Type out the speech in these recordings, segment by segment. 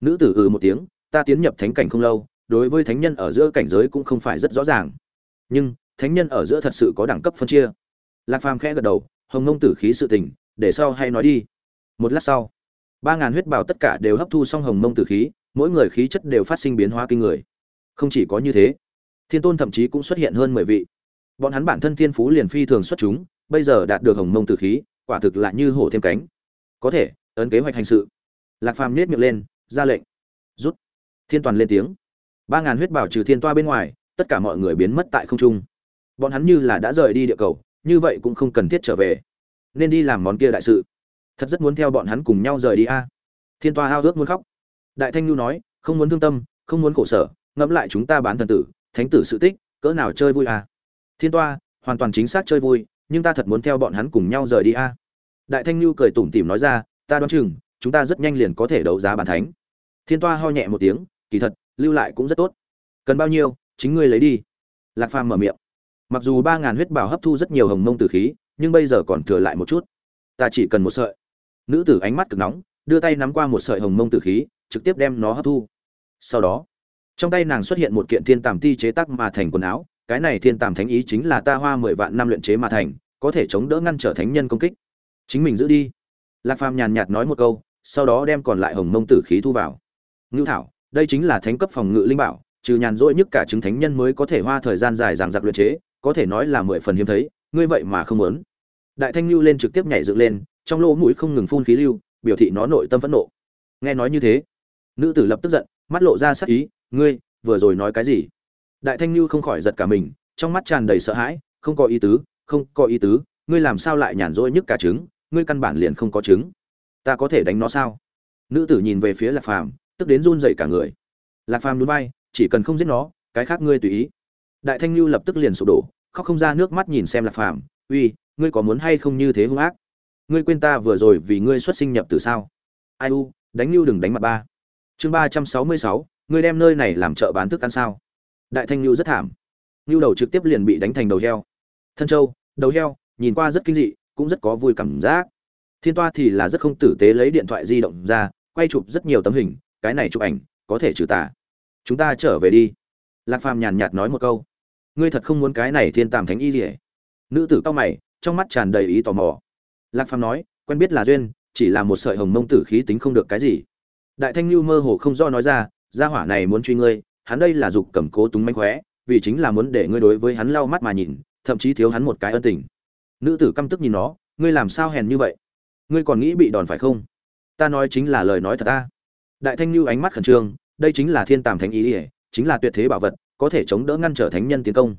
nữ tử ừ một tiếng, ta tiến nhập thánh cảnh không lâu, đối với thánh nhân ở giữa cảnh giới cũng không phải rất rõ ràng. Nhưng, thánh nhân ở giữa thật sự có đẳng cấp phân chia. Lạc phàm khẽ gật đầu, hồng ngông tử khí sự tình, để sau hay nói đi. Một lát sau, ba ngàn huyết bào tất cả đều hấp thu xong hồng mông tử khí, mỗi người khí chất đều phát sinh biến hóa kinh người. Không chỉ có như thế, thiên tôn thậm chí cũng xuất hiện hơn mười vị. Bọn hắn bản thân thiên phú liền phi thường xuất chúng, bây giờ đạt được hồng mông tử khí, quả thực lại như hổ thêm cánh. Có thể, ấn kế hoạch hành sự. Lạc phàm nhét miệng lên ra lệnh. Rút. Thiên toàn lên tiếng. Ba ngàn huyết bảo trừ thiên toa bên ngoài, tất cả mọi người biến mất tại không trung. Bọn hắn như là đã rời đi địa cầu, như vậy cũng không cần thiết trở về. Nên đi làm món kia đại sự. Thật rất muốn theo bọn hắn cùng nhau rời đi a. Thiên toa hao ước muốn khóc. Đại thanh nhu nói, không muốn thương tâm, không muốn khổ sở, ngẫm lại chúng ta bán thần tử, thánh tử sự tích, cỡ nào chơi vui a. Thiên toa, hoàn toàn chính xác chơi vui, nhưng ta thật muốn theo bọn hắn cùng nhau rời đi a. Đại thanh nhu cười tủm tỉm nói ra, ta đoán chừng, chúng ta rất nhanh liền có thể đấu giá bản thánh thiên toa ho nhẹ một tiếng, kỳ thật, lưu lại cũng rất tốt. Cần bao nhiêu, chính ngươi lấy đi. Lạc phàm mở miệng. Mặc dù ba ngàn huyết bảo hấp thu rất nhiều hồng mông tử khí, nhưng bây giờ còn thừa lại một chút. Ta chỉ cần một sợi. Nữ tử ánh mắt cực nóng, đưa tay nắm qua một sợi hồng mông tử khí, trực tiếp đem nó hấp thu. Sau đó, trong tay nàng xuất hiện một kiện thiên tàm ti chế tác mà thành quần áo, cái này thiên tàm thánh ý chính là ta hoa mười vạn năm luyện chế mà thành, có thể chống đỡ ngăn trở thánh nhân công kích. Chính mình giữ đi. Lạc phàm nhàn nhạt nói một câu, sau đó đem còn lại hồng mông tử khí thu vào ngưu thảo, đây chính là thánh cấp phòng ngự linh bảo, trừ nhàn rỗi nhất cả chứng thánh nhân mới có thể hoa thời gian dài giảng giặc luyện chế, có thể nói là mười phần hiếm thấy, ngươi vậy mà không muốn. Đại thanh lưu lên trực tiếp nhảy dựng lên, trong lỗ mũi không ngừng phun khí lưu, biểu thị nó nội tâm phẫn nộ. Nghe nói như thế, nữ tử lập tức giận, mắt lộ ra sắc ý, ngươi, vừa rồi nói cái gì? Đại thanh lưu không khỏi giật cả mình, trong mắt tràn đầy sợ hãi, không có ý tứ, không có ý tứ, ngươi làm sao lại nhàn rỗi nhất cả trứng, ngươi căn bản liền không có trứng. Ta có thể đánh nó sao? Nữ tử nhìn về phía lạc phàm tức đến run rẩy cả người. Lạc phàm núi bay chỉ cần không giết nó, cái khác ngươi tùy ý. Đại thanh lưu lập tức liền sụp đổ, khóc không ra nước mắt nhìn xem lạc phàm, uy, ngươi có muốn hay không như thế hung ác? Ngươi quên ta vừa rồi vì ngươi xuất sinh nhập từ sao? Ai u, đánh lưu đừng đánh mặt ba. Chương ba trăm sáu mươi sáu, ngươi đem nơi này làm chợ bán thức ăn sao? Đại thanh lưu rất thảm. Lưu đầu trực tiếp liền bị đánh thành đầu heo. Thân châu, đầu heo, nhìn qua rất kinh dị, cũng rất có vui cảm giác. Thiên toa thì là rất không tử tế lấy điện thoại di động ra, quay chụp rất nhiều tấm hình cái này chụp ảnh, có thể trừ tà. Chúng ta trở về đi. Lạc phàm nhàn nhạt nói một câu. Ngươi thật không muốn cái này thiên tàm thánh y gì nữ tử cao mày, trong mắt tràn đầy ý tò mò. Lạc phàm nói, quen biết là duyên, chỉ là một sợi hồng mông tử khí tính không được cái gì. Đại thanh lưu mơ hồ không do nói ra, gia hỏa này muốn truy ngươi, hắn đây là dục cầm cố túng manh khóe, vì chính là muốn để ngươi đối với hắn lau mắt mà nhìn, thậm chí thiếu hắn một cái ân tình. Nữ tử căm tức nhìn nó, ngươi làm sao hèn như vậy? Ngươi còn nghĩ bị đòn phải không? Ta nói chính là lời nói thật ta đại thanh lưu ánh mắt khẩn trương, đây chính là thiên tàm thánh ý ỉa chính là tuyệt thế bảo vật, có thể chống đỡ ngăn trở thánh nhân tiến công.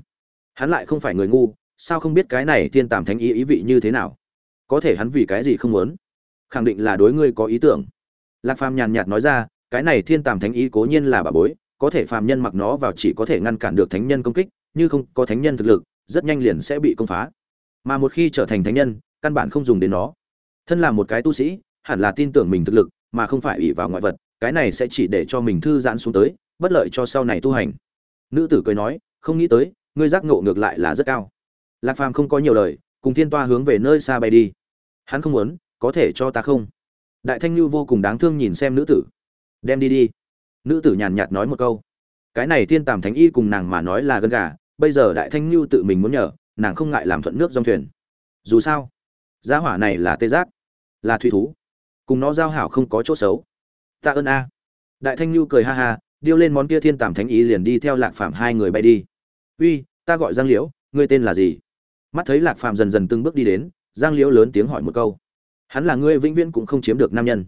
Hắn lại không phải người ngu, sao không biết cái này thiên tàm thánh ý ý vị như thế nào? Có thể hắn vì cái gì không muốn? Khẳng định là đối ngươi có ý tưởng. Lạc phàm nhàn nhạt nói ra, cái này thiên tàm thánh ý cố nhiên là bà bối, có thể phàm nhân mặc nó vào chỉ có thể ngăn cản được thánh nhân công kích, như không có thánh nhân thực lực, rất nhanh liền sẽ bị công phá. Mà một khi trở thành thánh nhân, căn bản không dùng đến nó. Thân là một cái tu sĩ, hẳn là tin tưởng mình thực lực, mà không phải ủy vào ngoại vật cái này sẽ chỉ để cho mình thư giãn xuống tới, bất lợi cho sau này tu hành. Nữ tử cười nói, không nghĩ tới, ngươi giác ngộ ngược lại là rất cao. Lạc phàm không có nhiều lời, cùng thiên toa hướng về nơi xa bay đi. Hắn không muốn, có thể cho ta không? Đại thanh lưu vô cùng đáng thương nhìn xem nữ tử. Đem đi đi. Nữ tử nhàn nhạt nói một câu. Cái này thiên tàm thánh y cùng nàng mà nói là gân gà, bây giờ đại thanh lưu tự mình muốn nhờ, nàng không ngại làm thuận nước dòng thuyền. Dù sao giá hỏa này là tê giác, là thủy thú. Cùng nó giao hảo không có chỗ xấu tạ ơn a. Đại thanh lưu cười ha ha, điêu lên món kia thiên tàm thánh ý liền đi theo lạc phàm hai người bay đi. Uy, ta gọi giang liễu, ngươi tên là gì? Mắt thấy lạc phàm dần dần từng bước đi đến, giang liễu lớn tiếng hỏi một câu. Hắn là ngươi vĩnh viễn cũng không chiếm được nam nhân.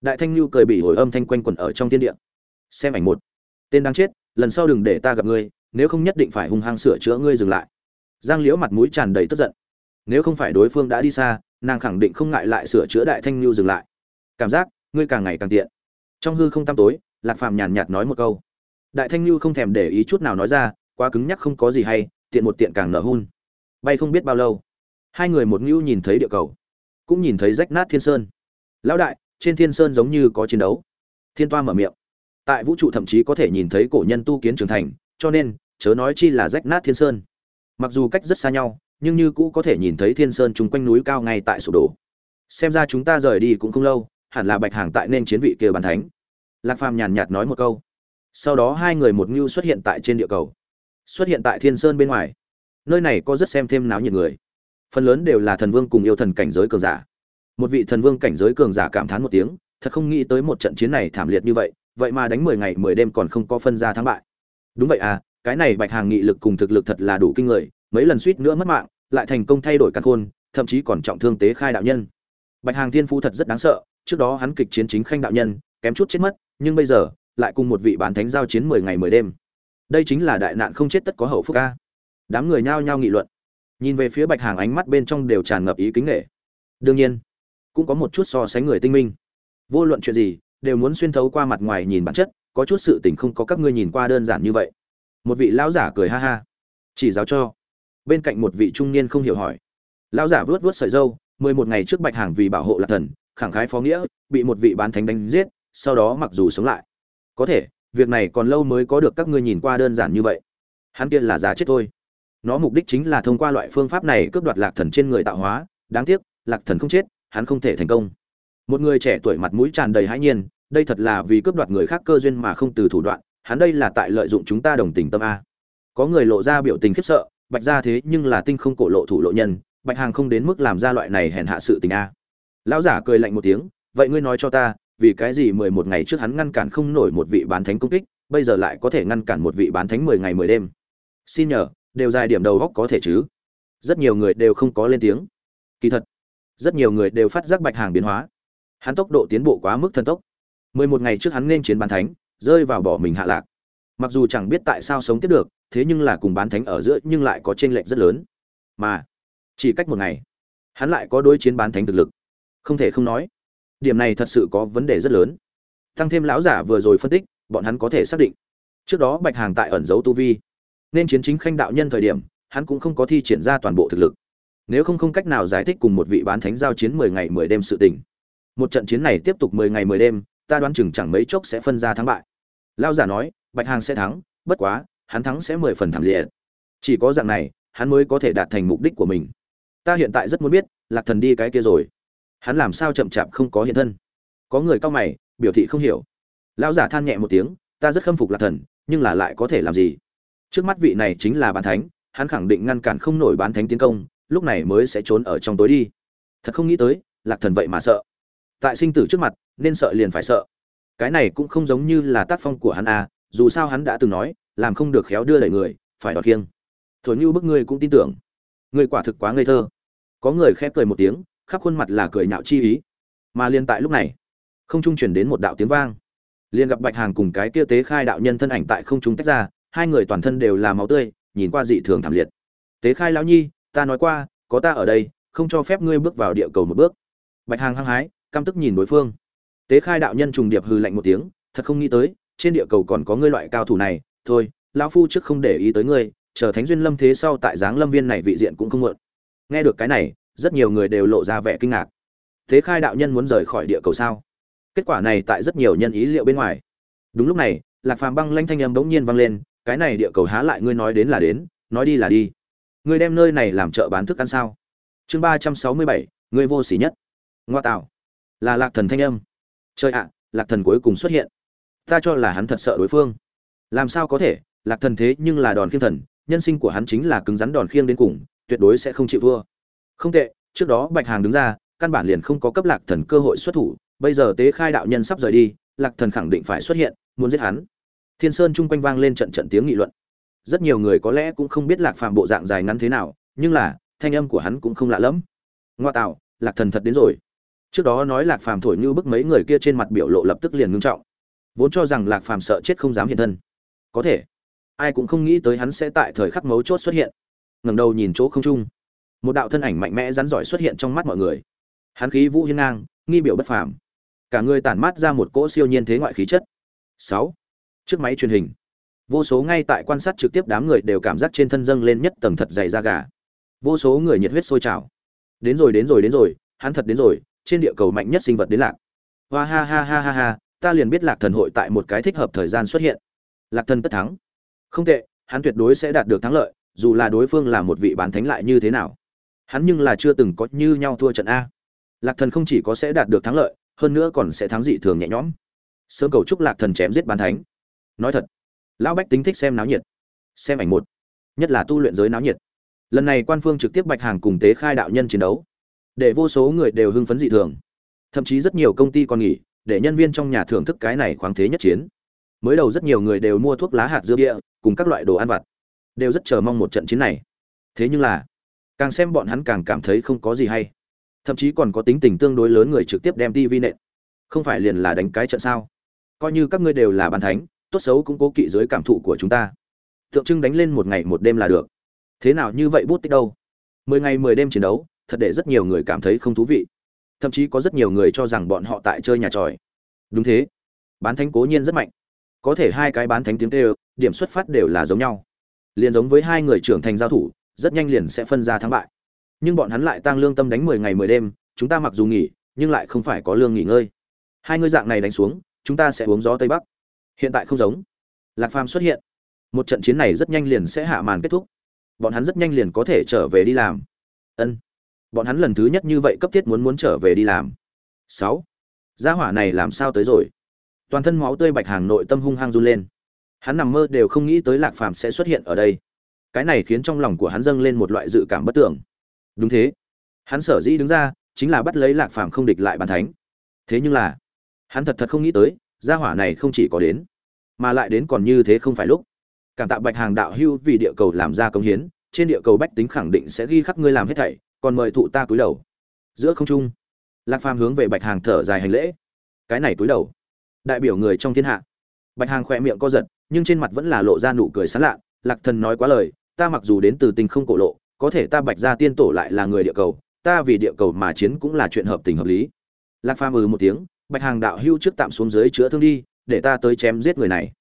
Đại thanh lưu cười bị hồi âm thanh quanh quẩn ở trong thiên địa. Xem ảnh một. Tên đang chết, lần sau đừng để ta gặp ngươi, nếu không nhất định phải hung hăng sửa chữa ngươi dừng lại. Giang liễu mặt mũi tràn đầy tức giận. Nếu không phải đối phương đã đi xa, nàng khẳng định không ngại lại sửa chữa đại thanh lưu dừng lại. Cảm giác, ngươi càng ngày càng tiện trong hư không tăm tối, lạc phàm nhàn nhạt nói một câu. Đại thanh lưu không thèm để ý chút nào nói ra, quá cứng nhắc không có gì hay, tiện một tiện càng nở hun. Bay không biết bao lâu, hai người một ngưu nhìn thấy địa cầu, cũng nhìn thấy rách nát thiên sơn. Lão đại, trên thiên sơn giống như có chiến đấu. Thiên toa mở miệng. Tại vũ trụ thậm chí có thể nhìn thấy cổ nhân tu kiến trưởng thành, cho nên, chớ nói chi là rách nát thiên sơn. Mặc dù cách rất xa nhau, nhưng như cũ có thể nhìn thấy thiên sơn chung quanh núi cao ngay tại sụp đổ. Xem ra chúng ta rời đi cũng không lâu hẳn là bạch hàng tại nên chiến vị kia bàn thánh. Lạc phàm nhàn nhạt nói một câu. Sau đó hai người một ngưu xuất hiện tại trên địa cầu. Xuất hiện tại thiên sơn bên ngoài. Nơi này có rất xem thêm náo nhiệt người. Phần lớn đều là thần vương cùng yêu thần cảnh giới cường giả. Một vị thần vương cảnh giới cường giả cảm thán một tiếng, thật không nghĩ tới một trận chiến này thảm liệt như vậy vậy mà đánh mười ngày, mười đêm còn không có phân ra thắng bại. Đúng vậy à cái này bạch hàng nghị lực cùng thực lực thật là đủ kinh người, mấy lần suýt nữa mất mạng, lại thành công thay đổi căn khôn, thậm chí còn trọng thương tế khai đạo nhân. Bạch hàng thiên phu thật rất đáng sợ trước đó hắn kịch chiến chính khanh đạo nhân, kém chút chết mất, nhưng bây giờ, lại cùng một vị bán thánh giao chiến mười ngày mười đêm. Đây chính là đại nạn không chết tất có hậu phúc ca đám người nhao nhao nghị luận. Nhìn về phía bạch hàng ánh mắt bên trong đều tràn ngập ý kính nghệ đương nhiên, cũng có một chút so sánh người tinh minh. Vô luận chuyện gì, đều muốn xuyên thấu qua mặt ngoài nhìn bản chất, có chút sự tình không có các ngươi nhìn qua đơn giản như vậy. Một vị lão giả cười ha ha. Chỉ giáo cho. Bên cạnh một vị trung niên không hiểu hỏi. Lão giả vớt vớt sợi dâu, mười một ngày trước bạch hàng vì bảo hộ lạc thần khẳng khái phó nghĩa, bị một vị bán thánh đánh giết, sau đó mặc dù sống lại. Có thể, việc này còn lâu mới có được các ngươi nhìn qua đơn giản như vậy. Hắn kia là giá chết thôi. Nó mục đích chính là thông qua loại phương pháp này cướp đoạt lạc thần trên người tạo hóa, đáng tiếc, lạc thần không chết, hắn không thể thành công. Một người trẻ tuổi mặt mũi tràn đầy hãi nhiên, đây thật là vì cướp đoạt người khác cơ duyên mà không từ thủ đoạn, hắn đây là tại lợi dụng chúng ta đồng tình tâm a. Có người lộ ra biểu tình khiếp sợ, bạch ra thế nhưng là tinh không cổ lộ thủ lộ nhân, bạch hàng không đến mức làm ra loại này hèn hạ sự tình a lão giả cười lạnh một tiếng, vậy ngươi nói cho ta, vì cái gì mười một ngày trước hắn ngăn cản không nổi một vị bán thánh công kích, bây giờ lại có thể ngăn cản một vị bán thánh mười ngày mười đêm? Xin nhờ, đều dài điểm đầu góc có thể chứ. Rất nhiều người đều không có lên tiếng. Kỳ thật, rất nhiều người đều phát giác bạch hàng biến hóa. Hắn tốc độ tiến bộ quá mức thần tốc. mười một ngày trước hắn nên chiến bán thánh, rơi vào bỏ mình hạ lạc. Mặc dù chẳng biết tại sao sống tiếp được, thế nhưng là cùng bán thánh ở giữa nhưng lại có chênh lệch rất lớn. Mà, chỉ cách một ngày, hắn lại có đối chiến bán thánh thực lực không thể không nói, điểm này thật sự có vấn đề rất lớn. Tăng thêm lão giả vừa rồi phân tích, bọn hắn có thể xác định. Trước đó bạch hàng tại ẩn giấu tu vi. Nên chiến chính khanh đạo nhân thời điểm, hắn cũng không có thi triển ra toàn bộ thực lực. Nếu không không cách nào giải thích cùng một vị bán thánh giao chiến mười ngày mười đêm sự tình. Một trận chiến này tiếp tục mười ngày mười đêm, ta đoán chừng chẳng mấy chốc sẽ phân ra thắng bại. Lao giả nói, bạch hàng sẽ thắng, bất quá, hắn thắng sẽ mười phần thảm liệt. Chỉ có dạng này, hắn mới có thể đạt thành mục đích của mình. Ta hiện tại rất muốn biết, lạc thần đi cái kia rồi hắn làm sao chậm chạp không có hiện thân? Có người cao mày, biểu thị không hiểu. Lão giả than nhẹ một tiếng, ta rất khâm phục lạc thần, nhưng là lại có thể làm gì? Trước mắt vị này chính là bán thánh, hắn khẳng định ngăn cản không nổi bán thánh tiến công, lúc này mới sẽ trốn ở trong tối đi. Thật không nghĩ tới, lạc thần vậy mà sợ. Tại sinh tử trước mặt, nên sợ liền phải sợ. Cái này cũng không giống như là tác phong của hắn à dù sao hắn đã từng nói, làm không được khéo đưa đẩy người, phải đọt kiêng. Thổi như bức ngươi cũng tin tưởng. Ngươi quả thực quá ngây thơ. Có người khép cười một tiếng khắp khuôn mặt là cười nhạo chi ý. Mà liên tại lúc này, không trung chuyển đến một đạo tiếng vang. Liền gặp bạch hàng cùng cái kia tế khai đạo nhân thân ảnh tại không trung tách ra, hai người toàn thân đều là máu tươi, nhìn qua dị thường thảm liệt. Tế khai lão nhi, ta nói qua, có ta ở đây, không cho phép ngươi bước vào địa cầu một bước. Bạch hàng hăng hái, căm tức nhìn đối phương. Tế khai đạo nhân trùng điệp hư lạnh một tiếng, thật không nghĩ tới, trên địa cầu còn có ngươi loại cao thủ này, thôi, lão phu trước không để ý tới ngươi, chờ thánh duyên lâm thế sau tại giáng lâm viên này vị diện cũng không muộn. Nghe được cái này rất nhiều người đều lộ ra vẻ kinh ngạc. Thế khai đạo nhân muốn rời khỏi địa cầu sao? Kết quả này tại rất nhiều nhân ý liệu bên ngoài. Đúng lúc này, lạc phàm băng lanh thanh âm bỗng nhiên vang lên, cái này địa cầu há lại ngươi nói đến là đến, nói đi là đi. Ngươi đem nơi này làm chợ bán thức ăn sao? Chương ba trăm sáu mươi bảy, ngươi vô sỉ nhất. Ngoa tạo. Là lạc thần thanh âm. Trời ạ, lạc thần cuối cùng xuất hiện. Ta cho là hắn thật sợ đối phương. Làm sao có thể? Lạc thần thế nhưng là đòn khiêng thần, nhân sinh của hắn chính là cứng rắn đòn khiêng đến cùng, tuyệt đối sẽ không chịu thua không tệ, trước đó bạch hàng đứng ra, căn bản liền không có cấp lạc thần cơ hội xuất thủ, bây giờ tế khai đạo nhân sắp rời đi, lạc thần khẳng định phải xuất hiện, muốn giết hắn. Thiên sơn chung quanh vang lên trận trận tiếng nghị luận. Rất nhiều người có lẽ cũng không biết lạc phàm bộ dạng dài ngắn thế nào, nhưng là, thanh âm của hắn cũng không lạ lẫm. Ngoa tạo, lạc thần thật đến rồi. Trước đó nói lạc phàm thổi như bức mấy người kia trên mặt biểu lộ lập tức liền ngưng trọng. Vốn cho rằng lạc phàm sợ chết không dám hiện thân. Có thể. Ai cũng không nghĩ tới hắn sẽ tại thời khắc mấu chốt xuất hiện. Ngẩng đầu nhìn chỗ không trung một đạo thân ảnh mạnh mẽ rắn giỏi xuất hiện trong mắt mọi người. Hắn khí vũ hiên ngang, nghi biểu bất phàm. Cả người tản mát ra một cỗ siêu nhiên thế ngoại khí chất. Sáu. Chiếc máy truyền hình. Vô số ngay tại quan sát trực tiếp đám người đều cảm giác trên thân dâng lên nhất tầng thật dày da gà. Vô số người nhiệt huyết sôi trào. Đến rồi đến rồi đến rồi, hắn thật đến rồi, trên địa cầu mạnh nhất sinh vật đến lạc. Hoa ha ha ha ha ha, ta liền biết lạc thần hội tại một cái thích hợp thời gian xuất hiện. Lạc thần tất thắng. Không tệ, hắn tuyệt đối sẽ đạt được thắng lợi, dù là đối phương là một vị bán thánh lại như thế nào hắn nhưng là chưa từng có như nhau thua trận a. Lạc thần không chỉ có sẽ đạt được thắng lợi, hơn nữa còn sẽ thắng dị thường nhẹ nhõm. Sớm cầu chúc lạc thần chém giết bàn thánh. Nói thật, lão bách tính thích xem náo nhiệt, xem ảnh một, nhất là tu luyện giới náo nhiệt. Lần này quan phương trực tiếp bạch hàng cùng tế khai đạo nhân chiến đấu, để vô số người đều hưng phấn dị thường. Thậm chí rất nhiều công ty còn nghỉ, để nhân viên trong nhà thưởng thức cái này khoáng thế nhất chiến. Mới đầu rất nhiều người đều mua thuốc lá hạt dưa bia, cùng các loại đồ ăn vặt, đều rất chờ mong một trận chiến này. Thế nhưng là càng xem bọn hắn càng cảm thấy không có gì hay. Thậm chí còn có tính tình tương đối lớn người trực tiếp đem tv nện. Không phải liền là đánh cái trận sao? Coi như các ngươi đều là bàn thánh, tốt xấu cũng cố kỵ dưới cảm thụ của chúng ta. Tượng trưng đánh lên một ngày một đêm là được. Thế nào như vậy bút tích đâu? Mười ngày mười đêm chiến đấu, thật để rất nhiều người cảm thấy không thú vị. Thậm chí có rất nhiều người cho rằng bọn họ tại chơi nhà tròi. Đúng thế. Bán thánh cố nhiên rất mạnh. Có thể hai cái bán thánh tiếng tê điểm xuất phát đều là giống nhau. Liền giống với hai người trưởng thành giao thủ rất nhanh liền sẽ phân ra thắng bại. Nhưng bọn hắn lại tăng lương tâm đánh mười ngày mười đêm, chúng ta mặc dù nghỉ, nhưng lại không phải có lương nghỉ ngơi. Hai ngươi dạng này đánh xuống, chúng ta sẽ uống gió tây bắc. Hiện tại không giống. Lạc phàm xuất hiện. Một trận chiến này rất nhanh liền sẽ hạ màn kết thúc. Bọn hắn rất nhanh liền có thể trở về đi làm. Ân. Bọn hắn lần thứ nhất như vậy cấp thiết muốn muốn trở về đi làm. Sáu. Gia hỏa này làm sao tới rồi? Toàn thân máu tươi bạch hàng nội tâm hung hăng run lên. Hắn nằm mơ đều không nghĩ tới lạc phàm sẽ xuất hiện ở đây cái này khiến trong lòng của hắn dâng lên một loại dự cảm bất tưởng. Đúng thế. Hắn sở dĩ đứng ra, chính là bắt lấy lạc phàm không địch lại bàn thánh. Thế nhưng là, hắn thật thật không nghĩ tới, gia hỏa này không chỉ có đến, mà lại đến còn như thế không phải lúc. Cảm tạ bạch hàng đạo hưu vì địa cầu làm ra công hiến, trên địa cầu bách tính khẳng định sẽ ghi khắc ngươi làm hết thảy, còn mời thụ ta cúi đầu. Giữa không trung, lạc phàm hướng về bạch hàng thở dài hành lễ. Cái này cúi đầu. Đại biểu người trong thiên hạ. Bạch hàng khỏe miệng co giật, nhưng trên mặt vẫn là lộ ra nụ cười sán lạ. Lạc thần nói quá lời ta mặc dù đến từ tình không cổ lộ, có thể ta bạch gia tiên tổ lại là người địa cầu, ta vì địa cầu mà chiến cũng là chuyện hợp tình hợp lý. Lạc phàm ừ một tiếng, bạch hàng đạo hưu trước tạm xuống dưới chữa thương đi, để ta tới chém giết người này.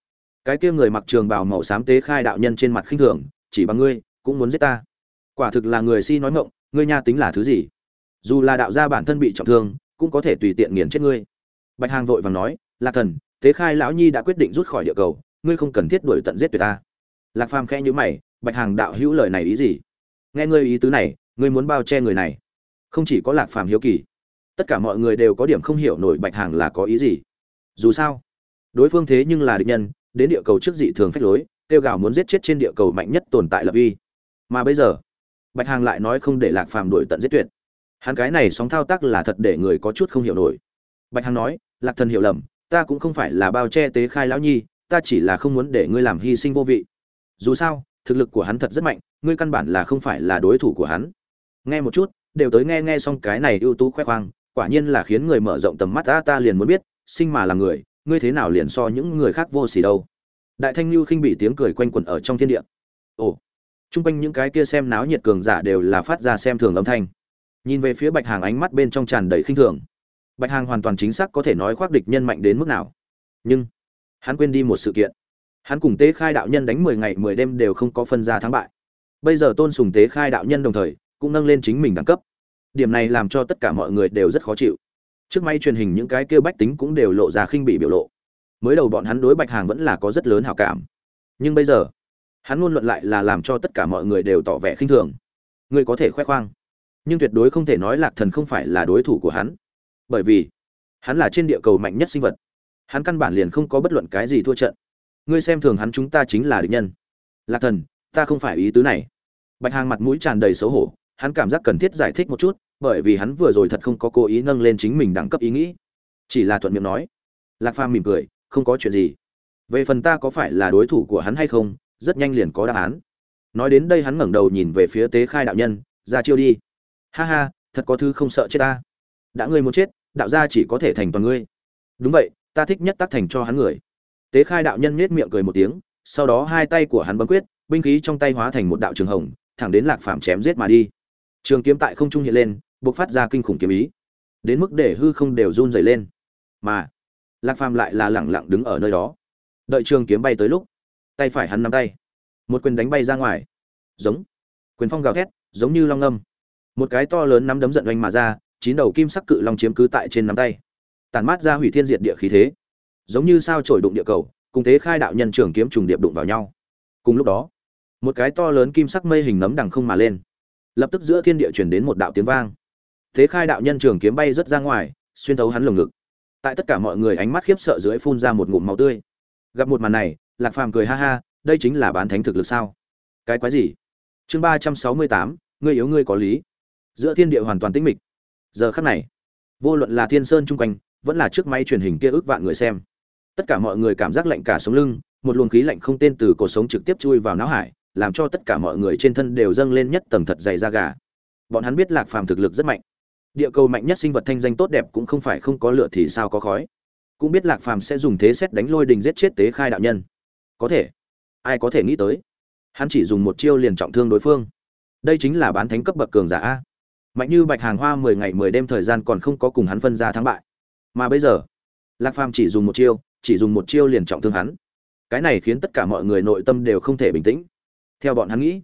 Cái kia người mặc trường bào màu xám tế khai đạo nhân trên mặt khinh thường, chỉ bằng ngươi, cũng muốn giết ta. Quả thực là người si nói ngọng, ngươi nha tính là thứ gì? Dù là đạo gia bản thân bị trọng thương, cũng có thể tùy tiện nghiền chết ngươi. Bạch hàng vội vàng nói, lạc thần, tế khai lão nhi đã quyết định rút khỏi địa cầu, ngươi không cần thiết đuổi tận giết tuyệt ta. Lạc phàm khẽ nhíu mày bạch hàng đạo hữu lời này ý gì? Nghe ngươi ý tứ này, ngươi muốn bao che người này. Không chỉ có lạc phàm hiếu kỳ, tất cả mọi người đều có điểm không hiểu nổi bạch hàng là có ý gì. Dù sao, đối phương thế nhưng là địch nhân, đến địa cầu trước dị thường phách lối, kêu gào muốn giết chết trên địa cầu mạnh nhất tồn tại lập uy. Mà bây giờ, bạch hàng lại nói không để lạc phàm đuổi tận giết tuyệt. Hắn cái này sóng thao tác là thật để người có chút không hiểu nổi. Bạch hàng nói, lạc thần hiểu lầm, ta cũng không phải là bao che tế khai lão nhi, ta chỉ là không muốn để ngươi làm hy sinh vô vị. Dù sao thực lực của hắn thật rất mạnh, ngươi căn bản là không phải là đối thủ của hắn. Nghe một chút, đều tới nghe nghe xong cái này ưu tú khoe khoang, quả nhiên là khiến người mở rộng tầm mắt ta ta liền muốn biết, sinh mà là người, ngươi thế nào liền so những người khác vô xỉ đâu? Đại thanh lưu khinh bị tiếng cười quanh quẩn ở trong thiên địa. Ồ, chung quanh những cái kia xem náo nhiệt cường giả đều là phát ra xem thường âm thanh. Nhìn về phía bạch hàng ánh mắt bên trong tràn đầy khinh thường. Bạch hàng hoàn toàn chính xác có thể nói khoác địch nhân mạnh đến mức nào. Nhưng, hắn quên đi một sự kiện hắn cùng tế khai đạo nhân đánh mười ngày mười đêm đều không có phân ra thắng bại. Bây giờ tôn sùng tế khai đạo nhân đồng thời, cũng nâng lên chính mình đẳng cấp. Điểm này làm cho tất cả mọi người đều rất khó chịu. Trước may truyền hình những cái kêu bách tính cũng đều lộ ra khinh bị biểu lộ. Mới đầu bọn hắn đối bạch hàng vẫn là có rất lớn hào cảm. Nhưng bây giờ, hắn luôn luận lại là làm cho tất cả mọi người đều tỏ vẻ khinh thường. Ngươi có thể khoe khoang, nhưng tuyệt đối không thể nói lạc thần không phải là đối thủ của hắn. Bởi vì, hắn là trên địa cầu mạnh nhất sinh vật. Hắn căn bản liền không có bất luận cái gì thua trận ngươi xem thường hắn chúng ta chính là địch nhân. Lạc thần, ta không phải ý tứ này. Bạch hàng mặt mũi tràn đầy xấu hổ, hắn cảm giác cần thiết giải thích một chút, bởi vì hắn vừa rồi thật không có cố ý nâng lên chính mình đẳng cấp ý nghĩ. Chỉ là thuận miệng nói. Lạc phàm mỉm cười, không có chuyện gì. Về phần ta có phải là đối thủ của hắn hay không, rất nhanh liền có đáp án. Nói đến đây hắn ngẩng đầu nhìn về phía tế khai đạo nhân, ra chiêu đi. Ha ha, thật có thứ không sợ chết ta. Đã ngươi muốn chết, đạo gia chỉ có thể thành toàn ngươi. Đúng vậy, ta thích nhất tác thành cho hắn người tế khai đạo nhân nhếch miệng cười một tiếng sau đó hai tay của hắn bấm quyết binh khí trong tay hóa thành một đạo trường hồng thẳng đến lạc phàm chém giết mà đi. Trường kiếm tại không trung hiện lên bộc phát ra kinh khủng kiếm ý. Đến mức để hư không đều run rẩy lên. Mà lạc phàm lại là lẳng lặng đứng ở nơi đó. Đợi trường kiếm bay tới lúc tay phải hắn nắm tay. Một quyền đánh bay ra ngoài. Giống. Quyền phong gào thét giống như long ngâm, một cái to lớn nắm đấm giận oanh mà ra chín đầu kim sắc cự long chiếm cứ tại trên nắm tay. Tàn mát ra hủy thiên diệt địa khí thế giống như sao trổi đụng địa cầu, cùng thế khai đạo nhân trường kiếm trùng điệp đụng vào nhau. Cùng lúc đó, một cái to lớn kim sắc mây hình nấm đằng không mà lên. Lập tức giữa thiên địa chuyển đến một đạo tiếng vang. Thế khai đạo nhân trường kiếm bay rất ra ngoài, xuyên thấu hắn lồng ngực. Tại tất cả mọi người ánh mắt khiếp sợ dưới phun ra một ngụm máu tươi. Gặp một màn này, lạc phàm cười ha ha, đây chính là bán thánh thực lực sao? Cái quái gì? Chương ba trăm sáu mươi tám, ngươi yếu ngươi có lý. Giữa thiên địa hoàn toàn tĩnh mịch. Giờ khắc này, vô luận là thiên sơn chung quanh, vẫn là trước máy truyền hình kia ước vạn người xem tất cả mọi người cảm giác lạnh cả sống lưng, một luồng khí lạnh không tên từ cổ sống trực tiếp chui vào não hải, làm cho tất cả mọi người trên thân đều dâng lên nhất tầng thật dày da gà. Bọn hắn biết lạc phàm thực lực rất mạnh. Địa cầu mạnh nhất sinh vật thanh danh tốt đẹp cũng không phải không có lửa thì sao có khói. Cũng biết lạc phàm sẽ dùng thế xét đánh lôi đình giết chết tế khai đạo nhân. Có thể. Ai có thể nghĩ tới? Hắn chỉ dùng một chiêu liền trọng thương đối phương. Đây chính là bán thánh cấp bậc cường giả a. Mạnh như bạch hàng hoa mười ngày mười đêm thời gian còn không có cùng hắn phân ra thắng bại. Mà bây giờ, lạc phàm chỉ dùng một chiêu chỉ dùng một chiêu liền trọng thương hắn. Cái này khiến tất cả mọi người nội tâm đều không thể bình tĩnh. Theo bọn hắn nghĩ,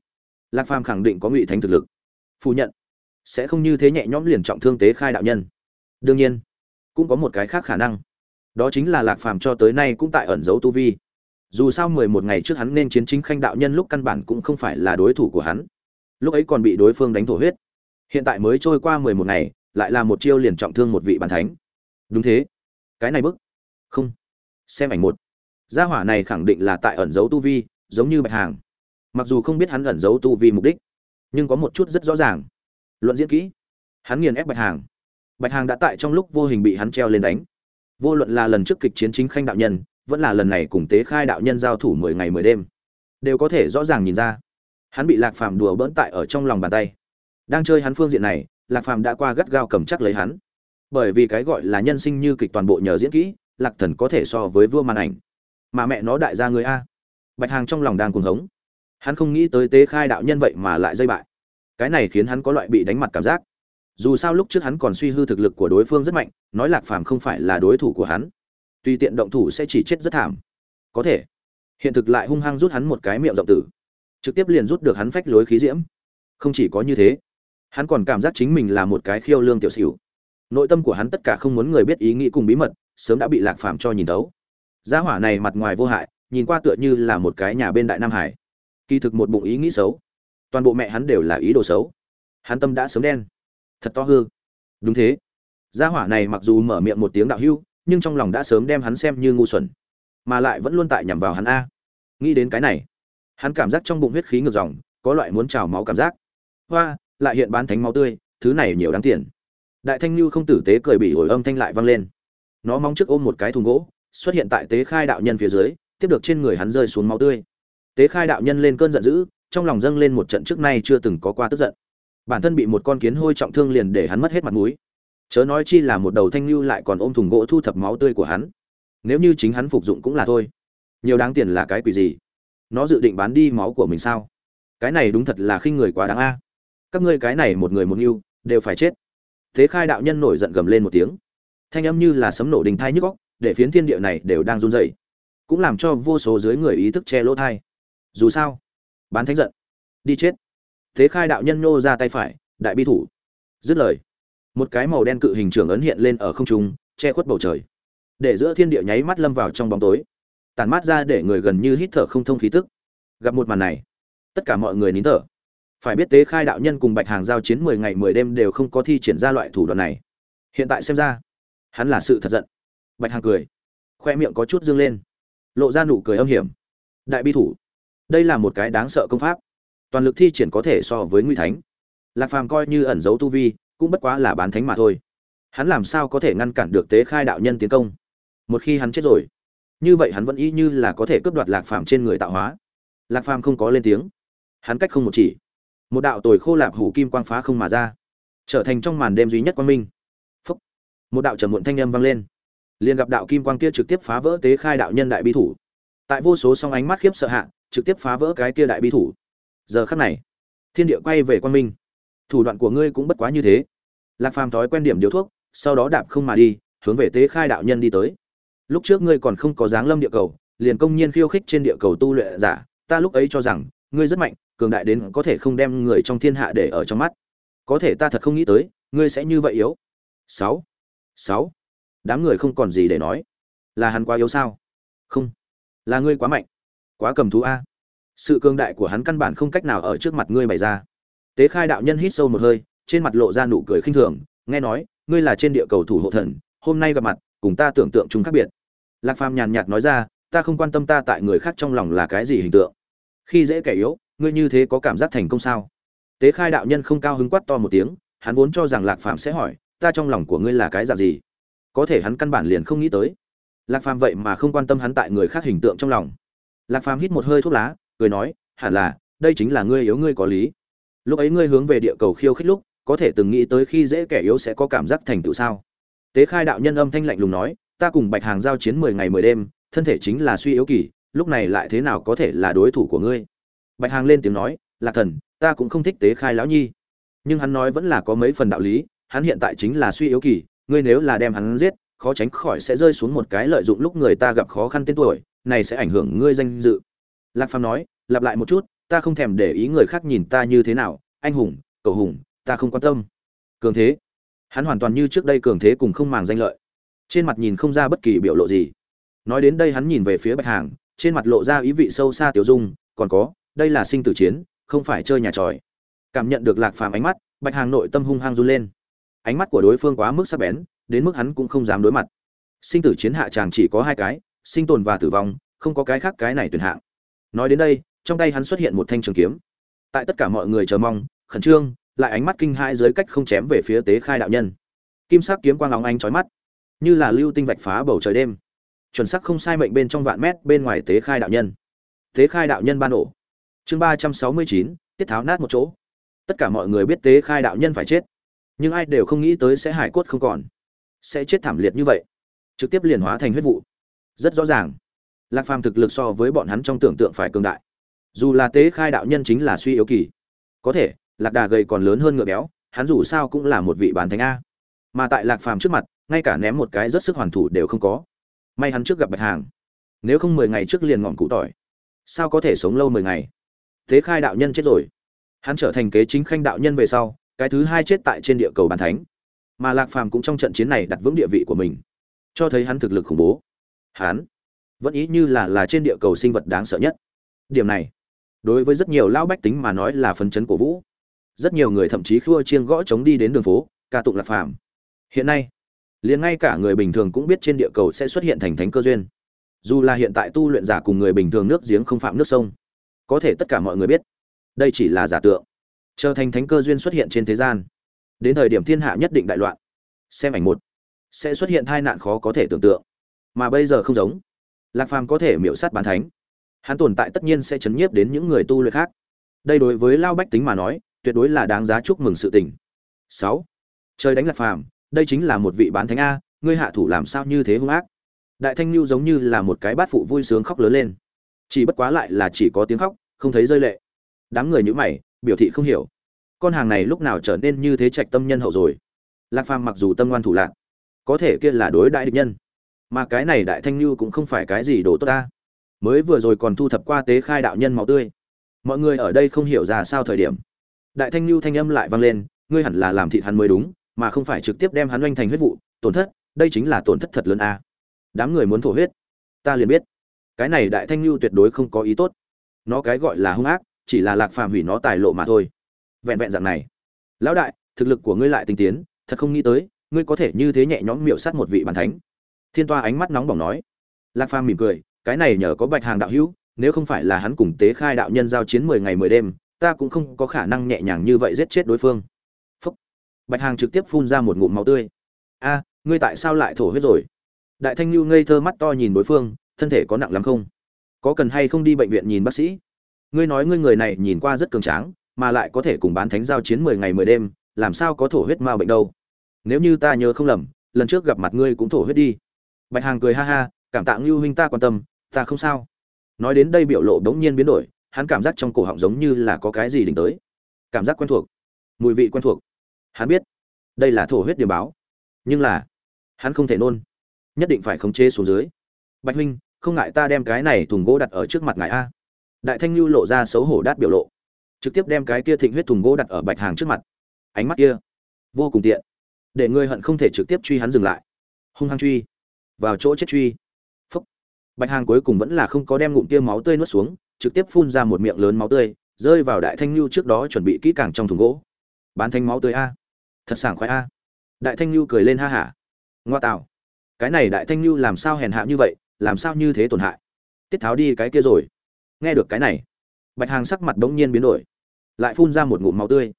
lạc phàm khẳng định có ngụy thánh thực lực. Phủ nhận, sẽ không như thế nhẹ nhõm liền trọng thương tế khai đạo nhân. Đương nhiên, cũng có một cái khác khả năng. Đó chính là lạc phàm cho tới nay cũng tại ẩn giấu tu vi. Dù sao mười một ngày trước hắn nên chiến chính khanh đạo nhân lúc căn bản cũng không phải là đối thủ của hắn. Lúc ấy còn bị đối phương đánh thổ huyết. Hiện tại mới trôi qua mười một ngày, lại là một chiêu liền trọng thương một vị bàn thánh. Đúng thế. Cái này bức. Không xem ảnh một. Gia hỏa này khẳng định là tại ẩn giấu tu vi, giống như bạch hàng. Mặc dù không biết hắn ẩn giấu tu vi mục đích, nhưng có một chút rất rõ ràng. Luận diễn kỹ, hắn nghiền ép bạch hàng. Bạch hàng đã tại trong lúc vô hình bị hắn treo lên đánh. Vô luận là lần trước kịch chiến chính khanh đạo nhân, vẫn là lần này cùng tế khai đạo nhân giao thủ mười ngày mười đêm, đều có thể rõ ràng nhìn ra, hắn bị lạc phàm đùa bỡn tại ở trong lòng bàn tay. Đang chơi hắn phương diện này, lạc phàm đã qua gắt gao cầm chắc lấy hắn. Bởi vì cái gọi là nhân sinh như kịch toàn bộ nhờ diễn kỹ lạc thần có thể so với vua màn ảnh. Mà mẹ nó đại gia người a. Bạch hàng trong lòng đang cuồng hống. Hắn không nghĩ tới tế khai đạo nhân vậy mà lại dây bại. Cái này khiến hắn có loại bị đánh mặt cảm giác. Dù sao lúc trước hắn còn suy hư thực lực của đối phương rất mạnh, nói lạc phàm không phải là đối thủ của hắn. Tuy tiện động thủ sẽ chỉ chết rất thảm. Có thể. Hiện thực lại hung hăng rút hắn một cái miệng rộng tử. Trực tiếp liền rút được hắn phách lối khí diễm. Không chỉ có như thế, hắn còn cảm giác chính mình là một cái khiêu lương tiểu xỉu. Nội tâm của hắn tất cả không muốn người biết ý nghĩ cùng bí mật sớm đã bị lạc phàm cho nhìn thấu. Gia hỏa này mặt ngoài vô hại, nhìn qua tựa như là một cái nhà bên đại nam hải. Kỳ thực một bụng ý nghĩ xấu. Toàn bộ mẹ hắn đều là ý đồ xấu. Hắn tâm đã sớm đen. Thật to hư. Đúng thế. Gia hỏa này mặc dù mở miệng một tiếng đạo hưu, nhưng trong lòng đã sớm đem hắn xem như ngu xuẩn. Mà lại vẫn luôn tại nhằm vào hắn a. Nghĩ đến cái này, hắn cảm giác trong bụng huyết khí ngược dòng, có loại muốn trào máu cảm giác. Hoa, lại hiện bán thánh máu tươi, thứ này nhiều đáng tiền. Đại thanh lưu không tử tế cười bị ổi âm thanh lại vang lên nó mong trước ôm một cái thùng gỗ, xuất hiện tại tế khai đạo nhân phía dưới, tiếp được trên người hắn rơi xuống máu tươi. Tế khai đạo nhân lên cơn giận dữ, trong lòng dâng lên một trận trước nay chưa từng có qua tức giận. Bản thân bị một con kiến hôi trọng thương liền để hắn mất hết mặt mũi. Chớ nói chi là một đầu thanh lưu lại còn ôm thùng gỗ thu thập máu tươi của hắn. Nếu như chính hắn phục dụng cũng là thôi. Nhiều đáng tiền là cái quỷ gì? Nó dự định bán đi máu của mình sao? Cái này đúng thật là khinh người quá đáng a. Các ngươi cái này một người một mưu đều phải chết. Thế khai đạo nhân nổi giận gầm lên một tiếng thanh âm như là sấm nổ đình thai nhức góc để phiến thiên địa này đều đang run rẩy, cũng làm cho vô số dưới người ý thức che lỗ thai. Dù sao, bán thánh giận, đi chết. Thế khai đạo nhân nhô ra tay phải, đại bi thủ. Dứt lời, một cái màu đen cự hình trưởng ấn hiện lên ở không trung, che khuất bầu trời. Để giữa thiên địa nháy mắt lâm vào trong bóng tối tàn mát ra để người gần như hít thở không thông khí tức. Gặp một màn này, tất cả mọi người nín thở. Phải biết tế khai đạo nhân cùng bạch hàng giao chiến mười ngày mười đêm đều không có thi triển ra loại thủ đoạn này. Hiện tại xem ra hắn là sự thật giận. Bạch hàng cười, khoe miệng có chút dương lên, lộ ra nụ cười âm hiểm. Đại bi thủ, đây là một cái đáng sợ công pháp. Toàn lực thi triển có thể so với nguy thánh. Lạc phàm coi như ẩn giấu tu vi, cũng bất quá là bán thánh mà thôi. Hắn làm sao có thể ngăn cản được tế khai đạo nhân tiến công? Một khi hắn chết rồi, như vậy hắn vẫn y như là có thể cướp đoạt lạc phàm trên người tạo hóa. Lạc phàm không có lên tiếng. Hắn cách không một chỉ. Một đạo tồi khô lạp hủ kim quang phá không mà ra, trở thành trong màn đêm duy nhất quang minh một đạo trầm muộn thanh âm vang lên. Liền gặp đạo kim quang kia trực tiếp phá vỡ tế khai đạo nhân đại bi thủ. Tại vô số song ánh mắt khiếp sợ hạ, trực tiếp phá vỡ cái kia đại bi thủ. Giờ khắc này, thiên địa quay về quan minh. Thủ đoạn của ngươi cũng bất quá như thế. Lạc phàm thói quen điểm điếu thuốc, sau đó đạp không mà đi, hướng về tế khai đạo nhân đi tới. Lúc trước ngươi còn không có dáng lâm địa cầu, liền công nhiên khiêu khích trên địa cầu tu luyện giả, ta lúc ấy cho rằng, ngươi rất mạnh, cường đại đến có thể không đem người trong thiên hạ để ở trong mắt. Có thể ta thật không nghĩ tới, ngươi sẽ như vậy yếu. Sáu sáu. Đám người không còn gì để nói. Là hắn quá yếu sao? Không. Là ngươi quá mạnh. Quá cầm thú a. Sự cường đại của hắn căn bản không cách nào ở trước mặt ngươi bày ra. Tế khai đạo nhân hít sâu một hơi, trên mặt lộ ra nụ cười khinh thường, nghe nói, ngươi là trên địa cầu thủ hộ thần, hôm nay gặp mặt, cùng ta tưởng tượng chúng khác biệt. Lạc phàm nhàn nhạt nói ra, ta không quan tâm ta tại người khác trong lòng là cái gì hình tượng. Khi dễ kẻ yếu, ngươi như thế có cảm giác thành công sao? Tế khai đạo nhân không cao hứng quát to một tiếng, hắn vốn cho rằng lạc phàm sẽ hỏi ta trong lòng của ngươi là cái dạng gì? Có thể hắn căn bản liền không nghĩ tới. Lạc phàm vậy mà không quan tâm hắn tại người khác hình tượng trong lòng. Lạc phàm hít một hơi thuốc lá, cười nói, hẳn là, đây chính là ngươi yếu ngươi có lý. Lúc ấy ngươi hướng về địa cầu khiêu khích lúc, có thể từng nghĩ tới khi dễ kẻ yếu sẽ có cảm giác thành tựu sao? Tế khai đạo nhân âm thanh lạnh lùng nói, ta cùng bạch hàng giao chiến mười ngày mười đêm, thân thể chính là suy yếu kỳ, lúc này lại thế nào có thể là đối thủ của ngươi? Bạch hàng lên tiếng nói, lạc thần, ta cũng không thích tế khai lão nhi. Nhưng hắn nói vẫn là có mấy phần đạo lý hắn hiện tại chính là suy yếu kỳ, ngươi nếu là đem hắn giết, khó tránh khỏi sẽ rơi xuống một cái lợi dụng lúc người ta gặp khó khăn tên tuổi, này sẽ ảnh hưởng ngươi danh dự. Lạc phàm nói, lặp lại một chút, ta không thèm để ý người khác nhìn ta như thế nào, anh hùng cầu hùng, ta không quan tâm. Cường thế. Hắn hoàn toàn như trước đây cường thế cùng không màng danh lợi. Trên mặt nhìn không ra bất kỳ biểu lộ gì. Nói đến đây hắn nhìn về phía bạch hàng, trên mặt lộ ra ý vị sâu xa tiểu dung, còn có, đây là sinh tử chiến, không phải chơi nhà tròi. Cảm nhận được lạc phàm ánh mắt, bạch hàng nội tâm hung hăng run lên ánh mắt của đối phương quá mức sắc bén, đến mức hắn cũng không dám đối mặt. Sinh tử chiến hạ chàng chỉ có hai cái, sinh tồn và tử vong, không có cái khác cái này tuyển hạng. Nói đến đây, trong tay hắn xuất hiện một thanh trường kiếm. Tại tất cả mọi người chờ mong, khẩn trương, lại ánh mắt kinh hãi dưới cách không chém về phía tế khai đạo nhân. Kim sắc kiếm quang lóng ánh chói mắt, như là lưu tinh vạch phá bầu trời đêm. Chuẩn sắc không sai mệnh bên trong vạn mét bên ngoài tế khai đạo nhân. Tế khai đạo nhân ban ổ. Chương ba trăm sáu mươi chín, tiết tháo nát một chỗ. Tất cả mọi người biết tế khai đạo nhân phải chết nhưng ai đều không nghĩ tới sẽ hải cốt không còn. Sẽ chết thảm liệt như vậy. Trực tiếp liền hóa thành huyết vụ. Rất rõ ràng. Lạc phàm thực lực so với bọn hắn trong tưởng tượng phải cường đại. Dù là tế khai đạo nhân chính là suy yếu kỳ. Có thể, lạc đà gầy còn lớn hơn ngựa béo, hắn dù sao cũng là một vị bán thánh a. Mà tại lạc phàm trước mặt, ngay cả ném một cái rất sức hoàn thủ đều không có. May hắn trước gặp bạch hàng. Nếu không mười ngày trước liền ngọn cụ tỏi. Sao có thể sống lâu mười ngày? Tế khai đạo nhân chết rồi. Hắn trở thành kế chính khanh đạo nhân về sau cái thứ hai chết tại trên địa cầu bàn thánh. Mà lạc phàm cũng trong trận chiến này đặt vững địa vị của mình, cho thấy hắn thực lực khủng bố. Hắn vẫn ý như là là trên địa cầu sinh vật đáng sợ nhất. Điểm này, đối với rất nhiều lão bách tính mà nói là phấn chấn cổ vũ. Rất nhiều người thậm chí khua chiêng gõ trống đi đến đường phố, ca tụng lạc phàm. Hiện nay, liền ngay cả người bình thường cũng biết trên địa cầu sẽ xuất hiện thành thánh cơ duyên. Dù là hiện tại tu luyện giả cùng người bình thường nước giếng không phạm nước sông, có thể tất cả mọi người biết, đây chỉ là giả tượng trở thành thánh cơ duyên xuất hiện trên thế gian. Đến thời điểm thiên hạ nhất định đại loạn. Xem ảnh một. Sẽ xuất hiện tai nạn khó có thể tưởng tượng. Mà bây giờ không giống. Lạc phàm có thể miễu sát bán thánh. Hắn tồn tại tất nhiên sẽ chấn nhiếp đến những người tu luyện khác. Đây đối với lao bách tính mà nói, tuyệt đối là đáng giá chúc mừng sự tình. Sáu. Trời đánh lạc phàm, đây chính là một vị bán thánh a, ngươi hạ thủ làm sao như thế hung ác? Đại thanh lưu giống như là một cái bát phụ vui sướng khóc lớn lên. Chỉ bất quá lại là chỉ có tiếng khóc, không thấy rơi lệ. Đám người nhữ mày biểu thị không hiểu. Con hàng này lúc nào trở nên như thế trạch tâm nhân hậu rồi? Lạc phàm mặc dù tâm ngoan thủ lạc, có thể kia là đối đại địch nhân. Mà cái này đại thanh lưu cũng không phải cái gì đồ tốt ta. Mới vừa rồi còn thu thập qua tế khai đạo nhân máu tươi. Mọi người ở đây không hiểu ra sao thời điểm. Đại thanh lưu thanh âm lại vang lên, ngươi hẳn là làm thịt hắn mới đúng, mà không phải trực tiếp đem hắn oanh thành huyết vụ, tổn thất, đây chính là tổn thất thật lớn a. Đám người muốn thổ huyết. Ta liền biết. Cái này đại thanh lưu tuyệt đối không có ý tốt. Nó cái gọi là hung ác chỉ là lạc phàm hủy nó tài lộ mà thôi. Vẹn vẹn dạng này. Lão đại, thực lực của ngươi lại tinh tiến, thật không nghĩ tới, ngươi có thể như thế nhẹ nhõm miệu sát một vị bàn thánh. Thiên toa ánh mắt nóng bỏng nói. Lạc phàm mỉm cười, cái này nhờ có bạch hàng đạo hữu, nếu không phải là hắn cùng tế khai đạo nhân giao chiến mười ngày mười đêm, ta cũng không có khả năng nhẹ nhàng như vậy giết chết đối phương. Phúc. bạch hàng trực tiếp phun ra một ngụm máu tươi. A, ngươi tại sao lại thổ huyết rồi? Đại thanh lưu ngây thơ mắt to nhìn đối phương, thân thể có nặng lắm không? Có cần hay không đi bệnh viện nhìn bác sĩ? Ngươi nói ngươi người này nhìn qua rất cường tráng, mà lại có thể cùng bán thánh giao chiến mười ngày mười đêm, làm sao có thổ huyết ma bệnh đâu? Nếu như ta nhớ không lầm, lần trước gặp mặt ngươi cũng thổ huyết đi. Bạch hàng cười ha ha, cảm tạ ngưu huynh ta quan tâm, ta không sao. Nói đến đây biểu lộ đống nhiên biến đổi, hắn cảm giác trong cổ họng giống như là có cái gì đỉnh tới. Cảm giác quen thuộc. Mùi vị quen thuộc. Hắn biết, đây là thổ huyết điểm báo. Nhưng là, hắn không thể nôn. Nhất định phải khống chế xuống dưới. Bạch huynh, không ngại ta đem cái này thùng gỗ đặt ở trước mặt ngài a đại thanh lưu lộ ra xấu hổ đát biểu lộ, trực tiếp đem cái kia thịnh huyết thùng gỗ đặt ở bạch hàng trước mặt. Ánh mắt kia, vô cùng tiện, để ngươi hận không thể trực tiếp truy hắn dừng lại. Hung hăng truy, vào chỗ chết truy. Phúc. Bạch hàng cuối cùng vẫn là không có đem ngụm kia máu tươi nuốt xuống, trực tiếp phun ra một miệng lớn máu tươi, rơi vào đại thanh lưu trước đó chuẩn bị kỹ càng trong thùng gỗ. Bán thanh máu tươi a. Thật sảng khoái a. Đại thanh lưu cười lên ha hả. Ngoa tạo. Cái này đại thanh lưu làm sao hèn hạ như vậy, làm sao như thế tổn hại. Tiết tháo đi cái kia rồi nghe được cái này, bạch hàng sắc mặt bỗng nhiên biến đổi, lại phun ra một ngụm máu tươi.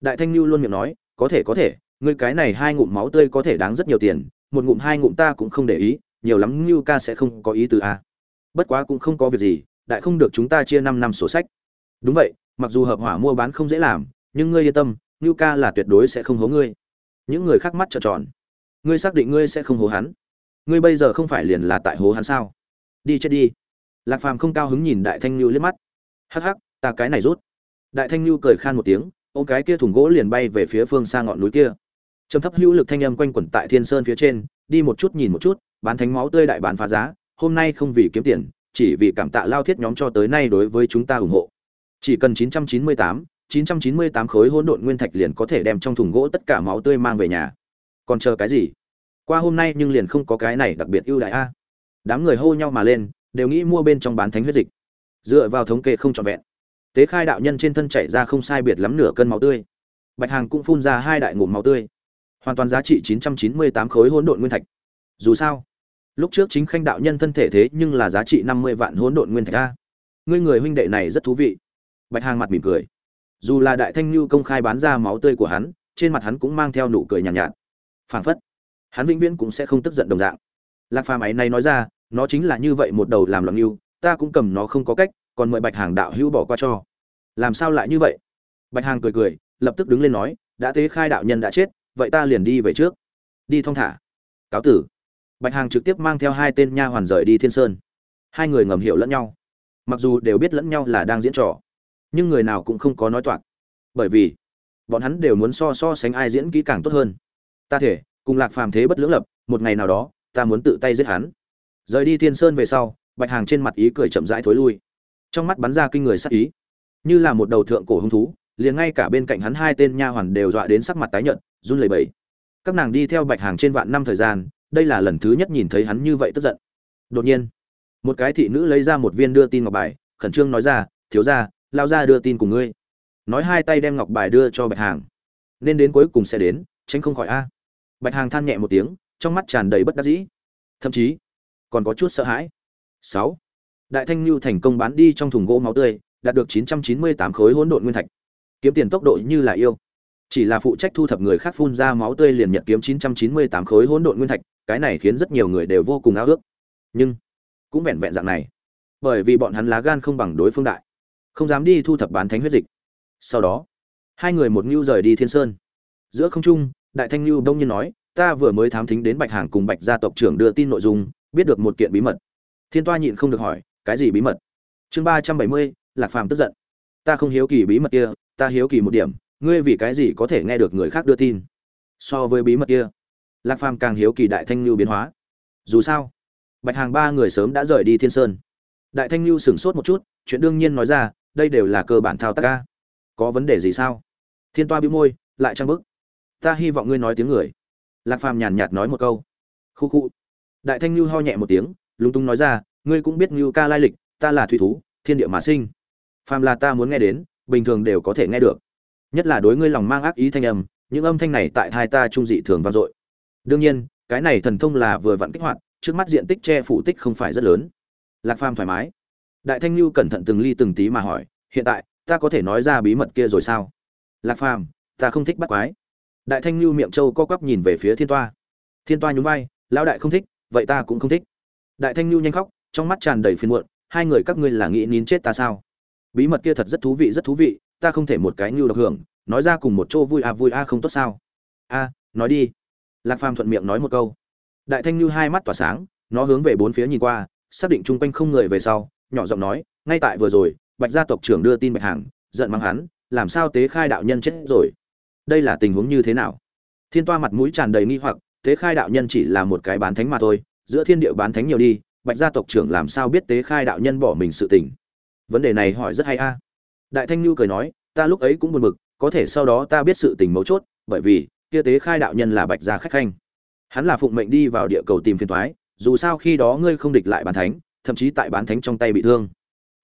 Đại thanh lưu luôn miệng nói, có thể có thể, ngươi cái này hai ngụm máu tươi có thể đáng rất nhiều tiền, một ngụm, hai ngụm ta cũng không để ý, nhiều lắm lưu ca sẽ không có ý từ a à. bất quá cũng không có việc gì, đại không được chúng ta chia năm năm sổ sách. Đúng vậy, mặc dù hợp hỏa mua bán không dễ làm, nhưng ngươi yên tâm lưu ca là tuyệt đối sẽ không hố ngươi. Những người khác mắt trợn tròn. Ngươi xác định ngươi sẽ không hố hắn? Ngươi bây giờ không phải liền là tại hố hắn sao? Đi chết đi lạc phàm không cao hứng nhìn đại thanh lưu liếc mắt. Hắc hắc ta cái này rút. Đại thanh lưu cười khan một tiếng Ô cái kia thùng gỗ liền bay về phía phương xa ngọn núi kia. Trầm thấp hữu lực thanh âm quanh quẩn tại thiên sơn phía trên đi một chút nhìn một chút bán thánh máu tươi đại bán phá giá hôm nay không vì kiếm tiền chỉ vì cảm tạ lao thiết nhóm cho tới nay đối với chúng ta ủng hộ. Chỉ cần 998, 998 khối hỗn độn nguyên thạch liền có thể đem trong thùng gỗ tất cả máu tươi mang về nhà. Còn chờ cái gì? Qua hôm nay nhưng liền không có cái này đặc biệt ưu đại a. Đám người hô nhau mà lên đều nghĩ mua bên trong bán thánh huyết dịch. Dựa vào thống kê không trọn vẹn tế khai đạo nhân trên thân chảy ra không sai biệt lắm nửa cân máu tươi. Bạch hàng cũng phun ra hai đại ngụm máu tươi. Hoàn toàn giá trị 998 khối hỗn độn nguyên thạch. Dù sao lúc trước chính khanh đạo nhân thân thể thế nhưng là giá trị 50 vạn hỗn độn nguyên thạch a. Ngươi người huynh đệ này rất thú vị. Bạch hàng mặt mỉm cười. Dù là đại thanh lưu công khai bán ra máu tươi của hắn trên mặt hắn cũng mang theo nụ cười nhàn nhạt, nhạt phảng phất hắn vĩnh viễn cũng sẽ không tức giận đồng dạng. Lạc phàm ấy này nói ra nó chính là như vậy một đầu làm loạn lưu ta cũng cầm nó không có cách, còn mời bạch hàng đạo hữu bỏ qua cho. Làm sao lại như vậy? Bạch hàng cười cười, lập tức đứng lên nói, đã thế khai đạo nhân đã chết, vậy ta liền đi về trước. Đi thong thả. Cáo tử. Bạch hàng trực tiếp mang theo hai tên nha hoàn rời đi thiên sơn. Hai người ngầm hiểu lẫn nhau. Mặc dù đều biết lẫn nhau là đang diễn trò, nhưng người nào cũng không có nói toạc. Bởi vì, bọn hắn đều muốn so so sánh ai diễn kỹ càng tốt hơn. Ta thể, cùng lạc phàm thế bất lưỡng lập, một ngày nào đó, ta muốn tự tay giết hắn rời đi thiên sơn về sau, bạch hàng trên mặt ý cười chậm rãi thối lui. Trong mắt bắn ra kinh người sắc ý. Như là một đầu thượng cổ hung thú, liền ngay cả bên cạnh hắn hai tên nha hoàn đều dọa đến sắc mặt tái nhợt, run lẩy bẩy. Các nàng đi theo bạch hàng trên vạn năm thời gian, đây là lần thứ nhất nhìn thấy hắn như vậy tức giận. Đột nhiên, một cái thị nữ lấy ra một viên đưa tin ngọc bài, khẩn trương nói ra, thiếu ra lao ra đưa tin cùng ngươi. Nói hai tay đem ngọc bài đưa cho bạch hàng. Nên đến cuối cùng sẽ đến, tránh không khỏi a. Bạch hàng than nhẹ một tiếng, trong mắt tràn đầy bất đắc dĩ. Thậm chí còn có chút sợ hãi. Sáu. Đại thanh lưu thành công bán đi trong thùng gỗ máu tươi, đạt được 998 khối hỗn độn nguyên thạch. Kiếm tiền tốc độ như là yêu. Chỉ là phụ trách thu thập người khác phun ra máu tươi liền nhận kiếm 998 khối hỗn độn nguyên thạch, cái này khiến rất nhiều người đều vô cùng ao ước. Nhưng, cũng vẹn vẹn dạng này. Bởi vì bọn hắn lá gan không bằng đối phương đại, không dám đi thu thập bán thánh huyết dịch. Sau đó, hai người một nưu rời đi thiên sơn. Giữa không trung, đại thanh Nưu đông nhiên nói, ta vừa mới thám thính đến bạch hàng cùng bạch gia tộc trưởng đưa tin nội dung biết được một kiện bí mật. Thiên toa nhịn không được hỏi, cái gì bí mật? Chương ba trăm bảy mươi, lạc phàm tức giận. Ta không hiếu kỳ bí mật kia, ta hiếu kỳ một điểm, ngươi vì cái gì có thể nghe được người khác đưa tin? So với bí mật kia, lạc phàm càng hiếu kỳ đại thanh lưu biến hóa. Dù sao, bạch hàng ba người sớm đã rời đi thiên sơn. Đại thanh lưu sửng sốt một chút, chuyện đương nhiên nói ra, đây đều là cơ bản thao tác ca có vấn đề gì sao? Thiên toa bĩu môi, lại trang bức ta hy vọng ngươi nói tiếng người. Lạc phàm nhàn nhạt nói một câu. Khu khu đại thanh lưu ho nhẹ một tiếng, lúng túng nói ra, ngươi cũng biết lưu ca lai lịch, ta là thủy thú, thiên địa mà sinh. Phàm là ta muốn nghe đến, bình thường đều có thể nghe được. Nhất là đối ngươi lòng mang ác ý thanh âm, những âm thanh này tại thai ta trung dị thường vang dội. Đương nhiên, cái này thần thông là vừa vặn kích hoạt, trước mắt diện tích che phủ tích không phải rất lớn. Lạc phàm thoải mái. Đại thanh lưu cẩn thận từng ly từng tí mà hỏi, hiện tại, ta có thể nói ra bí mật kia rồi sao? Lạc phàm, ta không thích bắt quái. Đại thanh lưu miệng châu co quắp nhìn về phía thiên toa. Thiên toa nhún vai, lão đại không thích vậy ta cũng không thích. Đại thanh lưu nhanh khóc, trong mắt tràn đầy phiền muộn, hai người các ngươi là nghĩ nín chết ta sao? Bí mật kia thật rất thú vị, rất thú vị, ta không thể một cái nhu độc hưởng, nói ra cùng một chỗ vui à vui à không tốt sao? A, nói đi. Lạc phàm thuận miệng nói một câu. Đại thanh nhu hai mắt tỏa sáng, nó hướng về bốn phía nhìn qua, xác định chung quanh không người về sau, nhỏ giọng nói, ngay tại vừa rồi, bạch gia tộc trưởng đưa tin bạch hàng giận mắng hắn, làm sao tế khai đạo nhân chết rồi? Đây là tình huống như thế nào? Thiên toa mặt mũi tràn đầy nghi hoặc tế khai đạo nhân chỉ là một cái bán thánh mà thôi, giữa thiên địa bán thánh nhiều đi, bạch gia tộc trưởng làm sao biết tế khai đạo nhân bỏ mình sự tình? Vấn đề này hỏi rất hay a. Đại thanh nhu cười nói, ta lúc ấy cũng buồn bực, có thể sau đó ta biết sự tình mấu chốt, bởi vì, kia tế khai đạo nhân là bạch gia khách khanh. Hắn là phụng mệnh đi vào địa cầu tìm phiền thoái dù sao khi đó ngươi không địch lại bán thánh, thậm chí tại bán thánh trong tay bị thương.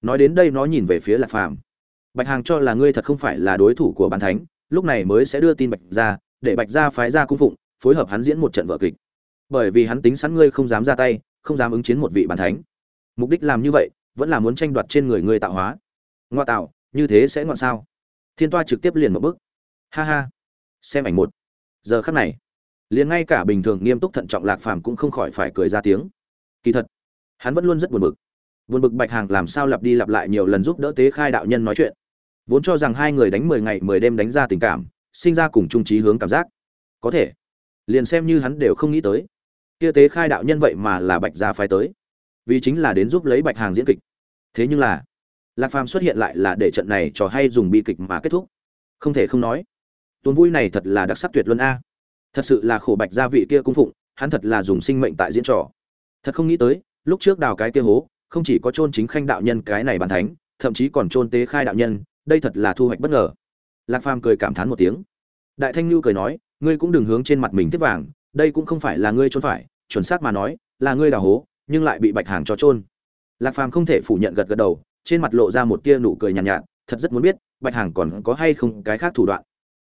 Nói đến đây nó nhìn về phía lạc phàm. Bạch hàng cho là ngươi thật không phải là đối thủ của bán thánh, lúc này mới sẽ đưa tin bạch gia, để bạch gia phái ra cung phụng phối hợp hắn diễn một trận vở kịch. Bởi vì hắn tính sẵn ngươi không dám ra tay, không dám ứng chiến một vị bàn thánh. Mục đích làm như vậy, vẫn là muốn tranh đoạt trên người ngươi tạo hóa. Ngoa tạo, như thế sẽ ngoạn sao? Thiên toa trực tiếp liền một bước. Ha ha. Xem ảnh một. Giờ khắc này, liền ngay cả bình thường nghiêm túc thận trọng lạc phàm cũng không khỏi phải cười ra tiếng. Kỳ thật, hắn vẫn luôn rất buồn bực. Buồn bực bạch hàng làm sao lặp đi lặp lại nhiều lần giúp đỡ tế khai đạo nhân nói chuyện. Vốn cho rằng hai người đánh mười ngày mười đêm đánh ra tình cảm, sinh ra cùng trung trí hướng cảm giác. Có thể liền xem như hắn đều không nghĩ tới. Kia tế khai đạo nhân vậy mà là bạch gia phái tới. Vì chính là đến giúp lấy bạch hàng diễn kịch. Thế nhưng là, lạc phàm xuất hiện lại là để trận này trò hay dùng bi kịch mà kết thúc. Không thể không nói, tuần vui này thật là đặc sắc tuyệt luân a. Thật sự là khổ bạch gia vị kia cung phụng, hắn thật là dùng sinh mệnh tại diễn trò. Thật không nghĩ tới, lúc trước đào cái kia hố, không chỉ có chôn chính khanh đạo nhân cái này bàn thánh, thậm chí còn chôn tế khai đạo nhân, đây thật là thu hoạch bất ngờ. Lạc phàm cười cảm thán một tiếng. Đại thanh lưu cười nói ngươi cũng đừng hướng trên mặt mình tiếp vàng đây cũng không phải là ngươi trốn phải chuẩn xác mà nói là ngươi đào hố nhưng lại bị bạch hàng cho trôn lạc phàm không thể phủ nhận gật gật đầu trên mặt lộ ra một tia nụ cười nhàn nhạt, nhạt thật rất muốn biết bạch hàng còn có hay không cái khác thủ đoạn.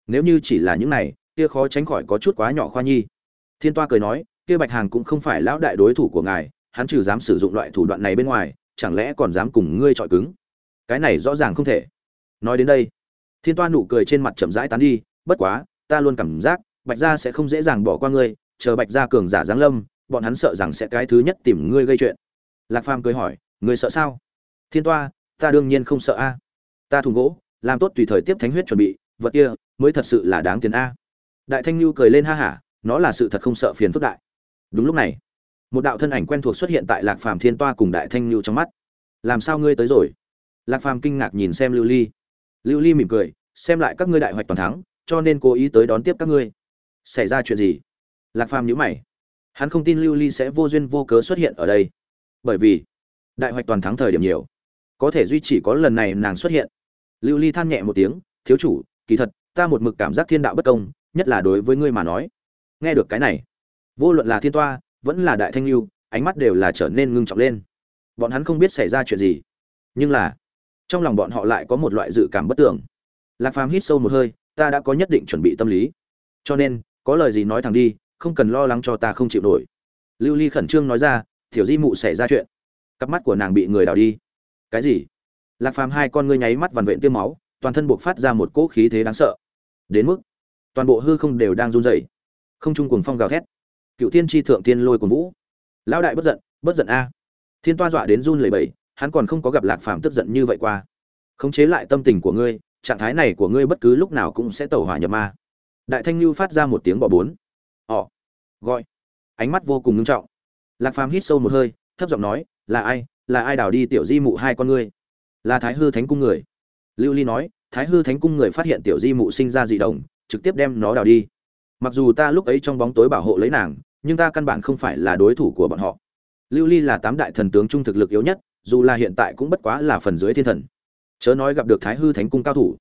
Nếu như chỉ là những này kia khó tránh khỏi có chút quá nhỏ khoa nhi. Thiên toa cười nói kia bạch hàng cũng không phải lão đại đối thủ của ngài hắn trừ dám sử dụng loại thủ đoạn này bên ngoài chẳng lẽ còn dám cùng ngươi chọi cứng? Cái này rõ ràng không thể. Nói đến đây thiên toa nụ cười trên mặt chậm rãi tán đi bất quá ta luôn cảm giác, bạch gia sẽ không dễ dàng bỏ qua ngươi, chờ bạch gia cường giả giáng lâm, bọn hắn sợ rằng sẽ cái thứ nhất tìm ngươi gây chuyện. Lạc phàm cười hỏi, ngươi sợ sao? Thiên toa, ta đương nhiên không sợ a. Ta thùng gỗ, làm tốt tùy thời tiếp thánh huyết chuẩn bị, vật kia mới thật sự là đáng tiền a. Đại thanh lưu cười lên ha hả, nó là sự thật không sợ phiền phức đại. Đúng lúc này, một đạo thân ảnh quen thuộc xuất hiện tại lạc phàm thiên toa cùng đại thanh lưu trong mắt. Làm sao ngươi tới rồi? Lạc phàm kinh ngạc nhìn xem lưu ly. Lưu ly mỉm cười, xem lại các ngươi đại hoạch toàn thắng cho nên cố ý tới đón tiếp các ngươi. Xảy ra chuyện gì? Lạc phàm nhữ mày. Hắn không tin lưu ly sẽ vô duyên vô cớ xuất hiện ở đây. Bởi vì, đại hoạch toàn thắng thời điểm nhiều. Có thể duy chỉ có lần này nàng xuất hiện. Lưu ly than nhẹ một tiếng, thiếu chủ, kỳ thật, ta một mực cảm giác thiên đạo bất công, nhất là đối với ngươi mà nói. Nghe được cái này, vô luận là thiên toa, vẫn là đại thanh lưu, ánh mắt đều là trở nên ngưng trọng lên. Bọn hắn không biết xảy ra chuyện gì. Nhưng là, trong lòng bọn họ lại có một loại dự cảm bất tưởng lạc phàm hít sâu một hơi ta đã có nhất định chuẩn bị tâm lý. Cho nên, có lời gì nói thẳng đi, không cần lo lắng cho ta không chịu nổi. Lưu ly khẩn trương nói ra thiểu di mụ xảy ra chuyện. Cặp mắt của nàng bị người đào đi. Cái gì? Lạc phàm hai con ngươi nháy mắt vằn vện tiêm máu, toàn thân buộc phát ra một cỗ khí thế đáng sợ. Đến mức, toàn bộ hư không đều đang run rẩy. Không trung cuồng phong gào thét. Cựu tiên tri thượng tiên lôi cuồng vũ. Lão đại bất giận bất giận a. Thiên toa dọa đến run lẩy bẩy, hắn còn không có gặp lạc phàm tức giận như vậy qua. Khống chế lại tâm tình của ngươi trạng thái này của ngươi bất cứ lúc nào cũng sẽ tẩu hỏa nhập ma. Đại thanh lưu phát ra một tiếng bỏ bốn. Họ gọi. Ánh mắt vô cùng ngưng trọng. Lạc phàm hít sâu một hơi, thấp giọng nói, là ai? Là ai đào đi tiểu di mụ hai con ngươi? Là thái hư thánh cung người. Lưu ly nói, thái hư thánh cung người phát hiện tiểu di mụ sinh ra dị đồng trực tiếp đem nó đào đi. Mặc dù ta lúc ấy trong bóng tối bảo hộ lấy nàng, nhưng ta căn bản không phải là đối thủ của bọn họ. Lưu ly là tám đại thần tướng trung thực lực yếu nhất, dù là hiện tại cũng bất quá là phần dưới thiên thần chớ nói gặp được thái hư thánh cung cao thủ,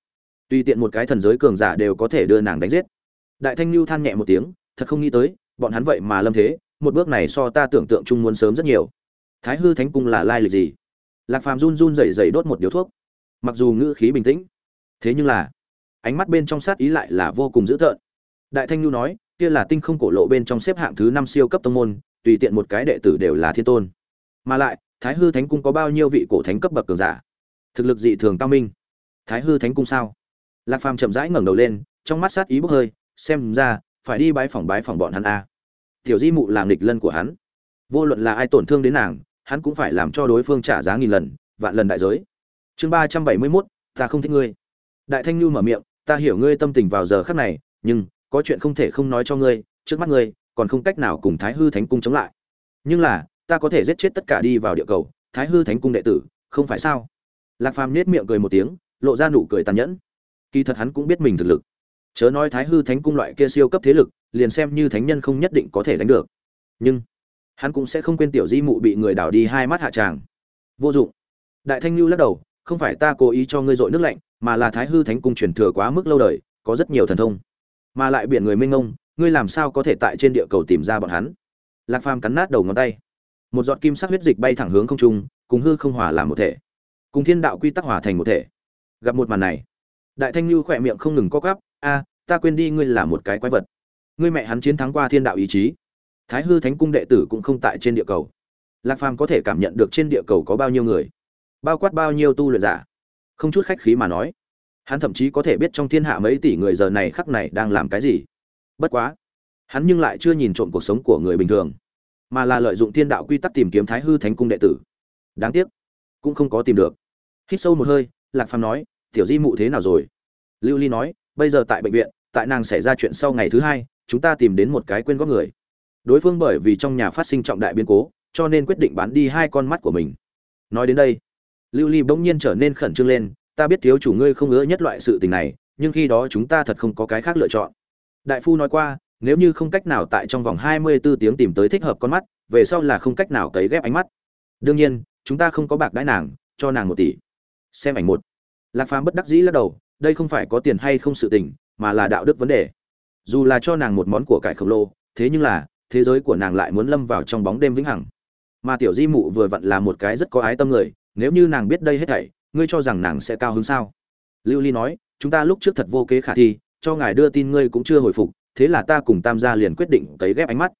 tùy tiện một cái thần giới cường giả đều có thể đưa nàng đánh giết. Đại thanh lưu than nhẹ một tiếng, thật không nghĩ tới, bọn hắn vậy mà lâm thế, một bước này so ta tưởng tượng chung muốn sớm rất nhiều. Thái hư thánh cung là lai lịch gì? Lạc phàm run run rẩy rẩy đốt một điếu thuốc. Mặc dù ngữ khí bình tĩnh, thế nhưng là, ánh mắt bên trong sát ý lại là vô cùng dữ tợn. Đại thanh nhu nói, kia là tinh không cổ lộ bên trong xếp hạng thứ năm siêu cấp tông môn, tùy tiện một cái đệ tử đều là thiên tôn. Mà lại, thái hư thánh cung có bao nhiêu vị cổ thánh cấp bậc cường giả? Thực lực dị thường cao minh. Thái hư thánh cung sao? Lạc phàm chậm rãi ngẩng đầu lên, trong mắt sát ý bốc hơi, xem ra, phải đi bái phỏng bái phỏng bọn hắn a. Tiểu di mụ là nghịch lân của hắn. Vô luận là ai tổn thương đến nàng, hắn cũng phải làm cho đối phương trả giá nghìn lần, vạn lần đại giới. Chương ba trăm bảy mươi mốt, ta không thích ngươi. Đại thanh nhu mở miệng, ta hiểu ngươi tâm tình vào giờ khắc này, nhưng có chuyện không thể không nói cho ngươi, trước mắt ngươi, còn không cách nào cùng thái hư thánh cung chống lại. Nhưng là, ta có thể giết chết tất cả đi vào địa cầu, thái hư thánh cung đệ tử, không phải sao? Lạc phàm nết miệng cười một tiếng, lộ ra nụ cười tàn nhẫn. Kỳ thật hắn cũng biết mình thực lực. Chớ nói thái hư thánh cung loại kia siêu cấp thế lực, liền xem như thánh nhân không nhất định có thể đánh được. Nhưng, hắn cũng sẽ không quên tiểu di mụ bị người đảo đi hai mắt hạ tràng. Vô dụng. Đại thanh lưu lắc đầu, không phải ta cố ý cho ngươi dội nước lạnh, mà là thái hư thánh cung truyền thừa quá mức lâu đời, có rất nhiều thần thông. Mà lại biển người mênh ngông ngươi làm sao có thể tại trên địa cầu tìm ra bọn hắn? Lạc phàm cắn nát đầu ngón tay. Một giọt kim sắc huyết dịch bay thẳng hướng không trung, cùng hư không hòa làm một thể cùng thiên đạo quy tắc hòa thành một thể. Gặp một màn này, đại thanh lưu khỏe miệng không ngừng co cắp a, ta quên đi ngươi là một cái quái vật. Ngươi mẹ hắn chiến thắng qua thiên đạo ý chí. Thái hư thánh cung đệ tử cũng không tại trên địa cầu. Lạc phàm có thể cảm nhận được trên địa cầu có bao nhiêu người, bao quát bao nhiêu tu luyện giả. Không chút khách khí mà nói, hắn thậm chí có thể biết trong thiên hạ mấy tỷ người giờ này khắc này đang làm cái gì. Bất quá, hắn nhưng lại chưa nhìn trộm cuộc sống của người bình thường, mà là lợi dụng thiên đạo quy tắc tìm kiếm thái hư thánh cung đệ tử. Đáng tiếc cũng không có tìm được. Hít sâu một hơi, lạc phàm nói, tiểu di mụ thế nào rồi? Lưu ly nói, bây giờ tại bệnh viện, tại nàng xảy ra chuyện sau ngày thứ hai, chúng ta tìm đến một cái quên góp người. Đối phương bởi vì trong nhà phát sinh trọng đại biến cố, cho nên quyết định bán đi hai con mắt của mình. Nói đến đây, lưu ly bỗng nhiên trở nên khẩn trương lên, ta biết thiếu chủ ngươi không ngỡ nhất loại sự tình này, nhưng khi đó chúng ta thật không có cái khác lựa chọn. Đại phu nói qua, nếu như không cách nào tại trong vòng hai mươi 24 tiếng tìm tới thích hợp con mắt, về sau là không cách nào cấy ghép ánh mắt. Đương nhiên chúng ta không có bạc đãi nàng, cho nàng một tỷ. Xem ảnh một. Lạc phàm bất đắc dĩ lắc đầu, đây không phải có tiền hay không sự tình, mà là đạo đức vấn đề. Dù là cho nàng một món của cải khổng lồ, thế nhưng là, thế giới của nàng lại muốn lâm vào trong bóng đêm vĩnh hằng. Mà tiểu di mụ vừa vặn là một cái rất có ái tâm người, nếu như nàng biết đây hết thảy, ngươi cho rằng nàng sẽ cao hứng sao? Lưu ly nói, chúng ta lúc trước thật vô kế khả thi, cho ngài đưa tin ngươi cũng chưa hồi phục, thế là ta cùng tam gia liền quyết định cấy ghép ánh mắt.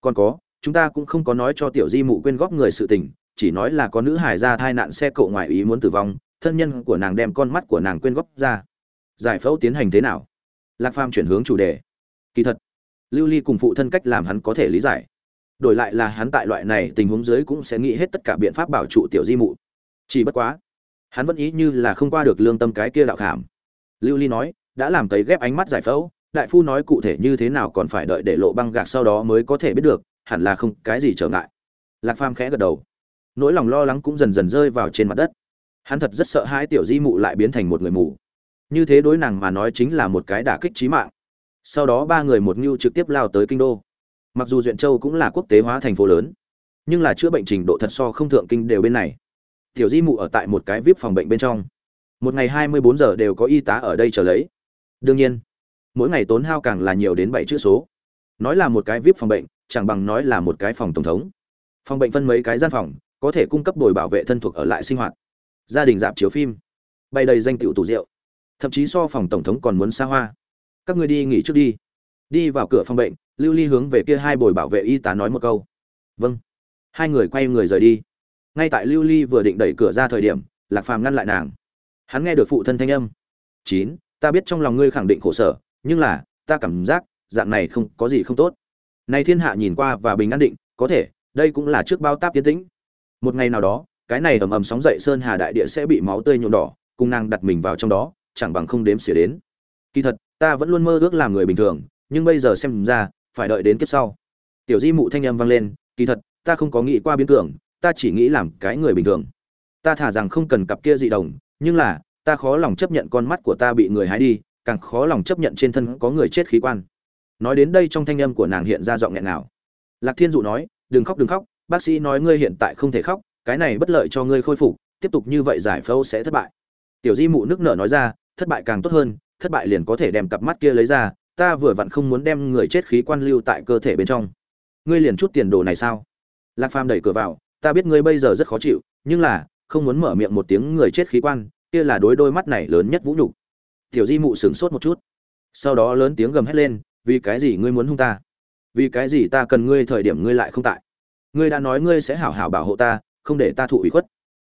Còn có, chúng ta cũng không có nói cho tiểu di mụ quên góp người sự tình chỉ nói là có nữ hải ra thai nạn xe cộ ngoại ý muốn tử vong, thân nhân của nàng đem con mắt của nàng quyên góp ra. Giải phẫu tiến hành thế nào? Lạc phàm chuyển hướng chủ đề. Kỳ thật, lưu ly cùng phụ thân cách làm hắn có thể lý giải. Đổi lại là hắn tại loại này tình huống dưới cũng sẽ nghĩ hết tất cả biện pháp bảo trụ tiểu di mụ. Chỉ bất quá, hắn vẫn ý như là không qua được lương tâm cái kia đạo khảm. Lưu ly nói, đã làm cấy ghép ánh mắt giải phẫu, đại phu nói cụ thể như thế nào còn phải đợi để lộ băng gạc sau đó mới có thể biết được, hẳn là không, cái gì trở ngại. Lạc phàm khẽ gật đầu nỗi lòng lo lắng cũng dần dần rơi vào trên mặt đất. Hắn thật rất sợ hai tiểu di mụ lại biến thành một người mù. Như thế đối nàng mà nói chính là một cái đả kích trí mạng. Sau đó ba người một ngưu trực tiếp lao tới kinh đô. Mặc dù duyện châu cũng là quốc tế hóa thành phố lớn, nhưng là chữa bệnh trình độ thật so không thượng kinh đều bên này. Tiểu di mụ ở tại một cái vip phòng bệnh bên trong. Một ngày hai mươi bốn giờ đều có y tá ở đây chờ lấy. Đương nhiên, mỗi ngày tốn hao càng là nhiều đến bảy chữ số. Nói là một cái vip phòng bệnh, chẳng bằng nói là một cái phòng tổng thống. Phòng bệnh phân mấy cái gian phòng có thể cung cấp bồi bảo vệ thân thuộc ở lại sinh hoạt. Gia đình dạp chiếu phim. Bay đầy danh tiệu tủ rượu. Thậm chí so phòng tổng thống còn muốn xa hoa. Các ngươi đi nghỉ trước đi. Đi vào cửa phòng bệnh, lưu ly hướng về kia hai bồi bảo vệ y tá nói một câu. Vâng. Hai người quay người rời đi. Ngay tại lưu ly vừa định đẩy cửa ra thời điểm, lạc phàm ngăn lại nàng. Hắn nghe được phụ thân thanh âm. Chín, ta biết trong lòng ngươi khẳng định khổ sở, nhưng là, ta cảm giác, dạng này không có gì không tốt. Này thiên hạ nhìn qua và bình an định, có thể, đây cũng là trước bao táp tiến tĩnh một ngày nào đó, cái này ầm ầm sóng dậy sơn hà đại địa sẽ bị máu tươi nhuộm đỏ cung năng đặt mình vào trong đó, chẳng bằng không đếm xỉa đến. Kỳ thật, ta vẫn luôn mơ ước làm người bình thường, nhưng bây giờ xem ra, phải đợi đến kiếp sau. Tiểu di mụ thanh âm vang lên, kỳ thật, ta không có nghĩ qua biến tưởng, ta chỉ nghĩ làm cái người bình thường. Ta thả rằng không cần cặp kia dị đồng, nhưng là, ta khó lòng chấp nhận con mắt của ta bị người hái đi, càng khó lòng chấp nhận trên thân có người chết khí quan. Nói đến đây trong thanh âm của nàng hiện ra giọng nghẹn nào lạc thiên dụ nói, đừng khóc đừng khóc bác sĩ nói ngươi hiện tại không thể khóc, cái này bất lợi cho ngươi khôi phục, tiếp tục như vậy giải phẫu sẽ thất bại. Tiểu di mụ nước nở nói ra, thất bại càng tốt hơn, thất bại liền có thể đem cặp mắt kia lấy ra, ta vừa vặn không muốn đem người chết khí quan lưu tại cơ thể bên trong. Ngươi liền chút tiền đồ này sao? Lạc phàm đẩy cửa vào, ta biết ngươi bây giờ rất khó chịu, nhưng là, không muốn mở miệng một tiếng người chết khí quan, kia là đối đôi mắt này lớn nhất vũ nhục. Tiểu di mụ sửng sốt một chút. Sau đó lớn tiếng gầm hét lên, vì cái gì ngươi muốn hung ta? Vì cái gì ta cần ngươi thời điểm ngươi lại không tại? Ngươi đã nói ngươi sẽ hảo hảo bảo hộ ta, không để ta thụ ủy khuất.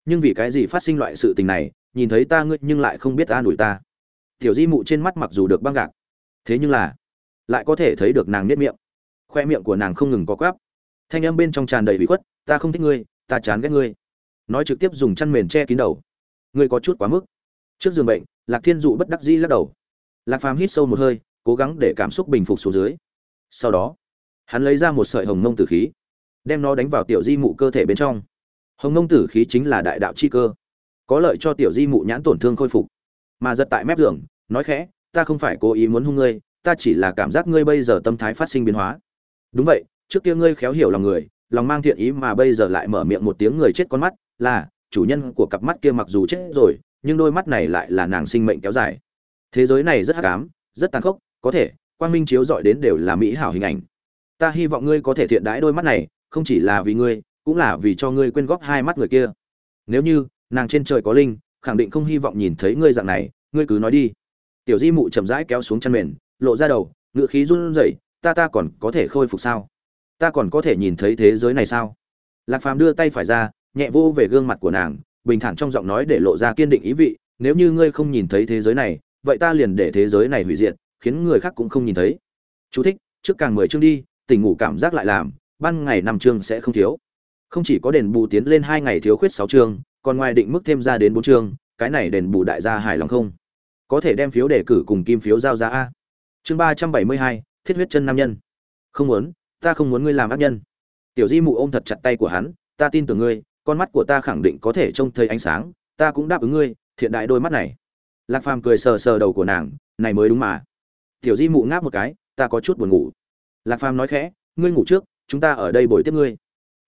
Nhưng vì cái gì phát sinh loại sự tình này, nhìn thấy ta ngươi nhưng lại không biết ta đuổi ta. Tiểu di mụ trên mắt mặc dù được băng gạc, thế nhưng là lại có thể thấy được nàng nết miệng. Khoe miệng của nàng không ngừng có quáp thanh âm bên trong tràn đầy bị khuất, ta không thích ngươi, ta chán ghét ngươi. Nói trực tiếp dùng chăn mền che kín đầu. Ngươi có chút quá mức. Trước giường bệnh, lạc thiên dụ bất đắc dĩ lắc đầu. Lạc phàm hít sâu một hơi, cố gắng để cảm xúc bình phục xuống dưới. Sau đó, hắn lấy ra một sợi hồng mông tử khí đem nó đánh vào tiểu di mụ cơ thể bên trong. Hồng nông tử khí chính là đại đạo chi cơ, có lợi cho tiểu di mụ nhãn tổn thương khôi phục. Mà giật tại mép giường, nói khẽ, ta không phải cố ý muốn hung ngươi, ta chỉ là cảm giác ngươi bây giờ tâm thái phát sinh biến hóa. Đúng vậy, trước kia ngươi khéo hiểu lòng người, lòng mang thiện ý mà bây giờ lại mở miệng một tiếng người chết con mắt, là, chủ nhân của cặp mắt kia mặc dù chết rồi, nhưng đôi mắt này lại là nàng sinh mệnh kéo dài. Thế giới này rất hắc ám, rất tàn khốc, có thể, quang minh chiếu dọi đến đều là mỹ hảo hình ảnh. Ta hy vọng ngươi có thể thiện đãi đôi mắt này không chỉ là vì ngươi, cũng là vì cho ngươi quên góp hai mắt người kia. Nếu như, nàng trên trời có linh, khẳng định không hy vọng nhìn thấy ngươi dạng này, ngươi cứ nói đi. Tiểu di mụ chậm rãi kéo xuống chân mền, lộ ra đầu, ngựa khí run rẩy, ta ta còn có thể khôi phục sao? Ta còn có thể nhìn thấy thế giới này sao? Lạc phàm đưa tay phải ra, nhẹ vô về gương mặt của nàng, bình thản trong giọng nói để lộ ra kiên định ý vị, nếu như ngươi không nhìn thấy thế giới này, vậy ta liền để thế giới này hủy diệt, khiến người khác cũng không nhìn thấy. Chú thích, trước càng mười chương đi, tỉnh ngủ cảm giác lại làm ban ngày năm chương sẽ không thiếu. Không chỉ có đền bù tiến lên hai ngày thiếu khuyết sáu chương, còn ngoài định mức thêm ra đến bốn chương, cái này đền bù đại gia hài lòng không? Có thể đem phiếu đề cử cùng kim phiếu giao ra a. Chương ba trăm bảy mươi hai, thiết huyết chân nam nhân. Không muốn, ta không muốn ngươi làm ác nhân. Tiểu di mụ ôm thật chặt tay của hắn, ta tin tưởng ngươi, con mắt của ta khẳng định có thể trông thấy ánh sáng, ta cũng đáp ứng ngươi, thiện đại đôi mắt này. Lạc phàm cười sờ sờ đầu của nàng, này mới đúng mà. Tiểu di mụ ngáp một cái, ta có chút buồn ngủ. Lạc phàm nói khẽ, ngươi ngủ trước chúng ta ở đây bồi tiếp ngươi.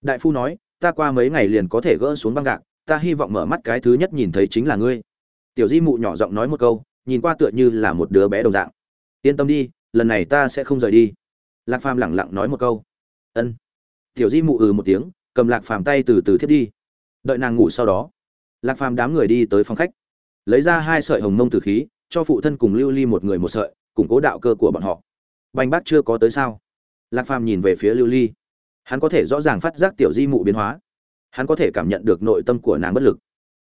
Đại phu nói, ta qua mấy ngày liền có thể gỡ xuống băng gạc, ta hy vọng mở mắt cái thứ nhất nhìn thấy chính là ngươi. Tiểu di mụ nhỏ giọng nói một câu, nhìn qua tựa như là một đứa bé đồng dạng. Yên tâm đi, lần này ta sẽ không rời đi. Lạc phàm lẳng lặng nói một câu. Ân. Tiểu di mụ ừ một tiếng, cầm lạc phàm tay từ từ thiết đi. Đợi nàng ngủ sau đó, lạc phàm đám người đi tới phòng khách. Lấy ra hai sợi hồng mông từ khí, cho phụ thân cùng lưu ly một người một sợi, củng cố đạo cơ của bọn họ. Bành bác chưa có tới sao? Lạc phàm nhìn về phía lưu ly. Hắn có thể rõ ràng phát giác tiểu di mụ biến hóa. Hắn có thể cảm nhận được nội tâm của nàng bất lực.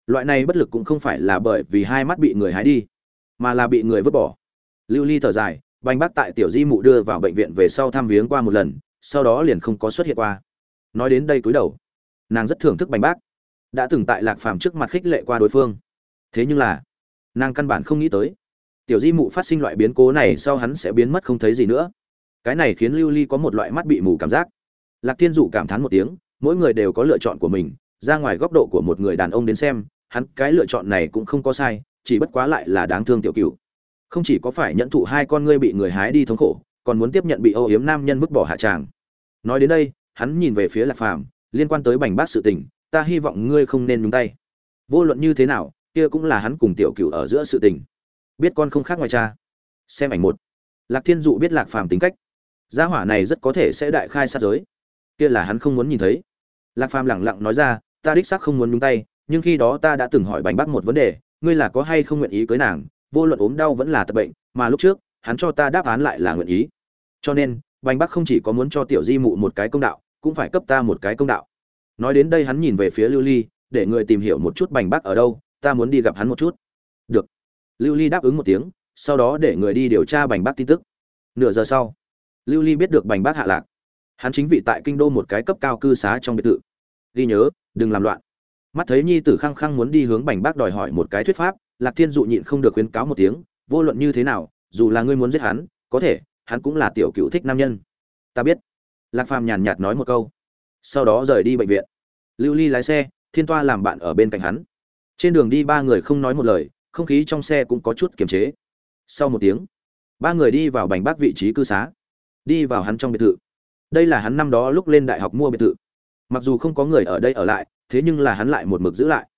Loại này bất lực cũng không phải là bởi vì hai mắt bị người hái đi, mà là bị người vứt bỏ. Lưu ly thở dài, bành bác tại tiểu di mụ đưa vào bệnh viện về sau thăm viếng qua một lần, sau đó liền không có xuất hiện qua. Nói đến đây cúi đầu, nàng rất thưởng thức bành bác. Đã từng tại lạc phàm trước mặt khích lệ qua đối phương. Thế nhưng là, nàng căn bản không nghĩ tới, tiểu di mụ phát sinh loại biến cố này sau hắn sẽ biến mất không thấy gì nữa cái này khiến lưu ly có một loại mắt bị mù cảm giác. Lạc thiên dụ cảm thán một tiếng, mỗi người đều có lựa chọn của mình, ra ngoài góc độ của một người đàn ông đến xem, hắn cái lựa chọn này cũng không có sai, chỉ bất quá lại là đáng thương tiểu cựu không chỉ có phải nhận thụ hai con ngươi bị người hái đi thống khổ, còn muốn tiếp nhận bị âu yếm nam nhân vứt bỏ hạ tràng. Nói đến đây, hắn nhìn về phía lạc phàm, liên quan tới bành bác sự tình, ta hy vọng ngươi không nên nhúng tay. Vô luận như thế nào, kia cũng là hắn cùng tiểu cựu ở giữa sự tình. Biết con không khác ngoài cha. Xem ảnh một. Lạc thiên dụ biết lạc phàm tính cách gia hỏa này rất có thể sẽ đại khai sát giới. Kia là hắn không muốn nhìn thấy. Lạc phàm lẳng lặng nói ra, ta đích xác không muốn nhúng tay, nhưng khi đó ta đã từng hỏi bành bác một vấn đề, ngươi là có hay không nguyện ý cưới nàng? Vô luận ốm đau vẫn là tật bệnh, mà lúc trước, hắn cho ta đáp án lại là nguyện ý. Cho nên, bành bác không chỉ có muốn cho tiểu di mụ một cái công đạo, cũng phải cấp ta một cái công đạo. Nói đến đây hắn nhìn về phía lưu ly, để người tìm hiểu một chút bành bác ở đâu, ta muốn đi gặp hắn một chút. Được. Lưu ly đáp ứng một tiếng, sau đó để người đi điều tra bành bác tin tức. Nửa giờ sau lưu ly biết được bành bác hạ lạc. Hắn chính vị tại kinh đô một cái cấp cao cư xá trong biệt thự. Ghi nhớ, đừng làm loạn. Mắt thấy nhi tử khăng khăng muốn đi hướng bành bác đòi hỏi một cái thuyết pháp, lạc thiên dụ nhịn không được khuyến cáo một tiếng, vô luận như thế nào, dù là ngươi muốn giết hắn, có thể, hắn cũng là tiểu cựu thích nam nhân. Ta biết. Lạc phàm nhàn nhạt nói một câu. Sau đó rời đi bệnh viện. Lưu ly lái xe, thiên toa làm bạn ở bên cạnh hắn. Trên đường đi ba người không nói một lời, không khí trong xe cũng có chút kiềm chế. Sau một tiếng, ba người đi vào bành bác vị trí cư xá đi vào hắn trong biệt thự. Đây là hắn năm đó lúc lên đại học mua biệt thự. Mặc dù không có người ở đây ở lại, thế nhưng là hắn lại một mực giữ lại.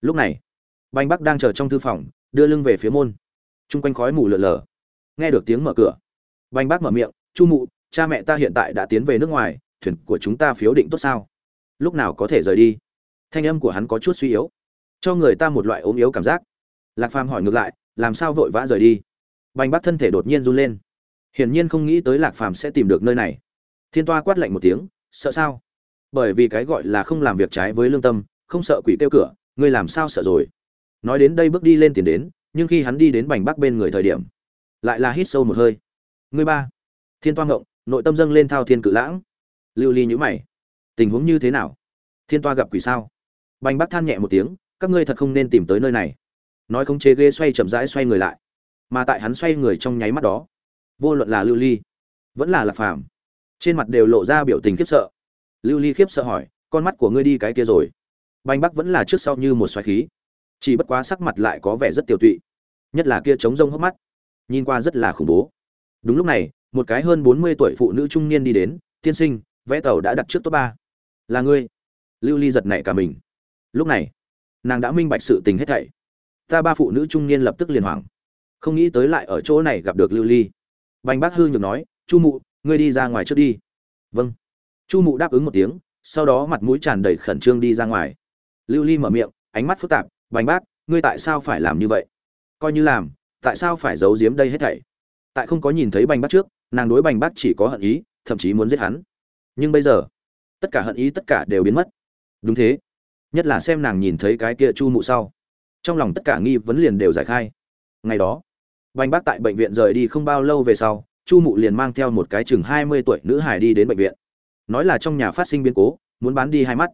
Lúc này, bành bắc đang chờ trong thư phòng, đưa lưng về phía môn. T r u n g quanh khói mù lờ lờ nghe được tiếng mở cửa. Bành bắc mở miệng, chu mụ, cha mẹ ta hiện tại đã tiến về nước ngoài, thuyền của chúng ta phiếu định tốt sao? Lúc nào có thể rời đi? Thanh âm của hắn có chút suy yếu. Cho người ta một loại ốm yếu cảm giác. Lạc phàm hỏi ngược lại, làm sao vội vã rời đi? Bành bắc thân thể đột nhiên run lên hiển nhiên không nghĩ tới lạc phàm sẽ tìm được nơi này. Thiên toa quát lạnh một tiếng, sợ sao? Bởi vì cái gọi là không làm việc trái với lương tâm, không sợ quỷ kêu cửa, ngươi làm sao sợ rồi? Nói đến đây bước đi lên tiền đến, nhưng khi hắn đi đến bành bắc bên người thời điểm, lại là hít sâu một hơi. Ngươi ba. Thiên toa ngộng, nội tâm dâng lên thao thiên cự lãng. Lưu ly nhữ mày. Tình huống như thế nào? Thiên toa gặp quỷ sao? Bành bắc than nhẹ một tiếng, các ngươi thật không nên tìm tới nơi này. Nói không chế ghê xoay chậm rãi xoay người lại. Mà tại hắn xoay người trong nháy mắt đó vô luận là lưu ly, vẫn là lạc phàm, trên mặt đều lộ ra biểu tình khiếp sợ. Lưu ly khiếp sợ hỏi, con mắt của ngươi đi cái kia rồi? Bành bắc vẫn là trước sau như một xoáy khí, chỉ bất quá sắc mặt lại có vẻ rất tiêu tụy, nhất là kia trống rông hốc mắt, nhìn qua rất là khủng bố. Đúng lúc này, một cái hơn bốn mươi tuổi phụ nữ trung niên đi đến, tiên sinh vẽ tàu đã đặt trước top ba. Là ngươi. Lưu ly giật nảy cả mình. Lúc này, nàng đã minh bạch sự tình hết thảy. Ta ba phụ nữ trung niên lập tức liền hoảng, không nghĩ tới lại ở chỗ này gặp được lưu ly bành bác hư nhược nói, chu mụ, ngươi đi ra ngoài trước đi. Vâng. Chu mụ đáp ứng một tiếng, sau đó mặt mũi tràn đầy khẩn trương đi ra ngoài. Lưu ly mở miệng, ánh mắt phức tạp, bành bác, ngươi tại sao phải làm như vậy? Coi như làm, tại sao phải giấu giếm đây hết thảy? Tại không có nhìn thấy bành bác trước, nàng đối bành bác chỉ có hận ý, thậm chí muốn giết hắn. Nhưng bây giờ, tất cả hận ý tất cả đều biến mất. Đúng thế. Nhất là xem nàng nhìn thấy cái kia chu mụ sau. Trong lòng tất cả nghi vấn liền đều giải khai. Ngày đó bành bác tại bệnh viện rời đi không bao lâu về sau, chu mụ liền mang theo một cái chừng hai mươi tuổi nữ hải đi đến bệnh viện. Nói là trong nhà phát sinh biến cố, muốn bán đi hai mắt.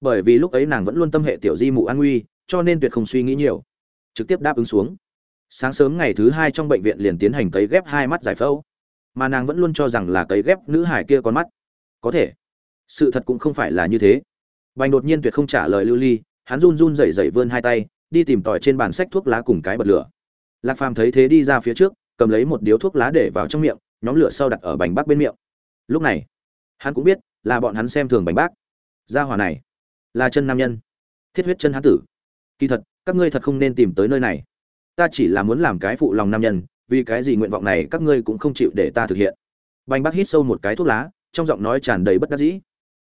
Bởi vì lúc ấy nàng vẫn luôn tâm hệ tiểu di mụ an nguy, cho nên tuyệt không suy nghĩ nhiều. Trực tiếp đáp ứng xuống. Sáng sớm ngày thứ hai trong bệnh viện liền tiến hành cấy ghép hai mắt giải phẫu. Mà nàng vẫn luôn cho rằng là cấy ghép nữ hải kia con mắt. Có thể. Sự thật cũng không phải là như thế. Bành đột nhiên tuyệt không trả lời lưu ly, hắn run run rẩy rẩy vươn hai tay, đi tìm tòi trên bàn sách thuốc lá cùng cái bật lửa lạc phàm thấy thế đi ra phía trước, cầm lấy một điếu thuốc lá để vào trong miệng, nhóm lửa sau đặt ở bành bác bên miệng. Lúc này, hắn cũng biết là bọn hắn xem thường bành bác. Gia hỏa này là chân nam nhân, thiết huyết chân hán tử. Kỳ thật, các ngươi thật không nên tìm tới nơi này. Ta chỉ là muốn làm cái phụ lòng nam nhân, vì cái gì nguyện vọng này các ngươi cũng không chịu để ta thực hiện. Bành bác hít sâu một cái thuốc lá, trong giọng nói tràn đầy bất đắc dĩ.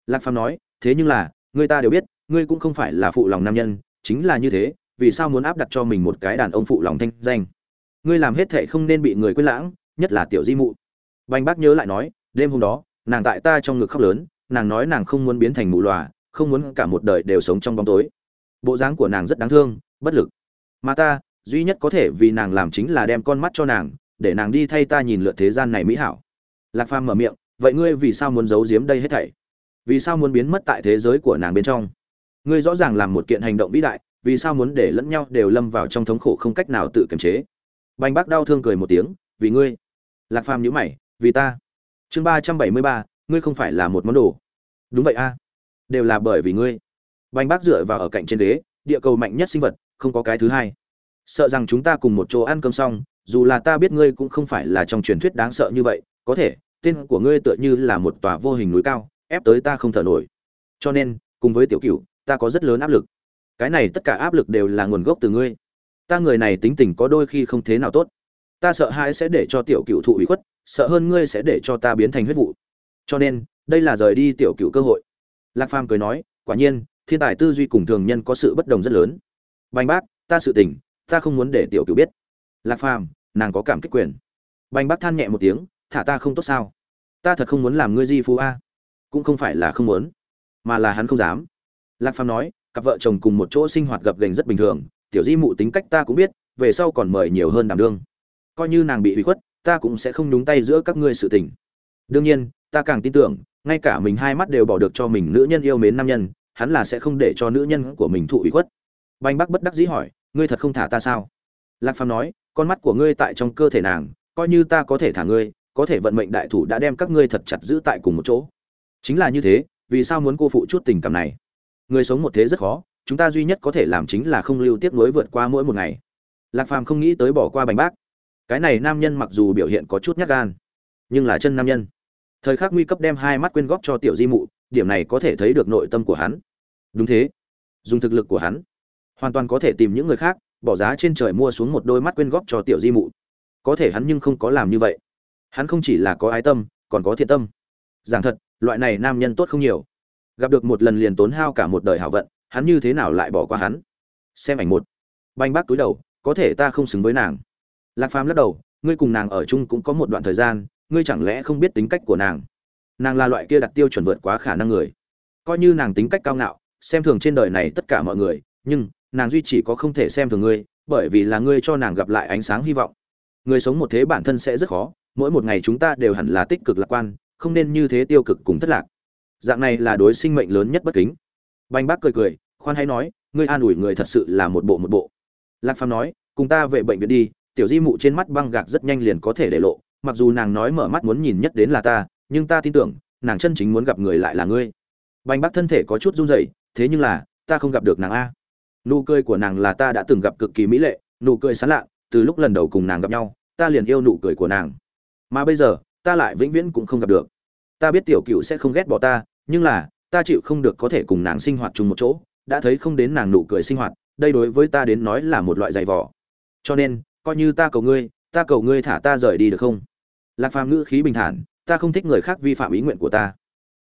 Lạc phàm nói, thế nhưng là, người ta đều biết, ngươi cũng không phải là phụ lòng nam nhân, chính là như thế vì sao muốn áp đặt cho mình một cái đàn ông phụ lòng thanh danh? Ngươi làm hết thệ không nên bị người quên lãng, nhất là tiểu di mụ. Bành bác nhớ lại nói, đêm hôm đó, nàng tại ta trong ngực khóc lớn, nàng nói nàng không muốn biến thành mù lòa, không muốn cả một đời đều sống trong bóng tối. Bộ dáng của nàng rất đáng thương, bất lực. Mà ta, duy nhất có thể vì nàng làm chính là đem con mắt cho nàng, để nàng đi thay ta nhìn lượt thế gian này mỹ hảo. Lạc phàm mở miệng, vậy ngươi vì sao muốn giấu giếm đây hết thảy? Vì sao muốn biến mất tại thế giới của nàng bên trong? Ngươi rõ ràng làm một kiện hành động vĩ đại vì sao muốn để lẫn nhau đều lâm vào trong thống khổ không cách nào tự kiềm chế? Bành bác đau thương cười một tiếng, vì ngươi. Lạc phàm nhữ mày, vì ta. Chương ba trăm bảy mươi ba, ngươi không phải là một món đồ. Đúng vậy a, đều là bởi vì ngươi. Bành bác dựa vào ở cạnh trên đế địa cầu mạnh nhất sinh vật, không có cái thứ hai. Sợ rằng chúng ta cùng một chỗ ăn cơm xong, dù là ta biết ngươi cũng không phải là trong truyền thuyết đáng sợ như vậy, có thể, tên của ngươi tựa như là một tòa vô hình núi cao, ép tới ta không thở nổi. Cho nên, cùng với tiểu cửu, ta có rất lớn áp lực cái này tất cả áp lực đều là nguồn gốc từ ngươi. Ta người này tính tình có đôi khi không thế nào tốt. Ta sợ hãi sẽ để cho tiểu cựu thụ ủy khuất, sợ hơn ngươi sẽ để cho ta biến thành huyết vụ. Cho nên, đây là rời đi tiểu cựu cơ hội. Lạc phàm cười nói, quả nhiên, thiên tài tư duy cùng thường nhân có sự bất đồng rất lớn. Bành bác, ta sự tình, ta không muốn để tiểu cựu biết. Lạc phàm, nàng có cảm kích quyền. Bành bác than nhẹ một tiếng, thả ta không tốt sao? Ta thật không muốn làm ngươi di phú a. Cũng không phải là không muốn, mà là hắn không dám. Lạc phàm nói cặp vợ chồng cùng một chỗ sinh hoạt gập gành rất bình thường, tiểu di mụ tính cách ta cũng biết, về sau còn mời nhiều hơn đảm đương. Coi như nàng bị hủy khuất, ta cũng sẽ không nhúng tay giữa các ngươi sự tình. Đương nhiên, ta càng tin tưởng, ngay cả mình hai mắt đều bỏ được cho mình nữ nhân yêu mến nam nhân, hắn là sẽ không để cho nữ nhân của mình thụ ủy khuất. Banh bắc bất đắc dĩ hỏi, ngươi thật không thả ta sao? Lạc phàm nói, con mắt của ngươi tại trong cơ thể nàng, coi như ta có thể thả ngươi, có thể vận mệnh đại thủ đã đem các ngươi thật chặt giữ tại cùng một chỗ. Chính là như thế, vì sao muốn cô phụ chút tình cảm này? Người sống một thế rất khó, chúng ta duy nhất có thể làm chính là không lưu tiếc nuối vượt qua mỗi một ngày. Lạc phàm không nghĩ tới bỏ qua bành bác. Cái này nam nhân mặc dù biểu hiện có chút nhát gan, nhưng là chân nam nhân. Thời khắc nguy cấp đem hai mắt quyên góp cho tiểu di mụ, điểm này có thể thấy được nội tâm của hắn. Đúng thế, dùng thực lực của hắn, hoàn toàn có thể tìm những người khác, bỏ giá trên trời mua xuống một đôi mắt quyên góp cho tiểu di mụ. Có thể hắn nhưng không có làm như vậy. Hắn không chỉ là có ái tâm, còn có thiện tâm. Giảng thật, loại này nam nhân tốt không nhiều gặp được một lần liền tốn hao cả một đời hảo vận, hắn như thế nào lại bỏ qua hắn? Xem ảnh một. Banh bác túi đầu, có thể ta không xứng với nàng. Lạc phàm lắc đầu, ngươi cùng nàng ở chung cũng có một đoạn thời gian, ngươi chẳng lẽ không biết tính cách của nàng? Nàng là loại kia đặt tiêu chuẩn vượt quá khả năng người. Coi như nàng tính cách cao ngạo, xem thường trên đời này tất cả mọi người, nhưng nàng duy chỉ có không thể xem thường ngươi, bởi vì là ngươi cho nàng gặp lại ánh sáng hy vọng. Người sống một thế bản thân sẽ rất khó, mỗi một ngày chúng ta đều hẳn là tích cực lạc quan, không nên như thế tiêu cực cùng thất lạc dạng này là đối sinh mệnh lớn nhất bất kính. Banh bác cười cười, khoan hay nói, ngươi an ủi người thật sự là một bộ một bộ. Lạc phàm nói, cùng ta về bệnh viện đi, tiểu di mụ trên mắt băng gạc rất nhanh liền có thể để lộ, mặc dù nàng nói mở mắt muốn nhìn nhất đến là ta, nhưng ta tin tưởng, nàng chân chính muốn gặp người lại là ngươi. Banh bác thân thể có chút run rẩy, thế nhưng là, ta không gặp được nàng a. Nụ cười của nàng là ta đã từng gặp cực kỳ mỹ lệ, nụ cười sán lạ, từ lúc lần đầu cùng nàng gặp nhau, ta liền yêu nụ cười của nàng. Mà bây giờ, ta lại vĩnh viễn cũng không gặp được. Ta biết tiểu cựu sẽ không ghét bỏ ta nhưng là, ta chịu không được có thể cùng nàng sinh hoạt chung một chỗ, đã thấy không đến nàng nụ cười sinh hoạt, đây đối với ta đến nói là một loại giày vỏ cho nên, coi như ta cầu ngươi, ta cầu ngươi thả ta rời đi được không? Lạc phàm ngữ khí bình thản, ta không thích người khác vi phạm ý nguyện của ta.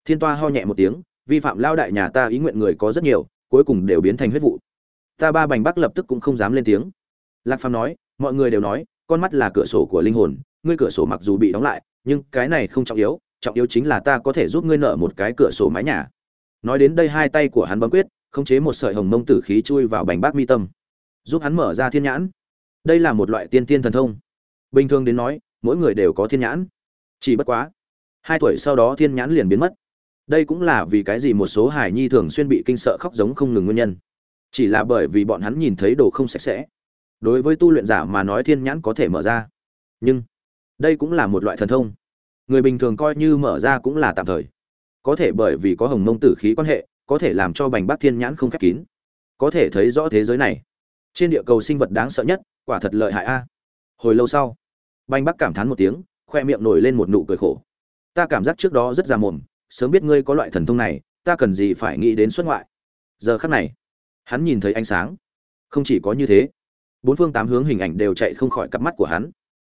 Thiên toa ho nhẹ một tiếng, vi phạm lao đại nhà ta ý nguyện người có rất nhiều, cuối cùng đều biến thành huyết vụ. Ta ba bành bắc lập tức cũng không dám lên tiếng. Lạc phàm nói, mọi người đều nói, con mắt là cửa sổ của linh hồn, ngươi cửa sổ mặc dù bị đóng lại, nhưng cái này không trọng yếu trọng yếu chính là ta có thể giúp ngươi nợ một cái cửa sổ mái nhà. Nói đến đây hai tay của hắn bấm quyết khống chế một sợi hồng mông tử khí chui vào bành bác mi tâm. Giúp hắn mở ra thiên nhãn. Đây là một loại tiên tiên thần thông. Bình thường đến nói, mỗi người đều có thiên nhãn. Chỉ bất quá, hai tuổi sau đó thiên nhãn liền biến mất. Đây cũng là vì cái gì một số hải nhi thường xuyên bị kinh sợ khóc giống không ngừng nguyên nhân. Chỉ là bởi vì bọn hắn nhìn thấy đồ không sạch sẽ. Đối với tu luyện giả mà nói thiên nhãn có thể mở ra. Nhưng, đây cũng là một loại thần thông người bình thường coi như mở ra cũng là tạm thời. Có thể bởi vì có hồng mông tử khí quan hệ, có thể làm cho bành bác thiên nhãn không khép kín. Có thể thấy rõ thế giới này. Trên địa cầu sinh vật đáng sợ nhất, quả thật lợi hại a. Hồi lâu sau, bành bác cảm thán một tiếng, khoe miệng nổi lên một nụ cười khổ. Ta cảm giác trước đó rất già mồm, sớm biết ngươi có loại thần thông này, ta cần gì phải nghĩ đến xuất ngoại. Giờ khắc này, hắn nhìn thấy ánh sáng. Không chỉ có như thế, bốn phương tám hướng hình ảnh đều chạy không khỏi cặp mắt của hắn,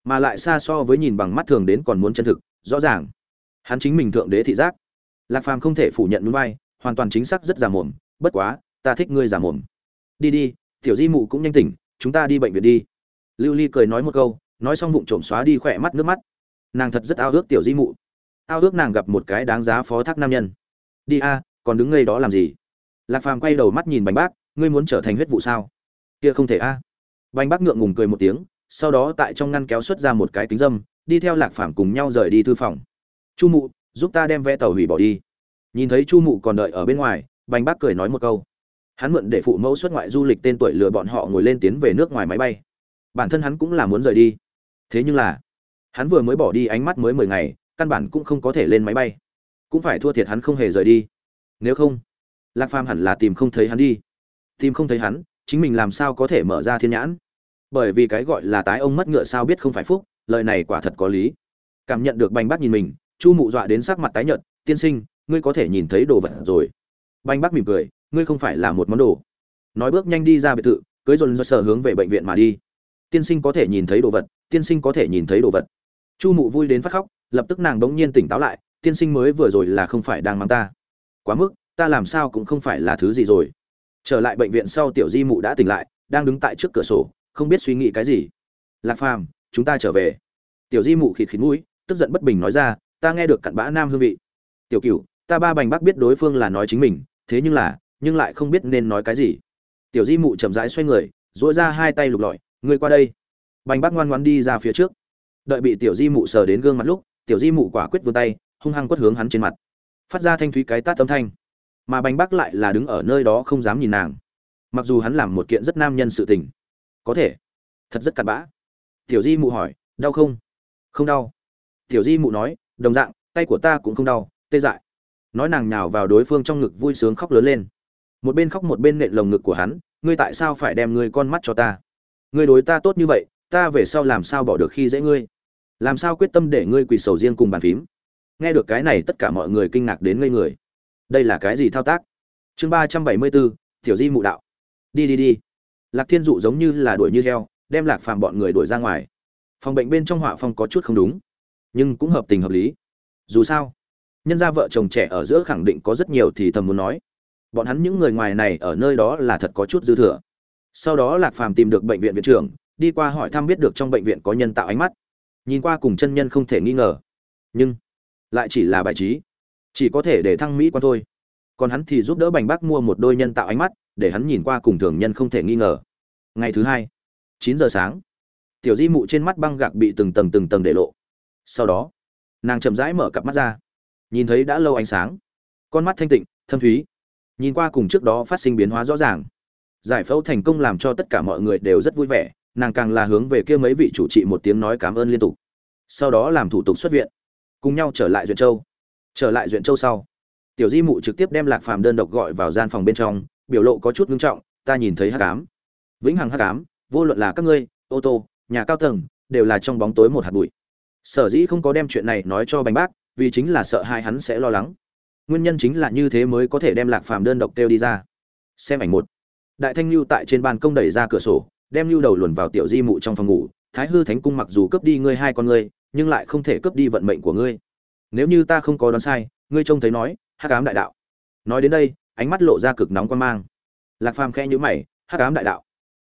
mà lại xa so với nhìn bằng mắt thường đến còn muốn chân thực rõ ràng. Hắn chính mình thượng đế thị giác. Lạc phàm không thể phủ nhận núi vai, hoàn toàn chính xác rất già mồm, bất quá, ta thích ngươi già mồm. Đi đi, tiểu di mụ cũng nhanh tỉnh, chúng ta đi bệnh viện đi. Lưu ly cười nói một câu, nói xong vụng trộm xóa đi khỏe mắt nước mắt. Nàng thật rất ao ước tiểu di mụ. Ao ước nàng gặp một cái đáng giá phó thác nam nhân. Đi a, còn đứng ngây đó làm gì? Lạc phàm quay đầu mắt nhìn bánh bác, ngươi muốn trở thành huyết vụ sao? Kia không thể a. Bánh bác ngượng ngùng cười một tiếng sau đó tại trong ngăn kéo xuất ra một cái kính dâm, đi theo lạc phàm cùng nhau rời đi thư phòng. Chu mụ, giúp ta đem vé tàu hủy bỏ đi. Nhìn thấy chu mụ còn đợi ở bên ngoài, Bành bác cười nói một câu. Hắn mượn để phụ mẫu xuất ngoại du lịch tên tuổi lừa bọn họ ngồi lên tiến về nước ngoài máy bay. Bản thân hắn cũng là muốn rời đi. Thế nhưng là, hắn vừa mới bỏ đi ánh mắt mới mười ngày, căn bản cũng không có thể lên máy bay. Cũng phải thua thiệt hắn không hề rời đi. Nếu không, lạc phàm hẳn là tìm không thấy hắn đi. Tìm không thấy hắn, chính mình làm sao có thể mở ra thiên nhãn? Bởi vì cái gọi là tái ông mất ngựa sao biết không phải phúc, lời này quả thật có lý. Cảm nhận được bành bác nhìn mình, chu mụ dọa đến sắc mặt tái nhợt, tiên sinh, ngươi có thể nhìn thấy đồ vật rồi. Bành bác mỉm cười, ngươi không phải là một món đồ. Nói bước nhanh đi ra biệt thự, cưới dồn do sở hướng về bệnh viện mà đi. Tiên sinh có thể nhìn thấy đồ vật, tiên sinh có thể nhìn thấy đồ vật. Chu mụ vui đến phát khóc, lập tức nàng đống nhiên tỉnh táo lại, tiên sinh mới vừa rồi là không phải đang mang ta. Quá mức, ta làm sao cũng không phải là thứ gì rồi. Trở lại bệnh viện sau tiểu di mụ đã tỉnh lại, đang đứng tại trước cửa sổ không biết suy nghĩ cái gì. Lạc phàm, chúng ta trở về. Tiểu di mụ khịt khịt mũi, tức giận bất bình nói ra, ta nghe được cặn bã nam hương vị. Tiểu cửu, ta ba bành bác biết đối phương là nói chính mình, thế nhưng là, nhưng lại không biết nên nói cái gì. Tiểu di mụ chậm rãi xoay người dỗi ra hai tay lục lọi, ngươi qua đây. Bành bác ngoan ngoan đi ra phía trước. Đợi bị tiểu di mụ sờ đến gương mặt lúc, tiểu di mụ quả quyết vươn tay, hung hăng quất hướng hắn trên mặt. Phát ra thanh thúy cái tát âm thanh. Mà bành bác lại là đứng ở nơi đó không dám nhìn nàng. Mặc dù hắn làm một kiện rất nam nhân sự tình có thể. Thật rất cặn bã. Tiểu di mụ hỏi, đau không? Không đau. Tiểu di mụ nói, đồng dạng, tay của ta cũng không đau, tê dại. Nói nàng nhào vào đối phương trong ngực vui sướng khóc lớn lên. Một bên khóc một bên nện lồng ngực của hắn, ngươi tại sao phải đem ngươi con mắt cho ta? Ngươi đối ta tốt như vậy, ta về sau làm sao bỏ được khi dễ ngươi? Làm sao quyết tâm để ngươi quỳ sầu riêng cùng bàn phím? Nghe được cái này tất cả mọi người kinh ngạc đến ngây người. Đây là cái gì thao tác? Chương ba trăm bảy mươi bốn, tiểu di mụ đạo. Đi đi đi lạc thiên dụ giống như là đuổi như heo, đem lạc phàm bọn người đuổi ra ngoài. Phòng bệnh bên trong họa phong có chút không đúng, nhưng cũng hợp tình hợp lý. Dù sao, nhân gia vợ chồng trẻ ở giữa khẳng định có rất nhiều thì thầm muốn nói. Bọn hắn những người ngoài này ở nơi đó là thật có chút dư thừa. Sau đó lạc phàm tìm được bệnh viện viện trưởng, đi qua hỏi thăm biết được trong bệnh viện có nhân tạo ánh mắt. Nhìn qua cùng chân nhân không thể nghi ngờ. Nhưng, lại chỉ là bài trí. Chỉ có thể để thăng mỹ quan thôi. Còn hắn thì giúp đỡ bành bác mua một đôi nhân tạo ánh mắt, để hắn nhìn qua cùng thường nhân không thể nghi ngờ ngày thứ hai, chín giờ sáng, tiểu di mụ trên mắt băng gạc bị từng tầng từng tầng để lộ. Sau đó, nàng chậm rãi mở cặp mắt ra, nhìn thấy đã lâu ánh sáng, con mắt thanh tịnh, thâm thúy, nhìn qua cùng trước đó phát sinh biến hóa rõ ràng. Giải phẫu thành công làm cho tất cả mọi người đều rất vui vẻ, nàng càng là hướng về kia mấy vị chủ trị một tiếng nói cảm ơn liên tục. Sau đó làm thủ tục xuất viện, cùng nhau trở lại duyện châu. Trở lại duyện châu sau, tiểu di mụ trực tiếp đem lạc phàm đơn độc gọi vào gian phòng bên trong, biểu lộ có chút ngưng trọng, ta nhìn thấy hát cám vĩnh hằng hắc ám, vô luận là các ngươi ô tô nhà cao tầng đều là trong bóng tối một hạt bụi. Sở dĩ không có đem chuyện này nói cho bánh bác vì chính là sợ hai hắn sẽ lo lắng. Nguyên nhân chính là như thế mới có thể đem lạc phàm đơn độc kêu đi ra. Xem ảnh một. Đại thanh lưu tại trên ban công đẩy ra cửa sổ đem lưu đầu luồn vào tiểu di mụ trong phòng ngủ. Thái hư thánh cung mặc dù cướp đi ngươi hai con ngươi nhưng lại không thể cướp đi vận mệnh của ngươi. Nếu như ta không có đoán sai ngươi trông thấy nói hắc ám đại đạo. Nói đến đây ánh mắt lộ ra cực nóng quan mang. Lạc phàm khẽ nhữ mày hắc ám đại đạo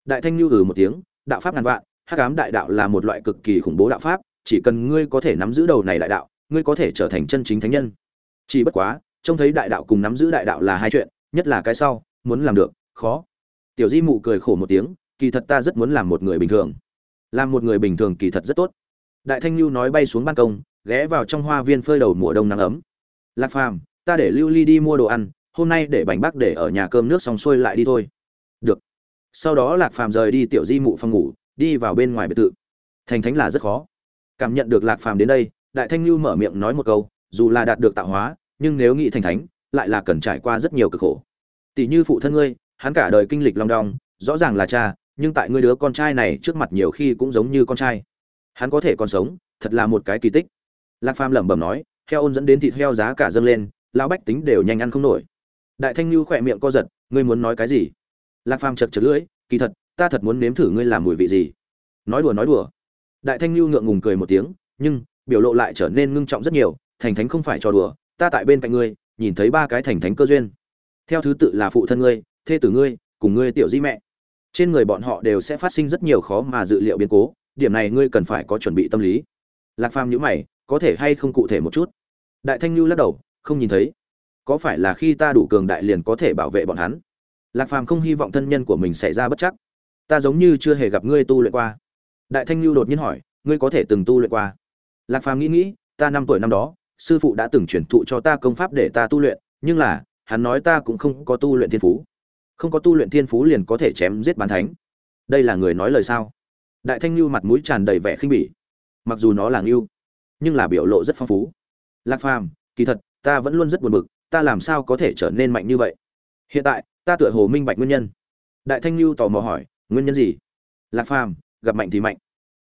đại thanh lưu ừ một tiếng, đạo pháp ngàn vạn, hắc ám đại đạo là một loại cực kỳ khủng bố đạo pháp, chỉ cần ngươi có thể nắm giữ đầu này đại đạo, ngươi có thể trở thành chân chính thánh nhân. Chỉ bất quá, trông thấy đại đạo cùng nắm giữ đại đạo là hai chuyện, nhất là cái sau, muốn làm được, khó. Tiểu di mụ cười khổ một tiếng, kỳ thật ta rất muốn làm một người bình thường. Làm một người bình thường kỳ thật rất tốt. Đại thanh lưu nói bay xuống ban công, ghé vào trong hoa viên phơi đầu mùa đông nắng ấm. Lạc phàm, ta để lưu ly đi mua đồ ăn, hôm nay để bánh bác để ở nhà cơm nước xong xuôi lại đi thôi. Được sau đó lạc phàm rời đi tiểu di mụ phòng ngủ, đi vào bên ngoài biệt thự. Thành thánh là rất khó. Cảm nhận được lạc phàm đến đây, đại thanh lưu mở miệng nói một câu, dù là đạt được tạo hóa, nhưng nếu nghĩ thành thánh, lại là cần trải qua rất nhiều cực khổ. Tỷ như phụ thân ngươi, hắn cả đời kinh lịch long đong, rõ ràng là cha, nhưng tại ngươi đứa con trai này trước mặt nhiều khi cũng giống như con trai. Hắn có thể còn sống, thật là một cái kỳ tích. Lạc phàm lẩm bẩm nói, heo ôn dẫn đến thịt heo giá cả dâng lên, lão bách tính đều nhanh ăn không nổi. Đại thanh lưu khỏe miệng co giật, ngươi muốn nói cái gì? Lạc phàm chật chật lưỡi, kỳ thật, ta thật muốn nếm thử ngươi làm mùi vị gì. Nói đùa nói đùa. Đại thanh lưu ngượng ngùng cười một tiếng, nhưng, biểu lộ lại trở nên ngưng trọng rất nhiều, thành thánh không phải trò đùa, ta tại bên cạnh ngươi, nhìn thấy ba cái thành thánh cơ duyên. Theo thứ tự là phụ thân ngươi, thê tử ngươi, cùng ngươi tiểu di mẹ. Trên người bọn họ đều sẽ phát sinh rất nhiều khó mà dự liệu biến cố, điểm này ngươi cần phải có chuẩn bị tâm lý. Lạc phàm nhữ mày, có thể hay không cụ thể một chút? Đại thanh lưu lắc đầu, không nhìn thấy. Có phải là khi ta đủ cường đại liền có thể bảo vệ bọn hắn? Lạc phàm không hy vọng thân nhân của mình xảy ra bất chắc. Ta giống như chưa hề gặp ngươi tu luyện qua. Đại thanh lưu đột nhiên hỏi, ngươi có thể từng tu luyện qua? Lạc phàm nghĩ nghĩ, ta năm tuổi năm đó, sư phụ đã từng chuyển thụ cho ta công pháp để ta tu luyện, nhưng là, hắn nói ta cũng không có tu luyện thiên phú. Không có tu luyện thiên phú liền có thể chém giết bán thánh. Đây là người nói lời sao? Đại thanh lưu mặt mũi tràn đầy vẻ khinh bỉ. Mặc dù nó là ngưu, nhưng là biểu lộ rất phong phú. Lạc phàm, kỳ thật, ta vẫn luôn rất buồn bực, ta làm sao có thể trở nên mạnh như vậy? Hiện tại ta tựa hồ minh bạch nguyên nhân. Đại thanh lưu tò mò hỏi, nguyên nhân gì? Lạc phàm, gặp mạnh thì mạnh.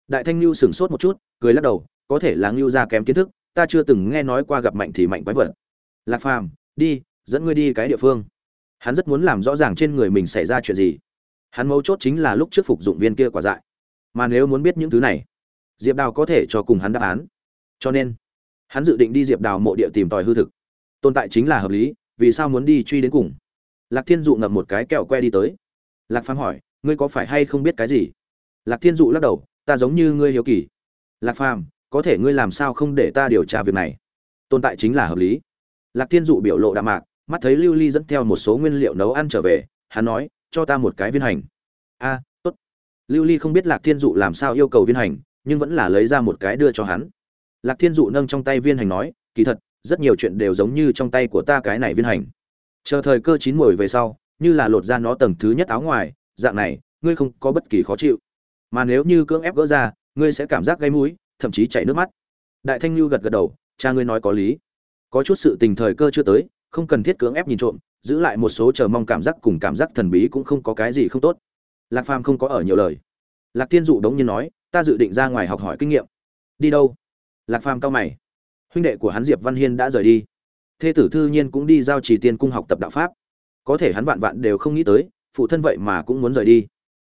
Đại thanh lưu sửng sốt một chút, cười lắc đầu, có thể là ngưu ra kém kiến thức, ta chưa từng nghe nói qua gặp mạnh thì mạnh quái vật. Lạc phàm, đi, dẫn ngươi đi cái địa phương. Hắn rất muốn làm rõ ràng trên người mình xảy ra chuyện gì. Hắn mấu chốt chính là lúc trước phục dụng viên kia quả dại. Mà nếu muốn biết những thứ này, diệp đào có thể cho cùng hắn đáp án. Cho nên, hắn dự định đi diệp đào mộ địa tìm tòi hư thực. Tồn tại chính là hợp lý, vì sao muốn đi truy đến cùng? Lạc thiên dụ ngậm một cái kẹo que đi tới. Lạc phàm hỏi, ngươi có phải hay không biết cái gì? Lạc thiên dụ lắc đầu, ta giống như ngươi hiếu kỳ. Lạc phàm, có thể ngươi làm sao không để ta điều tra việc này? Tồn tại chính là hợp lý. Lạc thiên dụ biểu lộ đạm mạc, mắt thấy lưu ly dẫn theo một số nguyên liệu nấu ăn trở về, hắn nói, cho ta một cái viên hành. A, tốt. Lưu ly không biết lạc thiên dụ làm sao yêu cầu viên hành, nhưng vẫn là lấy ra một cái đưa cho hắn. Lạc thiên dụ nâng trong tay viên hành nói, kỳ thật, rất nhiều chuyện đều giống như trong tay của ta cái này viên hành chờ thời cơ chín mồi về sau, như là lột ra nó tầng thứ nhất áo ngoài, dạng này, ngươi không có bất kỳ khó chịu. Mà nếu như cưỡng ép gỡ ra, ngươi sẽ cảm giác gây mũi, thậm chí chảy nước mắt. Đại thanh lưu gật gật đầu, cha ngươi nói có lý. Có chút sự tình thời cơ chưa tới, không cần thiết cưỡng ép nhìn trộm, giữ lại một số chờ mong cảm giác cùng cảm giác thần bí cũng không có cái gì không tốt. Lạc phàm không có ở nhiều lời. Lạc tiên dụ đống nhiên nói, ta dự định ra ngoài học hỏi kinh nghiệm. Đi đâu? Lạc phàm cao mày. Huynh đệ của hắn diệp văn hiên đã rời đi thê tử thư nhiên cũng đi giao trì tiên cung học tập đạo pháp. Có thể hắn vạn vạn đều không nghĩ tới, phụ thân vậy mà cũng muốn rời đi.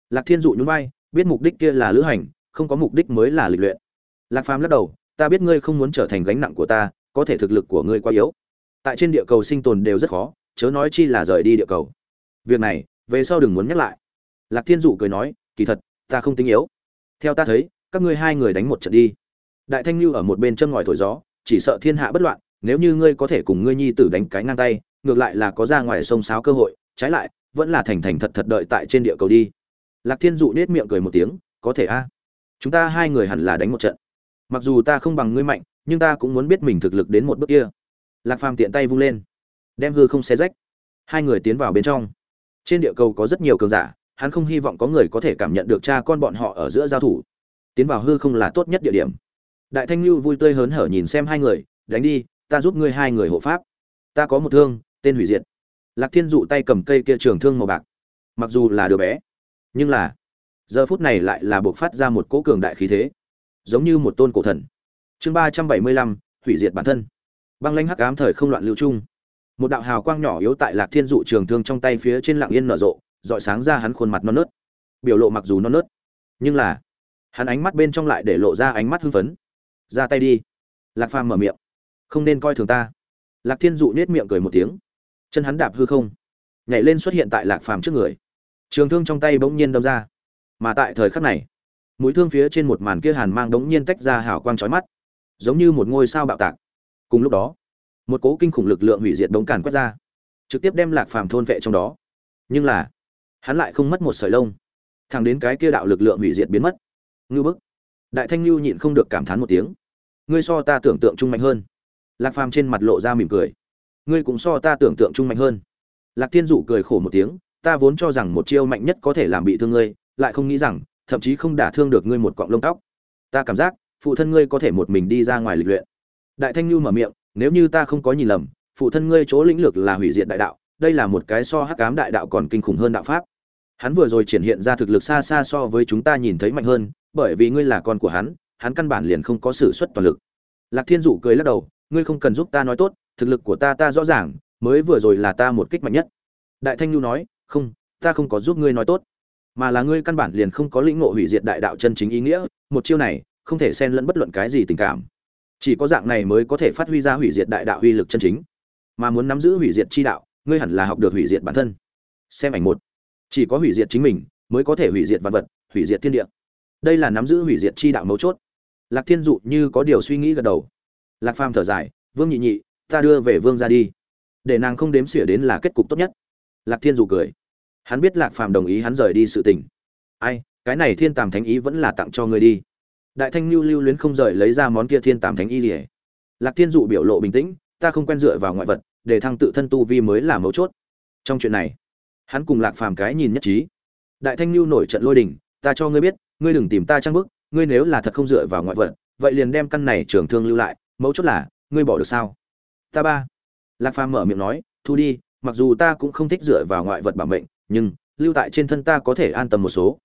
Lạc thiên dụ nhún vai, biết mục đích kia là lữ hành, không có mục đích mới là lịch luyện. Lạc phàm lắc đầu, ta biết ngươi không muốn trở thành gánh nặng của ta, có thể thực lực của ngươi quá yếu. Tại trên địa cầu sinh tồn đều rất khó, chớ nói chi là rời đi địa cầu. Việc này, về sau đừng muốn nhắc lại. Lạc thiên dụ cười nói, kỳ thật, ta không tính yếu. Theo ta thấy, các ngươi hai người đánh một trận đi. Đại thanh lưu ở một bên chân ngòi thổi gió, chỉ sợ thiên hạ bất loạn nếu như ngươi có thể cùng ngươi nhi tử đánh cái ngang tay, ngược lại là có ra ngoài sông sáo cơ hội, trái lại, vẫn là thành thành thật thật đợi tại trên địa cầu đi. Lạc thiên dụ nết miệng cười một tiếng, có thể a. Chúng ta hai người hẳn là đánh một trận. Mặc dù ta không bằng ngươi mạnh, nhưng ta cũng muốn biết mình thực lực đến một bước kia. Lạc phàm tiện tay vung lên, đem hư không xé rách. Hai người tiến vào bên trong. Trên địa cầu có rất nhiều cường giả, hắn không hy vọng có người có thể cảm nhận được cha con bọn họ ở giữa giao thủ. Tiến vào hư không là tốt nhất địa điểm. Đại thanh lưu vui tươi hớn hở nhìn xem hai người, đánh đi ta giúp ngươi hai người hộ pháp. Ta có một thương, tên hủy diệt. Lạc thiên dụ tay cầm cây kia trường thương màu bạc. Mặc dù là đứa bé, nhưng là, giờ phút này lại là buộc phát ra một cỗ cường đại khí thế, giống như một tôn cổ thần. Chương ba trăm bảy mươi lăm, hủy diệt bản thân. Băng lãnh hắc ám thời không loạn lưu trung. Một đạo hào quang nhỏ yếu tại lạc thiên dụ trường thương trong tay phía trên lạng yên nở rộ dọi sáng ra hắn khuôn mặt non nớt. Biểu lộ mặc dù non nớt, nhưng là, hắn ánh mắt bên trong lại để lộ ra ánh mắt hưng phấn. Ra tay đi. Lạc phàm mở miệng không nên coi thường ta. Lạc thiên dụ nết miệng cười một tiếng. Chân hắn đạp hư không. Nhảy lên xuất hiện tại lạc phàm trước người. Trường thương trong tay bỗng nhiên đâm ra. Mà tại thời khắc này, mũi thương phía trên một màn kia hàn mang đống nhiên tách ra hào quang chói mắt, giống như một ngôi sao bạo tạc. Cùng lúc đó, một cố kinh khủng lực lượng hủy diệt đống càn quét ra, trực tiếp đem lạc phàm thôn vệ trong đó. Nhưng là, hắn lại không mất một sợi lông. Thẳng đến cái kia đạo lực lượng hủy diệt biến mất. Ngư bức. Đại thanh lưu nhịn không được cảm thán một tiếng. Ngươi so ta tưởng tượng trung mạnh hơn lạc phàm trên mặt lộ ra mỉm cười. Ngươi cũng so ta tưởng tượng trung mạnh hơn. Lạc thiên dụ cười khổ một tiếng, ta vốn cho rằng một chiêu mạnh nhất có thể làm bị thương ngươi, lại không nghĩ rằng, thậm chí không đả thương được ngươi một cọng lông tóc. Ta cảm giác, phụ thân ngươi có thể một mình đi ra ngoài lịch luyện. Đại thanh lưu mở miệng, nếu như ta không có nhìn lầm, phụ thân ngươi chỗ lĩnh lược là hủy diệt đại đạo, đây là một cái so hắc ám đại đạo còn kinh khủng hơn đạo pháp. Hắn vừa rồi triển hiện ra thực lực xa xa so với chúng ta nhìn thấy mạnh hơn, bởi vì ngươi là con của hắn hắn căn bản liền không có sử xuất toàn lực. Lạc thiên dụ cười lắc đầu ngươi không cần giúp ta nói tốt, thực lực của ta ta rõ ràng, mới vừa rồi là ta một kích mạnh nhất. Đại thanh nhu nói, không, ta không có giúp ngươi nói tốt, mà là ngươi căn bản liền không có lĩnh ngộ hủy diệt đại đạo chân chính ý nghĩa, một chiêu này, không thể xen lẫn bất luận cái gì tình cảm. Chỉ có dạng này mới có thể phát huy ra hủy diệt đại đạo uy lực chân chính. Mà muốn nắm giữ hủy diệt chi đạo, ngươi hẳn là học được hủy diệt bản thân. Xem ảnh một. Chỉ có hủy diệt chính mình, mới có thể hủy diệt vật vật, hủy diệt thiên địa. Đây là nắm giữ hủy diệt chi đạo mấu chốt. Lạc thiên dụ như có điều suy nghĩ gật đầu lạc phàm thở dài, vương nhị nhị, ta đưa về vương ra đi. Để nàng không đếm xỉa đến là kết cục tốt nhất. Lạc thiên dụ cười. Hắn biết lạc phàm đồng ý hắn rời đi sự tình. Ai, cái này thiên tàm thánh ý vẫn là tặng cho ngươi đi. Đại thanh lưu lưu luyến không rời lấy ra món kia thiên tàm thánh y rỉa lạc thiên dụ biểu lộ bình tĩnh, ta không quen dựa vào ngoại vật, để thăng tự thân tu vi mới là mấu chốt. Trong chuyện này, hắn cùng lạc phàm cái nhìn nhất trí. Đại thanh lưu nổi trận lôi đình, ta cho ngươi biết, ngươi đừng tìm ta trang bức, ngươi nếu là thật không dựa vào ngoại vật, vậy liền đem căn này trường thương lưu lại mấu chốt là, ngươi bỏ được sao? Ta ba. Lạc phàm mở miệng nói, thu đi, mặc dù ta cũng không thích dựa vào ngoại vật bảo mệnh, nhưng lưu tại trên thân ta có thể an tâm một số.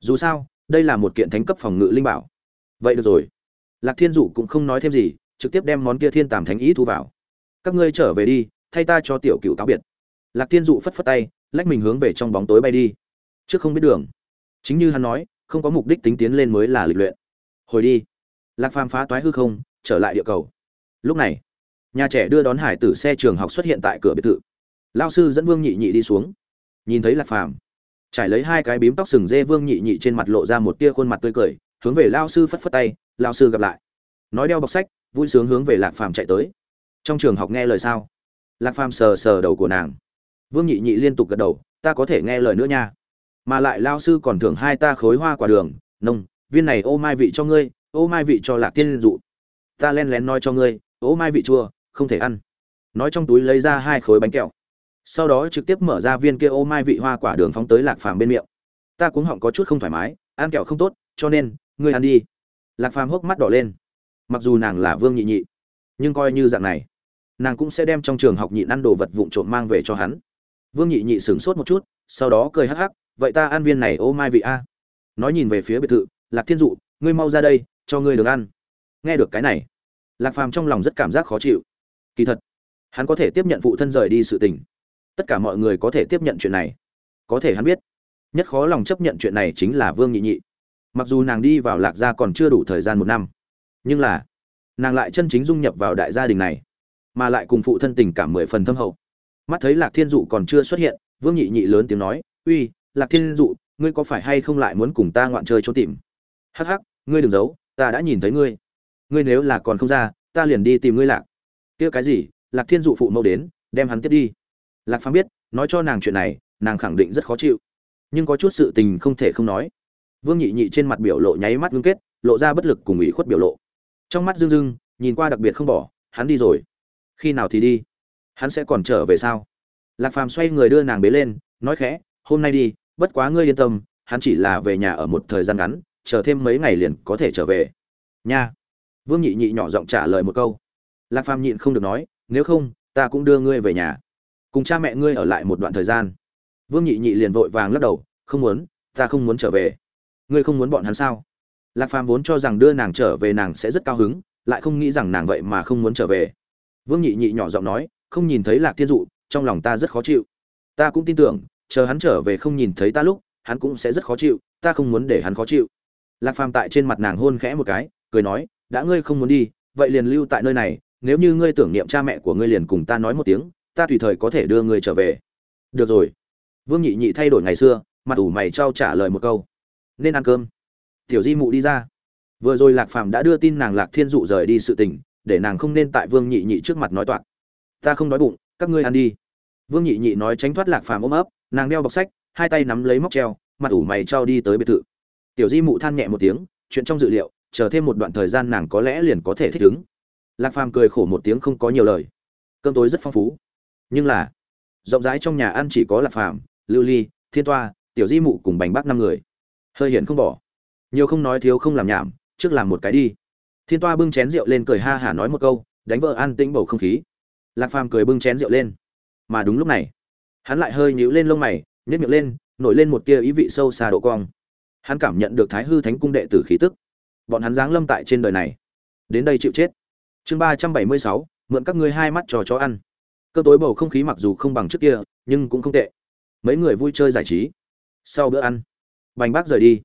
Dù sao, đây là một kiện thánh cấp phòng ngự linh bảo. Vậy được rồi. Lạc thiên dụ cũng không nói thêm gì, trực tiếp đem món kia thiên tàm thánh ý thu vào. Các ngươi trở về đi, thay ta cho tiểu cựu cáo biệt. Lạc thiên dụ phất phất tay, lách mình hướng về trong bóng tối bay đi. Trước không biết đường. Chính như hắn nói, không có mục đích tính tiến lên mới là lịch luyện. Hồi đi. Lạc phàm phá toái hư không trở lại địa cầu. Lúc này, nhà trẻ đưa đón hải tử xe trường học xuất hiện tại cửa biệt thự. Lao sư dẫn vương nhị nhị đi xuống. Nhìn thấy lạc phàm, trải lấy hai cái bím tóc sừng dê, vương nhị nhị trên mặt lộ ra một tia khuôn mặt tươi cười, hướng về lao sư phất phất tay, lao sư gặp lại. Nói đeo bọc sách, vui sướng hướng về lạc phàm chạy tới. Trong trường học nghe lời sao? Lạc phàm sờ sờ đầu của nàng. Vương nhị nhị liên tục gật đầu, ta có thể nghe lời nữa nha. Mà lại lao sư còn thưởng hai ta khối hoa quả đường, nông, viên này ô mai vị cho ngươi, ô mai vị cho lạc tiên dụ ta len lén nói cho ngươi, ô mai vị chua, không thể ăn. Nói trong túi lấy ra hai khối bánh kẹo. Sau đó trực tiếp mở ra viên kia ô mai vị hoa quả đường phóng tới lạc phàm bên miệng. Ta cũng họng có chút không thoải mái, ăn kẹo không tốt, cho nên, ngươi ăn đi. Lạc phàm hốc mắt đỏ lên. Mặc dù nàng là vương nhị nhị, nhưng coi như dạng này, nàng cũng sẽ đem trong trường học nhịn ăn đồ vật vụn trộm mang về cho hắn. Vương nhị nhị sửng sốt một chút, sau đó cười hắc hắc, vậy ta ăn viên này ô mai vị a. Nói nhìn về phía biệt thự, lạc thiên dụ, ngươi mau ra đây, cho ngươi được ăn nghe được cái này, lạc phàm trong lòng rất cảm giác khó chịu. Kỳ thật, hắn có thể tiếp nhận phụ thân rời đi sự tình. Tất cả mọi người có thể tiếp nhận chuyện này. Có thể hắn biết, nhất khó lòng chấp nhận chuyện này chính là vương nhị nhị. Mặc dù nàng đi vào lạc gia còn chưa đủ thời gian một năm, nhưng là nàng lại chân chính dung nhập vào đại gia đình này, mà lại cùng phụ thân tình cảm mười phần thâm hậu. Mắt thấy lạc thiên dụ còn chưa xuất hiện, vương nhị nhị lớn tiếng nói, uy, lạc thiên dụ, ngươi có phải hay không lại muốn cùng ta ngoạn chơi trốn tìm? Hắc hắc, ngươi đừng giấu, ta đã nhìn thấy ngươi ngươi nếu là còn không ra, ta liền đi tìm ngươi lạc. Kia cái gì? Lạc thiên dụ phụ mẫu đến, đem hắn tiếp đi. Lạc phàm biết, nói cho nàng chuyện này, nàng khẳng định rất khó chịu. Nhưng có chút sự tình không thể không nói. Vương nhị nhị trên mặt biểu lộ nháy mắt ngưng kết, lộ ra bất lực cùng ủy khuất biểu lộ. Trong mắt dương dưng nhìn qua đặc biệt không bỏ, hắn đi rồi. Khi nào thì đi? Hắn sẽ còn trở về sao? Lạc phàm xoay người đưa nàng bế lên, nói khẽ, hôm nay đi, bất quá ngươi yên tâm, hắn chỉ là về nhà ở một thời gian ngắn, chờ thêm mấy ngày liền có thể trở về. Nha vương nhị nhị nhỏ giọng trả lời một câu. Lạc phàm nhịn không được nói, nếu không, ta cũng đưa ngươi về nhà. Cùng cha mẹ ngươi ở lại một đoạn thời gian. Vương nhị nhị liền vội vàng lắc đầu, không muốn, ta không muốn trở về. Ngươi không muốn bọn hắn sao? Lạc phàm vốn cho rằng đưa nàng trở về nàng sẽ rất cao hứng, lại không nghĩ rằng nàng vậy mà không muốn trở về. Vương nhị nhị nhỏ giọng nói, không nhìn thấy lạc thiên dụ, trong lòng ta rất khó chịu. Ta cũng tin tưởng, chờ hắn trở về không nhìn thấy ta lúc, hắn cũng sẽ rất khó chịu, ta không muốn để hắn khó chịu. Lạc phàm tại trên mặt nàng hôn khẽ một cái, cười nói đã ngươi không muốn đi, vậy liền lưu tại nơi này, nếu như ngươi tưởng niệm cha mẹ của ngươi liền cùng ta nói một tiếng, ta tùy thời có thể đưa ngươi trở về. Được rồi. Vương nhị nhị thay đổi ngày xưa, mặt ủ mày trao trả lời một câu. Nên ăn cơm. Tiểu di mụ đi ra. Vừa rồi lạc phàm đã đưa tin nàng lạc thiên dụ rời đi sự tình, để nàng không nên tại vương nhị nhị trước mặt nói toạc. Ta không đói bụng, các ngươi ăn đi. Vương nhị nhị nói tránh thoát lạc phàm ôm ấp, nàng đeo bọc sách, hai tay nắm lấy móc treo, mặt ủ mày trao đi tới biệt thự. Tiểu di mụ than nhẹ một tiếng, chuyện trong dự liệu chờ thêm một đoạn thời gian nàng có lẽ liền có thể thích ứng. Lạc phàm cười khổ một tiếng không có nhiều lời. Cơm tối rất phong phú. Nhưng là, rộng rãi trong nhà ăn chỉ có lạc phàm, lưu ly, thiên toa, tiểu di mụ cùng Bành bác năm người. Hơi hiện không bỏ. Nhiều không nói thiếu không làm nhảm, trước làm một cái đi. Thiên toa bưng chén rượu lên cười ha hả nói một câu, đánh vợ an tĩnh bầu không khí. Lạc phàm cười bưng chén rượu lên. Mà đúng lúc này, hắn lại hơi nhíu lên lông mày, nhếch miệng lên, nổi lên một tia ý vị sâu xa độ cong. Hắn cảm nhận được thái hư thánh cung đệ tử khí tức bọn hắn giáng lâm tại trên đời này. Đến đây chịu chết. Chương ba trăm bảy mươi sáu, mượn các ngươi hai mắt trò chó ăn. Cơ tối bầu không khí mặc dù không bằng trước kia, nhưng cũng không tệ. Mấy người vui chơi giải trí. Sau bữa ăn, bành bác rời đi.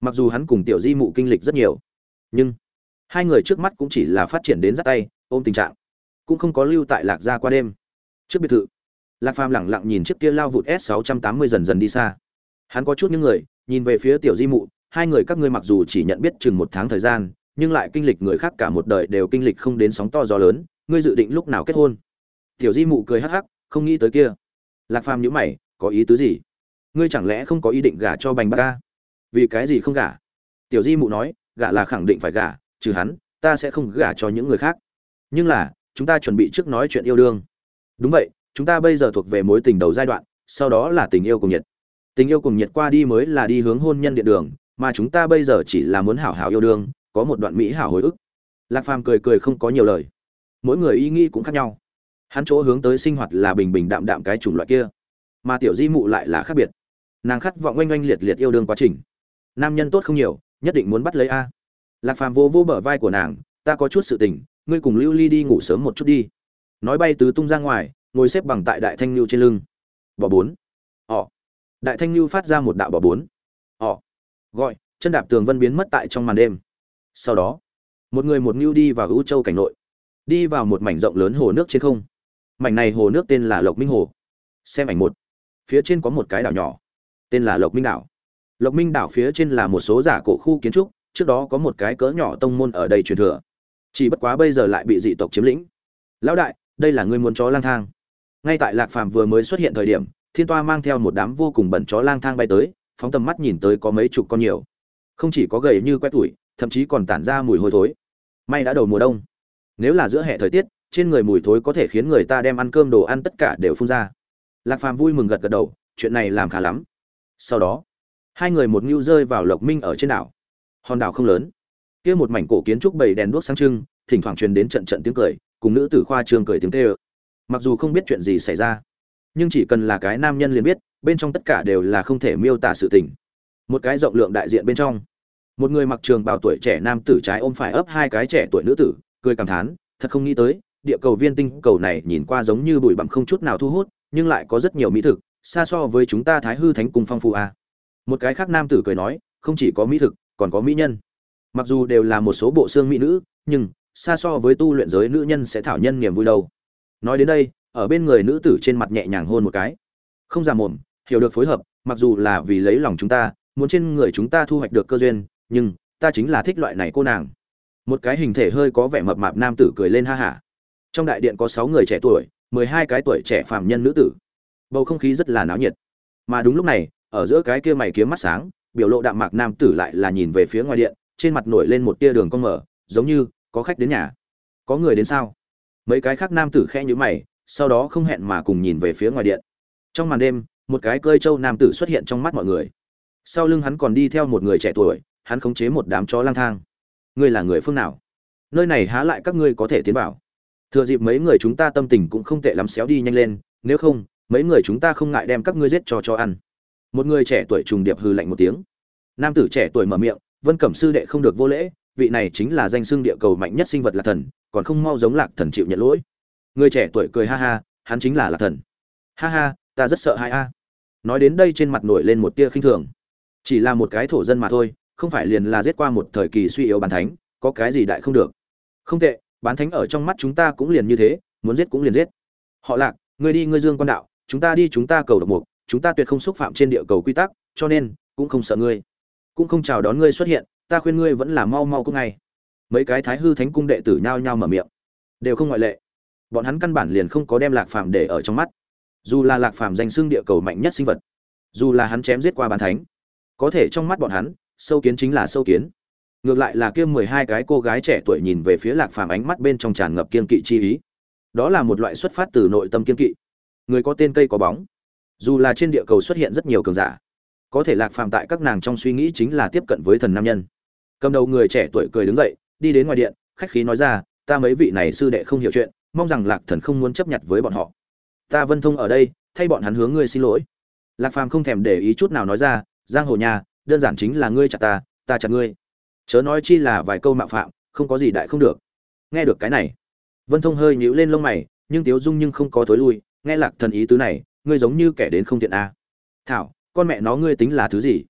Mặc dù hắn cùng tiểu di mụ kinh lịch rất nhiều, nhưng hai người trước mắt cũng chỉ là phát triển đến dắt tay, ôm tình trạng. Cũng không có lưu tại lạc gia qua đêm. Trước biệt thự, lạc phàm lẳng lặng nhìn chiếc kia lao vụt s 680 dần dần đi xa. Hắn có chút những người, nhìn về phía tiểu di mụ hai người các ngươi mặc dù chỉ nhận biết chừng một tháng thời gian, nhưng lại kinh lịch người khác cả một đời đều kinh lịch không đến sóng to gió lớn, ngươi dự định lúc nào kết hôn? Tiểu di mụ cười hắc hắc, không nghĩ tới kia. Lạc phàm nhữ mày, có ý tứ gì? Ngươi chẳng lẽ không có ý định gả cho bành bạc ca vì cái gì không gả? Tiểu di mụ nói, gả là khẳng định phải gả, trừ hắn, ta sẽ không gả cho những người khác. Nhưng là, chúng ta chuẩn bị trước nói chuyện yêu đương. Đúng vậy, chúng ta bây giờ thuộc về mối tình đầu giai đoạn, sau đó là tình yêu cùng nhiệt. Tình yêu cùng nhiệt qua đi mới là đi hướng hôn nhân điện đường mà chúng ta bây giờ chỉ là muốn hảo hảo yêu đương, có một đoạn mỹ hảo hồi ức. Lạc phàm cười cười không có nhiều lời. Mỗi người ý nghĩ cũng khác nhau. Hắn chỗ hướng tới sinh hoạt là bình bình đạm đạm cái chủng loại kia, mà tiểu di mụ lại là khác biệt. Nàng khát vọng oanh oanh liệt liệt yêu đương quá trình. Nam nhân tốt không nhiều, nhất định muốn bắt lấy a. Lạc phàm vô vô bờ vai của nàng, ta có chút sự tình, ngươi cùng lưu ly đi ngủ sớm một chút đi. Nói bay tứ tung ra ngoài, ngồi xếp bằng tại đại thanh lưu trên lưng. Bỏ bốn. Ỏ đại thanh lưu phát ra một đạo bỏ bốn. Ỏ gọi, chân đạp tường vân biến mất tại trong màn đêm. Sau đó, một người một mưu đi vào ưu châu cảnh nội. Đi vào một mảnh rộng lớn hồ nước trên không. Mảnh này hồ nước tên là lộc minh hồ. Xem ảnh một. Phía trên có một cái đảo nhỏ, tên là lộc minh đảo. Lộc minh đảo phía trên là một số giả cổ khu kiến trúc, trước đó có một cái cỡ nhỏ tông môn ở đây truyền thừa. Chỉ bất quá bây giờ lại bị dị tộc chiếm lĩnh. Lão đại, đây là người muốn chó lang thang. Ngay tại lạc phàm vừa mới xuất hiện thời điểm, thiên toa mang theo một đám vô cùng bẩn chó lang thang bay tới phóng tầm mắt nhìn tới có mấy chục con nhiều. Không chỉ có gầy như quét tuổi thậm chí còn tản ra mùi hôi thối. May đã đầu mùa đông. Nếu là giữa hệ thời tiết, trên người mùi thối có thể khiến người ta đem ăn cơm đồ ăn tất cả đều phun ra. Lạc phàm vui mừng gật gật đầu, chuyện này làm khá lắm. Sau đó, hai người một ngưu rơi vào lộc minh ở trên đảo. Hòn đảo không lớn. Kia một mảnh cổ kiến trúc bầy đèn đuốc sáng trưng, thỉnh thoảng truyền đến trận trận tiếng cười, cùng nữ tử khoa trường cười tiếng tê ơ mặc dù không biết chuyện gì xảy ra nhưng chỉ cần là cái nam nhân liền biết, bên trong tất cả đều là không thể miêu tả sự tình. Một cái rộng lượng đại diện bên trong. Một người mặc trường bào tuổi trẻ nam tử trái ôm phải ấp hai cái trẻ tuổi nữ tử, cười cảm thán, thật không nghĩ tới, địa cầu viên tinh cầu này nhìn qua giống như bụi bặm không chút nào thu hút, nhưng lại có rất nhiều mỹ thực, xa so với chúng ta thái hư thánh cung phong phú à. một cái khác nam tử cười nói, không chỉ có mỹ thực, còn có mỹ nhân. Mặc dù đều là một số bộ xương mỹ nữ, nhưng xa so với tu luyện giới nữ nhân sẽ thảo nhân niềm vui đâu. Nói đến đây ở bên người nữ tử trên mặt nhẹ nhàng hôn một cái. Không già mồm, hiểu được phối hợp, mặc dù là vì lấy lòng chúng ta, muốn trên người chúng ta thu hoạch được cơ duyên, nhưng ta chính là thích loại này cô nàng. Một cái hình thể hơi có vẻ mập mạp nam tử cười lên ha hả. Trong đại điện có sáu người trẻ tuổi, mười hai cái tuổi trẻ phàm nhân nữ tử. Bầu không khí rất là náo nhiệt. Mà đúng lúc này, ở giữa cái kia mày kiếm mắt sáng, biểu lộ đạm mạc nam tử lại là nhìn về phía ngoài điện, trên mặt nổi lên một tia đường cong mở, giống như có khách đến nhà. Có người đến sao? Mấy cái khác nam tử khẽ nhíu mày sau đó không hẹn mà cùng nhìn về phía ngoài điện. Trong màn đêm, một cái cơi trâu nam tử xuất hiện trong mắt mọi người. Sau lưng hắn còn đi theo một người trẻ tuổi, hắn khống chế một đám chó lang thang. Ngươi là người phương nào? Nơi này há lại các ngươi có thể tiến vào? Thừa dịp mấy người chúng ta tâm tình cũng không tệ lắm xéo đi nhanh lên, nếu không, mấy người chúng ta không ngại đem các ngươi giết cho cho ăn. Một người trẻ tuổi trùng điệp hư lạnh một tiếng. Nam tử trẻ tuổi mở miệng, vân cẩm sư đệ không được vô lễ, vị này chính là danh xưng địa cầu mạnh nhất sinh vật lạc thần, còn không mau giống lạc thần chịu nhận lỗi người trẻ tuổi cười ha ha, hắn chính là lạc thần. Ha ha, ta rất sợ hai a. Nói đến đây trên mặt nổi lên một tia khinh thường. Chỉ là một cái thổ dân mà thôi, không phải liền là giết qua một thời kỳ suy yếu bán thánh, có cái gì đại không được. Không tệ, bán thánh ở trong mắt chúng ta cũng liền như thế, muốn giết cũng liền giết. Họ lạc, ngươi đi, ngươi dương quan đạo, chúng ta đi, chúng ta cầu độc mục, chúng ta tuyệt không xúc phạm trên địa cầu quy tắc, cho nên, cũng không sợ ngươi. Cũng không chào đón ngươi xuất hiện, ta khuyên ngươi vẫn là mau mau cũng ngay. Mấy cái thái hư thánh cung đệ tử nhao nhao mở miệng. Đều không ngoại lệ bọn hắn căn bản liền không có đem lạc phàm để ở trong mắt. Dù là lạc phàm danh xưng địa cầu mạnh nhất sinh vật, dù là hắn chém giết qua bàn thánh, có thể trong mắt bọn hắn, sâu kiến chính là sâu kiến. Ngược lại là kia mười hai cái cô gái trẻ tuổi nhìn về phía lạc phàm ánh mắt bên trong tràn ngập kiên kỵ chi ý. Đó là một loại xuất phát từ nội tâm kiên kỵ. Người có tên cây có bóng. Dù là trên địa cầu xuất hiện rất nhiều cường giả, có thể lạc phàm tại các nàng trong suy nghĩ chính là tiếp cận với thần nam nhân. Cầm đầu người trẻ tuổi cười đứng dậy, đi đến ngoài điện, khách khí nói ra, ta mấy vị này sư đệ không hiểu chuyện mong rằng lạc thần không muốn chấp nhận với bọn họ. Ta vân thông ở đây, thay bọn hắn hướng ngươi xin lỗi. Lạc phàm không thèm để ý chút nào nói ra, giang hồ nhà đơn giản chính là ngươi chặt ta ta chặt ngươi. Chớ nói chi là vài câu mạo phạm, không có gì đại không được. Nghe được cái này, vân thông hơi nhíu lên lông mày, nhưng tiếu dung nhưng không có thối lui, nghe lạc thần ý tứ này, ngươi giống như kẻ đến không tiện a. À. thảo, con mẹ nó ngươi tính là thứ gì?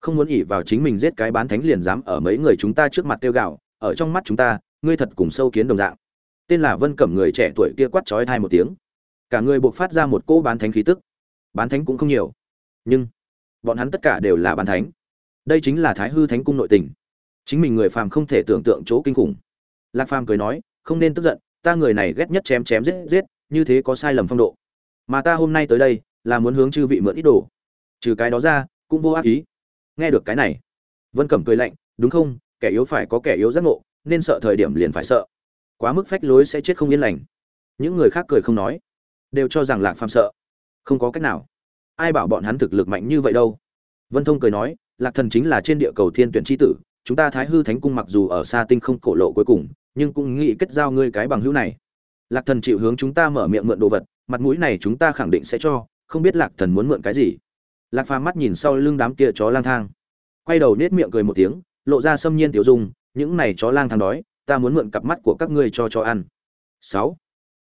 Không muốn ỉ vào chính mình giết cái bán thánh liền dám ở mấy người chúng ta trước mặt tiêu gạo ở trong mắt chúng ta, ngươi thật cùng sâu kiến đồng dạng tên là vân cẩm người trẻ tuổi kia quát chói thai một tiếng. Cả người buộc phát ra một cỗ bán thánh khí tức. Bán thánh cũng không nhiều, nhưng bọn hắn tất cả đều là bán thánh. Đây chính là thái hư thánh cung nội tình. Chính mình người phàm không thể tưởng tượng chỗ kinh khủng. Lạc phàm cười nói, không nên tức giận, ta người này ghét nhất chém chém giết giết, như thế có sai lầm phong độ. Mà ta hôm nay tới đây, là muốn hướng chư vị mượn ít đồ. Trừ cái đó ra, cũng vô ác ý. Nghe được cái này, vân cẩm cười lạnh, đúng không, kẻ yếu phải có kẻ yếu giác ngộ, nên sợ thời điểm liền phải sợ quá mức phách lối sẽ chết không yên lành. Những người khác cười không nói, đều cho rằng lạc phàm sợ. Không có cách nào. Ai bảo bọn hắn thực lực mạnh như vậy đâu? Vân thông cười nói, lạc thần chính là trên địa cầu thiên tuyển tri tử, chúng ta thái hư thánh cung mặc dù ở xa tinh không cổ lộ cuối cùng, nhưng cũng nghĩ kết giao ngươi cái bằng hữu này. Lạc thần chịu hướng chúng ta mở miệng mượn đồ vật, mặt mũi này chúng ta khẳng định sẽ cho, không biết lạc thần muốn mượn cái gì. Lạc phàm mắt nhìn sau lưng đám kia chó lang thang. Quay đầu nết miệng cười một tiếng, lộ ra xâm nhiên tiểu dung, những này chó lang thang đói ta muốn mượn cặp mắt của các ngươi cho cho ăn. Sáu.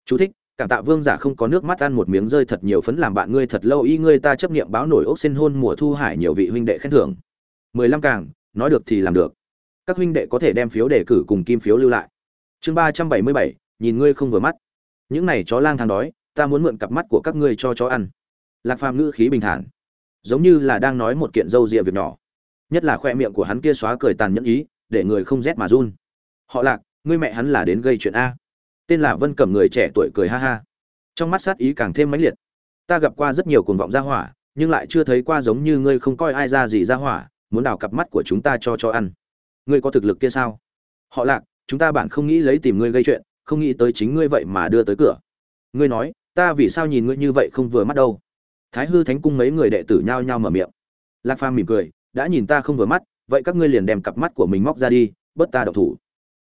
Chú thích, cảm tạ vương giả không có nước mắt ăn một miếng rơi thật nhiều phấn làm bạn ngươi thật lâu y ngươi ta chấp niệm báo nổi ốc xin hôn mùa thu hải nhiều vị huynh đệ khen thưởng. Mười lăm càng, nói được thì làm được. Các huynh đệ có thể đem phiếu đề cử cùng kim phiếu lưu lại. Chương ba trăm bảy mươi bảy, nhìn ngươi không vừa mắt. Những này chó lang thang đói, ta muốn mượn cặp mắt của các ngươi cho chó ăn. Lạc phàm ngữ khí bình thản, giống như là đang nói một kiện dâu dịa việc nhỏ. Nhất là khoe miệng của hắn kia xóa cười tàn nhẫn ý, để người không rét mà run họ lạc, ngươi mẹ hắn là đến gây chuyện a. Tên là vân cẩm người trẻ tuổi cười ha ha. Trong mắt sát ý càng thêm mãnh liệt. Ta gặp qua rất nhiều cuồng vọng gia hỏa, nhưng lại chưa thấy qua giống như ngươi không coi ai ra gì gia hỏa, muốn đào cặp mắt của chúng ta cho cho ăn. Ngươi có thực lực kia sao? Họ lạc, chúng ta bản không nghĩ lấy tìm ngươi gây chuyện, không nghĩ tới chính ngươi vậy mà đưa tới cửa. Ngươi nói, ta vì sao nhìn ngươi như vậy không vừa mắt đâu? Thái hư thánh cung mấy người đệ tử nhao nhao mở miệng. Lạc phàm mỉm cười, đã nhìn ta không vừa mắt, vậy các ngươi liền đem cặp mắt của mình móc ra đi, bớt ta độc thủ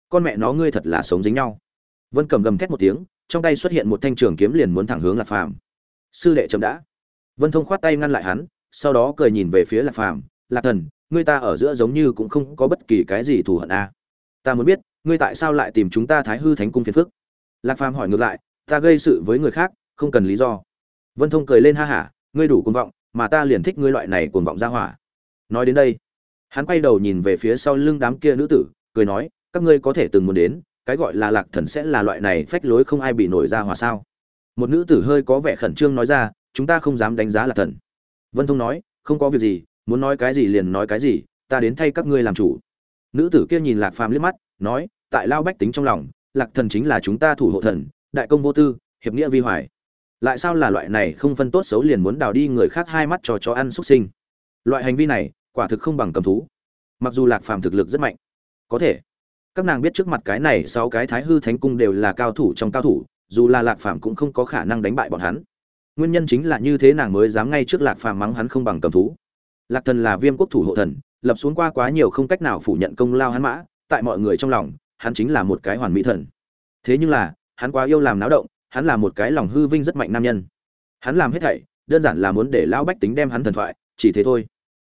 con mẹ nó ngươi thật là sống dính nhau. Vân cầm gầm thét một tiếng, trong tay xuất hiện một thanh trường kiếm liền muốn thẳng hướng lạc phàm. Sư đệ chậm đã. Vân thông khoát tay ngăn lại hắn, sau đó cười nhìn về phía lạc phàm, lạc thần, ngươi ta ở giữa giống như cũng không có bất kỳ cái gì thù hận a à. ta muốn biết, ngươi tại sao lại tìm chúng ta thái hư thánh cung phiền phức? Lạc phàm hỏi ngược lại, ta gây sự với người khác, không cần lý do. Vân thông cười lên ha hả, ngươi đủ cuồng vọng, mà ta liền thích ngươi loại này cuồng vọng ra hỏa. Nói đến đây, hắn quay đầu nhìn về phía sau lưng đám kia nữ tử, cười nói các ngươi có thể từng muốn đến, cái gọi là lạc thần sẽ là loại này phách lối không ai bị nổi ra hòa sao. Một nữ tử hơi có vẻ khẩn trương nói ra, chúng ta không dám đánh giá lạc thần. Vân thông nói, không có việc gì, muốn nói cái gì liền nói cái gì, ta đến thay các ngươi làm chủ. Nữ tử kia nhìn lạc phàm liếc mắt, nói, tại lao bách tính trong lòng, lạc thần chính là chúng ta thủ hộ thần, đại công vô tư, hiệp nghĩa vi hoài. Lại sao là loại này không phân tốt xấu liền muốn đào đi người khác hai mắt cho chó ăn xúc sinh? Loại hành vi này, quả thực không bằng cầm thú. Mặc dù lạc phàm thực lực rất mạnh, có thể các nàng biết trước mặt cái này sáu cái thái hư thánh cung đều là cao thủ trong cao thủ, dù là lạc phàm cũng không có khả năng đánh bại bọn hắn. Nguyên nhân chính là như thế nàng mới dám ngay trước lạc phàm mắng hắn không bằng cầm thú. Lạc thần là viêm quốc thủ hộ thần, lập xuống qua quá nhiều không cách nào phủ nhận công lao hắn mã, tại mọi người trong lòng, hắn chính là một cái hoàn mỹ thần. Thế nhưng là, hắn quá yêu làm náo động, hắn là một cái lòng hư vinh rất mạnh nam nhân. Hắn làm hết thảy, đơn giản là muốn để lão bách tính đem hắn thần thoại, chỉ thế thôi.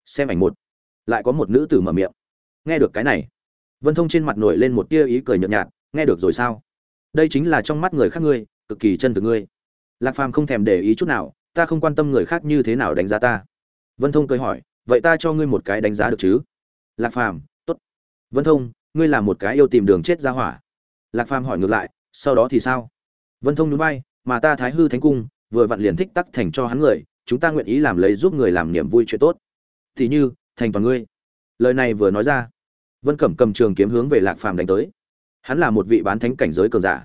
Xem ảnh một. Lại có một nữ tử mở miệng. Nghe được cái này vân thông trên mặt nổi lên một tia ý cười nhợt nhạt, nghe được rồi sao? Đây chính là trong mắt người khác ngươi, cực kỳ chân thực ngươi. Lạc phàm không thèm để ý chút nào, ta không quan tâm người khác như thế nào đánh giá ta. Vân thông cười hỏi, vậy ta cho ngươi một cái đánh giá được chứ? Lạc phàm, tốt. Vân thông, ngươi là một cái yêu tìm đường chết ra hỏa. Lạc phàm hỏi ngược lại, sau đó thì sao? Vân thông núi bay mà ta thái hư thánh cung, vừa vặn liền thích tắc thành cho hắn người, chúng ta nguyện ý làm lấy giúp người làm niềm vui chuyện tốt. Thì như, thành toàn ngươi. Lời này vừa nói ra vân cẩm cầm trường kiếm hướng về lạc phàm đánh tới. Hắn là một vị bán thánh cảnh giới cường giả.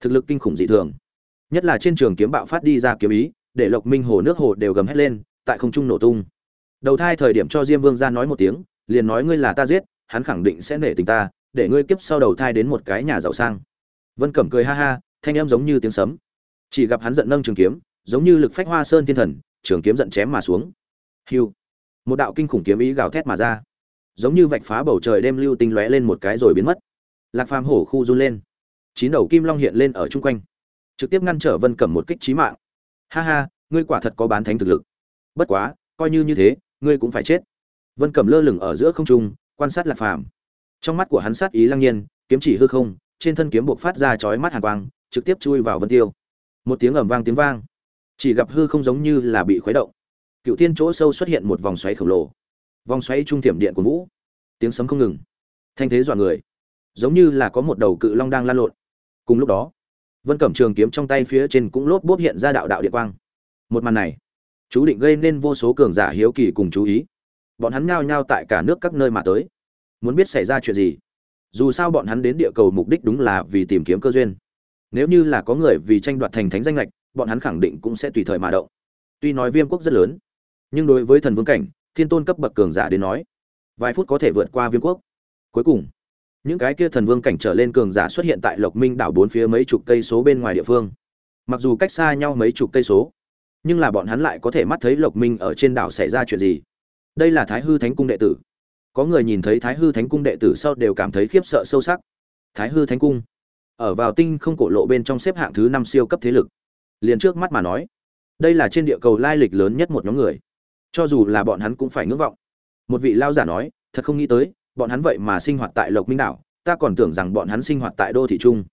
Thực lực kinh khủng dị thường. Nhất là trên trường kiếm bạo phát đi ra kiếm ý để lộc minh hồ nước hồ đều gầm hét lên tại không trung nổ tung. Đầu thai thời điểm cho diêm vương ra nói một tiếng liền nói ngươi là ta giết hắn khẳng định sẽ nể tình ta để ngươi kiếp sau đầu thai đến một cái nhà giàu sang. Vân cẩm cười ha ha thanh em giống như tiếng sấm. Chỉ gặp hắn giận nâng trường kiếm giống như lực phách hoa sơn thiên thần trường kiếm giận chém mà xuống. Hưu, một đạo kinh khủng kiếm ý gào thét mà ra giống như vạch phá bầu trời đêm lưu tinh lóe lên một cái rồi biến mất. Lạc phàm hổ khu run lên. Chín đầu kim long hiện lên ở chung quanh. Trực tiếp ngăn trở vân cẩm một kích trí mạng. Ha ha, ngươi quả thật có bán thánh thực lực. Bất quá, coi như như thế, ngươi cũng phải chết. Vân cẩm lơ lửng ở giữa không trung, quan sát lạc phàm. Trong mắt của hắn sát ý lăng nhiên, kiếm chỉ hư không, trên thân kiếm buộc phát ra chói mắt hàn quang, trực tiếp chui vào vân tiêu. Một tiếng ầm vang tiếng vang. Chỉ gặp hư không giống như là bị khuấy động. Cựu tiên chỗ sâu xuất hiện một vòng xoáy khổng lồ vòng xoáy trung tiệm điện của vũ. Tiếng sấm không ngừng. Thanh thế dọa người. Giống như là có một đầu cự long đang lan lộn. Cùng lúc đó, vân cẩm trường kiếm trong tay phía trên cũng lốp bốp hiện ra đạo đạo điện quang. Một màn này, chú định gây nên vô số cường giả hiếu kỳ cùng chú ý. Bọn hắn nhao nhao tại cả nước các nơi mà tới. Muốn biết xảy ra chuyện gì? Dù sao bọn hắn đến địa cầu mục đích đúng là vì tìm kiếm cơ duyên. Nếu như là có người vì tranh đoạt thành thánh danh lệch bọn hắn khẳng định cũng sẽ tùy thời mà động. Tuy nói viêm quốc rất lớn, nhưng đối với thần vương cảnh thiên tôn cấp bậc cường giả đến nói, vài phút có thể vượt qua viêm quốc. Cuối cùng, những cái kia thần vương cảnh trở lên cường giả xuất hiện tại lộc minh đảo bốn phía mấy chục cây số bên ngoài địa phương. Mặc dù cách xa nhau mấy chục cây số, nhưng là bọn hắn lại có thể mắt thấy lộc minh ở trên đảo xảy ra chuyện gì. Đây là thái hư thánh cung đệ tử. Có người nhìn thấy thái hư thánh cung đệ tử sau đều cảm thấy khiếp sợ sâu sắc. Thái hư thánh cung, ở vào tinh không cổ lộ bên trong xếp hạng thứ năm siêu cấp thế lực. Liền trước mắt mà nói, đây là trên địa cầu lai lịch lớn nhất một nhóm người cho dù là bọn hắn cũng phải ngưỡng vọng. Một vị lao giả nói, thật không nghĩ tới, bọn hắn vậy mà sinh hoạt tại lộc minh đảo, ta còn tưởng rằng bọn hắn sinh hoạt tại đô thị trung.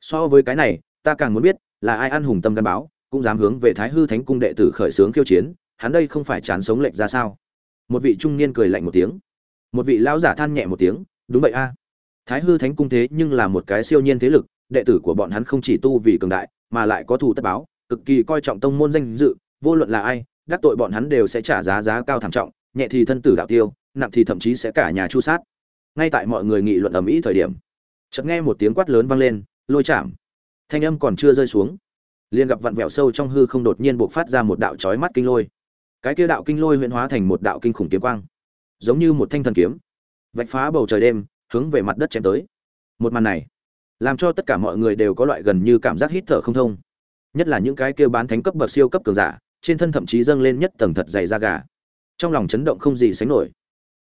So với cái này, ta càng muốn biết là ai ăn hùng tâm gắn báo, cũng dám hướng về thái hư thánh cung đệ tử khởi xướng khiêu chiến, hắn đây không phải chán sống lệch ra sao? Một vị trung niên cười lạnh một tiếng. Một vị lão giả than nhẹ một tiếng, đúng vậy a. Thái hư thánh cung thế nhưng là một cái siêu nhiên thế lực, đệ tử của bọn hắn không chỉ tu vì cường đại, mà lại có thù tất báo, cực kỳ coi trọng tông môn danh dự, vô luận là ai đắc tội bọn hắn đều sẽ trả giá giá cao thảm trọng, nhẹ thì thân tử đạo tiêu, nặng thì thậm chí sẽ cả nhà chu sát. Ngay tại mọi người nghị luận ầm ĩ thời điểm, chợt nghe một tiếng quát lớn vang lên, lôi chạm. Thanh âm còn chưa rơi xuống, liền gặp vặn vẹo sâu trong hư không đột nhiên bộc phát ra một đạo chói mắt kinh lôi. Cái kia đạo kinh lôi huyễn hóa thành một đạo kinh khủng kiếm quang, giống như một thanh thần kiếm, vạch phá bầu trời đêm, hướng về mặt đất chém tới. Một màn này, làm cho tất cả mọi người đều có loại gần như cảm giác hít thở không thông. Nhất là những cái kia bán thánh cấp bậc siêu cấp cường giả trên thân thậm chí dâng lên nhất tầng thật dày da gà. Trong lòng chấn động không gì sánh nổi.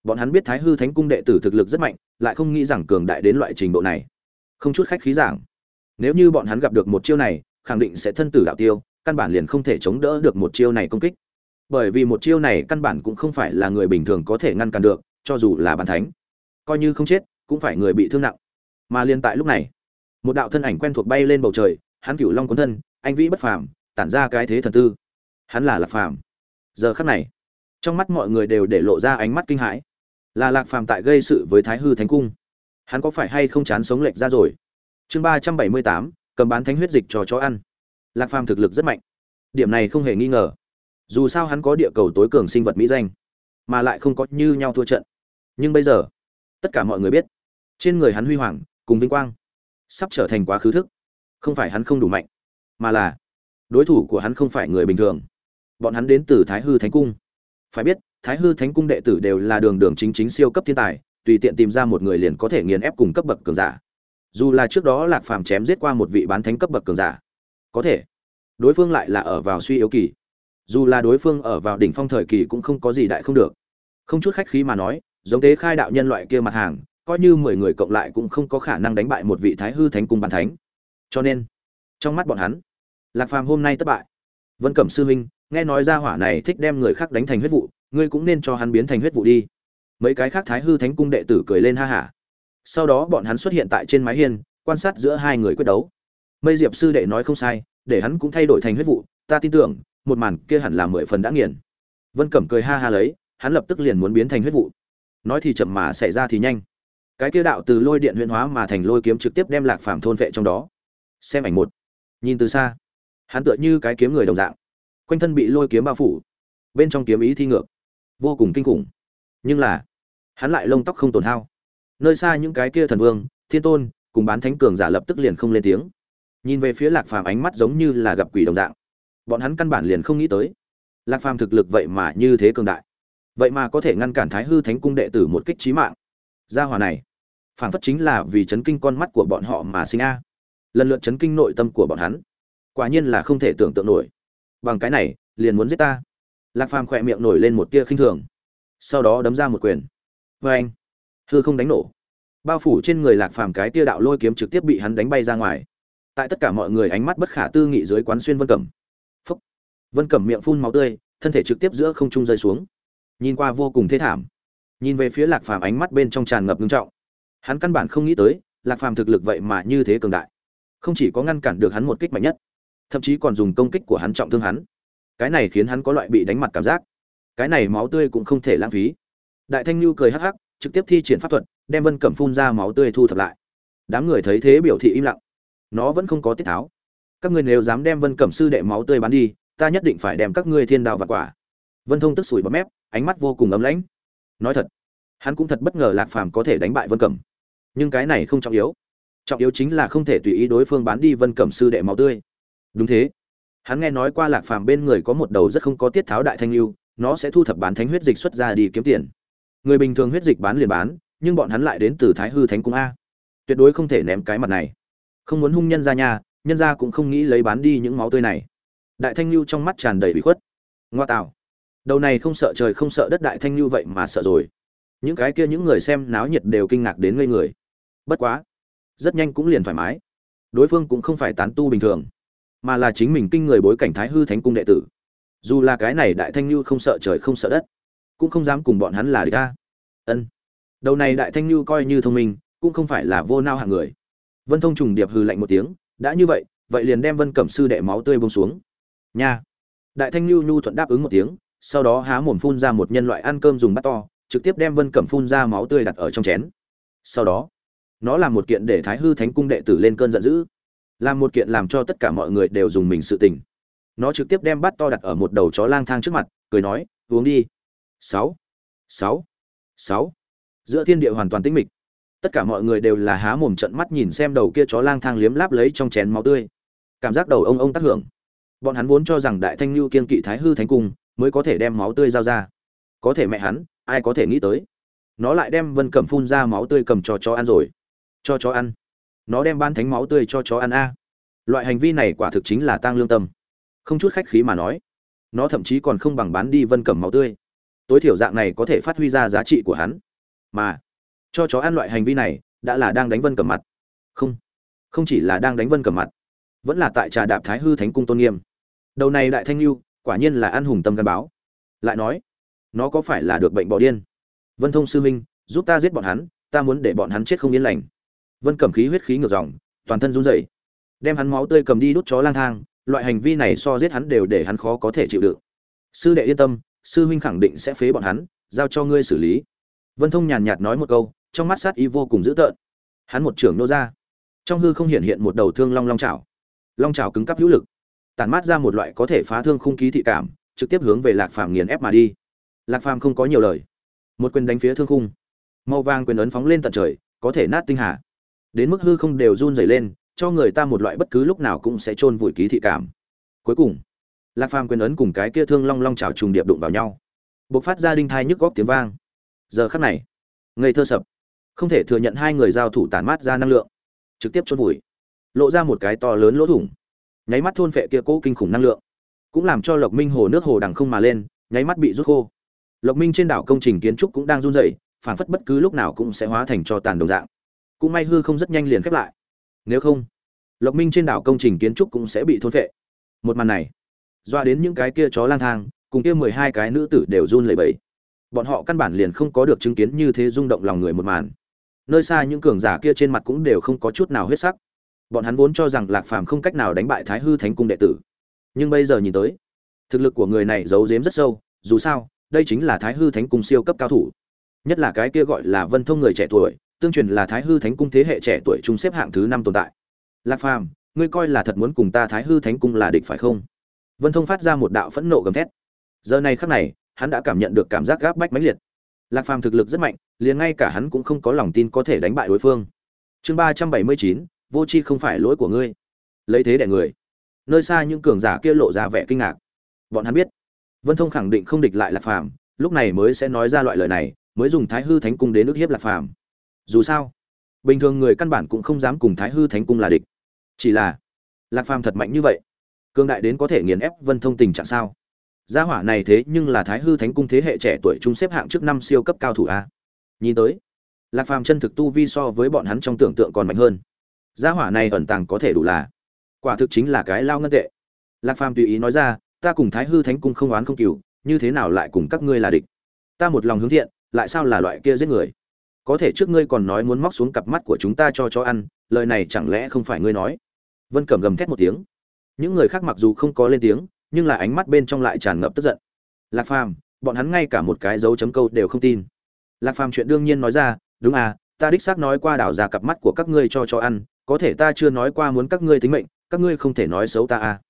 Bọn hắn biết thái hư thánh cung đệ tử thực lực rất mạnh, lại không nghĩ rằng cường đại đến loại trình độ này. Không chút khách khí giảng, nếu như bọn hắn gặp được một chiêu này, khẳng định sẽ thân tử đạo tiêu, căn bản liền không thể chống đỡ được một chiêu này công kích. Bởi vì một chiêu này căn bản cũng không phải là người bình thường có thể ngăn cản được, cho dù là bàn thánh, coi như không chết, cũng phải người bị thương nặng. Mà liên tại lúc này, một đạo thân ảnh quen thuộc bay lên bầu trời, hắn cửu long cuốn thân, anh vĩ bất phàm, tản ra cái thế thần tư hắn là lạc phàm. Giờ khắc này, trong mắt mọi người đều để lộ ra ánh mắt kinh hãi. Là lạc phàm tại gây sự với thái hư thánh cung. Hắn có phải hay không chán sống lệch ra rồi? Chương ba trăm bảy mươi tám, cầm bán thánh huyết dịch cho chó ăn. Lạc phàm thực lực rất mạnh. Điểm này không hề nghi ngờ. Dù sao hắn có địa cầu tối cường sinh vật mỹ danh, mà lại không có như nhau thua trận. Nhưng bây giờ, tất cả mọi người biết, trên người hắn huy hoàng cùng vinh quang sắp trở thành quá khứ thức. Không phải hắn không đủ mạnh, mà là đối thủ của hắn không phải người bình thường bọn hắn đến từ thái hư thánh cung. Phải biết, thái hư thánh cung đệ tử đều là đường đường chính chính siêu cấp thiên tài, tùy tiện tìm ra một người liền có thể nghiền ép cùng cấp bậc cường giả. Dù là trước đó lạc phàm chém giết qua một vị bán thánh cấp bậc cường giả, có thể, đối phương lại là ở vào suy yếu kỳ. Dù là đối phương ở vào đỉnh phong thời kỳ cũng không có gì đại không được. Không chút khách khí mà nói, giống thế khai đạo nhân loại kia mặt hàng, coi như mười người cộng lại cũng không có khả năng đánh bại một vị thái hư thánh cung bàn thánh. Cho nên, trong mắt bọn hắn, lạc phàm hôm nay thất bại. Vân cẩm sư huynh nghe nói ra hỏa này thích đem người khác đánh thành huyết vụ, ngươi cũng nên cho hắn biến thành huyết vụ đi. Mấy cái khác thái hư thánh cung đệ tử cười lên ha hả. Sau đó bọn hắn xuất hiện tại trên mái hiên, quan sát giữa hai người quyết đấu. Mây diệp sư đệ nói không sai, để hắn cũng thay đổi thành huyết vụ, ta tin tưởng, một màn kia hẳn là mười phần đã nghiền. Vân cẩm cười ha ha lấy, hắn lập tức liền muốn biến thành huyết vụ. Nói thì chậm mà xảy ra thì nhanh. Cái kia đạo từ lôi điện huyền hóa mà thành lôi kiếm trực tiếp đem lạc phàm thôn vệ trong đó. Xem ảnh một. Nhìn từ xa, hắn tựa như cái kiếm người đồng dạng quanh thân bị lôi kiếm bao phủ. Bên trong kiếm ý thi ngược. Vô cùng kinh khủng. Nhưng là, hắn lại lông tóc không tổn hao. Nơi xa những cái kia thần vương, thiên tôn, cùng bán thánh cường giả lập tức liền không lên tiếng. Nhìn về phía lạc phàm ánh mắt giống như là gặp quỷ đồng dạng. Bọn hắn căn bản liền không nghĩ tới. Lạc phàm thực lực vậy mà như thế cường đại. Vậy mà có thể ngăn cản thái hư thánh cung đệ tử một kích trí mạng. Gia hòa này, phảng phất chính là vì chấn kinh con mắt của bọn họ mà sinh a. Lần lượt chấn kinh nội tâm của bọn hắn, quả nhiên là không thể tưởng tượng nổi bằng cái này, liền muốn giết ta. Lạc phàm khỏe miệng nổi lên một tia khinh thường. Sau đó đấm ra một quyền. Vê anh, hư không đánh nổ. Bao phủ trên người lạc phàm cái tia đạo lôi kiếm trực tiếp bị hắn đánh bay ra ngoài. Tại tất cả mọi người ánh mắt bất khả tư nghị dưới quán xuyên vân cẩm. Phúc. Vân cẩm miệng phun máu tươi, thân thể trực tiếp giữa không trung rơi xuống. Nhìn qua vô cùng thê thảm. Nhìn về phía lạc phàm ánh mắt bên trong tràn ngập ngưng trọng. Hắn căn bản không nghĩ tới, lạc phàm thực lực vậy mà như thế cường đại. Không chỉ có ngăn cản được hắn một kích mạnh nhất thậm chí còn dùng công kích của hắn trọng thương hắn. Cái này khiến hắn có loại bị đánh mặt cảm giác. Cái này máu tươi cũng không thể lãng phí. Đại thanh lưu cười hắc hắc, trực tiếp thi triển pháp thuật, đem vân cẩm phun ra máu tươi thu thập lại. Đám người thấy thế biểu thị im lặng. Nó vẫn không có tiết tháo. Các ngươi nếu dám đem vân cẩm sư đệ máu tươi bán đi, ta nhất định phải đem các ngươi thiên đào và quả. Vân thông tức sủi bấm mép, ánh mắt vô cùng ấm lãnh. Nói thật, hắn cũng thật bất ngờ lạc phàm có thể đánh bại vân cẩm. Nhưng cái này không trọng yếu. Trọng yếu chính là không thể tùy ý đối phương bán đi vân cẩm sư đệ máu tươi đúng thế. Hắn nghe nói qua lạc phàm bên người có một đầu rất không có tiết tháo đại thanh lưu, nó sẽ thu thập bán thánh huyết dịch xuất ra đi kiếm tiền. Người bình thường huyết dịch bán liền bán, nhưng bọn hắn lại đến từ thái hư thánh cung a. Tuyệt đối không thể ném cái mặt này. Không muốn hung nhân ra nhà, nhân ra cũng không nghĩ lấy bán đi những máu tươi này. Đại thanh lưu trong mắt tràn đầy bị khuất. Ngoa tạo. Đầu này không sợ trời không sợ đất đại thanh lưu vậy mà sợ rồi. Những cái kia những người xem náo nhiệt đều kinh ngạc đến ngây người. Bất quá, rất nhanh cũng liền thoải mái. Đối phương cũng không phải tán tu bình thường mà là chính mình kinh người bối cảnh thái hư thánh cung đệ tử. Dù là cái này đại thanh lưu không sợ trời không sợ đất, cũng không dám cùng bọn hắn là địch ta. Ân. Đầu này đại thanh lưu coi như thông minh, cũng không phải là vô nao hạng người. Vân thông trùng điệp hư lạnh một tiếng, đã như vậy vậy liền đem vân cẩm sư đệ máu tươi bông xuống. Nha. Đại thanh lưu nhu thuận đáp ứng một tiếng, sau đó há mồm phun ra một nhân loại ăn cơm dùng bát to, trực tiếp đem vân cẩm phun ra máu tươi đặt ở trong chén. Sau đó, nó là một kiện để thái hư thánh cung đệ tử lên cơn giận dữ làm một kiện làm cho tất cả mọi người đều dùng mình sự tình. Nó trực tiếp đem bát to đặt ở một đầu chó lang thang trước mặt, cười nói, uống đi. Sáu. Sáu. Sáu. Giữa thiên địa hoàn toàn tĩnh mịch. Tất cả mọi người đều là há mồm trận mắt nhìn xem đầu kia chó lang thang liếm láp lấy trong chén máu tươi. Cảm giác đầu ông ông tác hưởng. Bọn hắn vốn cho rằng đại thanh lưu kiên kỵ thái hư thánh cung mới có thể đem máu tươi giao ra. Có thể mẹ hắn, ai có thể nghĩ tới? Nó lại đem vân cẩm phun ra máu tươi cầm cho chó ăn rồi. Cho chó ăn nó đem ban thánh máu tươi cho chó ăn a. Loại hành vi này quả thực chính là tăng lương tâm. Không chút khách khí mà nói, nó thậm chí còn không bằng bán đi vân cẩm máu tươi. Tối thiểu dạng này có thể phát huy ra giá trị của hắn. Mà, cho chó ăn loại hành vi này, đã là đang đánh vân cẩm mặt. Không không chỉ là đang đánh vân cẩm mặt, vẫn là tại trà đạp thái hư thánh cung tôn nghiêm. Đầu này đại thanh lưu, quả nhiên là ăn hùng tâm gắn báo. Lại nói, nó có phải là được bệnh bỏ điên? Vân thông sư minh, giúp ta giết bọn hắn, ta muốn để bọn hắn chết không yên lành vân cẩm khí huyết khí ngược dòng, toàn thân run rẩy. Đem hắn máu tươi cầm đi đút chó lang thang, loại hành vi này so giết hắn đều để hắn khó có thể chịu đựng. Sư đệ yên tâm, sư huynh khẳng định sẽ phế bọn hắn, giao cho ngươi xử lý. Vân thông nhàn nhạt nói một câu, trong mắt sát ý vô cùng dữ tợn. Hắn một trưởng nô ra. Trong hư không hiện hiện một đầu thương long long chảo. Long chảo cứng cắp hữu lực. Tản mát ra một loại có thể phá thương khung ký thị cảm, trực tiếp hướng về lạc phàm nghiền ép mà đi. Lạc phàm không có nhiều lời. Một quyền đánh phía thương khung. Màu vàng quyền ấn phóng lên tận trời, có thể nát tinh hà đến mức hư không đều run rẩy lên, cho người ta một loại bất cứ lúc nào cũng sẽ chôn vùi ký thị cảm. Cuối cùng, lạc phàm quyền ấn cùng cái kia thương long long trào trùng điệp đụng vào nhau. Bộc phát ra đinh thai nhức góc tiếng vang. Giờ khắc này, ngây thơ sập. Không thể thừa nhận hai người giao thủ tản mát ra năng lượng. Trực tiếp chôn vùi. Lộ ra một cái to lớn lỗ thủng. Nháy mắt thôn phệ kia cố kinh khủng năng lượng. Cũng làm cho lộc minh hồ nước hồ đằng không mà lên, nháy mắt bị rút khô. Lộc minh trên đảo công trình kiến trúc cũng đang run rẩy phản phất bất cứ lúc nào cũng sẽ hóa thành cho tàn đồng dạng cũng may hư không rất nhanh liền khép lại. Nếu không, lộc minh trên đảo công trình kiến trúc cũng sẽ bị thôn phệ. Một màn này, doa đến những cái kia chó lang thang, cùng kia mười hai cái nữ tử đều run lẩy bẩy. Bọn họ căn bản liền không có được chứng kiến như thế rung động lòng người một màn. Nơi xa những cường giả kia trên mặt cũng đều không có chút nào huyết sắc. Bọn hắn vốn cho rằng lạc phàm không cách nào đánh bại thái hư thánh cung đệ tử. Nhưng bây giờ nhìn tới, thực lực của người này giấu giếm rất sâu, dù sao, đây chính là thái hư thánh cung siêu cấp cao thủ. Nhất là cái kia gọi là vân thông người trẻ tuổi tương truyền là thái hư thánh cung thế hệ trẻ tuổi trung xếp hạng thứ năm tồn tại. Lạc phàm, ngươi coi là thật muốn cùng ta thái hư thánh cung là địch phải không? Vân thông phát ra một đạo phẫn nộ gầm thét. Giờ này khắc này, hắn đã cảm nhận được cảm giác gáp bách mãnh liệt. Lạc phàm thực lực rất mạnh, liền ngay cả hắn cũng không có lòng tin có thể đánh bại đối phương. Chương ba trăm bảy mươi chín, vô c h i không phải lỗi của ngươi. Lấy thế đẻ người. Nơi xa những cường giả kia lộ ra vẻ kinh ngạc. Bọn hắn biết. Vân thông khẳng định không địch lại lạc phàm, lúc này mới sẽ nói ra loại lời này, mới dùng thái hư thánh cung đến ức hiếp lạc phàm dù sao, bình thường người căn bản cũng không dám cùng thái hư thánh cung là địch. Chỉ là, lạc phàm thật mạnh như vậy cương đại đến có thể nghiền ép vân thông tình trạng sao? Gia hỏa này thế nhưng là thái hư thánh cung thế hệ trẻ tuổi trung xếp hạng trước năm siêu cấp cao thủ a. Nhìn tới, lạc phàm chân thực tu vi so với bọn hắn trong tưởng tượng còn mạnh hơn. Gia hỏa này ẩn tàng có thể đủ là, quả thực chính là cái lao ngân tệ. Lạc phàm tùy ý nói ra, ta cùng thái hư thánh cung không oán không cừu, như thế nào lại cùng các ngươi là địch? Ta một lòng hướng thiện, lại sao là loại kia giết người? Có thể trước ngươi còn nói muốn móc xuống cặp mắt của chúng ta cho chó ăn, lời này chẳng lẽ không phải ngươi nói? Vân cẩm gầm thét một tiếng. Những người khác mặc dù không có lên tiếng, nhưng là ánh mắt bên trong lại tràn ngập tức giận. Lạc phàm, bọn hắn ngay cả một cái dấu chấm câu đều không tin. Lạc phàm chuyện đương nhiên nói ra, đúng à ta đích xác nói qua đảo ra cặp mắt của các ngươi cho chó ăn, có thể ta chưa nói qua muốn các ngươi tính mệnh, các ngươi không thể nói xấu ta à.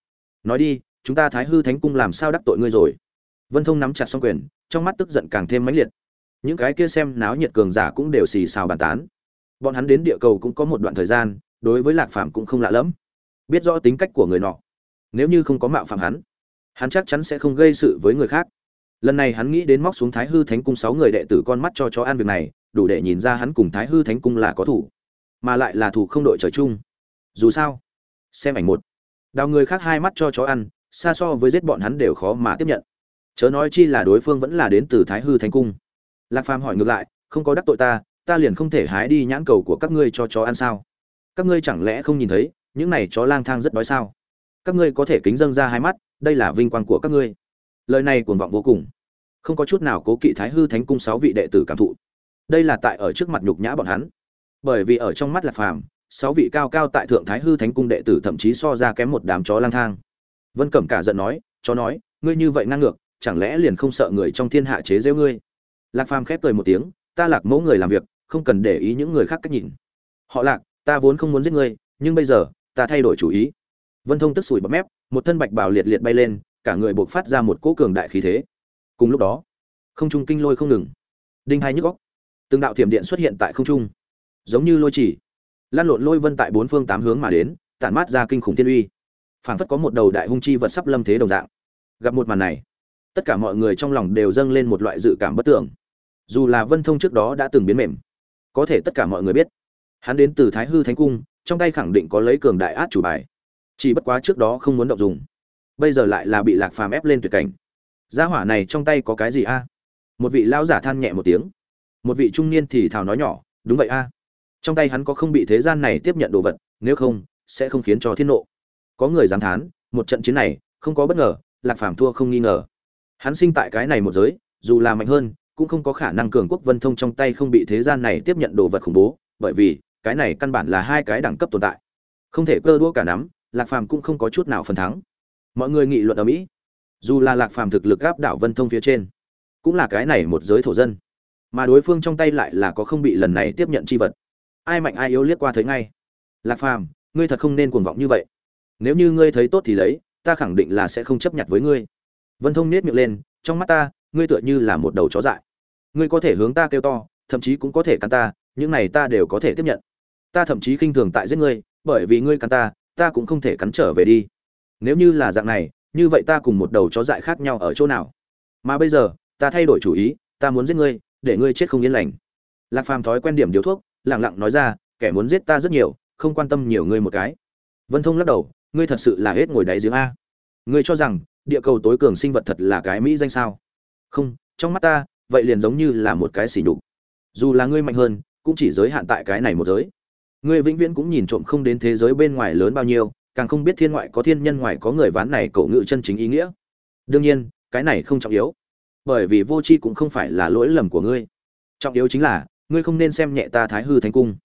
Nói đi, chúng ta thái hư thánh cung làm sao đắc tội ngươi rồi? Vân thông nắm chặt xong quyền, trong mắt tức giận càng thêm mãnh liệt những cái kia xem náo nhiệt cường giả cũng đều xì xào bàn tán. Bọn hắn đến địa cầu cũng có một đoạn thời gian, đối với lạc phàm cũng không lạ lẫm. Biết rõ tính cách của người nọ. Nếu như không có mạo phạm hắn hắn chắc chắn sẽ không gây sự với người khác. Lần này hắn nghĩ đến móc xuống thái hư thánh cung sáu người đệ tử con mắt cho chó ăn việc này, đủ để nhìn ra hắn cùng thái hư thánh cung là có thủ, mà lại là thủ không đội trời chung. Dù sao, xem ảnh một. Đào người khác hai mắt cho chó ăn, xa so với giết bọn hắn đều khó mà tiếp nhận. Chớ nói chi là đối phương vẫn là đến từ thái hư thánh cung lạc phàm hỏi ngược lại, không có đắc tội ta ta liền không thể hái đi nhãn cầu của các ngươi cho chó ăn sao? Các ngươi chẳng lẽ không nhìn thấy, những này chó lang thang rất đói sao? Các ngươi có thể kính dâng ra hai mắt, đây là vinh quang của các ngươi. Lời này cuồng vọng vô cùng. Không có chút nào cố kỵ thái hư thánh cung sáu vị đệ tử cảm thụ. Đây là tại ở trước mặt nhục nhã bọn hắn. Bởi vì ở trong mắt lạc phàm, sáu vị cao cao tại thượng thái hư thánh cung đệ tử thậm chí so ra kém một đám chó lang thang. Vân cẩm cả giận nói, chó nói, ngươi như vậy ngang ngược, chẳng lẽ liền không sợ người trong thiên hạ chế giễu ngươi? Lạc phàm khép cười một tiếng, ta lạc mẫu người làm việc, không cần để ý những người khác cách nhìn. Họ lạc, ta vốn không muốn giết ngươi, nhưng bây giờ, ta thay đổi chủ ý. Vân thông tức sủi bọt mép, một thân bạch bào liệt liệt bay lên, cả người buộc phát ra một cỗ cường đại khí thế. Cùng lúc đó, không trung kinh lôi không ngừng. Đinh hai nhức góc từng đạo thiểm điện xuất hiện tại không trung. Giống như lôi chỉ. Lan lộn lôi vân tại bốn phương tám hướng mà đến, tản mát ra kinh khủng thiên uy. Phảng phất có một đầu đại hung chi vật sắp lâm thế đồng dạng. Gặp một màn này, tất cả mọi người trong lòng đều dâng lên một loại dự cảm bất tưởng dù là vân thông trước đó đã từng biến mềm, có thể tất cả mọi người biết, hắn đến từ thái hư thánh cung, trong tay khẳng định có lấy cường đại át chủ bài, chỉ bất quá trước đó không muốn động dùng, bây giờ lại là bị lạc phàm ép lên tuyệt cảnh. Gia hỏa này trong tay có cái gì a? Một vị lão giả than nhẹ một tiếng. Một vị trung niên thì thào nói nhỏ, đúng vậy a. Trong tay hắn có không bị thế gian này tiếp nhận đồ vật, nếu không, sẽ không khiến cho thiên nộ. Có người dám thán, một trận chiến này, không có bất ngờ, lạc phàm thua không nghi ngờ. Hắn sinh tại cái này một giới, dù là mạnh hơn cũng không có khả năng cường quốc vân thông trong tay không bị thế gian này tiếp nhận đồ vật khủng bố, bởi vì, cái này căn bản là hai cái đẳng cấp tồn tại. Không thể cơ đua cả nắm, lạc phàm cũng không có chút nào phần thắng. Mọi người nghị luận ở mỹ. Dù là lạc phàm thực lực gáp đảo vân thông phía trên, cũng là cái này một giới thổ dân. Mà đối phương trong tay lại là có không bị lần này tiếp nhận chi vật. Ai mạnh ai yếu liếc qua thấy ngay. Lạc phàm, ngươi thật không nên cuồng vọng như vậy. Nếu như ngươi thấy tốt thì lấy, ta khẳng định là sẽ không chấp nhận với ngươi. Vân thông nết miệng lên, trong mắt ta, ngươi tựa như là một đầu chó dại ngươi có thể hướng ta kêu to, thậm chí cũng có thể cắn ta, những này ta đều có thể tiếp nhận. Ta thậm chí khinh thường tại giết ngươi, bởi vì ngươi cắn ta ta cũng không thể cắn trở về đi. Nếu như là dạng này, như vậy ta cùng một đầu chó dại khác nhau ở chỗ nào? Mà bây giờ, ta thay đổi chủ ý, ta muốn giết ngươi, để ngươi chết không yên lành. Lạc phàm thói quen điểm điếu thuốc lẳng lặng nói ra, kẻ muốn giết ta rất nhiều, không quan tâm nhiều ngươi một cái. Vân thông lắc đầu, ngươi thật sự là hết ngồi đáy giếng a. Ngươi cho rằng, địa cầu tối cường sinh vật thật là cái mỹ danh sao? Không, trong mắt ta vậy liền giống như là một cái xỉ nhục. Dù là ngươi mạnh hơn, cũng chỉ giới hạn tại cái này một giới. Ngươi vĩnh viễn cũng nhìn trộm không đến thế giới bên ngoài lớn bao nhiêu, càng không biết thiên ngoại có thiên nhân ngoài có người ván này cậu ngự chân chính ý nghĩa. Đương nhiên, cái này không trọng yếu, bởi vì vô tri cũng không phải là lỗi lầm của ngươi. Trọng yếu chính là, ngươi không nên xem nhẹ ta thái hư thánh cung.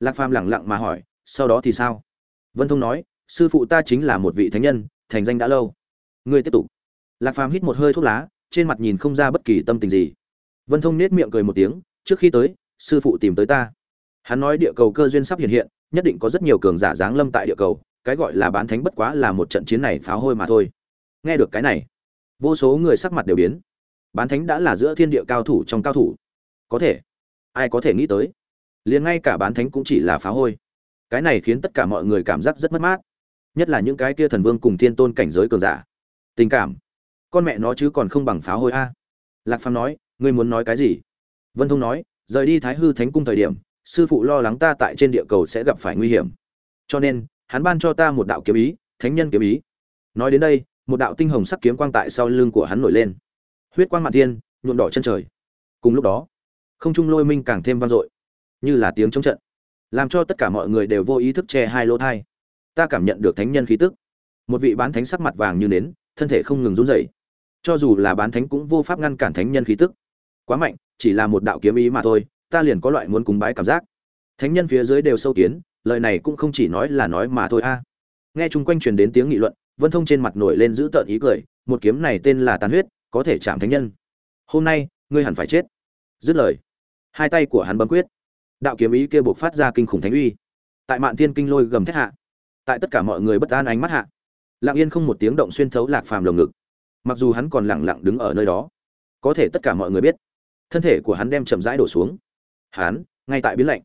Lạc phàm lẳng lặng mà hỏi, sau đó thì sao? Vân thông nói, sư phụ ta chính là một vị thánh nhân, thành danh đã lâu. Ngươi tiếp tục. Lạc phàm hít một hơi thuốc lá, trên mặt nhìn không ra bất kỳ tâm tình gì vân thông nét miệng cười một tiếng, trước khi tới, sư phụ tìm tới ta. Hắn nói địa cầu cơ duyên sắp hiện hiện, nhất định có rất nhiều cường giả giáng lâm tại địa cầu, cái gọi là bán thánh bất quá là một trận chiến này pháo hôi mà thôi. Nghe được cái này, vô số người sắc mặt đều biến. Bán thánh đã là giữa thiên địa cao thủ trong cao thủ. Có thể, ai có thể nghĩ tới? Liền ngay cả bán thánh cũng chỉ là pháo hôi. Cái này khiến tất cả mọi người cảm giác rất mất mát. Nhất là những cái kia thần vương cùng thiên tôn cảnh giới cường giả. Tình cảm. Con mẹ nó chứ còn không bằng pháo hôi a. Lạc phàm nói ngươi muốn nói cái gì? Vân thông nói, rời đi thái hư thánh cung thời điểm, sư phụ lo lắng ta tại trên địa cầu sẽ gặp phải nguy hiểm. Cho nên, hắn ban cho ta một đạo kiếm ý, thánh nhân kiếm ý. Nói đến đây, một đạo tinh hồng sắc kiếm quang tại sau lưng của hắn nổi lên. Huyết quang mạn thiên, nhuộm đỏ chân trời. Cùng lúc đó, không trung lôi minh càng thêm vang dội, như là tiếng trống trận, làm cho tất cả mọi người đều vô ý thức che hai lỗ thai. Ta cảm nhận được thánh nhân khí tức. Một vị bán thánh sắc mặt vàng như nến, thân thể không ngừng run rẩy. Cho dù là bán thánh cũng vô pháp ngăn cản thánh nhân khí tức quá mạnh, chỉ là một đạo kiếm ý mà thôi, ta liền có loại muốn cúng bái cảm giác. Thánh nhân phía dưới đều sâu kiến, lời này cũng không chỉ nói là nói mà thôi a. Nghe chung quanh truyền đến tiếng nghị luận, vân thông trên mặt nổi lên giữ tợn ý cười, một kiếm này tên là tàn huyết, có thể chạm thánh nhân. Hôm nay, ngươi hẳn phải chết. Dứt lời, hai tay của hắn bấm quyết. Đạo kiếm ý kia buộc phát ra kinh khủng thánh uy. Tại mạn thiên kinh lôi gầm thét hạ, tại tất cả mọi người bất an ánh mắt hạ, lặng yên không một tiếng động xuyên thấu lạc phàm lồng ngực. Mặc dù hắn còn lẳng lặng đứng ở nơi đó, có thể tất cả mọi người biết thân thể của hắn đem chậm rãi đổ xuống. Hắn, ngay tại biến lạnh.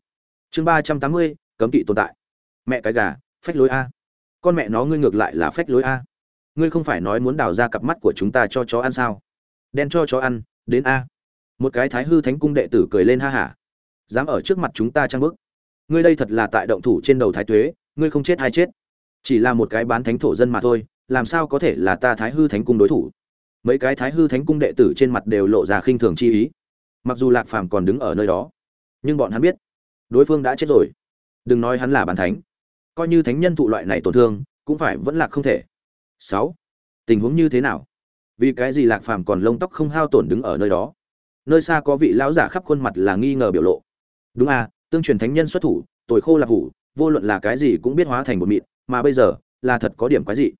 Chương ba trăm tám mươi, cấm kỵ tồn tại. Mẹ cái gà, phách lối a. Con mẹ nó ngươi ngược lại là phách lối a. Ngươi không phải nói muốn đào ra cặp mắt của chúng ta cho chó ăn sao? Đen cho chó ăn, đến a. Một cái thái hư thánh cung đệ tử cười lên ha hả. Dám ở trước mặt chúng ta trang bức ngươi đây thật là tại động thủ trên đầu thái tuế, ngươi không chết hay chết. Chỉ là một cái bán thánh thổ dân mà thôi, làm sao có thể là ta thái hư thánh cung đối thủ? Mấy cái thái hư thánh cung đệ tử trên mặt đều lộ ra khinh thường chi ý mặc dù lạc phàm còn đứng ở nơi đó, nhưng bọn hắn biết, đối phương đã chết rồi. Đừng nói hắn là bàn thánh, coi như thánh nhân thụ loại này tổn thương, cũng phải vẫn lạc không thể. Sáu, tình huống như thế nào? Vì cái gì lạc phàm còn lông tóc không hao tổn đứng ở nơi đó? Nơi xa có vị lão giả khắp khuôn mặt là nghi ngờ biểu lộ. Đúng à tương truyền thánh nhân xuất thủ tồi khô lạc hủ, vô luận là cái gì cũng biết hóa thành một mịn, mà bây giờ, là thật có điểm quái dị.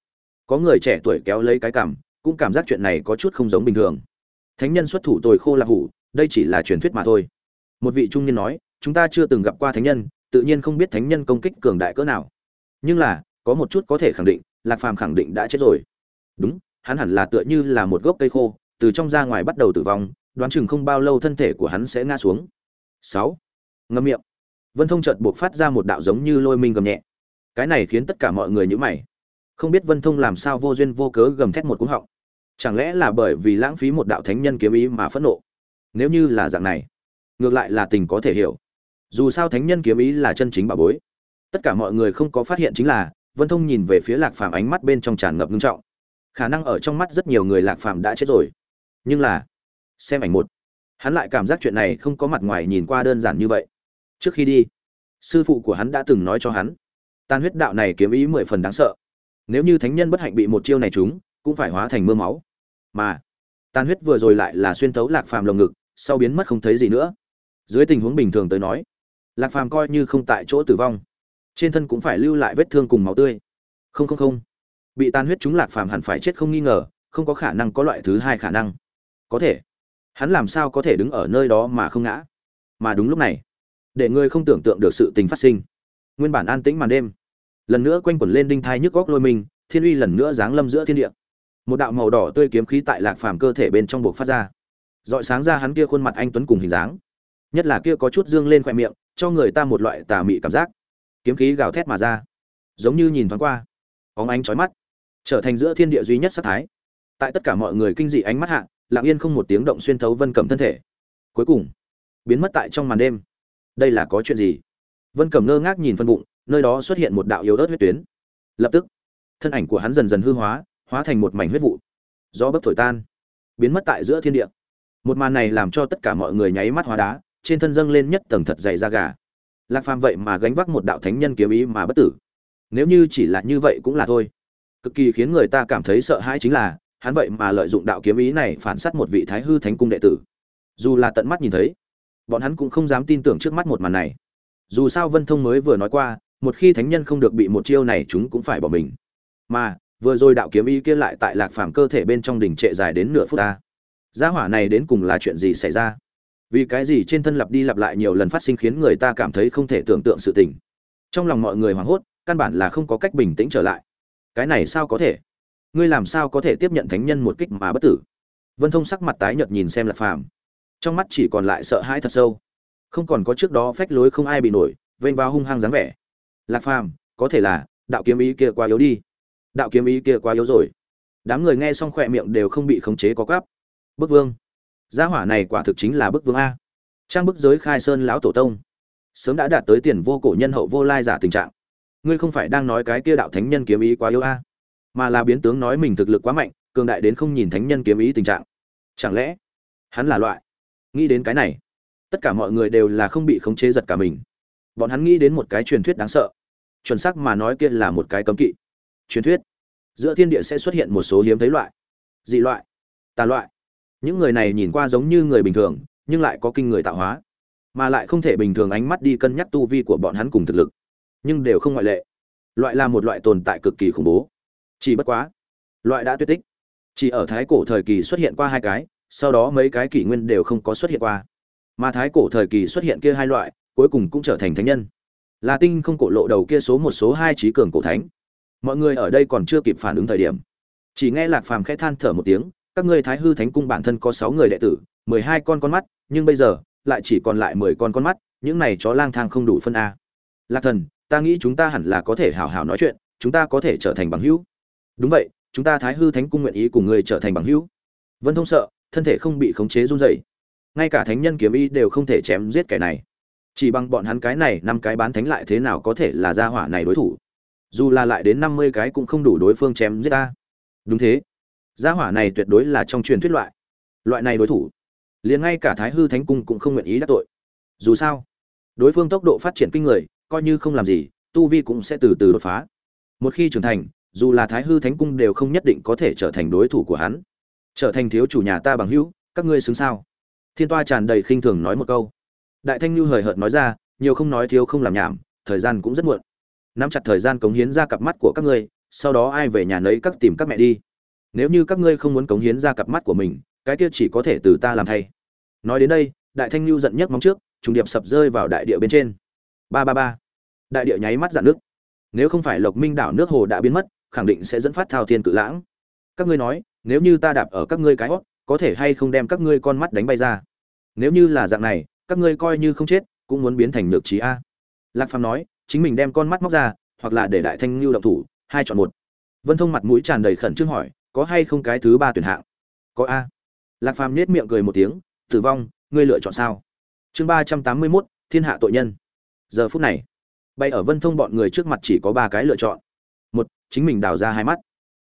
Có người trẻ tuổi kéo lấy cái cảm cũng cảm giác chuyện này có chút không giống bình thường. Thánh nhân xuất thủ tồi khô lạc hủ đây chỉ là truyền thuyết mà thôi. Một vị trung niên nói, chúng ta chưa từng gặp qua thánh nhân, tự nhiên không biết thánh nhân công kích cường đại cỡ nào. Nhưng là, có một chút có thể khẳng định, lạc phàm khẳng định đã chết rồi. Đúng, hắn hẳn là tựa như là một gốc cây khô, từ trong ra ngoài bắt đầu tử vong, đoán chừng không bao lâu thân thể của hắn sẽ ngã xuống. Sáu. Ngâm miệng. Vân thông chợt buộc phát ra một đạo giống như lôi minh gầm nhẹ. Cái này khiến tất cả mọi người nhíu mày. Không biết vân thông làm sao vô duyên vô cớ gầm thét một cú họng. Chẳng lẽ là bởi vì lãng phí một đạo thánh nhân kiếm ý mà phẫn nộ? Nếu như là dạng này, ngược lại là tình có thể hiểu. Dù sao thánh nhân kiếm ý là chân chính bà bối. Tất cả mọi người không có phát hiện chính là, vân thông nhìn về phía lạc phàm ánh mắt bên trong tràn ngập ngưng trọng. Khả năng ở trong mắt rất nhiều người lạc phàm đã chết rồi. Nhưng là, xem ảnh một. Hắn lại cảm giác chuyện này không có mặt ngoài nhìn qua đơn giản như vậy. Trước khi đi, sư phụ của hắn đã từng nói cho hắn tan huyết đạo này kiếm ý mười phần đáng sợ. Nếu như thánh nhân bất hạnh bị một chiêu này trúng, cũng phải hóa thành mưa máu. Mà tan huyết vừa rồi lại là xuyên tấu lạc phàm lồng ngực sau biến mất không thấy gì nữa. Dưới tình huống bình thường tới nói, lạc phàm coi như không tại chỗ tử vong, trên thân cũng phải lưu lại vết thương cùng máu tươi. Không không không. Bị tan huyết chúng lạc phàm hẳn phải chết không nghi ngờ, không có khả năng có loại thứ hai khả năng. Có thể. Hắn làm sao có thể đứng ở nơi đó mà không ngã? Mà đúng lúc này, để ngươi không tưởng tượng được sự tình phát sinh. Nguyên bản an tĩnh màn đêm, lần nữa quanh quẩn lên đinh thai nhức góc lôi mình, thiên uy lần nữa giáng lâm giữa thiên địa. Một đạo màu đỏ tươi kiếm khí tại lạc phàm cơ thể bên trong buộc phát ra dọi sáng ra hắn kia khuôn mặt anh tuấn cùng hình dáng. Nhất là kia có chút dương lên khoe miệng, cho người ta một loại tà mị cảm giác. Kiếm khí gào thét mà ra, giống như nhìn thoáng qua óng ánh chói mắt, trở thành giữa thiên địa duy nhất sắc thái. Tại tất cả mọi người kinh dị ánh mắt hạ, lặng yên không một tiếng động xuyên thấu vân cẩm thân thể. Cuối cùng, biến mất tại trong màn đêm. Đây là có chuyện gì? Vân cẩm ngơ ngác nhìn phân bụng, nơi đó xuất hiện một đạo yếu ớt huyết tuyến. Lập tức, thân ảnh của hắn dần dần hư hóa hóa thành một mảnh huyết vụ. Do bấc thổi tan, biến mất tại giữa thiên địa một màn này làm cho tất cả mọi người nháy mắt hóa đá, trên thân dâng lên nhất tầng thật dày da gà. Lạc phàm vậy mà gánh vác một đạo thánh nhân kiếm ý mà bất tử. Nếu như chỉ là như vậy cũng là thôi. Cực kỳ khiến người ta cảm thấy sợ hãi chính là, hắn vậy mà lợi dụng đạo kiếm ý này phản sát một vị thái hư thánh cung đệ tử. Dù là tận mắt nhìn thấy, bọn hắn cũng không dám tin tưởng trước mắt một màn này. Dù sao vân thông mới vừa nói qua, một khi thánh nhân không được bị một chiêu này chúng cũng phải bỏ mình. Mà, vừa rồi đạo kiếm ý kia lại tại lạc phàm cơ thể bên trong đỉnh trệ dài đến nửa phút ta gia hỏa này đến cùng là chuyện gì xảy ra? Vì cái gì trên thân lặp đi lặp lại nhiều lần phát sinh khiến người ta cảm thấy không thể tưởng tượng sự tình? Trong lòng mọi người hoảng hốt, căn bản là không có cách bình tĩnh trở lại. Cái này sao có thể? Ngươi làm sao có thể tiếp nhận thánh nhân một kích mà bất tử? Vân thông sắc mặt tái nhợt nhìn xem lạc phàm. Trong mắt chỉ còn lại sợ hãi thật sâu. Không còn có trước đó phách lối không ai bị nổi, vênh vào hung hăng dáng vẻ. Lạc phàm, có thể là đạo kiếm ý kia quá yếu đi. Đạo kiếm ý kia quá yếu rồi. Đám người nghe xong khỏe miệng đều không bị khống chế có gắp bức vương. Gia hỏa này quả thực chính là bức vương a. Trang bức giới khai sơn lão tổ tông. Sớm đã đạt tới tiền vô cổ nhân hậu vô lai giả tình trạng. Ngươi không phải đang nói cái kia đạo thánh nhân kiếm ý quá yếu a, mà là biến tướng nói mình thực lực quá mạnh, cường đại đến không nhìn thánh nhân kiếm ý tình trạng. Chẳng lẽ hắn là loại? Nghĩ đến cái này, tất cả mọi người đều là không bị khống chế giật cả mình. Bọn hắn nghĩ đến một cái truyền thuyết đáng sợ. Chuẩn xác mà nói kia là một cái cấm kỵ. Truyền thuyết. Giữa thiên địa sẽ xuất hiện một số hiếm thấy loại, dị loại, tà loại những người này nhìn qua giống như người bình thường, nhưng lại có kinh người tạo hóa, mà lại không thể bình thường ánh mắt đi cân nhắc tu vi của bọn hắn cùng thực lực, nhưng đều không ngoại lệ. Loại là một loại tồn tại cực kỳ khủng bố. Chỉ bất quá, loại đã tuyệt tích. Chỉ ở thái cổ thời kỳ xuất hiện qua hai cái, sau đó mấy cái kỷ nguyên đều không có xuất hiện qua. Mà thái cổ thời kỳ xuất hiện kia hai loại, cuối cùng cũng trở thành thánh nhân. Là tinh không cổ lộ đầu kia số một số hai trí cường cổ thánh. Mọi người ở đây còn chưa kịp phản ứng thời điểm. Chỉ nghe lạc phàm khẽ than thở một tiếng các ngươi thái hư thánh cung bản thân có sáu người đệ tử mười hai con con mắt nhưng bây giờ lại chỉ còn lại mười con con mắt những này chó lang thang không đủ phân a. Lạc thần ta nghĩ chúng ta hẳn là có thể hào hào nói chuyện chúng ta có thể trở thành bằng hữu. Đúng vậy chúng ta thái hư thánh cung nguyện ý cùng người trở thành bằng hữu. Vân thông sợ thân thể không bị khống chế run dậy, ngay cả thánh nhân kiếm y đều không thể chém giết kẻ này. Chỉ bằng bọn hắn cái này năm cái bán thánh lại thế nào có thể là gia hỏa này đối thủ? Dù là lại đến năm mươi cái cũng không đủ đối phương chém giết ta. Đúng thế gia hỏa này tuyệt đối là trong truyền thuyết loại. Loại này đối thủ, liền ngay cả thái hư thánh cung cũng không nguyện ý đắc tội. Dù sao, đối phương tốc độ phát triển kinh người, coi như không làm gì, tu vi cũng sẽ từ từ đột phá. Một khi trưởng thành, dù là thái hư thánh cung đều không nhất định có thể trở thành đối thủ của hắn. Trở thành thiếu chủ nhà ta bằng hữu, các ngươi xứng sao? Thiên toa tràn đầy khinh thường nói một câu. Đại thanh lưu hời hợt nói ra, nhiều không nói thiếu không làm nhảm, thời gian cũng rất muộn. Nắm chặt thời gian cống hiến ra cặp mắt của các ngươi, sau đó ai về nhà nấy các tìm các mẹ đi nếu như các ngươi không muốn cống hiến ra cặp mắt của mình, cái kia chỉ có thể từ ta làm thay. Nói đến đây, đại thanh lưu giận nhất móng trước, trùng điệp sập rơi vào đại địa bên trên. Ba ba ba. Đại địa nháy mắt dạn nước. Nếu không phải lộc minh đảo nước hồ đã biến mất, khẳng định sẽ dẫn phát thao thiên cự lãng. Các ngươi nói, nếu như ta đạp ở các ngươi cái hót, có thể hay không đem các ngươi con mắt đánh bay ra? Nếu như là dạng này, các ngươi coi như không chết, cũng muốn biến thành nhược trí a. Lạc phàm nói, chính mình đem con mắt móc ra, hoặc là để đại thanh lưu động thủ, hai chọn một. Vân thông mặt mũi tràn đầy khẩn trương hỏi có hay không cái thứ ba tuyển hạng? Có a. Lạc phàm nết miệng cười một tiếng, tử vong, ngươi lựa chọn sao? Chương ba trăm tám mươi mốt, thiên hạ tội nhân. Giờ phút này bay ở vân thông bọn người trước mặt chỉ có ba cái lựa chọn. Một, chính mình đào ra hai mắt.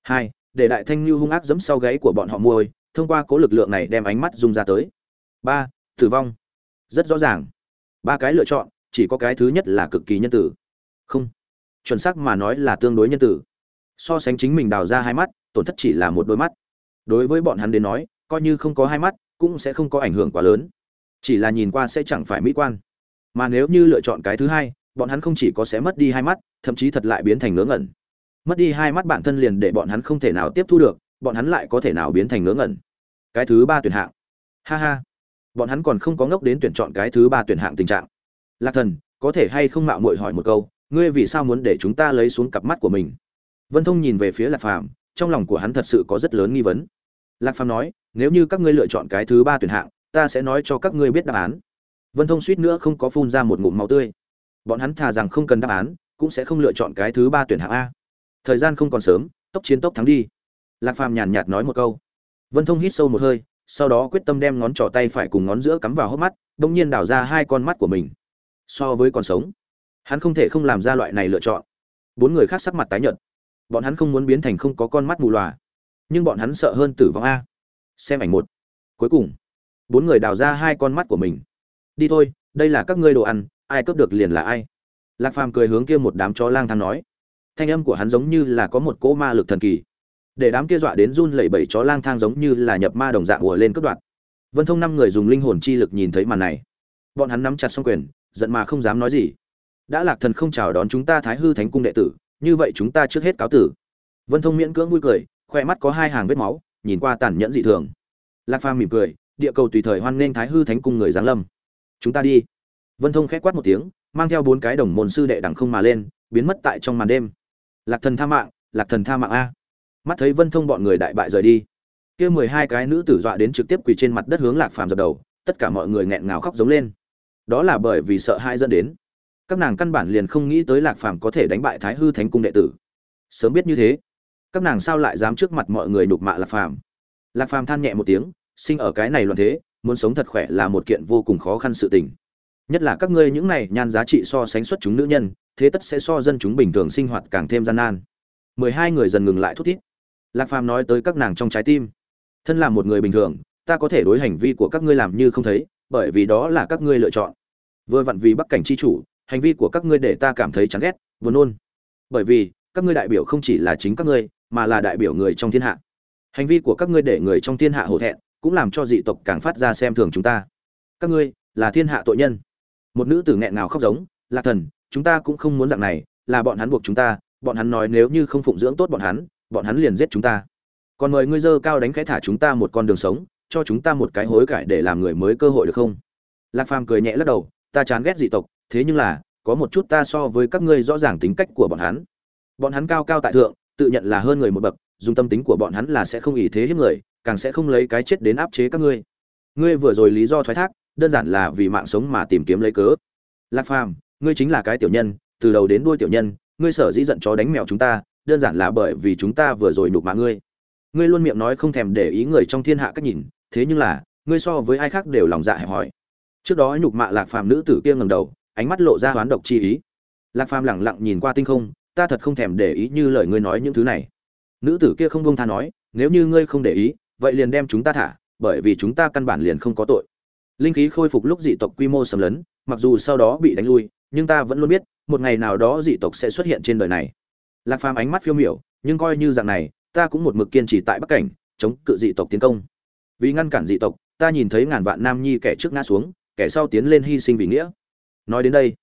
Hai, để đại thanh lưu hung ác giẫm sau gáy của bọn họ môi, thông qua cố lực lượng này đem ánh mắt dung ra tới. Ba, tử vong. Rất rõ ràng. Ba cái lựa chọn, chỉ có cái thứ nhất là cực kỳ nhân tử. Không, chuẩn xác mà nói là tương đối nhân tử. So sánh chính mình đào ra hai mắt tổn thất chỉ là một đôi mắt. Đối với bọn hắn đến nói, coi như không có hai mắt, cũng sẽ không có ảnh hưởng quá lớn. Chỉ là nhìn qua sẽ chẳng phải mỹ quan. Mà nếu như lựa chọn cái thứ hai, bọn hắn không chỉ có sẽ mất đi hai mắt, thậm chí thật lại biến thành ngớ ngẩn. Mất đi hai mắt bản thân liền để bọn hắn không thể nào tiếp thu được, bọn hắn lại có thể nào biến thành ngớ ngẩn? Cái thứ ba tuyển hạng. Ha ha. Bọn hắn còn không có ngốc đến tuyển chọn cái thứ ba tuyển hạng tình trạng. Lạc thần, có thể hay không mạo muội hỏi một câu, ngươi vì sao muốn để chúng ta lấy xuống cặp mắt của mình? Vân thông nhìn về phía lạc phàm trong lòng của hắn thật sự có rất lớn nghi vấn. Lạc phàm nói, nếu như các ngươi lựa chọn cái thứ ba tuyển hạng, ta sẽ nói cho các ngươi biết đáp án. Vân thông suýt nữa không có phun ra một ngụm máu tươi. Bọn hắn thà rằng không cần đáp án, cũng sẽ không lựa chọn cái thứ ba tuyển hạng a. Thời gian không còn sớm, tốc chiến tốc thắng đi. Lạc phàm nhàn nhạt nói một câu. Vân thông hít sâu một hơi, sau đó quyết tâm đem ngón trỏ tay phải cùng ngón giữa cắm vào hốc mắt đông nhiên đảo ra hai con mắt của mình. So với còn sống, hắn không thể không làm ra loại này lựa chọn. Bốn người khác sắc mặt tái nhợt bọn hắn không muốn biến thành không có con mắt mù lòa, nhưng bọn hắn sợ hơn tử vong a. Xem ảnh một. Cuối cùng, bốn người đào ra hai con mắt của mình. Đi thôi, đây là các ngươi đồ ăn, ai cướp được liền là ai. Lạc phàm cười hướng kia một đám chó lang thang nói. Thanh âm của hắn giống như là có một cỗ ma lực thần kỳ. Để đám kia dọa đến run lẩy bẩy chó lang thang giống như là nhập ma đồng dạng ùa lên cướp đoạt. Vân thông năm người dùng linh hồn chi lực nhìn thấy màn này. Bọn hắn nắm chặt xong quyền, giận mà không dám nói gì. Đã lạc thần không chào đón chúng ta thái hư thánh cung đệ tử như vậy chúng ta trước hết cáo tử. Vân thông miễn cưỡng vui cười, khoe mắt có hai hàng vết máu, nhìn qua tàn nhẫn dị thường. Lạc phàm mỉm cười, địa cầu tùy thời hoan nghênh thái hư thánh cung người giáng lâm. Chúng ta đi. Vân thông khét quát một tiếng, mang theo bốn cái đồng môn sư đệ đằng không mà lên, biến mất tại trong màn đêm. Lạc thần tha mạng, lạc thần tha mạng a. Mắt thấy vân thông bọn người đại bại rời đi, kia mười hai cái nữ tử dọa đến trực tiếp quỳ trên mặt đất hướng lạc phàm dập đầu, tất cả mọi người nghẹn ngào khóc giống lên. Đó là bởi vì sợ hai dẫn đến các nàng căn bản liền không nghĩ tới lạc phàm có thể đánh bại thái hư thánh cung đệ tử. Sớm biết như thế, các nàng sao lại dám trước mặt mọi người nhục mạ lạc phàm? Lạc phàm than nhẹ một tiếng, sinh ở cái này loạn thế, muốn sống thật khỏe là một kiện vô cùng khó khăn sự tình. Nhất là các ngươi những này nhan giá trị so sánh xuất chúng nữ nhân, thế tất sẽ so dân chúng bình thường sinh hoạt càng thêm gian nan. Mười hai người dần ngừng lại thút thít. Lạc phàm nói tới các nàng trong trái tim. Thân là một người bình thường, ta có thể đối hành vi của các ngươi làm như không thấy, bởi vì đó là các ngươi lựa chọn. Vừa vặn vì bắc cảnh c h i chủ hành vi của các ngươi để ta cảm thấy chán ghét, buồn nôn. Bởi vì, các ngươi đại biểu không chỉ là chính các ngươi, mà là đại biểu người trong thiên hạ. Hành vi của các ngươi để người trong thiên hạ hổ thẹn, cũng làm cho dị tộc càng phát ra xem thường chúng ta. Các ngươi, là thiên hạ tội nhân. Một nữ tử nghẹn ngào khóc giống, lạc thần, chúng ta cũng không muốn dạng này, là bọn hắn buộc chúng ta, bọn hắn nói nếu như không phụng dưỡng tốt bọn hắn bọn hắn liền giết chúng ta. Còn mời ngươi dơ cao đánh khẽ thả chúng ta một con đường sống, cho chúng ta một cái hối cải để làm người mới cơ hội được không? Lạc phàm cười nhẹ lắc đầu, ta chán ghét dị tộc thế nhưng là, có một chút ta so với các ngươi rõ ràng tính cách của bọn hắn. Bọn hắn cao cao tại thượng, tự nhận là hơn người một bậc, dùng tâm tính của bọn hắn là sẽ không ý thế hiếp người, càng sẽ không lấy cái chết đến áp chế các ngươi. Ngươi vừa rồi lý do thoái thác, đơn giản là vì mạng sống mà tìm kiếm lấy cớ. Lạc phàm, ngươi chính là cái tiểu nhân, từ đầu đến đuôi tiểu nhân, ngươi sở dĩ giận chó đánh mèo chúng ta, đơn giản là bởi vì chúng ta vừa rồi nhục mạ ngươi. Ngươi luôn miệng nói không thèm để ý người trong thiên hạ cách nhìn, thế nhưng là, ngươi so với ai khác đều lòng dạ hẹp hòi. Trước đó nhục mạ lạc phàm nữ tử kia ngầm đầu ánh mắt lộ ra hoán độc chi ý. Lạc phàm lẳng lặng nhìn qua tinh không, ta thật không thèm để ý như lời ngươi nói những thứ này. Nữ tử kia không buông tha nói, nếu như ngươi không để ý, vậy liền đem chúng ta thả, bởi vì chúng ta căn bản liền không có tội. Linh khí khôi phục lúc dị tộc quy mô sầm lấn, mặc dù sau đó bị đánh lui, nhưng ta vẫn luôn biết, một ngày nào đó dị tộc sẽ xuất hiện trên đời này. Lạc phàm ánh mắt phiêu miểu, nhưng coi như dạng này, ta cũng một mực kiên trì tại bắc cảnh, chống cự dị tộc tiến công. Vì ngăn cản dị tộc, ta nhìn thấy ngàn vạn nam nhi kẻ trước ngã xuống, kẻ sau tiến lên hy sinh vì nghĩa nói đến đây,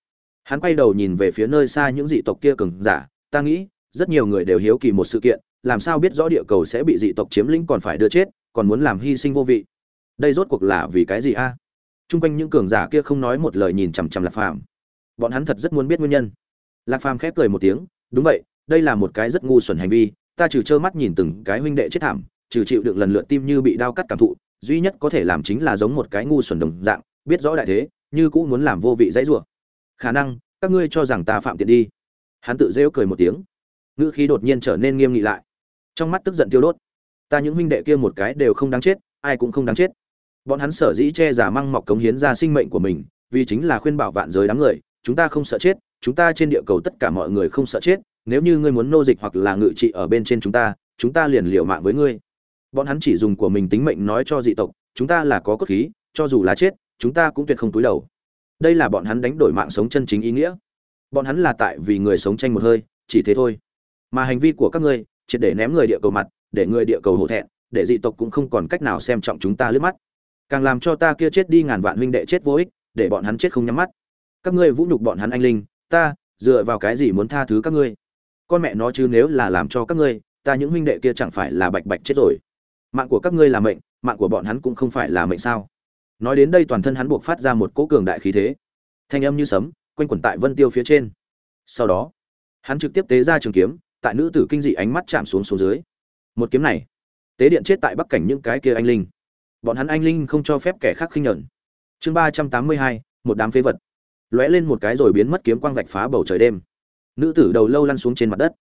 hắn quay đầu nhìn về phía nơi xa những dị tộc kia cường giả, ta nghĩ, rất nhiều người đều hiếu kỳ một sự kiện, làm sao biết rõ địa cầu sẽ bị dị tộc chiếm lĩnh còn phải đưa chết, còn muốn làm hy sinh vô vị. Đây rốt cuộc là vì cái gì a? À? chung quanh những cường giả kia không nói một lời nhìn chằm chằm lạc phàm. Bọn hắn thật rất muốn biết nguyên nhân. Lạc phàm khép cười một tiếng, đúng vậy, đây là một cái rất ngu xuẩn hành vi, ta trừ trơ mắt nhìn từng cái huynh đệ chết thảm, trừ chịu được lần lượt tim như bị đau cắt cảm thụ, duy nhất có thể làm chính là giống một cái ngu xuẩn đồng dạng, biết rõ đại thế như cũng muốn làm vô vị dãy rủa. Khả năng, các ngươi cho rằng ta phạm tiện đi. Hắn tự rêu cười một tiếng. Ngữ khí đột nhiên trở nên nghiêm nghị lại. Trong mắt tức giận tiêu đốt. Ta những huynh đệ kia một cái đều không đáng chết, ai cũng không đáng chết. Bọn hắn sở dĩ che giả măng mọc cống hiến ra sinh mệnh của mình, vì chính là khuyên bảo vạn giới đám người, chúng ta không sợ chết, chúng ta trên địa cầu tất cả mọi người không sợ chết, nếu như ngươi muốn nô dịch hoặc là ngự trị ở bên trên chúng ta chúng ta liền liều mạng với ngươi. Bọn hắn chỉ dùng của mình tính mệnh nói cho dị tộc, chúng ta là có cốt khí, cho dù là chết chúng ta cũng tuyệt không túi đầu. Đây là bọn hắn đánh đổi mạng sống chân chính ý nghĩa. Bọn hắn là tại vì người sống tranh một hơi, chỉ thế thôi. Mà hành vi của các ngươi, triệt để ném người địa cầu mặt, để người địa cầu hổ thẹn, để dị tộc cũng không còn cách nào xem trọng chúng ta lướt mắt. Càng làm cho ta kia chết đi ngàn vạn huynh đệ chết vô ích, để bọn hắn chết không nhắm mắt. Các ngươi vũ nhục bọn hắn anh linh, ta dựa vào cái gì muốn tha thứ các ngươi? Con mẹ nó chứ nếu là làm cho các ngươi, ta những huynh đệ kia chẳng phải là bạch bạch chết rồi. Mạng của các ngươi là mệnh, mạng của bọn hắn cũng không phải là mệnh sao? Nói đến đây toàn thân hắn buộc phát ra một cỗ cường đại khí thế. Thanh âm như sấm, quanh quẩn tại vân tiêu phía trên. Sau đó, hắn trực tiếp tế ra trường kiếm, tại nữ tử kinh dị ánh mắt chạm xuống xuống dưới. Một kiếm này, tế điện chết tại bắc cảnh những cái kia anh linh. Bọn hắn anh linh không cho phép kẻ khác khinh nhẫn. Chương ba trăm tám mươi hai, một đám phế vật. Lóe lên một cái rồi biến mất kiếm quang vạch phá bầu trời đêm. Nữ tử đầu lâu lăn xuống trên mặt đất.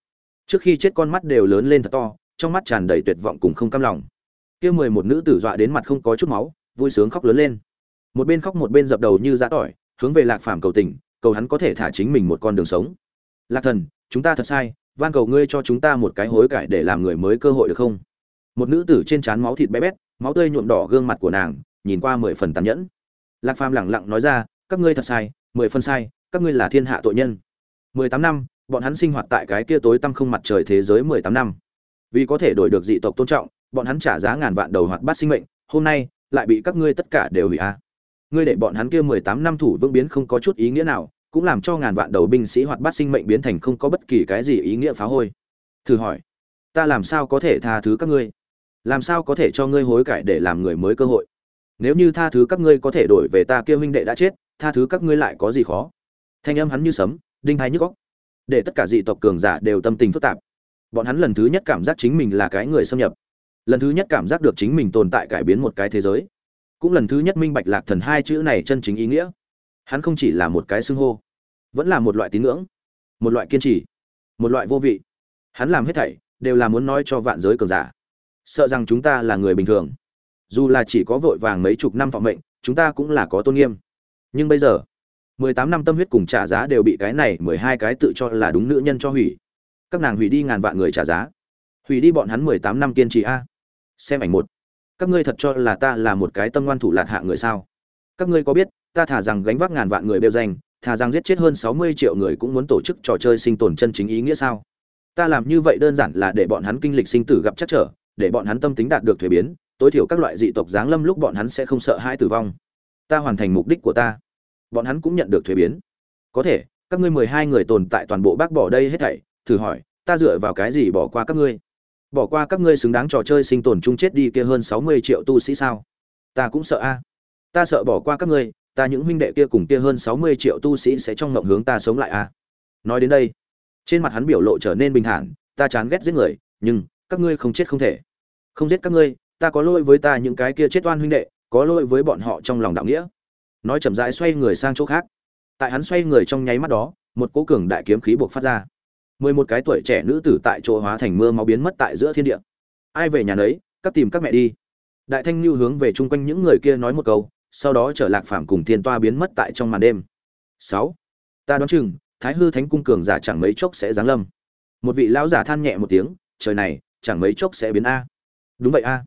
Trước khi chết con mắt đều lớn lên thật to, trong mắt tràn đầy tuyệt vọng cùng không cam lòng. Kia mười một nữ tử dọa đến mặt không có chút máu vui sướng khóc lớn lên. Một bên khóc một bên dập đầu như giã tỏi, hướng về lạc phàm cầu tình, cầu hắn có thể thả chính mình một con đường sống. Lạc thần, chúng ta thật sai, van cầu ngươi cho chúng ta một cái hối cải để làm người mới cơ hội được không? Một nữ tử trên trán máu thịt bé bét, máu tươi nhuộm đỏ gương mặt của nàng, nhìn qua mười phần tàn nhẫn. Lạc phàm lẳng lặng nói ra, các ngươi thật sai, mười phân sai, các ngươi là thiên hạ tội nhân. Mười tám năm, bọn hắn sinh hoạt tại cái kia tối tăm không mặt trời thế giới mười tám năm. Vì có thể đổi được dị tộc tôn trọng, bọn hắn trả giá ngàn vạn đầu hoạt bát sinh mệnh, hôm nay lại bị các ngươi tất cả đều hủy a ngươi để bọn hắn kia mười tám năm thủ vương biến không có chút ý nghĩa nào, cũng làm cho ngàn vạn đầu binh sĩ hoạt bát sinh mệnh biến thành không có bất kỳ cái gì ý nghĩa phá hôi. Thử hỏi, ta làm sao có thể tha thứ các ngươi? Làm sao có thể cho ngươi hối cải để làm người mới cơ hội? Nếu như tha thứ các ngươi có thể đổi về ta kia huynh đệ đã chết, tha thứ các ngươi lại có gì khó? Thanh âm hắn như sấm, đinh hay nhức góc để tất cả dị tộc cường giả đều tâm tình phức tạp. Bọn hắn lần thứ nhất cảm giác chính mình là cái người xâm nhập lần thứ nhất cảm giác được chính mình tồn tại cải biến một cái thế giới. Cũng lần thứ nhất minh bạch lạc thần hai chữ này chân chính ý nghĩa. Hắn không chỉ là một cái xưng hô, vẫn là một loại tín ngưỡng, một loại kiên trì, một loại vô vị. Hắn làm hết thảy đều là muốn nói cho vạn giới cường giả. Sợ rằng chúng ta là người bình thường. Dù là chỉ có vội vàng mấy chục năm thọ mệnh, chúng ta cũng là có tôn nghiêm. Nhưng bây giờ, mười tám năm tâm huyết cùng trả giá đều bị cái này mười hai cái tự cho là đúng nữ nhân cho hủy. Các nàng hủy đi ngàn vạn người trả giá. Hủy đi bọn hắn mười tám năm kiên trì a xem ảnh một. Các ngươi thật cho là ta là một cái tâm ngoan thủ lạt hạ người sao? Các ngươi có biết, ta thả rằng gánh vác ngàn vạn người bêu danh thà rằng giết chết hơn sáu mươi triệu người cũng muốn tổ chức trò chơi sinh tồn chân chính ý nghĩa sao? Ta làm như vậy đơn giản là để bọn hắn kinh lịch sinh tử gặp chắc trở, để bọn hắn tâm tính đạt được thuế biến, tối thiểu các loại dị tộc giáng lâm lúc bọn hắn sẽ không sợ hãi tử vong. Ta hoàn thành mục đích của ta. Bọn hắn cũng nhận được thuế biến. Có thể, các ngươi mười hai người tồn tại toàn bộ bác bỏ đây hết thảy, thử hỏi, ta dựa vào cái gì bỏ qua các ngươi? Bỏ qua các ngươi xứng đáng trò chơi sinh tồn chung chết đi kia hơn sáu mươi triệu tu sĩ sao? Ta cũng sợ a. Ta sợ bỏ qua các ngươi, ta những huynh đệ kia cùng kia hơn sáu mươi triệu tu sĩ sẽ trong ngộng hướng ta sống lại a. Nói đến đây, trên mặt hắn biểu lộ trở nên bình thản, ta chán ghét giết người, nhưng các ngươi không chết không thể. Không giết các ngươi, ta có lỗi với ta những cái kia chết oan huynh đệ, có lỗi với bọn họ trong lòng đạo nghĩa. Nói chậm rãi xoay người sang chỗ khác. Tại hắn xoay người trong nháy mắt đó, một cỗ cường đại kiếm khí buộc phát ra mười một cái tuổi trẻ nữ tử tại chỗ hóa thành mưa máu biến mất tại giữa thiên địa. Ai về nhà nấy, các tìm các mẹ đi. Đại thanh lưu hướng về chung quanh những người kia nói một câu, sau đó trở lạc phàm cùng thiên toa biến mất tại trong màn đêm. Sáu. Ta đoán chừng, thái hư thánh cung cường giả chẳng mấy chốc sẽ giáng lâm. Một vị lão giả than nhẹ một tiếng, trời này, chẳng mấy chốc sẽ biến a. Đúng vậy a.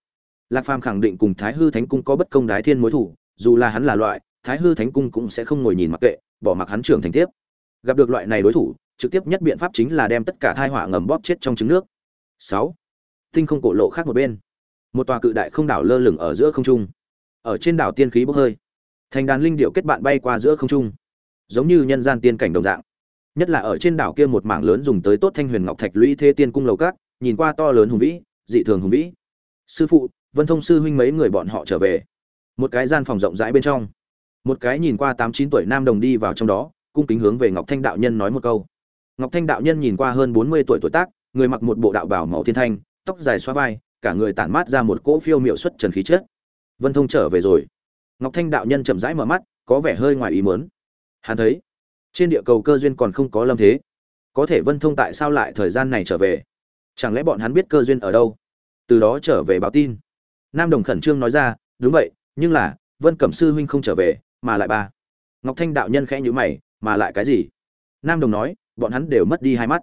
Lạc phàm khẳng định cùng thái hư thánh cung có bất công đái thiên mối thủ, dù là hắn là loại, thái hư thánh cung cũng sẽ không ngồi nhìn mặc kệ, bỏ mặc hắn trưởng thành tiếp. Gặp được loại này đối thủ trực tiếp nhất biện pháp chính là đem tất cả thai họa ngầm bóp chết trong trứng nước. Sáu, tinh không cổ lộ khác một bên. Một tòa cự đại không đảo lơ lửng ở giữa không trung. Ở trên đảo tiên khí bốc hơi. Thành đàn linh điệu kết bạn bay qua giữa không trung. Giống như nhân gian tiên cảnh đồng dạng. Nhất là ở trên đảo kia một mảng lớn dùng tới tốt thanh huyền ngọc thạch lũy thế tiên cung lầu cát nhìn qua to lớn hùng vĩ, dị thường hùng vĩ. Sư phụ, vân thông sư huynh mấy người bọn họ trở về. Một cái gian phòng rộng rãi bên trong. Một cái nhìn qua tám chín tuổi nam đồng đi vào trong đó, cung kính hướng về ngọc thanh đạo nhân nói một câu ngọc thanh đạo nhân nhìn qua hơn bốn mươi tuổi tuổi tác, người mặc một bộ đạo bảo màu thiên thanh, tóc dài xoa vai, cả người tản mát ra một cỗ phiêu miệu xuất trần khí chết vân thông trở về rồi. Ngọc thanh đạo nhân chậm rãi mở mắt, có vẻ hơi ngoài ý mớn hắn thấy, trên địa cầu cơ duyên còn không có lâm thế. Có thể vân thông tại sao lại thời gian này trở về? Chẳng lẽ bọn hắn biết cơ duyên ở đâu? Từ đó trở về báo tin. Nam đồng khẩn trương nói ra, đúng vậy, nhưng là, vân cẩm sư huynh không trở về, mà lại ba. Ngọc thanh đạo nhân khẽ nhữ mày, mà lại cái gì? Nam đồng nói bọn hắn đều mất đi hai mắt.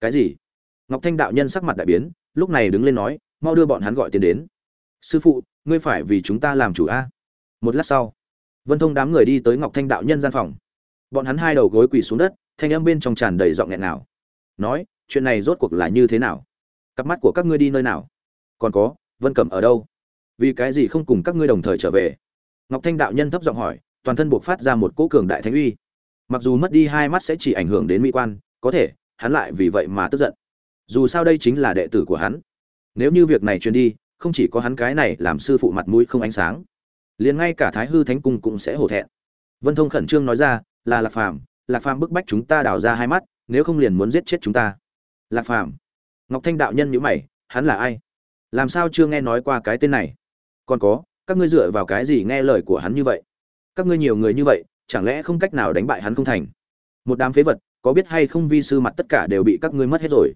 Cái gì? Ngọc thanh đạo nhân sắc mặt đại biến, lúc này đứng lên nói, mau đưa bọn hắn gọi tiền đến. Sư phụ, ngươi phải vì chúng ta làm chủ a. Một lát sau, vân thông đám người đi tới ngọc thanh đạo nhân gian phòng. Bọn hắn hai đầu gối quỳ xuống đất, thanh âm bên trong tràn đầy giọng nghẹn nào nói, chuyện này rốt cuộc là như thế nào? Cặp mắt của các ngươi đi nơi nào? Còn có, vân cẩm ở đâu? Vì cái gì không cùng các ngươi đồng thời trở về? Ngọc thanh đạo nhân thấp giọng hỏi, toàn thân buộc phát ra một cỗ cường đại thánh uy mặc dù mất đi hai mắt sẽ chỉ ảnh hưởng đến mỹ quan, có thể, hắn lại vì vậy mà tức giận. Dù sao đây chính là đệ tử của hắn. Nếu như việc này truyền đi, không chỉ có hắn cái này làm sư phụ mặt mũi không ánh sáng, liền ngay cả thái hư thánh cung cũng sẽ hổ thẹn. Vân thông khẩn trương nói ra, là lạc phàm lạc phàm bức bách chúng ta đào ra hai mắt, nếu không liền muốn giết chết chúng ta. Lạc phàm? Ngọc thanh đạo nhân nhữ mày, hắn là ai? Làm sao chưa nghe nói qua cái tên này? Còn có, các ngươi dựa vào cái gì nghe lời của hắn như vậy? Các ngươi nhiều người như vậy chẳng lẽ không cách nào đánh bại hắn không thành? Một đám phế vật, có biết hay không vi sư mặt tất cả đều bị các ngươi mất hết rồi?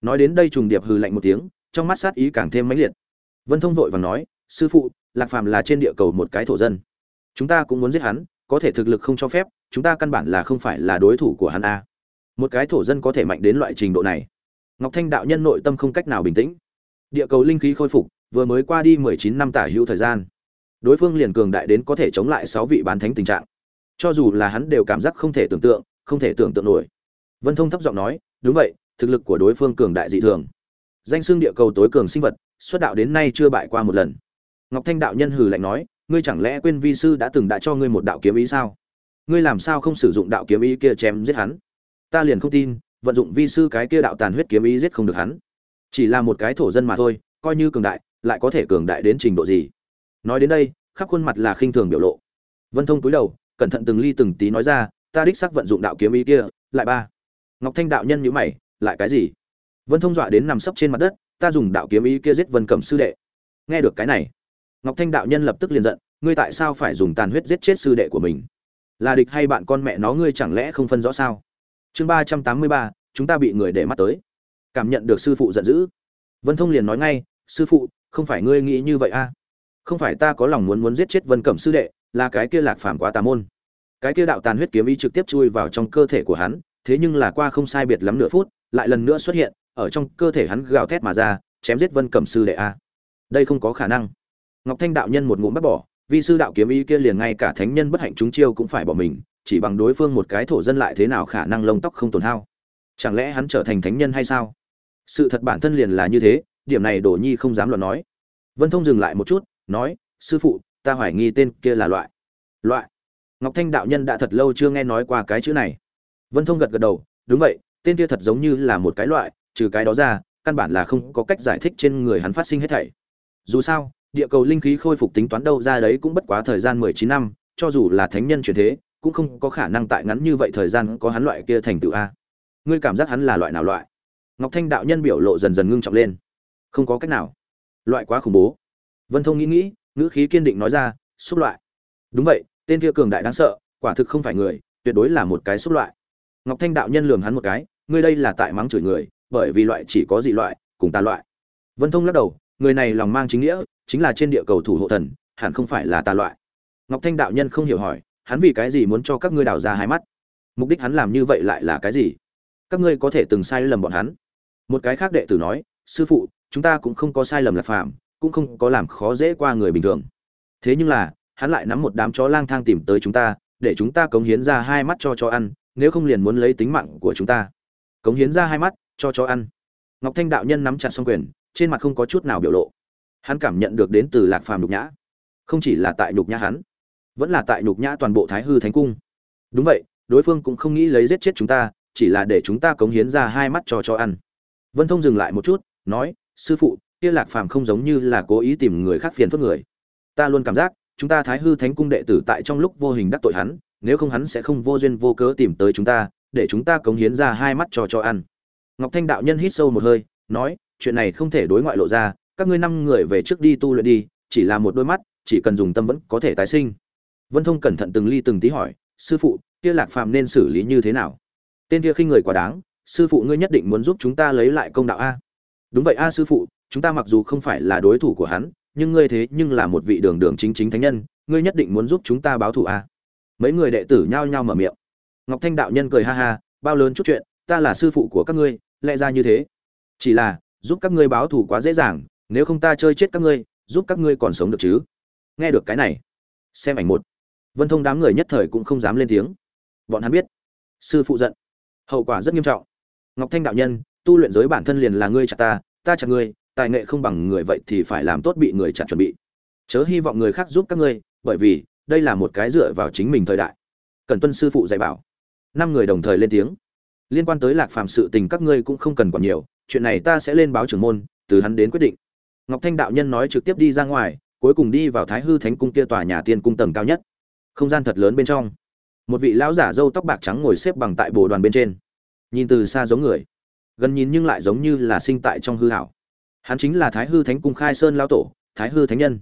Nói đến đây trùng điệp hừ lạnh một tiếng, trong mắt sát ý càng thêm mãnh liệt. Vân thông vội vàng nói, sư phụ, lạc phàm là trên địa cầu một cái thổ dân. Chúng ta cũng muốn giết hắn, có thể thực lực không cho phép, chúng ta căn bản là không phải là đối thủ của hắn a. Một cái thổ dân có thể mạnh đến loại trình độ này. Ngọc thanh đạo nhân nội tâm không cách nào bình tĩnh. Địa cầu linh khí khôi phục, vừa mới qua đi mười chín năm tả hữu thời gian. Đối phương liền cường đại đến có thể chống lại sáu vị bán thánh tình trạng cho dù là hắn đều cảm giác không thể tưởng tượng, không thể tưởng tượng nổi. Vân thông thấp giọng nói, đúng vậy, thực lực của đối phương cường đại dị thường. Danh xưng địa cầu tối cường sinh vật, xuất đạo đến nay chưa bại qua một lần. Ngọc thanh đạo nhân hừ lạnh nói, ngươi chẳng lẽ quên vi sư đã từng đã cho ngươi một đạo kiếm ý sao? Ngươi làm sao không sử dụng đạo kiếm ý kia chém giết hắn? Ta liền không tin, vận dụng vi sư cái kia đạo tàn huyết kiếm ý giết không được hắn. Chỉ là một cái thổ dân mà thôi, coi như cường đại, lại có thể cường đại đến trình độ gì? Nói đến đây, khắp khuôn mặt là khinh thường biểu lộ. Vân thông cúi đầu cẩn thận từng ly từng tí nói ra, ta đích xác vận dụng đạo kiếm ý kia, lại ba. Ngọc thanh đạo nhân nhữ mày, lại cái gì? Vân thông dọa đến nằm sấp trên mặt đất, ta dùng đạo kiếm ý kia giết vân cẩm sư đệ. Nghe được cái này. Ngọc thanh đạo nhân lập tức liền giận, ngươi tại sao phải dùng tàn huyết giết chết sư đệ của mình? Là địch hay bạn con mẹ nó ngươi chẳng lẽ không phân rõ sao? Chương ba trăm tám mươi ba, chúng ta bị người để mắt tới. Cảm nhận được sư phụ giận dữ, vân thông liền nói ngay, sư phụ, không phải ngươi nghĩ như vậy a à? không phải ta có lòng muốn muốn giết chết vân cẩm sư đệ là cái kia lạc phàm quá tà môn. Cái kia đạo tàn huyết kiếm ý trực tiếp chui vào trong cơ thể của hắn, thế nhưng là qua không sai biệt lắm nửa phút, lại lần nữa xuất hiện, ở trong cơ thể hắn gào thét mà ra, chém giết vân cẩm sư đệ a. Đây không có khả năng. Ngọc thanh đạo nhân một ngụm bắt bỏ, vi sư đạo kiếm ý kia liền ngay cả thánh nhân bất hạnh chúng chiêu cũng phải bỏ mình, chỉ bằng đối phương một cái thổ dân lại thế nào khả năng lông tóc không tổn hao. Chẳng lẽ hắn trở thành thánh nhân hay sao? Sự thật bản thân liền là như thế, điểm này đồ nhi không dám luận nói. Vân thông dừng lại một chút, nói, sư phụ ta hoài nghi tên kia là loại. Loại. Ngọc thanh đạo nhân đã thật lâu chưa nghe nói qua cái chữ này. Vân thông gật gật đầu, đúng vậy, tên kia thật giống như là một cái loại, trừ cái đó ra, căn bản là không có cách giải thích trên người hắn phát sinh hết thảy. Dù sao, địa cầu linh khí khôi phục tính toán đâu ra đấy cũng bất quá thời gian mười chín năm, cho dù là thánh nhân truyền thế, cũng không có khả năng tại ngắn như vậy thời gian có hắn loại kia thành tựu a. Ngươi cảm giác hắn là loại nào loại? Ngọc thanh đạo nhân biểu lộ dần dần ngưng trọng lên. Không có cách nào. Loại quá khủng bố. Vân thông nghĩ nghĩ ngữ khí kiên định nói ra, xúc loại. Đúng vậy, tên kia cường đại đáng sợ, quả thực không phải người, tuyệt đối là một cái xúc loại. Ngọc thanh đạo nhân lườm hắn một cái, ngươi đây là tại mắng chửi người, bởi vì loại chỉ có dị loại, cùng tà loại. Vân thông lắc đầu, người này lòng mang chính nghĩa, chính là trên địa cầu thủ hộ thần, hẳn không phải là tà loại. Ngọc thanh đạo nhân không hiểu hỏi, hắn vì cái gì muốn cho các ngươi đào ra hai mắt? Mục đích hắn làm như vậy lại là cái gì? Các ngươi có thể từng sai lầm bọn hắn. Một cái khác đệ tử nói, sư phụ, chúng ta cũng không có sai lầm là phạm cũng không có làm khó dễ qua người bình thường. Thế nhưng là, hắn lại nắm một đám chó lang thang tìm tới chúng ta, để chúng ta cống hiến ra hai mắt cho chó ăn, nếu không liền muốn lấy tính mạng của chúng ta. Cống hiến ra hai mắt, cho chó ăn. Ngọc thanh đạo nhân nắm chặt xong quyền, trên mặt không có chút nào biểu lộ. Hắn cảm nhận được đến từ lạc phàm nhục nhã. Không chỉ là tại nhục nhã hắn, vẫn là tại nhục nhã toàn bộ thái hư thánh cung. Đúng vậy, đối phương cũng không nghĩ lấy giết chết chúng ta, chỉ là để chúng ta cống hiến ra hai mắt cho cho ăn. Vân thông dừng lại một chút, nói, sư phụ kia lạc phàm không giống như là cố ý tìm người khác phiền phức người. Ta luôn cảm giác, chúng ta thái hư thánh cung đệ tử tại trong lúc vô hình đắc tội hắn, nếu không hắn sẽ không vô duyên vô cớ tìm tới chúng ta, để chúng ta cống hiến ra hai mắt cho cho ăn. Ngọc thanh đạo nhân hít sâu một hơi, nói, chuyện này không thể đối ngoại lộ ra, các ngươi năm người về trước đi tu luyện đi, chỉ là một đôi mắt, chỉ cần dùng tâm vẫn có thể tái sinh. Vân thông cẩn thận từng ly từng tí hỏi, sư phụ, kia lạc phàm nên xử lý như thế nào? Tên kia khinh người quá đáng, sư phụ ngươi nhất định muốn giúp chúng ta lấy lại công đạo a. Đúng vậy a sư phụ chúng ta mặc dù không phải là đối thủ của hắn, nhưng ngươi thế nhưng là một vị đường đường chính chính thánh nhân, ngươi nhất định muốn giúp chúng ta báo thù à? mấy người đệ tử nhao nhao mở miệng. Ngọc thanh đạo nhân cười ha ha, bao lớn chút chuyện, ta là sư phụ của các ngươi, lẽ ra như thế. Chỉ là, giúp các ngươi báo thù quá dễ dàng, nếu không ta chơi chết các ngươi, giúp các ngươi còn sống được chứ? Nghe được cái này, xem ảnh một. Vân thông đám người nhất thời cũng không dám lên tiếng. Bọn hắn biết, sư phụ giận. Hậu quả rất nghiêm trọng. Ngọc thanh đạo nhân, tu luyện giới bản thân liền là ngươi chặt ta ta chặt ngươi tài nghệ không bằng người vậy thì phải làm tốt bị người chặt chuẩn bị. Chớ hy vọng người khác giúp các ngươi, bởi vì, đây là một cái dựa vào chính mình thời đại. Cần tuân sư phụ dạy bảo. Năm người đồng thời lên tiếng. Liên quan tới lạc phàm sự tình các ngươi cũng không cần còn nhiều, chuyện này ta sẽ lên báo trưởng môn, từ hắn đến quyết định. Ngọc thanh đạo nhân nói trực tiếp đi ra ngoài, cuối cùng đi vào thái hư thánh cung kia tòa nhà tiên cung tầng cao nhất. Không gian thật lớn bên trong. Một vị lão giả râu tóc bạc trắng ngồi xếp bằng tại bồ đoàn bên trên. Nhìn từ xa giống người. Gần nhìn nhưng lại giống như là sinh tại trong hư hảo hắn chính là thái hư thánh cung khai sơn lao tổ, thái hư thánh nhân.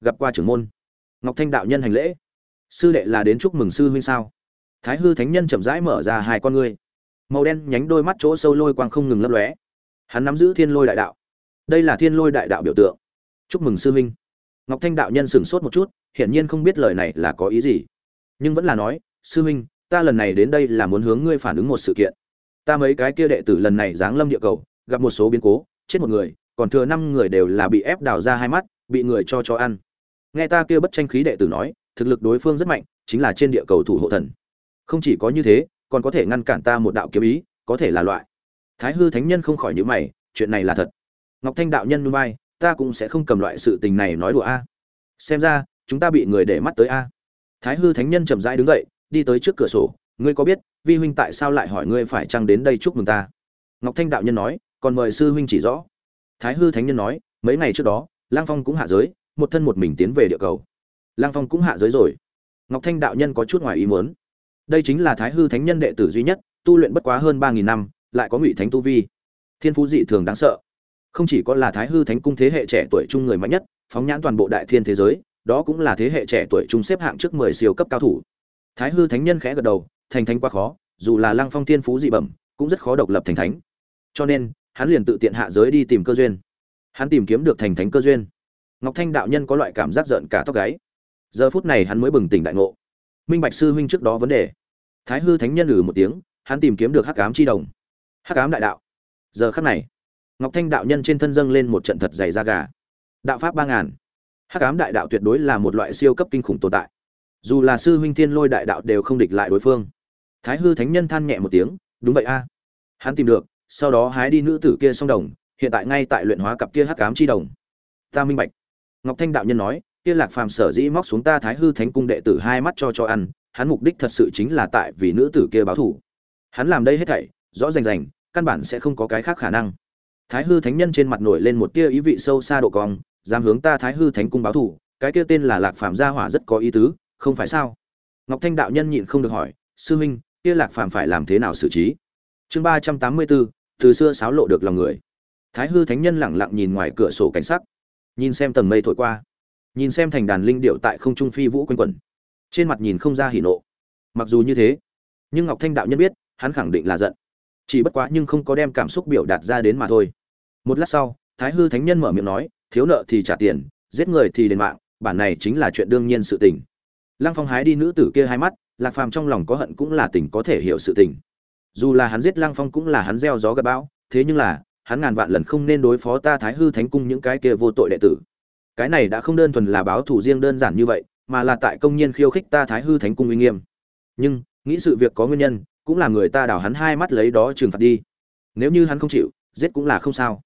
Gặp qua trưởng môn. Ngọc thanh đạo nhân hành lễ. Sư đệ là đến chúc mừng sư huynh sao? Thái hư thánh nhân chậm rãi mở ra hai con ngươi. Màu đen nhánh đôi mắt chỗ sâu lôi quang không ngừng lấp lóe. Hắn nắm giữ thiên lôi đại đạo. Đây là thiên lôi đại đạo biểu tượng. Chúc mừng sư huynh. Ngọc thanh đạo nhân sửng sốt một chút, hiển nhiên không biết lời này là có ý gì. Nhưng vẫn là nói, sư huynh, ta lần này đến đây là muốn hướng ngươi phản ứng một sự kiện. Ta mấy cái kia đệ tử lần này giáng lâm địa cầu, gặp một số biến cố, chết một người còn thừa năm người đều là bị ép đào ra hai mắt, bị người cho cho ăn. Nghe ta kia bất tranh khí đệ tử nói, thực lực đối phương rất mạnh, chính là trên địa cầu thủ hộ thần. Không chỉ có như thế, còn có thể ngăn cản ta một đạo kiếm ý, có thể là loại. Thái hư thánh nhân không khỏi nhíu mày, chuyện này là thật. Ngọc thanh đạo nhân nuôi bay ta cũng sẽ không cầm loại sự tình này nói đùa a. Xem ra, chúng ta bị người để mắt tới a. Thái hư thánh nhân chậm rãi đứng dậy, đi tới trước cửa sổ, ngươi có biết, vi huynh tại sao lại hỏi ngươi phải chăng đến đây chúc mừng ta? Ngọc thanh đạo nhân nói, còn mời sư huynh chỉ rõ thái hư thánh nhân nói, mấy ngày trước đó, lang phong cũng hạ giới, một thân một mình tiến về địa cầu. Lang phong cũng hạ giới rồi. Ngọc thanh đạo nhân có chút ngoài ý muốn. Đây chính là thái hư thánh nhân đệ tử duy nhất, tu luyện bất quá hơn ba nghìn năm, lại có ngụy thánh tu vi. Thiên phú dị thường đáng sợ. Không chỉ có là thái hư thánh cung thế hệ trẻ tuổi trung người mạnh nhất, phóng nhãn toàn bộ đại thiên thế giới, đó cũng là thế hệ trẻ tuổi trung xếp hạng trước mười siêu cấp cao thủ. Thái hư thánh nhân khẽ gật đầu, thành thánh quá khó, dù là lăng phong thiên phú dị bẩm, cũng rất khó độc lập thành thánh. Cho nên hắn liền tự tiện hạ giới đi tìm cơ duyên. Hắn tìm kiếm được thành thánh cơ duyên. Ngọc thanh đạo nhân có loại cảm giác giận cả tóc gáy. Giờ phút này hắn mới bừng tỉnh đại ngộ. Minh bạch sư huynh trước đó vấn đề. Thái hư thánh nhân ử một tiếng, hắn tìm kiếm được hắc ám chi đồng. Hắc ám đại đạo. Giờ khắc này, ngọc thanh đạo nhân trên thân dâng lên một trận thật dày da gà. Đạo pháp ba ngàn. Hắc ám đại đạo tuyệt đối là một loại siêu cấp kinh khủng tồn tại. Dù là sư huynh thiên lôi đại đạo đều không địch lại đối phương. Thái hư thánh nhân than nhẹ một tiếng, đúng vậy a, hắn tìm được sau đó hái đi nữ tử kia song đồng, hiện tại ngay tại luyện hóa cặp kia hắc ám chi đồng. Ta minh bạch. Ngọc thanh đạo nhân nói, kia lạc phàm sở dĩ móc xuống ta thái hư thánh cung đệ tử hai mắt cho cho ăn, hắn mục đích thật sự chính là tại vì nữ tử kia báo thù. Hắn làm đây hết thảy, rõ rành rành, căn bản sẽ không có cái khác khả năng. Thái hư thánh nhân trên mặt nổi lên một tia ý vị sâu xa độ cong, dám hướng ta thái hư thánh cung báo thù, cái kia tên là lạc phàm gia hỏa rất có ý tứ, không phải sao? Ngọc thanh đạo nhân nhịn không được hỏi, sư huynh, kia lạc phàm phải làm thế nào xử trí? Chương ba trăm tám mươi bốn từ xưa sáo lộ được lòng người. Thái hư thánh nhân lẳng lặng nhìn ngoài cửa sổ cảnh sắc, nhìn xem tầng mây thổi qua, nhìn xem thành đàn linh điệu tại không trung phi vũ quanh quẩn. Trên mặt nhìn không ra hỉ nộ. Mặc dù như thế, nhưng ngọc thanh đạo nhân biết, hắn khẳng định là giận. Chỉ bất quá nhưng không có đem cảm xúc biểu đạt ra đến mà thôi. Một lát sau, thái hư thánh nhân mở miệng nói, thiếu nợ thì trả tiền, giết người thì đền mạng, bản này chính là chuyện đương nhiên sự tình. Lăng phong hái đi nữ tử kia hai mắt, lạc phàm trong lòng có hận cũng là tình có thể hiểu sự tình dù là hắn giết lăng phong cũng là hắn gieo gió gặp bão, thế nhưng là, hắn ngàn vạn lần không nên đối phó ta thái hư thánh cung những cái kia vô tội đệ tử. Cái này đã không đơn thuần là báo thù riêng đơn giản như vậy, mà là tại công nhiên khiêu khích ta thái hư thánh cung uy nghiêm. Nhưng, nghĩ sự việc có nguyên nhân, cũng là người ta đào hắn hai mắt lấy đó trừng phạt đi. Nếu như hắn không chịu, giết cũng là không sao.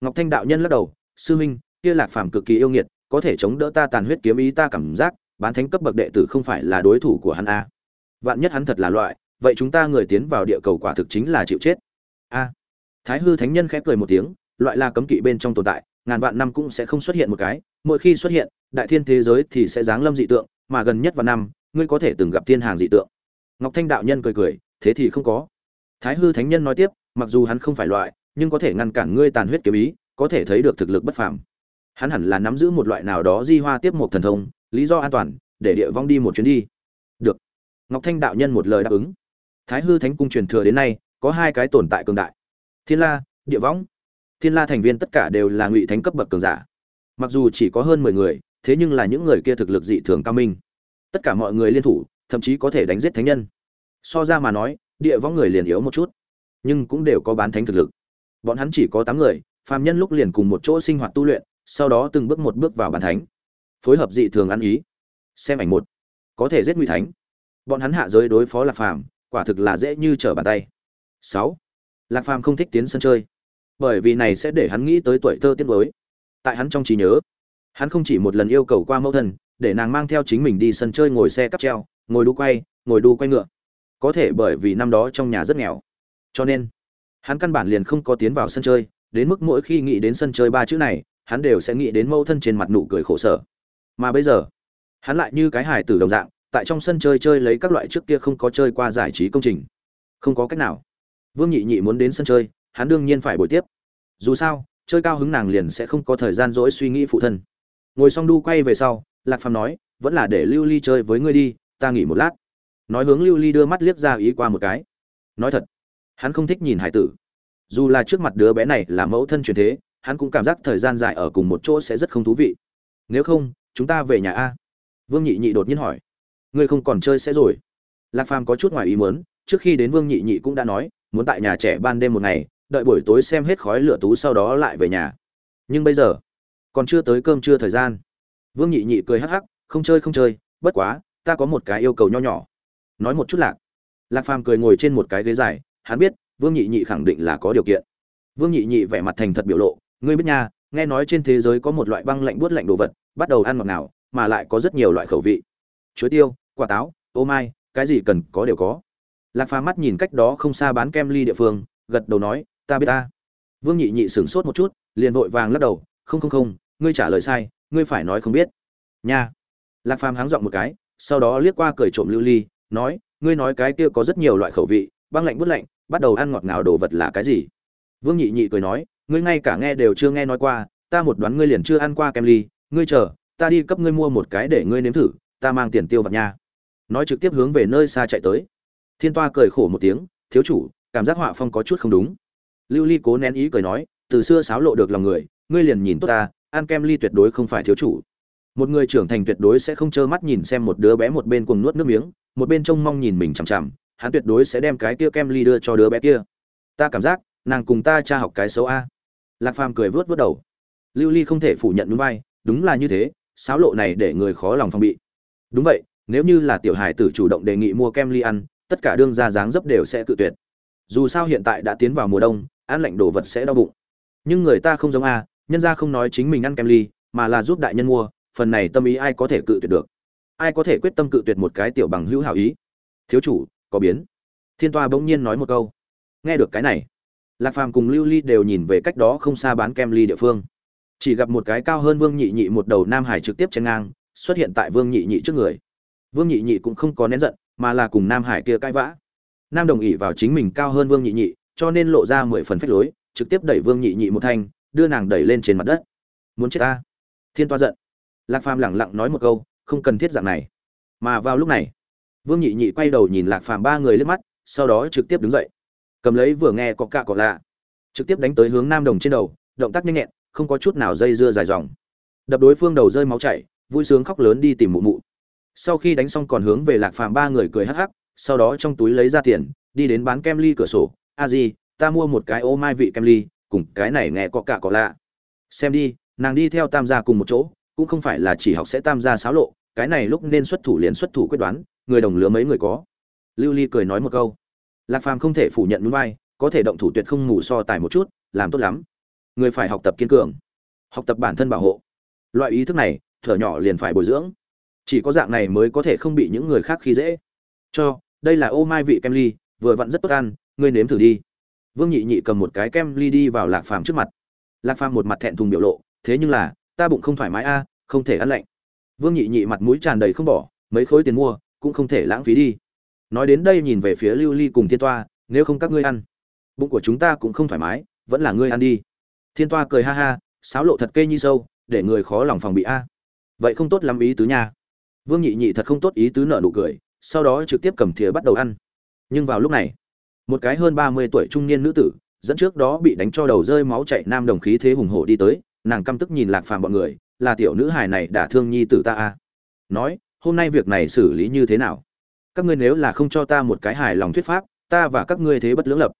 Ngọc thanh đạo nhân lắc đầu, sư minh kia lạc phàm cực kỳ yêu nghiệt, có thể chống đỡ ta tàn huyết kiếm ý ta cảm giác, bán thánh cấp bậc đệ tử không phải là đối thủ của hắn a vạn nhất hắn thật là loại vậy chúng ta người tiến vào địa cầu quả thực chính là chịu chết. A. Thái hư thánh nhân khẽ cười một tiếng, loại là cấm kỵ bên trong tồn tại, ngàn vạn năm cũng sẽ không xuất hiện một cái, mỗi khi xuất hiện, đại thiên thế giới thì sẽ giáng lâm dị tượng, mà gần nhất vào năm, ngươi có thể từng gặp thiên hàng dị tượng. Ngọc thanh đạo nhân cười cười, thế thì không có. Thái hư thánh nhân nói tiếp, mặc dù hắn không phải loại, nhưng có thể ngăn cản ngươi tàn huyết kiếm ý, có thể thấy được thực lực bất phàm. Hắn hẳn là nắm giữ một loại nào đó di hoa tiếp một thần thông, lý do an toàn, để địa vong đi một chuyến đi. Được. Ngọc thanh đạo nhân một lời đáp ứng thái hư thánh cung truyền thừa đến nay, có hai cái tồn tại cường đại. Thiên la, địa võng. Thiên la thành viên tất cả đều là ngụy thánh cấp bậc cường giả. Mặc dù chỉ có hơn mười người, thế nhưng là những người kia thực lực dị thường cao minh. Tất cả mọi người liên thủ, thậm chí có thể đánh giết thánh nhân. So ra mà nói, địa võng người liền yếu một chút, nhưng cũng đều có bán thánh thực lực. Bọn hắn chỉ có tám người, phàm nhân lúc liền cùng một chỗ sinh hoạt tu luyện, sau đó từng bước một bước vào bàn thánh. Phối hợp dị thường ăn ý. Xem ảnh một. Có thể giết ngụy thánh. Bọn hắn hạ giới đối phó lạc phàm quả thực là dễ như trở bàn tay. Sáu, lạc phàm không thích tiến sân chơi, bởi vì này sẽ để hắn nghĩ tới tuổi thơ tiết mới. Tại hắn trong trí nhớ, hắn không chỉ một lần yêu cầu qua mẫu thân, để nàng mang theo chính mình đi sân chơi ngồi xe cắp treo, ngồi đu quay, ngồi đu quay ngựa. Có thể bởi vì năm đó trong nhà rất nghèo. Cho nên, hắn căn bản liền không có tiến vào sân chơi, đến mức mỗi khi nghĩ đến sân chơi ba chữ này, hắn đều sẽ nghĩ đến mẫu thân trên mặt nụ cười khổ sở. Mà bây giờ, hắn lại như cái hài tử đồng dạng tại trong sân chơi chơi lấy các loại trước kia không có chơi qua giải trí công trình. Không có cách nào. Vương nhị nhị muốn đến sân chơi, hắn đương nhiên phải buổi tiếp. Dù sao, chơi cao hứng nàng liền sẽ không có thời gian dỗi suy nghĩ phụ thân. Ngồi xong đu quay về sau, lạc phàm nói, vẫn là để lưu ly chơi với ngươi đi, ta nghỉ một lát. Nói hướng lưu ly đưa mắt liếc ra ý qua một cái. Nói thật, hắn không thích nhìn hải tử. Dù là trước mặt đứa bé này là mẫu thân truyền thế, hắn cũng cảm giác thời gian dài ở cùng một chỗ sẽ rất không thú vị. Nếu không, chúng ta về nhà a? Vương nhị nhị đột nhiên hỏi ngươi không còn chơi sẽ rồi. Lạc phàm có chút ngoài ý muốn, trước khi đến vương nhị nhị cũng đã nói, muốn tại nhà trẻ ban đêm một ngày, đợi buổi tối xem hết khói lửa tú sau đó lại về nhà. Nhưng bây giờ, còn chưa tới cơm trưa thời gian. Vương nhị nhị cười hắc hắc, không chơi không chơi, bất quá, ta có một cái yêu cầu nho nhỏ. Nói một chút lạc. Lạc phàm cười ngồi trên một cái ghế dài, hắn biết, vương nhị nhị khẳng định là có điều kiện. Vương nhị nhị vẻ mặt thành thật biểu lộ, ngươi biết nha, nghe nói trên thế giới có một loại băng lạnh buốt lạnh đồ vật, bắt đầu ăn ngọt nào mà lại có rất nhiều loại khẩu vị chuối tiêu, quả táo, ô mai, cái gì cần có đều có. Lạc phàm mắt nhìn cách đó không xa bán kem ly địa phương, gật đầu nói, ta biết ta. Vương nhị nhị sửng sốt một chút, liền vội vàng lắc đầu, không không không, ngươi trả lời sai, ngươi phải nói không biết. Nha. Lạc phàm háng dọn một cái, sau đó liếc qua cười trộm lưu ly, nói, ngươi nói cái kia có rất nhiều loại khẩu vị, băng lạnh bút lạnh, bắt đầu ăn ngọt ngào đồ vật là cái gì? Vương nhị nhị cười nói, ngươi ngay cả nghe đều chưa nghe nói qua, ta một đoán ngươi liền chưa ăn qua kem ly, ngươi chờ, ta đi cấp ngươi mua một cái để ngươi nếm thử ta mang tiền tiêu vặt nha. Nói trực tiếp hướng về nơi xa chạy tới. Thiên toa cười khổ một tiếng, thiếu chủ, cảm giác họa phong có chút không đúng. Lưu ly cố nén ý cười nói, từ xưa sáo lộ được lòng người, ngươi liền nhìn tốt ta an kem ly tuyệt đối không phải thiếu chủ. Một người trưởng thành tuyệt đối sẽ không trơ mắt nhìn xem một đứa bé một bên cuồng nuốt nước miếng, một bên trông mong nhìn mình chằm chằm, hắn tuyệt đối sẽ đem cái kia kem ly đưa cho đứa bé kia. Ta cảm giác, nàng cùng ta cha học cái xấu a. Lạc phàm cười vớt vớt đầu. Lưu ly không thể phủ nhận đúng vai, đúng là như thế sáo lộ này để người khó lòng phòng bị đúng vậy, nếu như là tiểu hải tử chủ động đề nghị mua kem ly ăn, tất cả đương ra dáng dấp đều sẽ cự tuyệt. Dù sao hiện tại đã tiến vào mùa đông, ăn lạnh đồ vật sẽ đau bụng. Nhưng người ta không giống a, nhân ra không nói chính mình ăn kem ly, mà là giúp đại nhân mua, phần này tâm ý ai có thể cự tuyệt được? Ai có thể quyết tâm cự tuyệt một cái tiểu bằng hữu hảo ý? Thiếu chủ, có biến. Thiên toa bỗng nhiên nói một câu. Nghe được cái này, lạc phàm cùng lưu ly đều nhìn về cách đó không xa bán kem ly địa phương. Chỉ gặp một cái cao hơn vương nhị nhị một đầu nam hải trực tiếp chen ngang xuất hiện tại vương nhị nhị trước người. Vương nhị nhị cũng không có nén giận, mà là cùng nam hải kia cãi vã. Nam đồng ý vào chính mình cao hơn vương nhị nhị, cho nên lộ ra mười phần phách lối, trực tiếp đẩy vương nhị nhị một thanh, đưa nàng đẩy lên trên mặt đất. Muốn chết ta? Thiên toa giận. Lạc phàm lẳng lặng nói một câu, không cần thiết dạng này. Mà vào lúc này, vương nhị nhị quay đầu nhìn lạc phàm ba người lên mắt, sau đó trực tiếp đứng dậy. Cầm lấy vừa nghe có cạ cọ lạ. Trực tiếp đánh tới hướng nam đồng trên đầu, động tác nhanh nhẹn, không có chút nào dây dưa dài dòng. Đập đối phương đầu rơi máu chảy vui sướng khóc lớn đi tìm mụ mụ. Sau khi đánh xong còn hướng về lạc phàm ba người cười hắc hắc, sau đó trong túi lấy ra tiền, đi đến bán kem ly cửa sổ. A di, ta mua một cái ô mai vị kem ly, cùng cái này nghe có cả có lạ. Xem đi, nàng đi theo tam gia cùng một chỗ, cũng không phải là chỉ học sẽ tam gia xáo lộ, cái này lúc nên xuất thủ liền xuất thủ quyết đoán, người đồng lứa mấy người có. Lưu ly cười nói một câu. Lạc phàm không thể phủ nhận núi vai, có thể động thủ tuyệt không ngủ so tài một chút, làm tốt lắm. Người phải học tập kiên cường, học tập bản thân bảo hộ. Loại ý thức này thở nhỏ liền phải bồi dưỡng. Chỉ có dạng này mới có thể không bị những người khác khi dễ. Cho, đây là ô mai vị kem ly, vừa vặn rất tốt ăn, ngươi nếm thử đi. Vương nhị nhị cầm một cái kem ly đi vào lạc phàm trước mặt. Lạc phàm một mặt thẹn thùng biểu lộ, thế nhưng là, ta bụng không thoải mái a, không thể ăn lạnh. Vương nhị nhị mặt mũi tràn đầy không bỏ, mấy khối tiền mua, cũng không thể lãng phí đi. Nói đến đây nhìn về phía lưu ly cùng thiên toa, nếu không các ngươi ăn, bụng của chúng ta cũng không thoải mái, vẫn là ngươi ăn đi. Thiên toa cười ha ha, sáo lộ thật kê như sâu, để người khó lòng phòng bị a vậy không tốt lắm ý tứ nha. Vương nhị nhị thật không tốt ý tứ nợ nụ cười, sau đó trực tiếp cầm thìa bắt đầu ăn. Nhưng vào lúc này, một cái hơn ba mươi tuổi trung niên nữ tử, dẫn trước đó bị đánh cho đầu rơi máu chảy nam đồng khí thế hùng hổ đi tới, nàng căm tức nhìn lạc phàm bọn người, là tiểu nữ hài này đã thương nhi tử ta a nói, hôm nay việc này xử lý như thế nào? Các ngươi nếu là không cho ta một cái hài lòng thuyết pháp, ta và các ngươi thế bất lưỡng lập.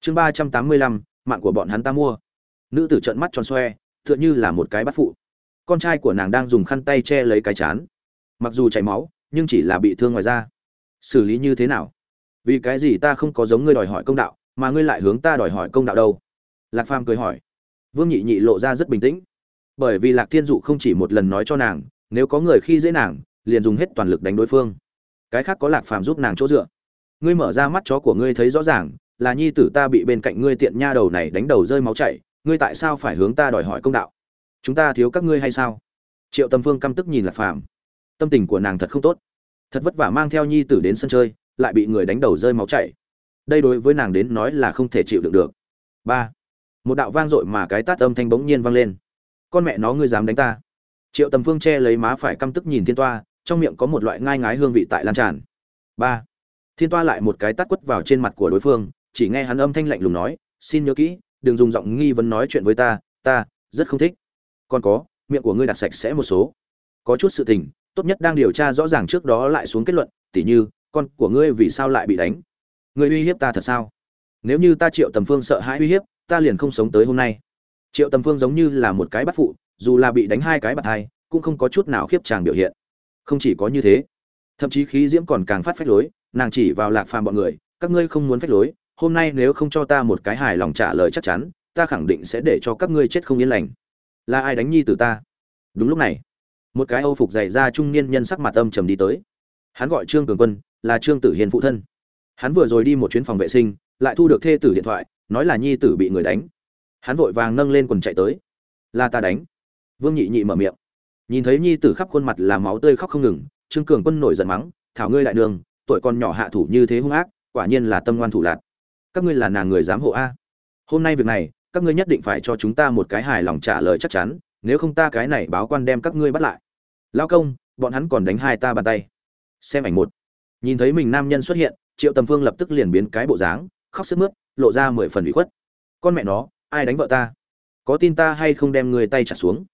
Chương ba trăm tám mươi lăm, mạng của bọn hắn ta mua. Nữ tử trợn mắt tròn xoe, tựa như là một cái bắt phụ con trai của nàng đang dùng khăn tay che lấy cái chán. Mặc dù chảy máu, nhưng chỉ là bị thương ngoài da. Xử lý như thế nào? Vì cái gì ta không có giống ngươi đòi hỏi công đạo, mà ngươi lại hướng ta đòi hỏi công đạo đâu? Lạc phàm cười hỏi. Vương nhị nhị lộ ra rất bình tĩnh. Bởi vì lạc thiên dụ không chỉ một lần nói cho nàng, nếu có người khi dễ nàng, liền dùng hết toàn lực đánh đối phương. Cái khác có lạc phàm giúp nàng chỗ dựa. Ngươi mở ra mắt chó của ngươi thấy rõ ràng, là nhi tử ta bị bên cạnh ngươi tiện nha đầu này đánh đầu rơi máu chảy, ngươi tại sao phải hướng ta đòi hỏi công đạo? Chúng ta thiếu các ngươi hay sao? Triệu tâm phương căm tức nhìn lạc phàm. Tâm tình của nàng thật không tốt. Thật vất vả mang theo nhi tử đến sân chơi, lại bị người đánh đầu rơi máu chảy. Đây đối với nàng đến nói là không thể chịu đựng được. Ba. Một đạo vang dội mà cái tát âm thanh bỗng nhiên vang lên. Con mẹ nó ngươi dám đánh ta. Triệu tầm phương che lấy má phải căm tức nhìn thiên toa, trong miệng có một loại ngai ngái hương vị tại lan tràn. Ba. Thiên toa lại một cái tát quất vào trên mặt của đối phương, chỉ nghe hắn âm thanh lạnh lùng nói, xin nhớ kỹ, đừng dùng giọng nghi vấn nói chuyện với ta ta rất không thích còn có, miệng của ngươi đặt sạch sẽ một số. Có chút sự tình, tốt nhất đang điều tra rõ ràng trước đó lại xuống kết luận, tỉ như, con của ngươi vì sao lại bị đánh? Ngươi uy hiếp ta thật sao? Nếu như ta triệu tầm phương sợ hãi uy hiếp, ta liền không sống tới hôm nay. Triệu tầm phương giống như là một cái bắt phụ, dù là bị đánh hai cái bạt hai, cũng không có chút nào khiếp chàng biểu hiện. Không chỉ có như thế, thậm chí khí diễm còn càng phát phách lối, nàng chỉ vào lạc phàm bọn người, các ngươi không muốn phách lối, hôm nay nếu không cho ta một cái hài lòng trả lời chắc chắn, ta khẳng định sẽ để cho các ngươi chết không yên lành là ai đánh nhi từ ta? Đúng lúc này, một cái âu phục dày ra trung niên nhân sắc mặt âm trầm đi tới. Hắn gọi trương cường quân, là trương tử hiền phụ thân. Hắn vừa rồi đi một chuyến phòng vệ sinh, lại thu được thê tử điện thoại, nói là nhi tử bị người đánh. Hắn vội vàng nâng lên quần chạy tới. Là ta đánh. Vương nhị nhị mở miệng. Nhìn thấy nhi tử khắp khuôn mặt là máu tươi khóc không ngừng, trương cường quân nổi giận mắng, thảo ngươi lại đường, tuổi con nhỏ hạ thủ như thế hung ác, quả nhiên là tâm ngoan thủ lạt các ngươi là nàng người giám hộ a. Hôm nay việc này các ngươi nhất định phải cho chúng ta một cái hài lòng trả lời chắc chắn, nếu không ta cái này báo quan đem các ngươi bắt lại. Lao công, bọn hắn còn đánh hai ta bàn tay. Xem ảnh một. Nhìn thấy mình nam nhân xuất hiện, triệu tầm phương lập tức liền biến cái bộ dáng, khóc sức mướt, lộ ra mười phần ủy khuất. Con mẹ nó, ai đánh vợ ta? Có tin ta hay không đem người tay trả xuống?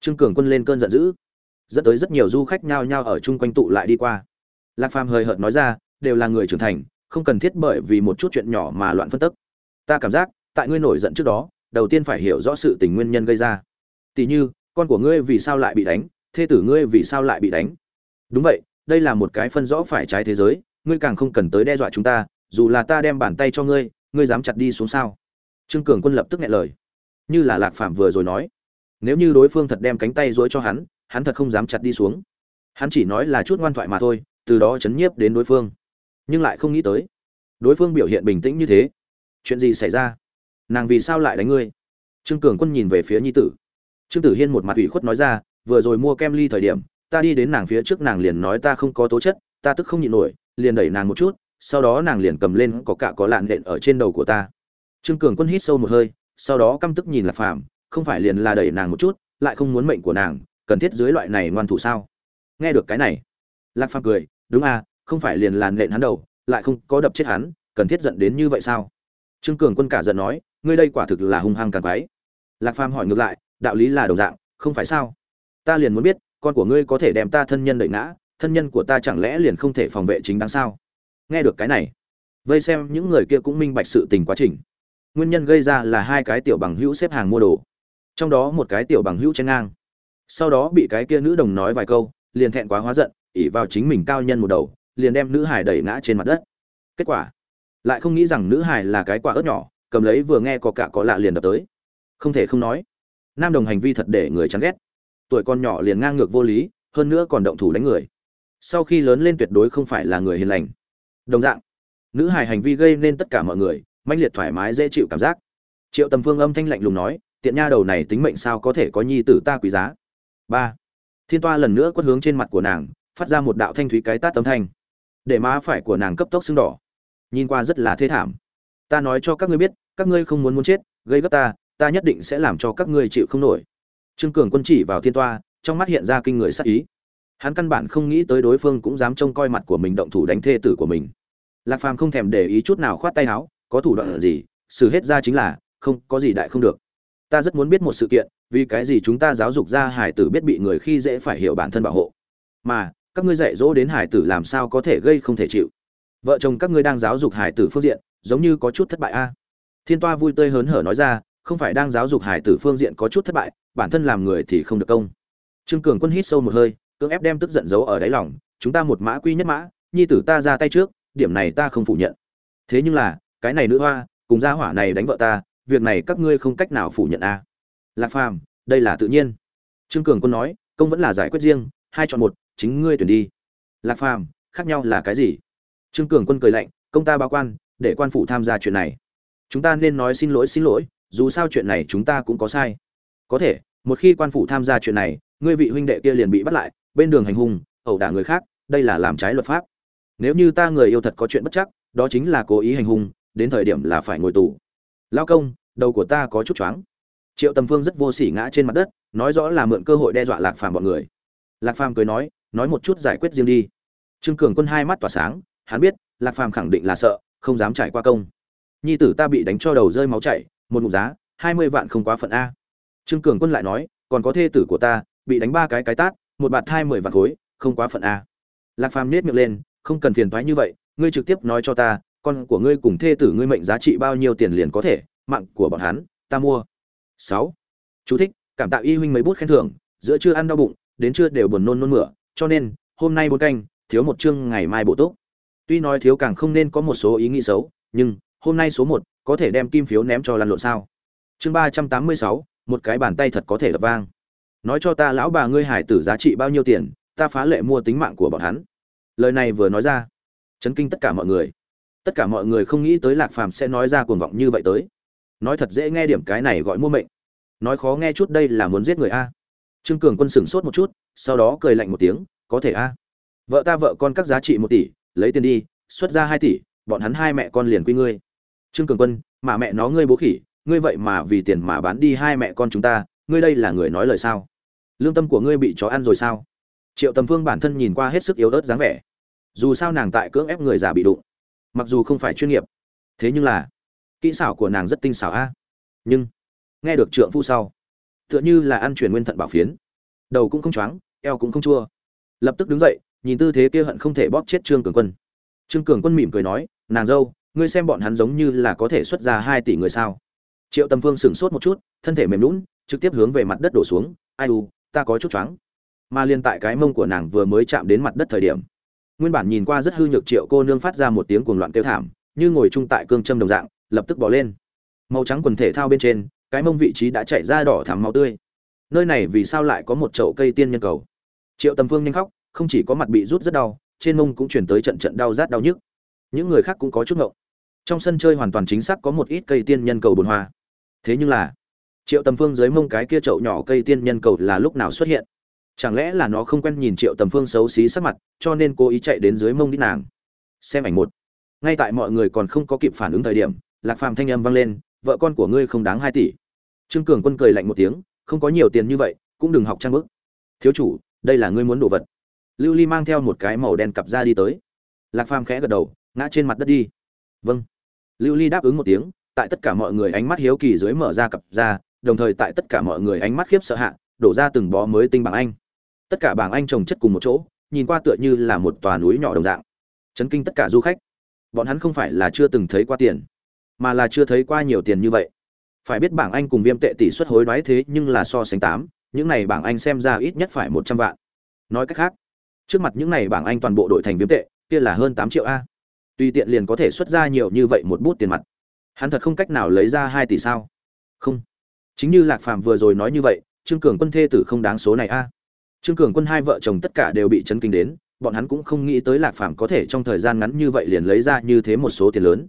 Trương cường quân lên cơn giận dữ. Dẫn tới rất nhiều du khách nhao nhao ở chung quanh tụ lại đi qua. Lạc phàm hời hợt nói ra, đều là người trưởng thành, không cần thiết bởi vì một chút chuyện nhỏ mà loạn phân tức. Ta cảm giác tại ngươi nổi giận trước đó, đầu tiên phải hiểu rõ sự tình nguyên nhân gây ra. Tỷ như, con của ngươi vì sao lại bị đánh, thê tử ngươi vì sao lại bị đánh? Đúng vậy, đây là một cái phân rõ phải trái thế giới, ngươi càng không cần tới đe dọa chúng ta, dù là ta đem bàn tay cho ngươi ngươi dám chặt đi xuống sao? Trương cường quân lập tức nghe lời. Như là lạc phạm vừa rồi nói. Nếu như đối phương thật đem cánh tay dối cho hắn hắn thật không dám chặt đi xuống. Hắn chỉ nói là chút ngoan thoại mà thôi, từ đó chấn nhiếp đến đối phương. Nhưng lại không nghĩ tới, đối phương biểu hiện bình tĩnh như thế. Chuyện gì xảy ra? Nàng vì sao lại đánh ngươi? Trương cường quân nhìn về phía nhi tử. Trương tử hiên một mặt ủy khuất nói ra, vừa rồi mua kem ly thời điểm, ta đi đến nàng phía trước nàng liền nói ta không có tố chất, ta tức không nhịn nổi, liền đẩy nàng một chút, sau đó nàng liền cầm lên có cả có lạn đện ở trên đầu của ta. Trương cường quân hít sâu một hơi, sau đó căm tức nhìn lạc phàm, không phải liền là đẩy nàng một chút, lại không muốn mệnh của nàng, cần thiết dưới loại này ngoan thủ sao? Nghe được cái này, lạc phàm cười, đúng à không phải liền làn nện hắn đầu, lại không có đập chết hắn, cần thiết giận đến như vậy sao? Trương cường quân cả giận nói, ngươi đây quả thực là hung hăng càng quái. Lạc phàm hỏi ngược lại, đạo lý là đồng dạng, không phải sao? Ta liền muốn biết, con của ngươi có thể đem ta thân nhân đẩy ngã, thân nhân của ta chẳng lẽ liền không thể phòng vệ chính đáng sao? Nghe được cái này, vây xem những người kia cũng minh bạch sự tình quá trình. Nguyên nhân gây ra là hai cái tiểu bằng hữu xếp hàng mua đồ, trong đó một cái tiểu bằng hữu chen ngang. Sau đó bị cái kia nữ đồng nói vài câu, liền thẹn quá hóa giận ỉ vào chính mình cao nhân một đầu, liền đem nữ hải đẩy ngã trên mặt đất. Kết quả lại không nghĩ rằng nữ hải là cái quả ớt nhỏ, cầm lấy vừa nghe có cả có lạ liền đập tới. Không thể không nói, nam đồng hành vi thật để người chán ghét. Tuổi con nhỏ liền ngang ngược vô lý, hơn nữa còn động thủ đánh người. Sau khi lớn lên tuyệt đối không phải là người hiền lành. Đồng dạng, nữ hài hành vi gây nên tất cả mọi người, mãnh liệt thoải mái, dễ chịu cảm giác. Triệu tầm phương âm thanh lạnh lùng nói, tiện nha đầu này tính mệnh sao có thể có nhi tử ta quý giá? Ba, thiên toa lần nữa quất hướng trên mặt của nàng, phát ra một đạo thanh thúy cái tát tấm thanh. Để má phải của nàng cấp tốc sưng đỏ nhìn qua rất là thê thảm. Ta nói cho các ngươi biết, các ngươi không muốn muốn chết, gây gấp ta ta nhất định sẽ làm cho các ngươi chịu không nổi. Trương cường quân chỉ vào thiên toa, trong mắt hiện ra kinh người sắc ý. Hắn căn bản không nghĩ tới đối phương cũng dám trông coi mặt của mình động thủ đánh thê tử của mình. Lạc phàm không thèm để ý chút nào khoát tay áo, có thủ đoạn gì, xử hết ra chính là, không, có gì đại không được. Ta rất muốn biết một sự kiện, vì cái gì chúng ta giáo dục ra hải tử biết bị người khi dễ phải hiểu bản thân bảo hộ. Mà, các ngươi dạy dỗ đến hải tử làm sao có thể gây không thể chịu? Vợ chồng các ngươi đang giáo dục hải tử phương diện, giống như có chút thất bại a. Thiên toa vui tươi hớn hở nói ra, không phải đang giáo dục hải tử phương diện có chút thất bại, bản thân làm người thì không được công. Trương cường quân hít sâu một hơi, cưỡng ép đem tức giận giấu ở đáy lòng, chúng ta một mã quy nhất mã, nhi tử ta ra tay trước, điểm này ta không phủ nhận. Thế nhưng là, cái này nữ hoa, cùng gia hỏa này đánh vợ ta, việc này các ngươi không cách nào phủ nhận a. À. lạc phàm, đây là tự nhiên. Trương cường quân nói, công vẫn là giải quyết riêng, hai chọn một, chính ngươi tuyển đi. Lạc phàm, khác nhau là cái gì? Trương cường quân cười lạnh, công ta báo quan, để quan phủ tham gia chuyện này. Chúng ta nên nói xin lỗi xin lỗi, dù sao chuyện này chúng ta cũng có sai. Có thể, một khi quan phủ tham gia chuyện này, ngươi vị huynh đệ kia liền bị bắt lại, bên đường hành hung, ẩu đả người khác, đây là làm trái luật pháp. Nếu như ta người yêu thật có chuyện bất chắc, đó chính là cố ý hành hung, đến thời điểm là phải ngồi tù. Lao công, đầu của ta có chút choáng. Triệu tầm phương rất vô sỉ ngã trên mặt đất, nói rõ là mượn cơ hội đe dọa lạc phàm bọn người. Lạc phàm cười nói nói một chút giải quyết riêng đi. Trương cường quân hai mắt tỏa sáng hắn biết, lạc phàm khẳng định là sợ, không dám trải qua công. Nhi tử ta bị đánh cho đầu rơi máu chảy, một mục giá, hai mươi vạn không quá phận a. Trương cường quân lại nói, còn có thê tử của ta, bị đánh ba cái cái tát, một bạt hai mười vạn khối, không quá phận a. Lạc phàm nết miệng lên, không cần phiền thoái như vậy, ngươi trực tiếp nói cho ta, con của ngươi cùng thê tử ngươi mệnh giá trị bao nhiêu tiền liền có thể, mạng của bọn hắn, ta mua. Sáu. Chú thích, cảm tạ y huynh mấy bút khen thưởng, giữa chưa ăn đau bụng, đến trưa đều buồn nôn nôn mửa, cho nên, hôm nay bốn canh, thiếu một chương ngày mai bổ túc tuy nói thiếu càng không nên có một số ý nghĩ xấu, nhưng, hôm nay số một, có thể đem kim phiếu ném cho lăn lộn sao? Chương ba trăm tám mươi sáu, một cái bàn tay thật có thể đập vang. Nói cho ta lão bà ngươi hải tử giá trị bao nhiêu tiền, ta phá lệ mua tính mạng của bọn hắn. Lời này vừa nói ra, chấn kinh tất cả mọi người. Tất cả mọi người không nghĩ tới lạc phàm sẽ nói ra cuồng vọng như vậy tới. Nói thật dễ nghe điểm cái này gọi mua mệnh. Nói khó nghe chút đây là muốn giết người a. Trương cường quân sửng sốt một chút, sau đó cười lạnh một tiếng, có thể a. Vợ ta vợ con các giá trị một tỷ lấy tiền đi, xuất ra hai tỷ, bọn hắn hai mẹ con liền quy ngươi. Trương cường quân, mà mẹ nó ngươi bố khỉ, ngươi vậy mà vì tiền mà bán đi hai mẹ con chúng ta, ngươi đây là người nói lời sao? Lương tâm của ngươi bị chó ăn rồi sao? Triệu tầm phương bản thân nhìn qua hết sức yếu ớt dáng vẻ. Dù sao nàng tại cưỡng ép người già bị đụng, mặc dù không phải chuyên nghiệp, thế nhưng là kỹ xảo của nàng rất tinh xảo a. Nhưng, nghe được trượng phu sau, tựa như là ăn chuyển nguyên thận bảo phiến. Đầu cũng không choáng, eo cũng không chua. Lập tức đứng dậy nhìn tư thế kia hận không thể bóp chết trương cường quân. Trương cường quân mỉm cười nói, nàng dâu, ngươi xem bọn hắn giống như là có thể xuất ra hai tỷ người sao? Triệu tầm phương sửng sốt một chút, thân thể mềm lún trực tiếp hướng về mặt đất đổ xuống, ai u, ta có chút choáng. Mà liên tại cái mông của nàng vừa mới chạm đến mặt đất thời điểm, nguyên bản nhìn qua rất hư nhược triệu cô nương phát ra một tiếng cuồng loạn kêu thảm, như ngồi chung tại cương châm đồng dạng, lập tức bỏ lên. Màu trắng quần thể thao bên trên, cái mông vị trí đã chạy ra đỏ thảm máu tươi. Nơi này vì sao lại có một chậu cây tiên nhân cầu? Triệu tầm phương nhanh khóc không chỉ có mặt bị rút rất đau, trên mông cũng chuyển tới trận trận đau rát đau nhức. Những người khác cũng có chút ngộng. Trong sân chơi hoàn toàn chính xác có một ít cây tiên nhân cầu bồn hoa. Thế nhưng là, triệu tầm phương dưới mông cái kia chậu nhỏ cây tiên nhân cầu là lúc nào xuất hiện? Chẳng lẽ là nó không quen nhìn triệu tầm phương xấu xí sắc mặt, cho nên cố ý chạy đến dưới mông đít nàng? Xem ảnh một. Ngay tại mọi người còn không có kịp phản ứng thời điểm, lạc phàm thanh âm vang lên, vợ con của ngươi không đáng hai tỷ. Trương cường quân cười lạnh một tiếng, không có nhiều tiền như vậy, cũng đừng học trang bức. Thiếu chủ, đây là ngươi muốn đồ vật lưu ly mang theo một cái màu đen cặp ra đi tới. Lạc phàm khẽ gật đầu, ngã trên mặt đất đi. Vâng. Lưu ly đáp ứng một tiếng, tại tất cả mọi người ánh mắt hiếu kỳ dưới mở ra cặp ra đồng thời tại tất cả mọi người ánh mắt khiếp sợ hạ, đổ ra từng bó mới tinh bảng anh. Tất cả bảng anh trồng chất cùng một chỗ, nhìn qua tựa như là một tòa núi nhỏ đồng dạng. Chấn kinh tất cả du khách. Bọn hắn không phải là chưa từng thấy qua tiền, mà là chưa thấy qua nhiều tiền như vậy. Phải biết bảng anh cùng viêm tệ tỷ suất hối đoái thế nhưng là so sánh tám, những này bảng anh xem ra ít nhất phải một trăm vạn. Nói cách khác trước mặt những này bảng anh toàn bộ đổi thành viêm tệ, kia là hơn tám triệu a. Tùy tiện liền có thể xuất ra nhiều như vậy một bút tiền mặt. Hắn thật không cách nào lấy ra hai tỷ sao? Không. Chính như lạc phàm vừa rồi nói như vậy, trương cường quân thê tử không đáng số này a. Trương cường quân hai vợ chồng tất cả đều bị chấn kinh đến, bọn hắn cũng không nghĩ tới lạc phàm có thể trong thời gian ngắn như vậy liền lấy ra như thế một số tiền lớn.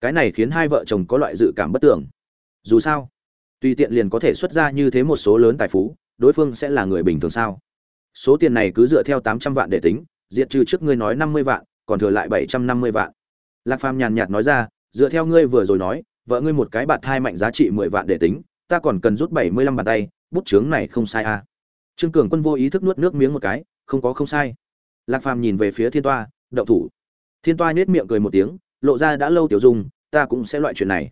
Cái này khiến hai vợ chồng có loại dự cảm bất tưởng dù sao, tùy tiện liền có thể xuất ra như thế một số lớn tài phú, đối phương sẽ là người bình thường sao? Số tiền này cứ dựa theo tám trăm vạn để tính, diệt trừ trước ngươi nói năm mươi vạn, còn thừa lại bảy trăm năm mươi vạn. Lạc phàm nhàn nhạt nói ra, dựa theo ngươi vừa rồi nói, vợ ngươi một cái bạt thai mạnh giá trị mười vạn để tính, ta còn cần rút bảy mươi lăm bàn tay, bút chướng này không sai à. trương cường quân vô ý thức nuốt nước miếng một cái, không có không sai. Lạc phàm nhìn về phía thiên toa đậu thủ. Thiên toa nhếch miệng cười một tiếng, lộ ra đã lâu tiểu dung, ta cũng sẽ loại chuyện này.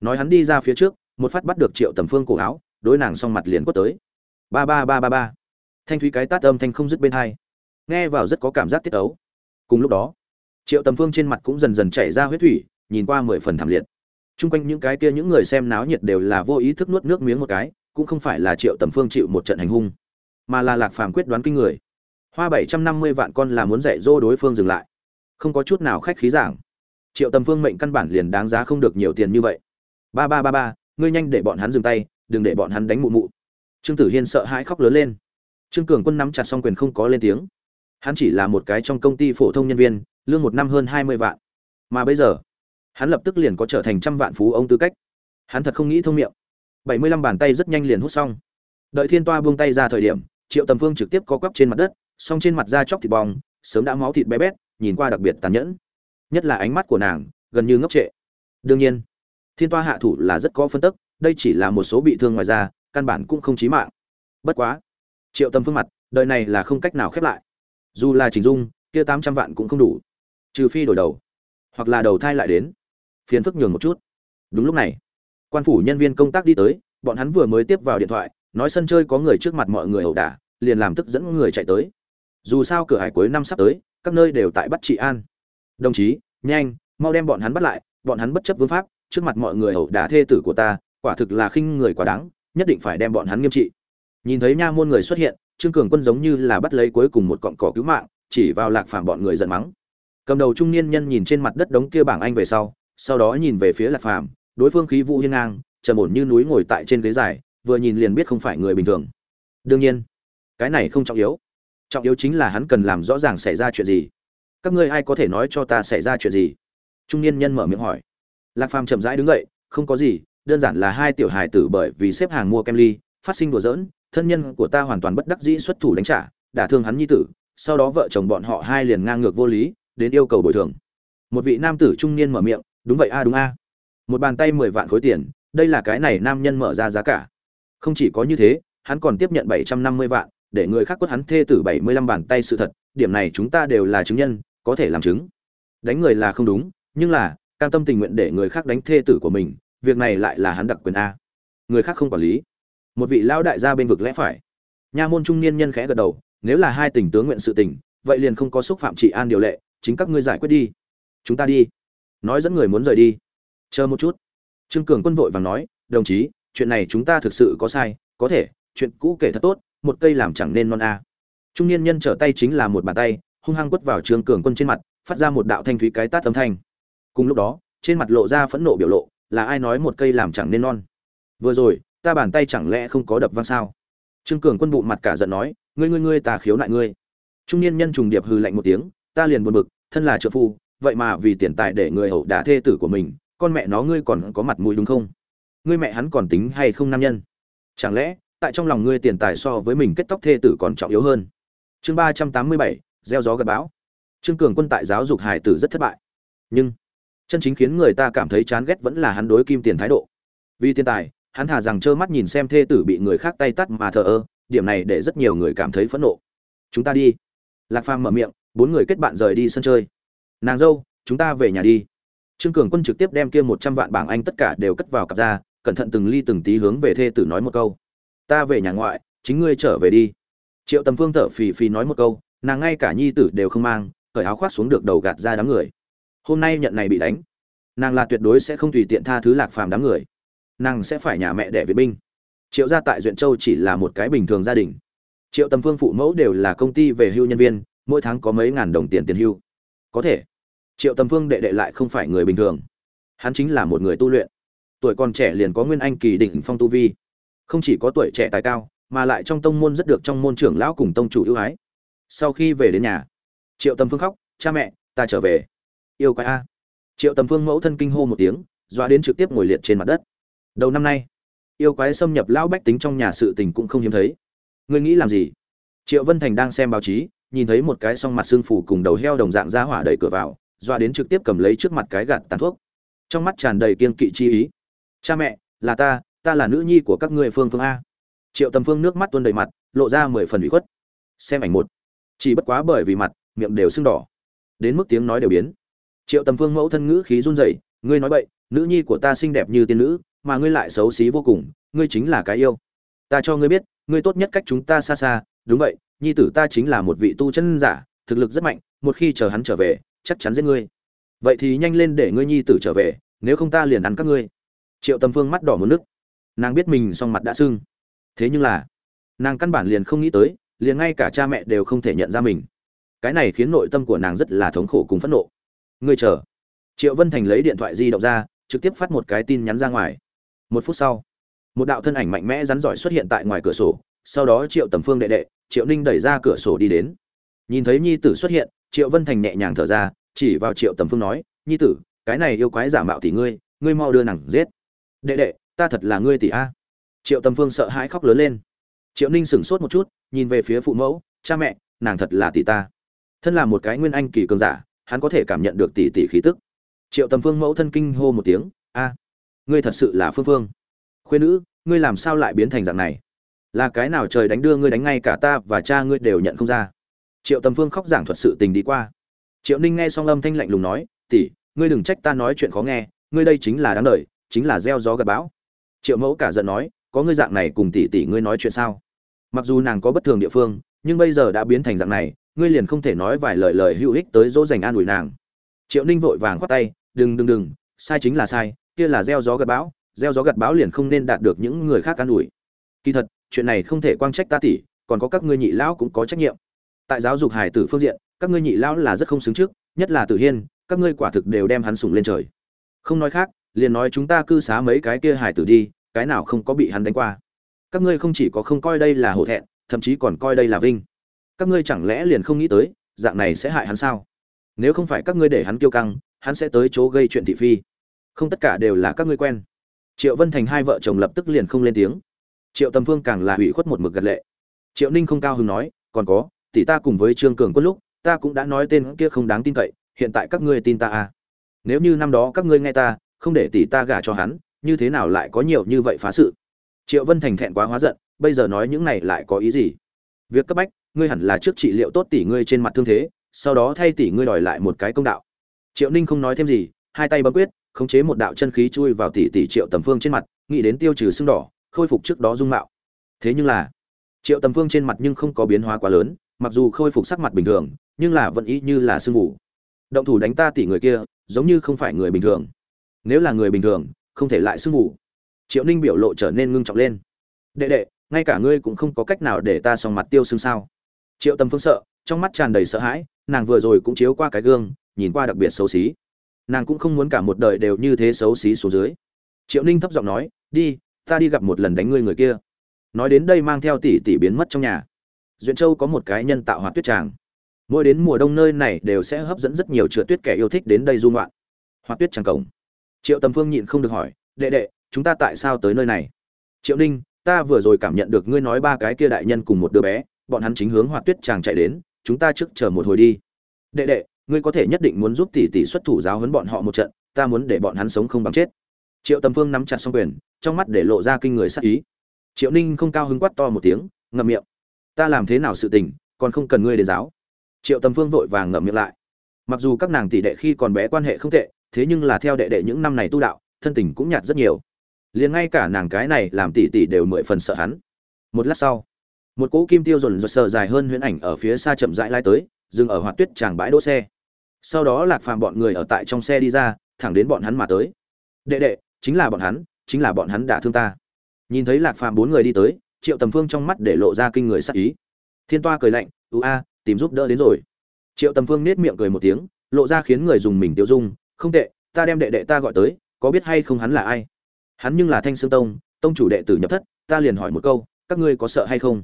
Nói hắn đi ra phía trước, một phát bắt được triệu tầm phương cổ áo, đối nàng xong mặt liền quất tới. Ba ba ba ba ba thanh thúy cái tát âm thanh không dứt bên hai. Nghe vào rất có cảm giác tiết ấu. Cùng lúc đó, triệu tầm phương trên mặt cũng dần dần chảy ra huyết thủy, nhìn qua mười phần thảm liệt. Chung quanh những cái kia những người xem náo nhiệt đều là vô ý thức nuốt nước miếng một cái, cũng không phải là triệu tầm phương chịu một trận hành hung, mà là lạc phàm quyết đoán kinh người. Hoa bảy trăm năm mươi vạn con là muốn dạy dỗ đối phương dừng lại. Không có chút nào khách khí giảng. Triệu tầm phương mệnh căn bản liền đáng giá không được nhiều tiền như vậy. Ba ba ba ba, ngươi nhanh để bọn hắn dừng tay, đừng để bọn hắn đánh mụ mụ. Trương tử hiên sợ hãi khóc lớn lên trương cường quân nắm chặt xong quyền không có lên tiếng. Hắn chỉ là một cái trong công ty phổ thông nhân viên, lương một năm hơn hai mươi vạn. Mà bây giờ, hắn lập tức liền có trở thành trăm vạn phú ông tư cách. Hắn thật không nghĩ thông miệng. Bảy mươi lăm bàn tay rất nhanh liền hút xong. Đợi thiên toa buông tay ra thời điểm, triệu tầm phương trực tiếp có quắp trên mặt đất, song trên mặt da chóc thịt bong, sớm đã máu thịt bé bét, nhìn qua đặc biệt tàn nhẫn. Nhất là ánh mắt của nàng, gần như ngốc trệ. Đương nhiên, thiên toa hạ thủ là rất có phân tức, đây chỉ là một số bị thương ngoài ra căn bản cũng không chí mạng. Bất quá triệu tâm phương mặt, đời này là không cách nào khép lại. Dù là chỉnh dung, kia tám trăm vạn cũng không đủ. Trừ phi đổi đầu, hoặc là đầu thai lại đến. Phiền phức nhường một chút. Đúng lúc này, quan phủ nhân viên công tác đi tới, bọn hắn vừa mới tiếp vào điện thoại, nói sân chơi có người trước mặt mọi người ẩu đả, liền làm tức dẫn người chạy tới. Dù sao cửa hải cuối năm sắp tới, các nơi đều tại bắt trị an. Đồng chí, nhanh, mau đem bọn hắn bắt lại, bọn hắn bất chấp vương pháp, trước mặt mọi người ẩu đả thê tử của ta, quả thực là khinh người quá đáng, nhất định phải đem bọn hắn nghiêm trị nhìn thấy nha môn người xuất hiện, trương cường quân giống như là bắt lấy cuối cùng một cọng cỏ cứu mạng, chỉ vào lạc phàm bọn người giận mắng. Cầm đầu trung niên nhân nhìn trên mặt đất đống kia bảng anh về sau sau đó nhìn về phía lạc phàm, đối phương khí vũ hiên ngang, trầm ổn như núi ngồi tại trên ghế dài, vừa nhìn liền biết không phải người bình thường. Đương nhiên, cái này không trọng yếu. Trọng yếu chính là hắn cần làm rõ ràng xảy ra chuyện gì. Các ngươi ai có thể nói cho ta xảy ra chuyện gì? Trung niên nhân mở miệng hỏi. Lạc phàm chậm rãi đứng dậy, không có gì, đơn giản là hai tiểu hài tử bởi vì xếp hàng mua kem ly, phát sinh đùa giỡn thân nhân của ta hoàn toàn bất đắc dĩ xuất thủ đánh trả, đả thương hắn nhi tử, sau đó vợ chồng bọn họ hai liền ngang ngược vô lý, đến yêu cầu bồi thường. Một vị nam tử trung niên mở miệng, đúng vậy a, đúng a. Một bàn tay mười vạn khối tiền, đây là cái này nam nhân mở ra giá cả. Không chỉ có như thế, hắn còn tiếp nhận bảy trăm năm mươi vạn, để người khác quất hắn thê tử bảy mươi lăm bàn tay sự thật, điểm này chúng ta đều là chứng nhân, có thể làm chứng. Đánh người là không đúng, nhưng là, cam tâm tình nguyện để người khác đánh thê tử của mình, việc này lại là hắn đặc quyền a. Người khác không quản lý một vị lão đại gia bên vực lẽ phải. Nha môn trung niên nhân khẽ gật đầu, nếu là hai tình tướng nguyện sự tình, vậy liền không có xúc phạm trị an điều lệ, chính các ngươi giải quyết đi. Chúng ta đi. Nói dẫn người muốn rời đi. Chờ một chút. Trương cường quân vội vàng nói, đồng chí, chuyện này chúng ta thực sự có sai, có thể, chuyện cũ kể thật tốt, một cây làm chẳng nên non a. Trung niên nhân trở tay chính là một bàn tay, hung hăng quất vào trương cường quân trên mặt, phát ra một đạo thanh thúy cái tát âm thanh. Cùng lúc đó, trên mặt lộ ra phẫn nộ biểu lộ, là ai nói một cây làm chẳng nên non? Vừa rồi ta bàn tay chẳng lẽ không có đập văng sao? Trương cường quân bụng mặt cả giận nói, ngươi ngươi ngươi ta khiếu nại ngươi. Trung niên nhân trùng điệp hừ lạnh một tiếng, ta liền buồn bực, thân là trợ phu, vậy mà vì tiền tài để người hậu đả thê tử của mình, con mẹ nó ngươi còn có mặt mũi đúng không? Ngươi mẹ hắn còn tính hay không nam nhân? Chẳng lẽ, tại trong lòng ngươi tiền tài so với mình kết tóc thê tử còn trọng yếu hơn? Chương ba trăm tám mươi bảy, gieo gió gặp bão. Trương cường quân tại giáo dục hải tử rất thất bại. Nhưng, chân chính khiến người ta cảm thấy chán ghét vẫn là hắn đối kim tiền thái độ. Vì tiền tài hắn thà rằng trơ mắt nhìn xem thê tử bị người khác tay tắt mà thờ ơ, điểm này để rất nhiều người cảm thấy phẫn nộ. Chúng ta đi. Lạc phàm mở miệng, bốn người kết bạn rời đi sân chơi. Nàng dâu, chúng ta về nhà đi. Trương cường quân trực tiếp đem kia một trăm vạn bảng anh tất cả đều cất vào cặp ra, cẩn thận từng ly từng tí hướng về thê tử nói một câu. Ta về nhà ngoại, chính ngươi trở về đi. Triệu tầm phương thở phì phì nói một câu, nàng ngay cả nhi tử đều không mang, cởi áo khoác xuống được đầu gạt ra đám người. Hôm nay nhận này bị đánh. Nàng là tuyệt đối sẽ không tùy tiện tha thứ lạc phàm đám người nàng sẽ phải nhà mẹ đẻ viện binh. Triệu gia tại duyện châu chỉ là một cái bình thường gia đình. Triệu tầm phương phụ mẫu đều là công ty về hưu nhân viên, mỗi tháng có mấy ngàn đồng tiền tiền hưu. Có thể, triệu tầm phương đệ đệ lại không phải người bình thường. Hắn chính là một người tu luyện. Tuổi còn trẻ liền có nguyên anh kỳ đỉnh phong tu vi. Không chỉ có tuổi trẻ tài cao, mà lại trong tông môn rất được trong môn trưởng lão cùng tông chủ ưu ái. Sau khi về đến nhà, triệu tầm phương khóc, cha mẹ, ta trở về. Yêu quái a. Triệu tầm phương mẫu thân kinh hô một tiếng, dọa đến trực tiếp ngồi liệt trên mặt đất đầu năm nay, yêu quái xâm nhập lão bách tính trong nhà sự tình cũng không hiếm thấy. Ngươi nghĩ làm gì? Triệu vân thành đang xem báo chí, nhìn thấy một cái song mặt xương phủ cùng đầu heo đồng dạng ra hỏa đẩy cửa vào dọa đến trực tiếp cầm lấy trước mặt cái gạt tàn thuốc. Trong mắt tràn đầy kiên kỵ chi ý. Cha mẹ, là ta ta là nữ nhi của các ngươi phương phương a. Triệu tầm phương nước mắt tuôn đầy mặt, lộ ra mười phần ủy khuất. Xem ảnh một. Chỉ bất quá bởi vì mặt, miệng đều sưng đỏ. Đến mức tiếng nói đều biến. Triệu tầm phương mẫu thân ngữ khí run rẩy, ngươi nói vậy nữ nhi của ta xinh đẹp như tiên nữ mà ngươi lại xấu xí vô cùng, ngươi chính là cái yêu. Ta cho ngươi biết, ngươi tốt nhất cách chúng ta xa xa, đúng vậy, nhi tử ta chính là một vị tu chân giả, thực lực rất mạnh, một khi chờ hắn trở về, chắc chắn giết ngươi. Vậy thì nhanh lên để ngươi nhi tử trở về, nếu không ta liền ăn các ngươi. Triệu tầm phương mắt đỏ muốn nước. Nàng biết mình song mặt đã sưng. Thế nhưng là, nàng căn bản liền không nghĩ tới, liền ngay cả cha mẹ đều không thể nhận ra mình. Cái này khiến nội tâm của nàng rất là thống khổ cùng phẫn nộ. Ngươi chờ. Triệu vân thành lấy điện thoại di động ra, trực tiếp phát một cái tin nhắn ra ngoài một phút sau, một đạo thân ảnh mạnh mẽ rắn giỏi xuất hiện tại ngoài cửa sổ, sau đó triệu tầm phương đệ đệ, triệu ninh đẩy ra cửa sổ đi đến. Nhìn thấy nhi tử xuất hiện, triệu vân thành nhẹ nhàng thở ra, chỉ vào triệu tầm phương nói, nhi tử, cái này yêu quái giả mạo tỷ ngươi ngươi mau đưa nàng giết. Đệ đệ, ta thật là ngươi tỷ a. Triệu tầm phương sợ hãi khóc lớn lên. Triệu ninh sửng sốt một chút, nhìn về phía phụ mẫu, cha mẹ, nàng thật là tỷ ta. Thân là một cái nguyên anh kỳ cường giả, hắn có thể cảm nhận được tỷ tỷ khí tức. Triệu tầm phương mẫu thân kinh hô một tiếng, a ngươi thật sự là phương phương. Khuyên nữ, ngươi làm sao lại biến thành dạng này? Là cái nào trời đánh đưa ngươi đánh ngay cả ta và cha ngươi đều nhận không ra. Triệu tầm phương khóc giảng thuật sự tình đi qua. Triệu ninh nghe xong âm thanh lạnh lùng nói, tỷ, ngươi đừng trách ta nói chuyện khó nghe, ngươi đây chính là đáng đời, chính là gieo gió gặp bão. Triệu mẫu cả giận nói, có ngươi dạng này cùng tỷ tỷ ngươi nói chuyện sao? Mặc dù nàng có bất thường địa phương, nhưng bây giờ đã biến thành dạng này, ngươi liền không thể nói vài lời lời hữu ích tới dỗ dành an ủi nàng. Triệu ninh vội vàng khoát tay, đừng đừng đừng, sai chính là sai kia là gieo gió gặt bão, gieo gió gặt bão liền không nên đạt được những người khác an ủi. Kỳ thật, chuyện này không thể quang trách ta tỷ còn có các ngươi nhị lão cũng có trách nhiệm. Tại giáo dục hải tử phương diện, các ngươi nhị lão là rất không xứng trước, nhất là tử hiên, các ngươi quả thực đều đem hắn sủng lên trời. Không nói khác, liền nói chúng ta cư xá mấy cái kia hải tử đi, cái nào không có bị hắn đánh qua. Các ngươi không chỉ có không coi đây là hổ thẹn, thậm chí còn coi đây là vinh. Các ngươi chẳng lẽ liền không nghĩ tới, dạng này sẽ hại hắn sao? Nếu không phải các ngươi để hắn kiêu căng, hắn sẽ tới chỗ gây chuyện thị phi không tất cả đều là các ngươi quen. Triệu vân thành hai vợ chồng lập tức liền không lên tiếng. Triệu tầm phương càng là hủy khuất một mực gật lệ. Triệu ninh không cao hứng nói, còn có, tỷ ta cùng với trương cường quân lúc, ta cũng đã nói tên kia không đáng tin cậy, hiện tại các ngươi tin ta à? Nếu như năm đó các ngươi nghe ta, không để tỷ ta gả cho hắn, như thế nào lại có nhiều như vậy phá sự? Triệu vân thành thẹn quá hóa giận, bây giờ nói những này lại có ý gì? Việc cấp bách, ngươi hẳn là trước trị liệu tốt tỷ ngươi trên mặt thương thế, sau đó thay tỷ ngươi đòi lại một cái công đạo. Triệu ninh không nói thêm gì, hai tay bấm quyết khống chế một đạo chân khí chui vào tỷ tỷ triệu tầm phương trên mặt, nghĩ đến tiêu trừ sưng đỏ, khôi phục trước đó dung mạo. Thế nhưng là, triệu tầm phương trên mặt nhưng không có biến hóa quá lớn, mặc dù khôi phục sắc mặt bình thường, nhưng là vẫn ý như là sưng ngủ. động thủ đánh ta tỷ người kia, giống như không phải người bình thường. Nếu là người bình thường, không thể lại sưng ngủ. triệu ninh biểu lộ trở nên ngưng trọng lên. Đệ đệ, ngay cả ngươi cũng không có cách nào để ta xong mặt tiêu sưng sao? Triệu tầm phương sợ, trong mắt tràn đầy sợ hãi, nàng vừa rồi cũng chiếu qua cái gương, nhìn qua đặc biệt xấu xí nàng cũng không muốn cả một đời đều như thế xấu xí xuống dưới. Triệu ninh thấp giọng nói, đi, ta đi gặp một lần đánh ngươi người kia. Nói đến đây mang theo tỷ tỷ biến mất trong nhà. Duyện châu có một cái nhân tạo hoạt tuyết tràng. Mỗi đến mùa đông nơi này đều sẽ hấp dẫn rất nhiều trượt tuyết kẻ yêu thích đến đây du ngoạn. Hoạt tuyết tràng cổng. Triệu tầm phương nhịn không được hỏi, đệ đệ, chúng ta tại sao tới nơi này? Triệu ninh, ta vừa rồi cảm nhận được ngươi nói ba cái kia đại nhân cùng một đứa bé, bọn hắn chính hướng hoạt tuyết tràng chạy đến, chúng ta trước chờ một hồi đi. Đệ đệ ngươi có thể nhất định muốn giúp tỷ tỷ xuất thủ giáo huấn bọn họ một trận, ta muốn để bọn hắn sống không bằng chết. Triệu tầm phương nắm chặt song quyền, trong mắt để lộ ra kinh người sắc ý. Triệu ninh không cao hứng quát to một tiếng, ngậm miệng. Ta làm thế nào sự tình, còn không cần ngươi đến giáo. Triệu tầm phương vội vàng ngậm miệng lại. Mặc dù các nàng tỷ đệ khi còn bé quan hệ không tệ, thế nhưng là theo đệ đệ những năm này tu đạo, thân tình cũng nhạt rất nhiều. Liền ngay cả nàng cái này làm tỷ tỷ đều mười phần sợ hắn. Một lát sau, một cỗ kim tiêu rồn rợn sờ dài hơn huyễn ảnh ở phía xa chậm rãi lai tới dừng ở hoạt tuyết tràng bãi đỗ xe. Sau đó lạc phàm bọn người ở tại trong xe đi ra, thẳng đến bọn hắn mà tới. Đệ đệ, chính là bọn hắn, chính là bọn hắn đã thương ta. Nhìn thấy lạc phàm bốn người đi tới, triệu tầm phương trong mắt để lộ ra kinh người sắc ý. Thiên toa cười lạnh ưu a, tìm giúp đỡ đến rồi. Triệu tầm phương nết miệng cười một tiếng, lộ ra khiến người dùng mình tiêu dung, không tệ, ta đem đệ đệ ta gọi tới, có biết hay không hắn là ai? Hắn nhưng là thanh sương tông tông chủ đệ tử nhập thất, ta liền hỏi một câu, các ngươi có sợ hay không?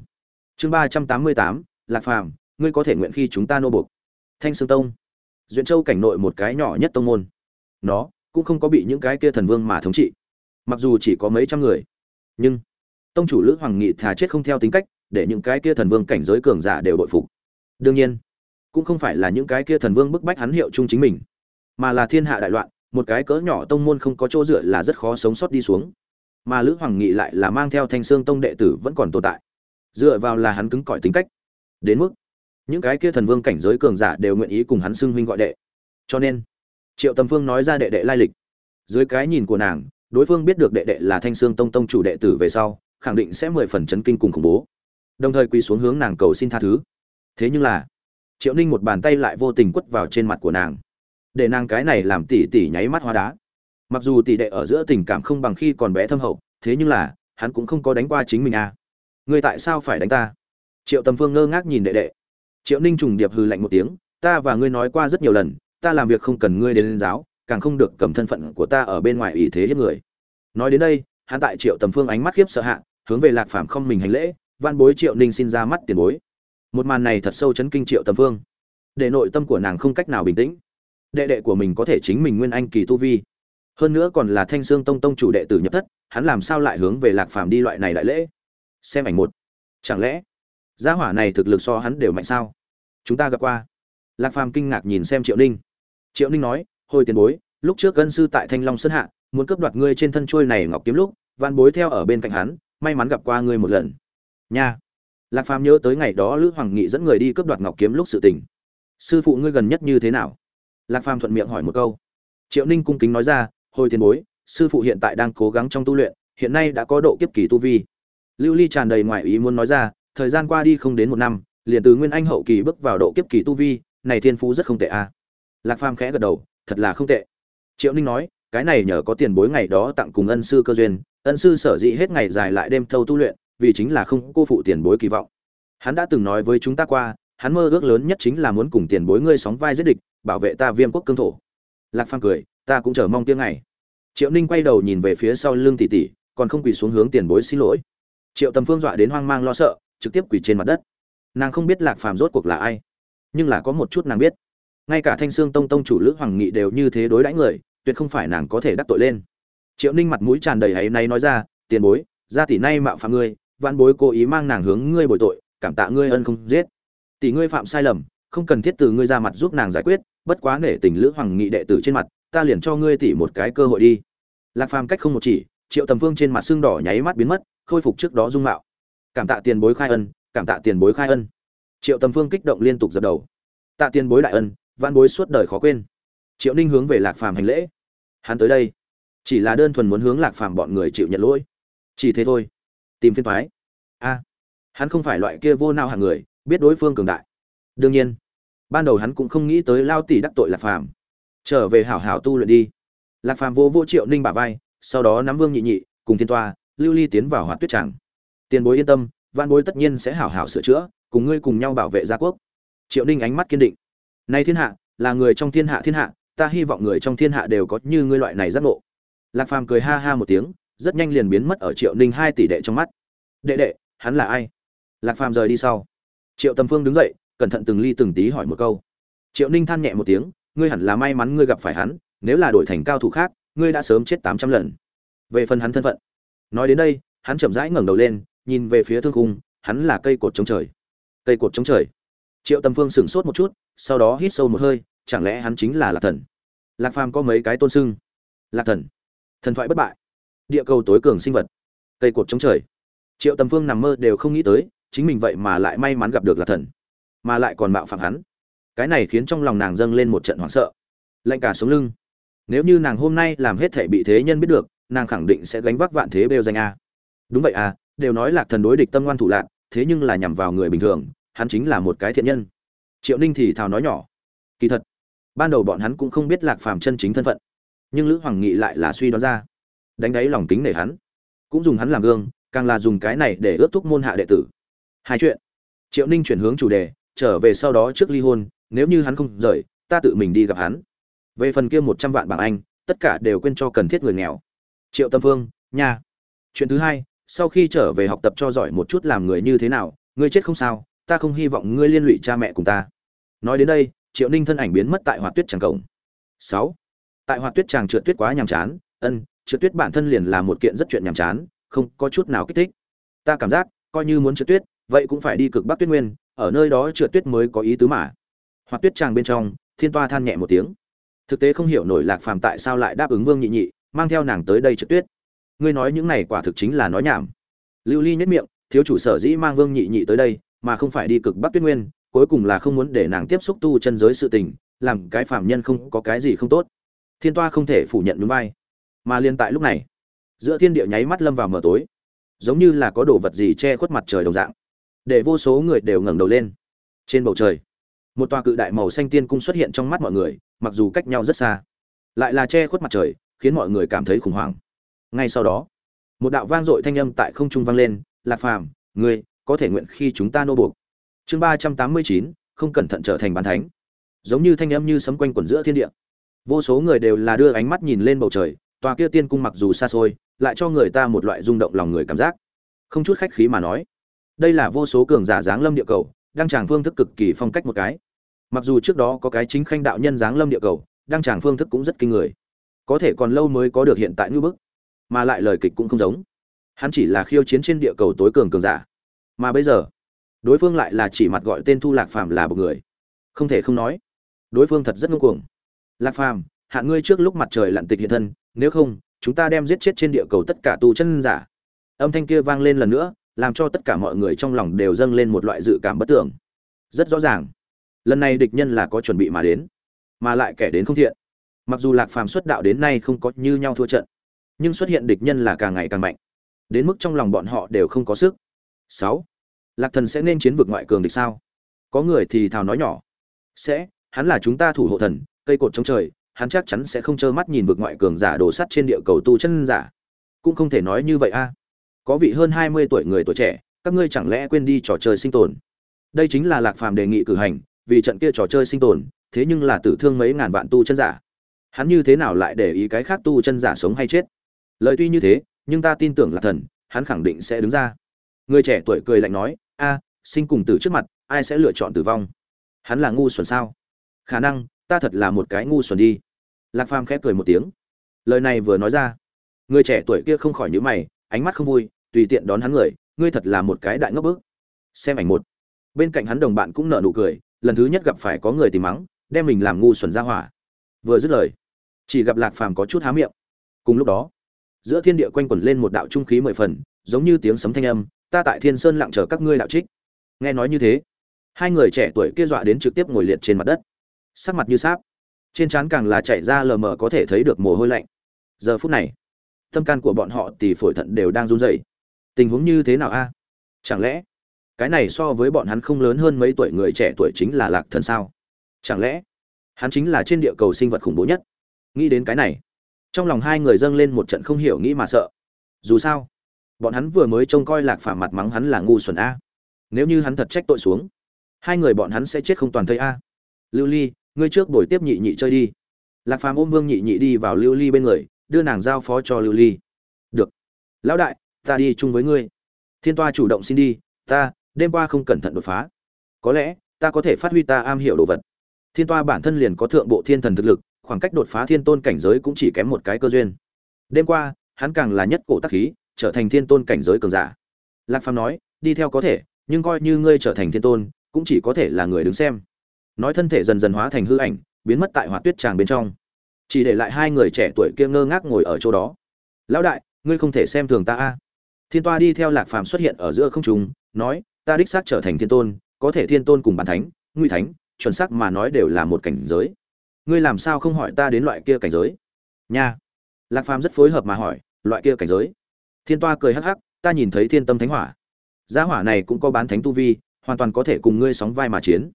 Chương ba trăm tám mươi tám, lạc phàm ngươi có thể nguyện khi chúng ta nô buộc. Thanh sương tông. Duyện châu cảnh nội một cái nhỏ nhất tông môn. Nó cũng không có bị những cái kia thần vương mà thống trị. Mặc dù chỉ có mấy trăm người, nhưng tông chủ lữ hoàng nghị thà chết không theo tính cách, để những cái kia thần vương cảnh giới cường giả đều bội phục. Đương nhiên, cũng không phải là những cái kia thần vương bức bách hắn hiệu chung chính mình, mà là thiên hạ đại loạn, một cái cỡ nhỏ tông môn không có chỗ dựa là rất khó sống sót đi xuống. Mà lữ hoàng nghị lại là mang theo thanh sương tông đệ tử vẫn còn tồn tại, dựa vào là hắn cứng cỏi tính cách. Đến mức những cái kia thần vương cảnh giới cường giả đều nguyện ý cùng hắn xưng huynh gọi đệ. Cho nên, triệu tầm phương nói ra đệ đệ lai lịch. Dưới cái nhìn của nàng, đối phương biết được đệ đệ là thanh sương tông tông chủ đệ tử về sau, khẳng định sẽ mười phần chấn kinh cùng khủng bố. Đồng thời quỳ xuống hướng nàng cầu xin tha thứ. Thế nhưng là, triệu ninh một bàn tay lại vô tình quất vào trên mặt của nàng. Để nàng cái này làm tỉ tỉ nháy mắt hoa đá. Mặc dù tỷ đệ ở giữa tình cảm không bằng khi còn bé thâm hậu, thế nhưng là, hắn cũng không có đánh qua chính mình à. Ngươi tại sao phải đánh ta? Triệu tầm phương ngơ ngác nhìn đệ đệ triệu ninh trùng điệp hừ lạnh một tiếng, ta và ngươi nói qua rất nhiều lần, ta làm việc không cần ngươi đến lên giáo, càng không được cầm thân phận của ta ở bên ngoài ý thế hiếp người. Nói đến đây, hắn tại triệu tầm phương ánh mắt khiếp sợ hạ, hướng về lạc phàm không mình hành lễ van bối triệu ninh xin ra mắt tiền bối. Một màn này thật sâu chấn kinh triệu tầm phương. Để nội tâm của nàng không cách nào bình tĩnh. Đệ đệ của mình có thể chính mình nguyên anh kỳ tu vi. Hơn nữa còn là thanh sương tông tông chủ đệ tử nhập thất, hắn làm sao lại hướng về lạc phàm đi loại này đại lễ? Xem ảnh một. Chẳng lẽ gia hỏa này thực lực so hắn đều mạnh sao? Chúng ta gặp qua. Lạc phàm kinh ngạc nhìn xem triệu ninh. Triệu ninh nói, hồi tiền bối, lúc trước gân sư tại thanh long sơn hạ, muốn cướp đoạt ngươi trên thân trôi này ngọc kiếm lúc van bối theo ở bên cạnh hắn, may mắn gặp qua ngươi một lần. Nha. Lạc phàm nhớ tới ngày đó lữ hoàng nghị dẫn người đi cướp đoạt ngọc kiếm lúc sự tình. Sư phụ ngươi gần nhất như thế nào? Lạc phàm thuận miệng hỏi một câu. Triệu ninh cung kính nói ra, hồi tiền bối, sư phụ hiện tại đang cố gắng trong tu luyện, hiện nay đã có độ kiếp kỳ tu vi. Lưu ly tràn đầy ngoại ý muốn nói ra thời gian qua đi không đến một năm, liền từ nguyên anh hậu kỳ bước vào độ kiếp kỳ tu vi, này thiên phú rất không tệ a. À. lạc phàm khẽ gật đầu, thật là không tệ. Triệu ninh nói, cái này nhờ có tiền bối ngày đó tặng cùng ân sư cơ duyên, ân sư sở dĩ hết ngày dài lại đêm thâu tu luyện, vì chính là không cô phụ tiền bối kỳ vọng. Hắn đã từng nói với chúng ta qua, hắn mơ ước lớn nhất chính là muốn cùng tiền bối ngươi sóng vai giết địch, bảo vệ ta viêm quốc cương thổ. Lạc phàm cười, ta cũng chờ mong tiếng ngày. Triệu ninh quay đầu nhìn về phía sau lưng tỷ tỷ, còn không quỳ xuống hướng tiền bối xin lỗi. Triệu tầm phương dọa đến hoang mang lo sợ trực tiếp quỳ trên mặt đất. Nàng không biết lạc phàm rốt cuộc là ai, nhưng là có một chút nàng biết. Ngay cả thanh sương tông tông chủ lữ hoàng nghị đều như thế đối đãi người, tuyệt không phải nàng có thể đắc tội lên. Triệu ninh mặt mũi tràn đầy áy náy nói ra, tiền bối ra tỷ nay mạo phạm ngươi vạn bối cố ý mang nàng hướng ngươi bồi tội, cảm tạ ngươi ân không giết. Tỷ ngươi phạm sai lầm, không cần thiết từ ngươi ra mặt giúp nàng giải quyết, bất quá nể tình lữ hoàng nghị đệ tử trên mặt, ta liền cho ngươi tỷ một cái cơ hội đi. Lạc phàm cách không một chỉ, triệu tầm vương trên mặt xương đỏ nháy mắt biến mất, khôi phục trước đó dung mạo cảm tạ tiền bối khai ân, cảm tạ tiền bối khai ân. Triệu tầm phương kích động liên tục dập đầu. Tạ tiền bối đại ân văn bối suốt đời khó quên. Triệu ninh hướng về lạc phàm hành lễ. Hắn tới đây, chỉ là đơn thuần muốn hướng lạc phàm bọn người chịu nhận lỗi. Chỉ thế thôi. Tìm phiên thoái a, hắn không phải loại kia vô nao hàng người, biết đối phương cường đại. Đương nhiên, ban đầu hắn cũng không nghĩ tới lao tỷ đắc tội lạc phàm. Trở về hảo hảo tu luyện đi. Lạc phàm vô vô triệu ninh bả vai, sau đó nắm vương nhị nhị, cùng thiên toa, lưu ly tiến vào hoạt tuyết tràng tiền bối yên tâm văn bối tất nhiên sẽ hảo hảo sửa chữa, cùng ngươi cùng nhau bảo vệ gia quốc. Triệu ninh ánh mắt kiên định. Nay thiên hạ, là người trong thiên hạ thiên hạ, ta hy vọng người trong thiên hạ đều có như ngươi loại này giác ngộ. Lạc phàm cười ha ha một tiếng, rất nhanh liền biến mất ở triệu ninh hai tỷ đệ trong mắt. Đệ đệ, hắn là ai? Lạc phàm rời đi sau. Triệu tầm phương đứng dậy, cẩn thận từng ly từng tí hỏi một câu. Triệu ninh than nhẹ một tiếng, ngươi hẳn là may mắn ngươi gặp phải hắn, nếu là đổi thành cao thủ khác, ngươi đã sớm chết tám trăm lần. Về phần hắn thân phận. Nói đến đây, hắn chậm rãi ngẩng đầu lên nhìn về phía thương cung hắn là cây cột chống trời. Cây cột chống trời. Triệu tâm phương sửng sốt một chút, sau đó hít sâu một hơi, chẳng lẽ hắn chính là lạc thần? Lạc phàm có mấy cái tôn sưng? Lạc thần. Thần thoại bất bại. Địa cầu tối cường sinh vật. Cây cột chống trời. Triệu tâm phương nằm mơ đều không nghĩ tới, chính mình vậy mà lại may mắn gặp được lạc thần, mà lại còn mạo phạm hắn. Cái này khiến trong lòng nàng dâng lên một trận hoảng sợ. Lạnh cả sống lưng. Nếu như nàng hôm nay làm hết thể bị thế nhân biết được, nàng khẳng định sẽ gánh vác vạn thế bêu danh a. Đúng vậy à đều nói lạc thần đối địch tâm ngoan thủ lạc, thế nhưng là nhằm vào người bình thường, hắn chính là một cái thiện nhân. Triệu ninh thì thào nói nhỏ, kỳ thật, ban đầu bọn hắn cũng không biết lạc phàm chân chính thân phận, nhưng lữ hoàng nghị lại là suy đoán ra, đánh đáy lòng kính nể hắn, cũng dùng hắn làm gương, càng là dùng cái này để ước thúc môn hạ đệ tử. Hai chuyện. Triệu ninh chuyển hướng chủ đề, trở về sau đó trước ly hôn, nếu như hắn không rời, ta tự mình đi gặp hắn. Về phần kia một trăm vạn bảng anh, tất cả đều quên cho cần thiết người nghèo. Triệu tâm phương, nha. Chuyện thứ hai sau khi trở về học tập cho giỏi một chút làm người như thế nào, ngươi chết không sao, ta không hy vọng ngươi liên lụy cha mẹ cùng ta. Nói đến đây, triệu ninh thân ảnh biến mất tại hoạt tuyết tràng cổng. Sáu. Tại hoạt tuyết tràng trượt tuyết quá nhàm chán, ân, trượt tuyết bản thân liền là một kiện rất chuyện nhàm chán, không có chút nào kích thích. Ta cảm giác, coi như muốn trượt tuyết, vậy cũng phải đi cực bắc tuyết nguyên, ở nơi đó trượt tuyết mới có ý tứ mà. Hoạt tuyết tràng bên trong, thiên toa than nhẹ một tiếng. Thực tế không hiểu nổi lạc phàm tại sao lại đáp ứng vương nhị nhị, mang theo nàng tới đây trượt tuyết ngươi nói những này quả thực chính là nói nhảm. Lưu ly nhất miệng, thiếu chủ sở dĩ mang vương nhị nhị tới đây, mà không phải đi cực bắc tuyết nguyên, cuối cùng là không muốn để nàng tiếp xúc tu chân giới sự tình, làm cái phạm nhân không có cái gì không tốt. Thiên toa không thể phủ nhận núi vai. Mà liên tại lúc này, giữa thiên địa nháy mắt lâm vào mờ tối, giống như là có đồ vật gì che khuất mặt trời đồng dạng, để vô số người đều ngẩng đầu lên. Trên bầu trời, một tòa cự đại màu xanh tiên cung xuất hiện trong mắt mọi người, mặc dù cách nhau rất xa, lại là che khuất mặt trời, khiến mọi người cảm thấy khủng hoảng ngay sau đó, một đạo vang dội thanh âm tại không trung vang lên, lạc phàm, ngươi có thể nguyện khi chúng ta nô buộc. Chương ba trăm tám mươi chín, không cẩn thận trở thành bàn thánh. Giống như thanh âm như sấm quanh quẩn giữa thiên địa. Vô số người đều là đưa ánh mắt nhìn lên bầu trời, tòa kia tiên cung mặc dù xa xôi, lại cho người ta một loại rung động lòng người cảm giác. Không chút khách khí mà nói, đây là vô số cường giả giáng lâm địa cầu đăng tràng phương thức cực kỳ phong cách một cái. Mặc dù trước đó có cái chính khanh đạo nhân giáng lâm địa cầu đăng tràng phương thức cũng rất kinh người. Có thể còn lâu mới có được hiện tại ngưỡng bức mà lại lời kịch cũng không giống. Hắn chỉ là khiêu chiến trên địa cầu tối cường cường giả. Mà bây giờ, đối phương lại là chỉ mặt gọi tên thu lạc phàm là một người. Không thể không nói, đối phương thật rất ngông cuồng. Lạc phàm, hạ ngươi trước lúc mặt trời lặn tịch hiện thân, nếu không, chúng ta đem giết chết trên địa cầu tất cả tu chân giả. Âm thanh kia vang lên lần nữa, làm cho tất cả mọi người trong lòng đều dâng lên một loại dự cảm bất tưởng. Rất rõ ràng, lần này địch nhân là có chuẩn bị mà đến, mà lại kẻ đến không thiện. Mặc dù lạc phàm xuất đạo đến nay không có như nhau thua trận nhưng xuất hiện địch nhân là càng ngày càng mạnh. Đến mức trong lòng bọn họ đều không có sức. Sáu, lạc thần sẽ nên chiến vực ngoại cường địch sao? Có người thì thào nói nhỏ. Sẽ, hắn là chúng ta thủ hộ thần, cây cột trong trời, hắn chắc chắn sẽ không trơ mắt nhìn vực ngoại cường giả đổ sắt trên địa cầu tu chân giả. Cũng không thể nói như vậy a. Có vị hơn hai mươi tuổi người tuổi trẻ, các ngươi chẳng lẽ quên đi trò chơi sinh tồn? Đây chính là lạc phàm đề nghị cử hành, vì trận kia trò chơi sinh tồn, thế nhưng là tử thương mấy ngàn vạn tu chân giả. Hắn như thế nào lại để ý cái khác tu chân giả sống hay chết? Lời tuy như thế, nhưng ta tin tưởng là thần, hắn khẳng định sẽ đứng ra. Người trẻ tuổi cười lạnh nói, a, sinh cùng tử trước mặt, ai sẽ lựa chọn tử vong? Hắn là ngu xuẩn sao? Khả năng, ta thật là một cái ngu xuẩn đi. Lạc phàm khẽ cười một tiếng. Lời này vừa nói ra, người trẻ tuổi kia không khỏi nhíu mày, ánh mắt không vui, tùy tiện đón hắn người, ngươi thật là một cái đại ngốc bức. Xem ảnh một. Bên cạnh hắn đồng bạn cũng nở nụ cười, lần thứ nhất gặp phải có người tìm mắng, đem mình làm ngu xuẩn ra hỏa. Vừa dứt lời, chỉ gặp lạc phàm có chút há miệng. Cùng lúc đó giữa thiên địa quanh quẩn lên một đạo trung khí mười phần, giống như tiếng sấm thanh âm, ta tại thiên sơn lặng chờ các ngươi đạo trích. Nghe nói như thế, hai người trẻ tuổi kia dọa đến trực tiếp ngồi liệt trên mặt đất. Sắc mặt như sáp. Trên trán càng là chảy ra lờ mờ có thể thấy được mồ hôi lạnh. Giờ phút này, tâm can của bọn họ thì phổi thận đều đang run rẩy. Tình huống như thế nào a? Chẳng lẽ, cái này so với bọn hắn không lớn hơn mấy tuổi người trẻ tuổi chính là lạc thần sao? Chẳng lẽ, hắn chính là trên địa cầu sinh vật khủng bố nhất? Nghĩ đến cái này trong lòng hai người dâng lên một trận không hiểu nghĩ mà sợ. Dù sao, bọn hắn vừa mới trông coi lạc phàm mặt mắng hắn là ngu xuẩn a. Nếu như hắn thật trách tội xuống, hai người bọn hắn sẽ chết không toàn thây a. Lưu ly, ngươi trước buổi tiếp nhị nhị chơi đi. Lạc phàm ôm vương nhị nhị đi vào lưu ly bên người, đưa nàng giao phó cho lưu ly. Được. Lão đại, ta đi chung với ngươi. Thiên toa chủ động xin đi, ta, đêm qua không cẩn thận đột phá. Có lẽ, ta có thể phát huy ta am hiểu đồ vật. Thiên toa bản thân liền có thượng bộ thiên thần thực lực khoảng cách đột phá thiên tôn cảnh giới cũng chỉ kém một cái cơ duyên. Đêm qua, hắn càng là nhất cổ tắc khí, trở thành thiên tôn cảnh giới cường giả. Lạc phàm nói, đi theo có thể, nhưng coi như ngươi trở thành thiên tôn, cũng chỉ có thể là người đứng xem. Nói thân thể dần dần hóa thành hư ảnh, biến mất tại hoạt tuyết tràng bên trong. Chỉ để lại hai người trẻ tuổi kia ngơ ngác ngồi ở chỗ đó. Lão đại, ngươi không thể xem thường ta a. Thiên toa đi theo lạc phàm xuất hiện ở giữa không trung, nói, ta đích xác trở thành thiên tôn, có thể thiên tôn cùng bản thánh nguy thánh, chuẩn xác mà nói đều là một cảnh giới ngươi làm sao không hỏi ta đến loại kia cảnh giới? Nha. Lạc phàm rất phối hợp mà hỏi, loại kia cảnh giới? Thiên toa cười hắc hắc, ta nhìn thấy thiên tâm thánh hỏa. Gia hỏa này cũng có bán thánh tu vi, hoàn toàn có thể cùng ngươi sóng vai mà chiến.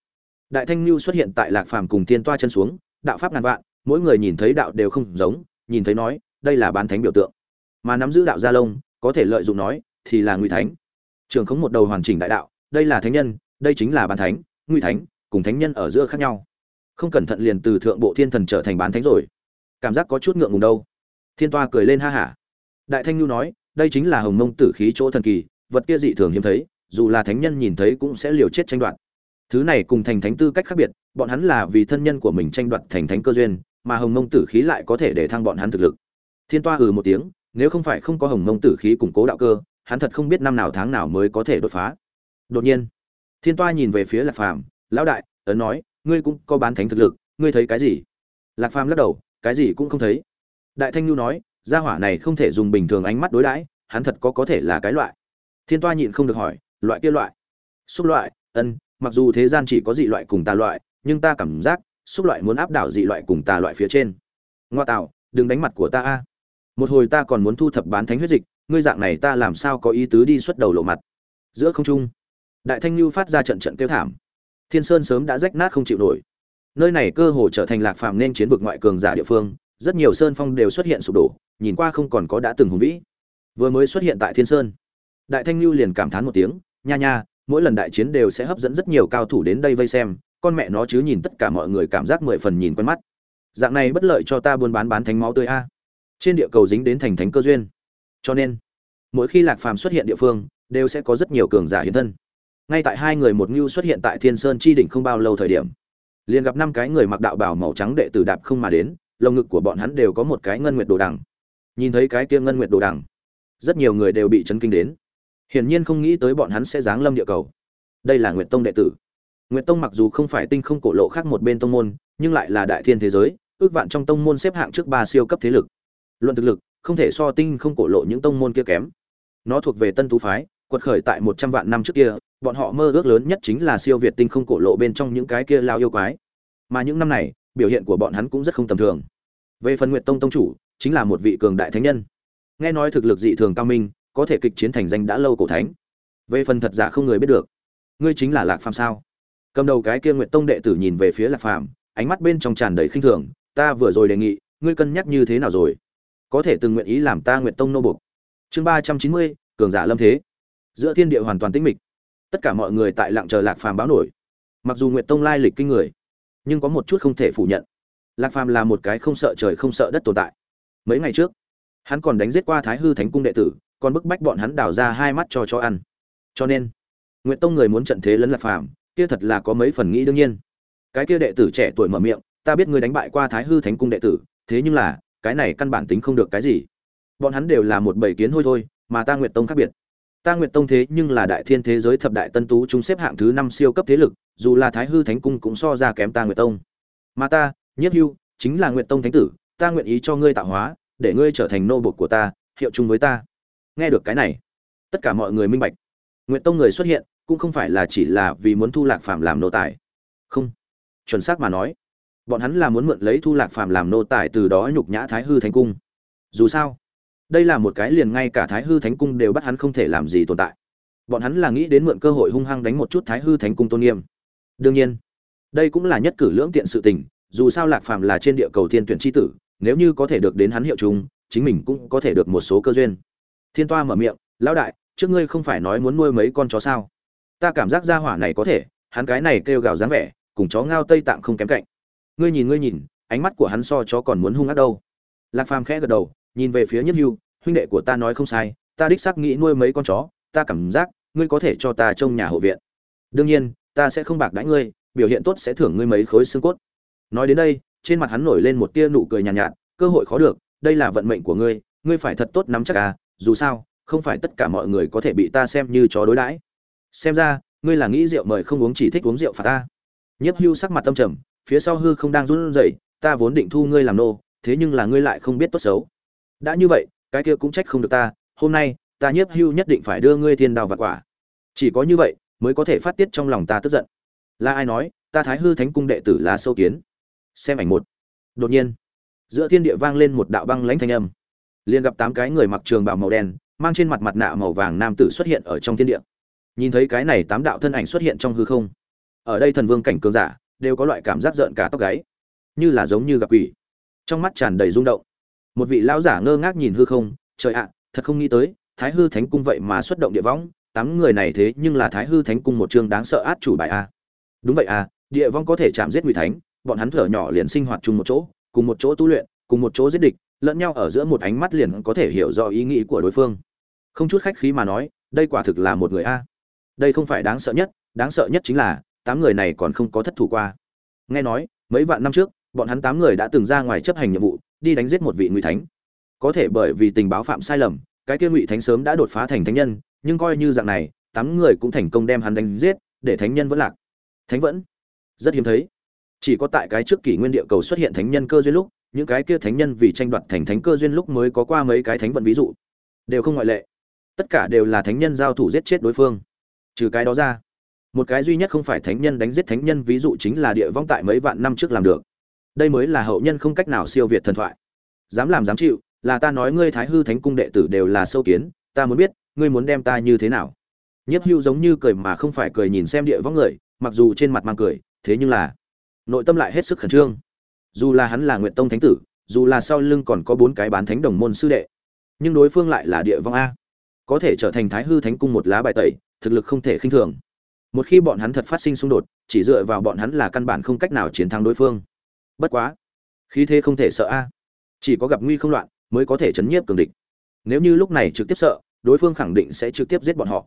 Đại thanh lưu xuất hiện tại lạc phàm cùng thiên toa chân xuống, đạo pháp ngàn vạn, mỗi người nhìn thấy đạo đều không giống, nhìn thấy nói, đây là bán thánh biểu tượng. Mà nắm giữ đạo gia lông, có thể lợi dụng nói, thì là Ngụy thánh. Trường không một đầu hoàn chỉnh đại đạo, đây là thánh nhân, đây chính là bán thánh, Ngụy thánh, cùng thánh nhân ở giữa khác nhau không cẩn thận liền từ thượng bộ thiên thần trở thành bán thánh rồi. Cảm giác có chút ngượng ngùng đâu. Thiên toa cười lên ha hả. Đại thanh nhu nói, đây chính là hồng mông tử khí chỗ thần kỳ, vật kia dị thường hiếm thấy, dù là thánh nhân nhìn thấy cũng sẽ liều chết tranh đoạt. Thứ này cùng thành thánh tư cách khác biệt, bọn hắn là vì thân nhân của mình tranh đoạt thành thánh cơ duyên, mà hồng mông tử khí lại có thể để thăng bọn hắn thực lực. Thiên toa ừ một tiếng, nếu không phải không có hồng mông tử khí củng cố đạo cơ, hắn thật không biết năm nào tháng nào mới có thể đột phá. Đột nhiên, thiên toa nhìn về phía lạc phàm, lão đại, ấn nói ngươi cũng có bán thánh thực lực, ngươi thấy cái gì? Lạc phàm lắc đầu, cái gì cũng không thấy. Đại thanh nhu nói, gia hỏa này không thể dùng bình thường ánh mắt đối đãi, hắn thật có có thể là cái loại. Thiên toa nhịn không được hỏi, loại kia loại? Xúc loại, ân, mặc dù thế gian chỉ có dị loại cùng tà loại, nhưng ta cảm giác, xúc loại muốn áp đảo dị loại cùng tà loại phía trên. Ngoa tạo, đừng đánh mặt của ta a. Một hồi ta còn muốn thu thập bán thánh huyết dịch, ngươi dạng này ta làm sao có ý tứ đi xuất đầu lộ mặt? Giữa không trung, đại thanh lưu phát ra trận trận kêu thảm thiên sơn sớm đã rách nát không chịu nổi. Nơi này cơ hồ trở thành lạc phàm nên chiến vực ngoại cường giả địa phương, rất nhiều sơn phong đều xuất hiện sụp đổ, nhìn qua không còn có đã từng hùng vĩ. Vừa mới xuất hiện tại thiên sơn, đại thanh lưu liền cảm thán một tiếng, nha nha, mỗi lần đại chiến đều sẽ hấp dẫn rất nhiều cao thủ đến đây vây xem, con mẹ nó chứ nhìn tất cả mọi người cảm giác mười phần nhìn quen mắt. Dạng này bất lợi cho ta buôn bán bán thánh máu tươi a. Trên địa cầu dính đến thành thánh cơ duyên. Cho nên, mỗi khi lạc phàm xuất hiện địa phương, đều sẽ có rất nhiều cường giả hiện thân ngay tại hai người một ngưu xuất hiện tại thiên sơn chi đỉnh không bao lâu thời điểm, liền gặp năm cái người mặc đạo bảo màu trắng đệ tử đạp không mà đến, lồng ngực của bọn hắn đều có một cái ngân nguyệt đồ đằng. Nhìn thấy cái kia ngân nguyệt đồ đằng, rất nhiều người đều bị chấn kinh đến. Hiển nhiên không nghĩ tới bọn hắn sẽ giáng lâm địa cầu. Đây là nguyệt tông đệ tử. Nguyệt tông mặc dù không phải tinh không cổ lộ khác một bên tông môn, nhưng lại là đại thiên thế giới, ước vạn trong tông môn xếp hạng trước ba siêu cấp thế lực. Luận thực lực, không thể so tinh không cổ lộ những tông môn kia kém. Nó thuộc về tân tú phái quật khởi tại một trăm vạn năm trước kia, bọn họ mơ ước lớn nhất chính là siêu việt tinh không cổ lộ bên trong những cái kia lao yêu quái. Mà những năm này, biểu hiện của bọn hắn cũng rất không tầm thường. Về phần nguyệt tông tông chủ, chính là một vị cường đại thánh nhân. Nghe nói thực lực dị thường cao minh, có thể kịch chiến thành danh đã lâu cổ thánh. Về phần thật giả không người biết được. Ngươi chính là lạc phàm sao? Cầm đầu cái kia nguyệt tông đệ tử nhìn về phía lạc phàm, ánh mắt bên trong tràn đầy khinh thường, ta vừa rồi đề nghị, ngươi cân nhắc như thế nào rồi? Có thể từng nguyện ý làm ta nguyệt tông nô bục chương ba trăm chín mươi, cường giả lâm thế giữa thiên địa hoàn toàn tĩnh mịch. Tất cả mọi người tại lặng chờ lạc phàm báo nổi. Mặc dù nguyệt tông lai lịch kinh người, nhưng có một chút không thể phủ nhận. Lạc phàm là một cái không sợ trời không sợ đất tồn tại. Mấy ngày trước, hắn còn đánh giết qua thái hư thánh cung đệ tử, còn bức bách bọn hắn đào ra hai mắt cho cho ăn. Cho nên, nguyệt tông người muốn trận thế lấn lạc phàm, kia thật là có mấy phần nghĩ đương nhiên. Cái kia đệ tử trẻ tuổi mở miệng, ta biết ngươi đánh bại qua thái hư thánh cung đệ tử, thế nhưng là, cái này căn bản tính không được cái gì. Bọn hắn đều là một bầy kiến hôi thôi, mà ta nguyệt tông khác biệt ta nguyệt tông thế nhưng là đại thiên thế giới thập đại tân tú chúng xếp hạng thứ năm siêu cấp thế lực, dù là thái hư thánh cung cũng so ra kém ta nguyệt tông. Mà ta nhất hưu, chính là nguyệt tông thánh tử, ta nguyện ý cho ngươi tạo hóa, để ngươi trở thành nô bột của ta, hiệu chung với ta. Nghe được cái này, tất cả mọi người minh bạch. Nguyệt tông người xuất hiện, cũng không phải là chỉ là vì muốn thu lạc phàm làm nô tài. Không. Chuẩn xác mà nói, bọn hắn là muốn mượn lấy thu lạc phàm làm nô tài từ đó nhục nhã thái hư thánh cung. Dù sao đây là một cái liền ngay cả thái hư thánh cung đều bắt hắn không thể làm gì tồn tại. Bọn hắn là nghĩ đến mượn cơ hội hung hăng đánh một chút thái hư thánh cung tôn nghiêm. Đương nhiên, đây cũng là nhất cử lưỡng tiện sự tình, dù sao lạc phàm là trên địa cầu thiên tuyển tri tử, nếu như có thể được đến hắn hiệu chung, chính mình cũng có thể được một số cơ duyên. Thiên toa mở miệng, lão đại, trước ngươi không phải nói muốn nuôi mấy con chó sao? Ta cảm giác gia hỏa này có thể, hắn cái này kêu gào dáng vẻ, cùng chó ngao tây tạng không kém cạnh. Ngươi nhìn ngươi nhìn, ánh mắt của hắn so chó còn muốn hung ác đâu. Lạc phàm khẽ gật đầu nhìn về phía nhất hưu huynh đệ của ta nói không sai ta đích xác nghĩ nuôi mấy con chó ta cảm giác ngươi có thể cho ta trông nhà hộ viện. Đương nhiên ta sẽ không bạc đãi ngươi biểu hiện tốt sẽ thưởng ngươi mấy khối xương cốt. Nói đến đây trên mặt hắn nổi lên một tia nụ cười nhàn nhạt, nhạt cơ hội khó được đây là vận mệnh của ngươi ngươi phải thật tốt nắm chắc à dù sao không phải tất cả mọi người có thể bị ta xem như chó đối đãi. Xem ra ngươi là nghĩ rượu mời không uống chỉ thích uống rượu phạt ta. Nhiếp hưu sắc mặt tâm trầm phía sau hư không đang run rẩy ta vốn định thu ngươi làm nô thế nhưng là ngươi lại không biết tốt xấu đã như vậy, cái kia cũng trách không được ta, hôm nay, ta nhiếp hưu nhất định phải đưa ngươi thiên đào vặt quả. Chỉ có như vậy, mới có thể phát tiết trong lòng ta tức giận. Là ai nói, ta thái hư thánh cung đệ tử là sâu kiến. Xem ảnh một. Đột nhiên, giữa thiên địa vang lên một đạo băng lãnh thanh âm. Liền gặp tám cái người mặc trường bào màu đen, mang trên mặt mặt nạ màu vàng nam tử xuất hiện ở trong thiên địa. Nhìn thấy cái này tám đạo thân ảnh xuất hiện trong hư không, ở đây thần vương cảnh cường giả đều có loại cảm giác rợn cả tóc gáy, như là giống như gặp quỷ. Trong mắt tràn đầy rung động một vị lão giả ngơ ngác nhìn hư không, trời ạ, thật không nghĩ tới, thái hư thánh cung vậy mà xuất động địa võng, tám người này thế nhưng là thái hư thánh cung một chương đáng sợ át chủ bài a. Đúng vậy à địa vong có thể chạm giết ngụy thánh, bọn hắn thở nhỏ liền sinh hoạt chung một chỗ, cùng một chỗ tu luyện, cùng một chỗ giết địch, lẫn nhau ở giữa một ánh mắt liền có thể hiểu rõ ý nghĩ của đối phương. Không chút khách khí mà nói, đây quả thực là một người a. Đây không phải đáng sợ nhất, đáng sợ nhất chính là, tám người này còn không có thất thủ qua. Nghe nói, mấy vạn năm trước bọn hắn tám người đã từng ra ngoài chấp hành nhiệm vụ, đi đánh giết một vị ngụy thánh. Có thể bởi vì tình báo phạm sai lầm, cái kia ngụy thánh sớm đã đột phá thành thánh nhân, nhưng coi như dạng này, tám người cũng thành công đem hắn đánh giết, để thánh nhân vẫn lạc. Thánh vẫn. Rất hiếm thấy. Chỉ có tại cái trước kỷ nguyên địa cầu xuất hiện thánh nhân cơ duyên lúc, những cái kia thánh nhân vì tranh đoạt thành thánh cơ duyên lúc mới có qua mấy cái thánh vận ví dụ. Đều không ngoại lệ. Tất cả đều là thánh nhân giao thủ giết chết đối phương. Trừ cái đó ra, một cái duy nhất không phải thánh nhân đánh giết thánh nhân ví dụ chính là địa vong tại mấy vạn năm trước làm được đây mới là hậu nhân không cách nào siêu việt thần thoại. Dám làm dám chịu, là ta nói ngươi thái hư thánh cung đệ tử đều là sâu kiến, ta muốn biết, ngươi muốn đem ta như thế nào? Nhiếp hưu giống như cười mà không phải cười nhìn xem địa võng người, mặc dù trên mặt mang cười, thế nhưng là nội tâm lại hết sức khẩn trương. Dù là hắn là nguyện tông thánh tử, dù là sau lưng còn có bốn cái bán thánh đồng môn sư đệ, nhưng đối phương lại là địa vong a. Có thể trở thành thái hư thánh cung một lá bài tẩy, thực lực không thể khinh thường. Một khi bọn hắn thật phát sinh xung đột, chỉ dựa vào bọn hắn là căn bản không cách nào chiến thắng đối phương bất quá, khí thế không thể sợ a. Chỉ có gặp nguy không loạn mới có thể chấn nhiếp cường địch. Nếu như lúc này trực tiếp sợ, đối phương khẳng định sẽ trực tiếp giết bọn họ.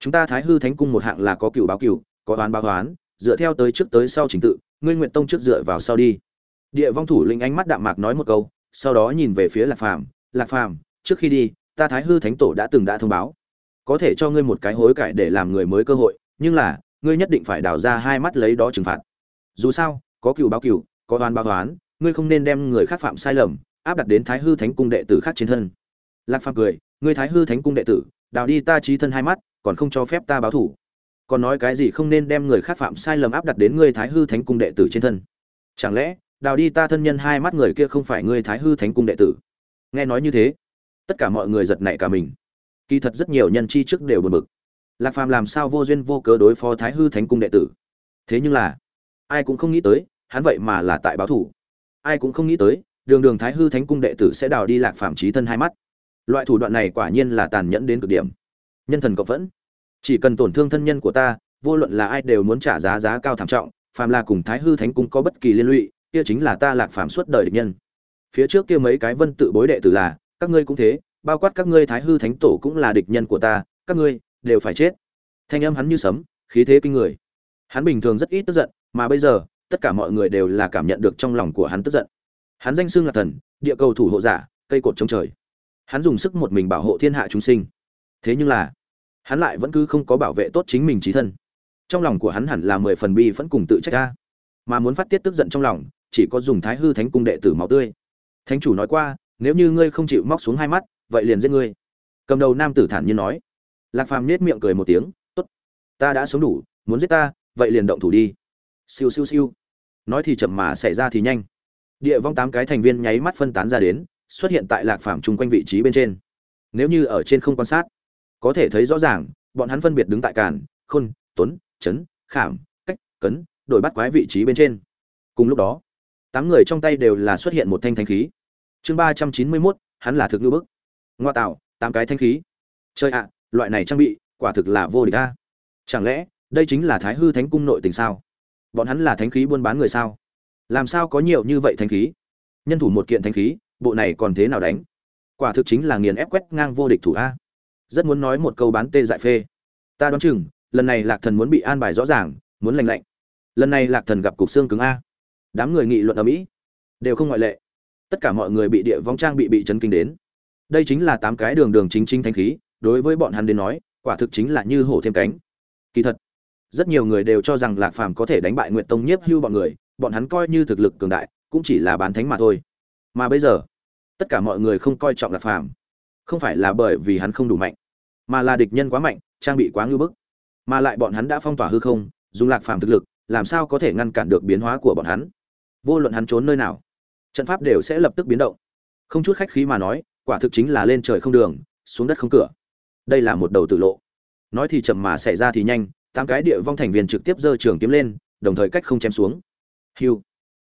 Chúng ta thái hư thánh cung một hạng là có cựu báo cựu có oán báo oán, dựa theo tới trước tới sau trình tự, ngươi nguyện tông trước dựa vào sau đi. Địa vong thủ linh ánh mắt đạm mạc nói một câu, sau đó nhìn về phía lạc phàm lạc phàm, trước khi đi, ta thái hư thánh tổ đã từng đã thông báo, có thể cho ngươi một cái hối cải để làm người mới cơ hội, nhưng là, ngươi nhất định phải đào ra hai mắt lấy đó trừng phạt. Dù sao, có cựu báo cựu có oan báo oán, ngươi không nên đem người khác phạm sai lầm, áp đặt đến thái hư thánh cung đệ tử khác trên thân. Lạc phàm cười, ngươi thái hư thánh cung đệ tử, đào đi ta trí thân hai mắt, còn không cho phép ta báo thủ. Còn nói cái gì không nên đem người khác phạm sai lầm áp đặt đến ngươi thái hư thánh cung đệ tử trên thân. Chẳng lẽ, đào đi ta thân nhân hai mắt người kia không phải ngươi thái hư thánh cung đệ tử? Nghe nói như thế, tất cả mọi người giật nảy cả mình. Kỳ thật rất nhiều nhân chi trước đều buồn bực. Lạc phàm làm sao vô duyên vô cớ đối phó thái hư thánh cung đệ tử? Thế nhưng là, ai cũng không nghĩ tới hắn vậy mà là tại báo thủ. Ai cũng không nghĩ tới, đường đường thái hư thánh cung đệ tử sẽ đào đi lạc phạm trí thân hai mắt. Loại thủ đoạn này quả nhiên là tàn nhẫn đến cực điểm. Nhân thần cộng vẫn. Chỉ cần tổn thương thân nhân của ta, vô luận là ai đều muốn trả giá giá cao thảm trọng, phàm là cùng thái hư thánh cung có bất kỳ liên lụy, kia chính là ta lạc phàm suốt đời địch nhân. Phía trước kia mấy cái vân tự bối đệ tử là, các ngươi cũng thế, bao quát các ngươi thái hư thánh tổ cũng là địch nhân của ta, các ngươi đều phải chết. Thanh âm hắn như sấm, khí thế kinh người. Hắn bình thường rất ít tức giận, mà bây giờ tất cả mọi người đều là cảm nhận được trong lòng của hắn tức giận. Hắn danh xưng là thần, địa cầu thủ hộ giả, cây cột chống trời. Hắn dùng sức một mình bảo hộ thiên hạ chúng sinh. Thế nhưng là, hắn lại vẫn cứ không có bảo vệ tốt chính mình trí thân. Trong lòng của hắn hẳn là mười phần bi vẫn cùng tự trách a. mà muốn phát tiết tức giận trong lòng, chỉ có dùng thái hư thánh cung đệ tử máu tươi. Thánh chủ nói qua, nếu như ngươi không chịu móc xuống hai mắt, vậy liền giết ngươi. Cầm đầu nam tử thản nhiên nói. Lạc phàm nết miệng cười một tiếng, tốt, ta đã sống đủ, muốn giết ta, vậy liền động thủ đi siêu siêu siêu. Nói thì chậm mà xảy ra thì nhanh. Địa vong tám cái thành viên nháy mắt phân tán ra đến, xuất hiện tại lạc phàm chung quanh vị trí bên trên. Nếu như ở trên không quan sát, có thể thấy rõ ràng, bọn hắn phân biệt đứng tại càn, khôn, tuấn, chấn, khảm, cách, cấn, đổi bắt quái vị trí bên trên. Cùng lúc đó, tám người trong tay đều là xuất hiện một thanh thanh khí. Chương ba trăm chín mươi mốt, hắn là thực ngữ bức. Ngoa tạo, tám cái thanh khí. Chơi ạ, loại này trang bị, quả thực là vô địch a. Chẳng lẽ, đây chính là thái hư thánh cung nội tình sao? Bọn hắn là thánh khí buôn bán người sao? Làm sao có nhiều như vậy thánh khí? Nhân thủ một kiện thánh khí, bộ này còn thế nào đánh? Quả thực chính là nghiền ép quét ngang vô địch thủ a. Rất muốn nói một câu bán tê dại phê. Ta đoán chừng, lần này lạc thần muốn bị an bài rõ ràng, muốn lành lạnh. Lần này lạc thần gặp cục xương cứng a. Đám người nghị luận ở mỹ đều không ngoại lệ. Tất cả mọi người bị địa vong trang bị bị chấn kinh đến. Đây chính là tám cái đường đường chính chính thanh khí, đối với bọn hắn đến nói, quả thực chính là như hổ thêm cánh. Kỳ thật rất nhiều người đều cho rằng lạc phàm có thể đánh bại nguyện tông nhiếp hưu bọn người, bọn hắn coi như thực lực cường đại, cũng chỉ là bán thánh mà thôi. Mà bây giờ, tất cả mọi người không coi trọng lạc phàm. Không phải là bởi vì hắn không đủ mạnh, mà là địch nhân quá mạnh, trang bị quá ngưỡng bức. Mà lại bọn hắn đã phong tỏa hư không, dùng lạc phàm thực lực, làm sao có thể ngăn cản được biến hóa của bọn hắn? Vô luận hắn trốn nơi nào, trận pháp đều sẽ lập tức biến động. Không chút khách khí mà nói, quả thực chính là lên trời không đường, xuống đất không cửa. Đây là một đầu tử lộ. Nói thì chậm mà xảy ra thì nhanh tám cái địa vong thành viên trực tiếp giơ trường kiếm lên, đồng thời cách không chém xuống. Hiu.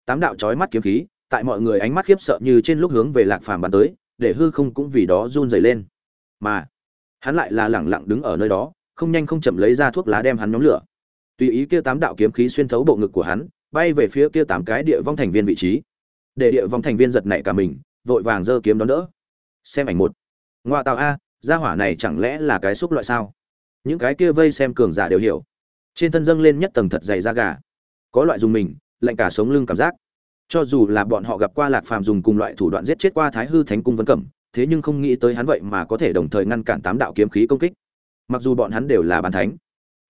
Tám đạo chói mắt kiếm khí, tại mọi người ánh mắt khiếp sợ như trên lúc hướng về lạc phàm bắn tới, để hư không cũng vì đó run rẩy lên. Mà, hắn lại là lẳng lặng đứng ở nơi đó, không nhanh không chậm lấy ra thuốc lá đem hắn nhóm lửa. Tùy ý kia tám đạo kiếm khí xuyên thấu bộ ngực của hắn, bay về phía kia tám cái địa vong thành viên vị trí. Để địa vong thành viên giật nảy cả mình, vội vàng giơ kiếm đón đỡ. Xem ảnh một. Ngoại tạo a, gia hỏa này chẳng lẽ là cái xúc loại sao? Những cái kia vây xem cường giả đều hiểu. Trên thân dâng lên nhất tầng thật dày da gà. Có loại dùng mình, lạnh cả sống lưng cảm giác. Cho dù là bọn họ gặp qua lạc phàm dùng cùng loại thủ đoạn giết chết qua thái hư thánh cung vân cẩm, thế nhưng không nghĩ tới hắn vậy mà có thể đồng thời ngăn cản tám đạo kiếm khí công kích. Mặc dù bọn hắn đều là bàn thánh,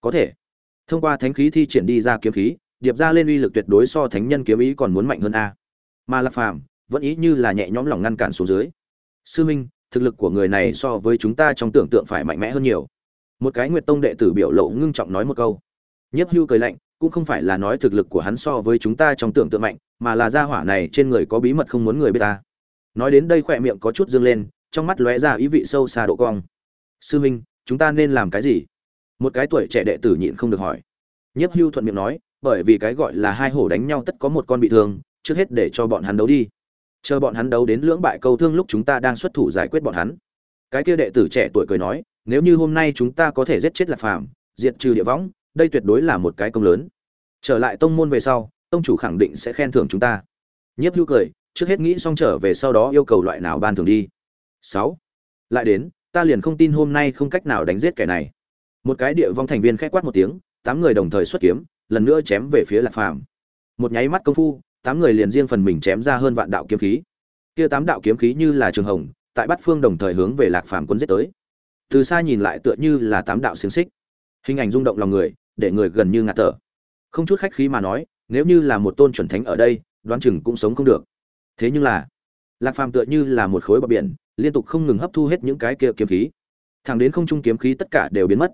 có thể thông qua thánh khí thi triển đi ra kiếm khí, điệp ra lên uy lực tuyệt đối so thánh nhân kiếm ý còn muốn mạnh hơn a. Mà lạc phàm vẫn ý như là nhẹ nhõm lòng ngăn cản xuống dưới. Sư minh, thực lực của người này so với chúng ta trong tưởng tượng phải mạnh mẽ hơn nhiều một cái nguyệt tông đệ tử biểu lộ ngưng trọng nói một câu. Nhiếp hưu cười lạnh, cũng không phải là nói thực lực của hắn so với chúng ta trong tưởng tượng mạnh, mà là gia hỏa này trên người có bí mật không muốn người biết ta. Nói đến đây khỏe miệng có chút dương lên, trong mắt lóe ra ý vị sâu xa độ cong. Sư minh, chúng ta nên làm cái gì? Một cái tuổi trẻ đệ tử nhịn không được hỏi. Nhiếp hưu thuận miệng nói, bởi vì cái gọi là hai hổ đánh nhau tất có một con bị thương, trước hết để cho bọn hắn đấu đi. Chờ bọn hắn đấu đến lưỡng bại câu thương lúc chúng ta đang xuất thủ giải quyết bọn hắn. Cái kia đệ tử trẻ tuổi cười nói nếu như hôm nay chúng ta có thể giết chết lạc phàm, diệt trừ địa võng, đây tuyệt đối là một cái công lớn. Trở lại tông môn về sau, tông chủ khẳng định sẽ khen thưởng chúng ta. Nhiếp hữu cười, trước hết nghĩ xong trở về sau đó yêu cầu loại nào ban thường đi. Sáu. Lại đến, ta liền không tin hôm nay không cách nào đánh giết kẻ này. Một cái địa vong thành viên khét quát một tiếng, tám người đồng thời xuất kiếm, lần nữa chém về phía lạc phàm. Một nháy mắt công phu, tám người liền riêng phần mình chém ra hơn vạn đạo kiếm khí. Kia tám đạo kiếm khí như là trường hồng, tại bát phương đồng thời hướng về lạc phàm quân giết tới từ xa nhìn lại tựa như là tám đạo xiềng xích. Hình ảnh rung động lòng người, để người gần như ngạt thở. Không chút khách khí mà nói, nếu như là một tôn chuẩn thánh ở đây, đoán chừng cũng sống không được. Thế nhưng là, lạc phàm tựa như là một khối bọc biển, liên tục không ngừng hấp thu hết những cái kia kiếm khí. Thẳng đến không trung kiếm khí tất cả đều biến mất,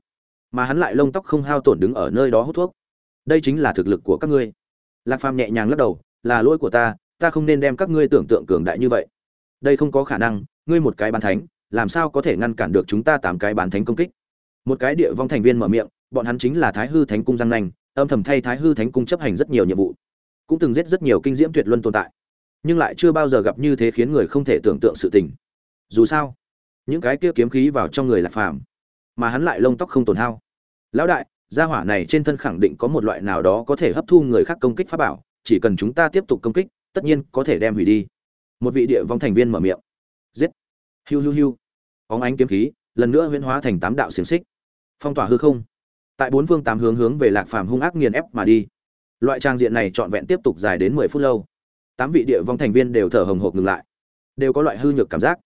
mà hắn lại lông tóc không hao tổn đứng ở nơi đó hút thuốc. Đây chính là thực lực của các ngươi. Lạc phàm nhẹ nhàng lắc đầu, là lỗi của ta ta không nên đem các ngươi tưởng tượng cường đại như vậy. Đây không có khả năng, ngươi một cái bàn thánh làm sao có thể ngăn cản được chúng ta tám cái bán thánh công kích? Một cái địa vong thành viên mở miệng, bọn hắn chính là thái hư thánh cung giang nanh, âm thầm thay thái hư thánh cung chấp hành rất nhiều nhiệm vụ, cũng từng giết rất nhiều kinh diễm tuyệt luân tồn tại, nhưng lại chưa bao giờ gặp như thế khiến người không thể tưởng tượng sự tình. Dù sao, những cái kia kiếm khí vào trong người là phàm, mà hắn lại lông tóc không tổn hao. Lão đại, gia hỏa này trên thân khẳng định có một loại nào đó có thể hấp thu người khác công kích pháp bảo, chỉ cần chúng ta tiếp tục công kích, tất nhiên có thể đem hủy đi. Một vị địa vong thành viên mở miệng. Giết. Hiu hiu hiu óng ánh kiếm khí, lần nữa huyễn hóa thành tám đạo xiềng xích. Phong tỏa hư không. Tại bốn phương tám hướng hướng về lạc phàm hung ác nghiền ép mà đi. Loại trang diện này trọn vẹn tiếp tục dài đến mười phút lâu. Tám vị địa vong thành viên đều thở hồng hộc ngừng lại. Đều có loại hư nhược cảm giác.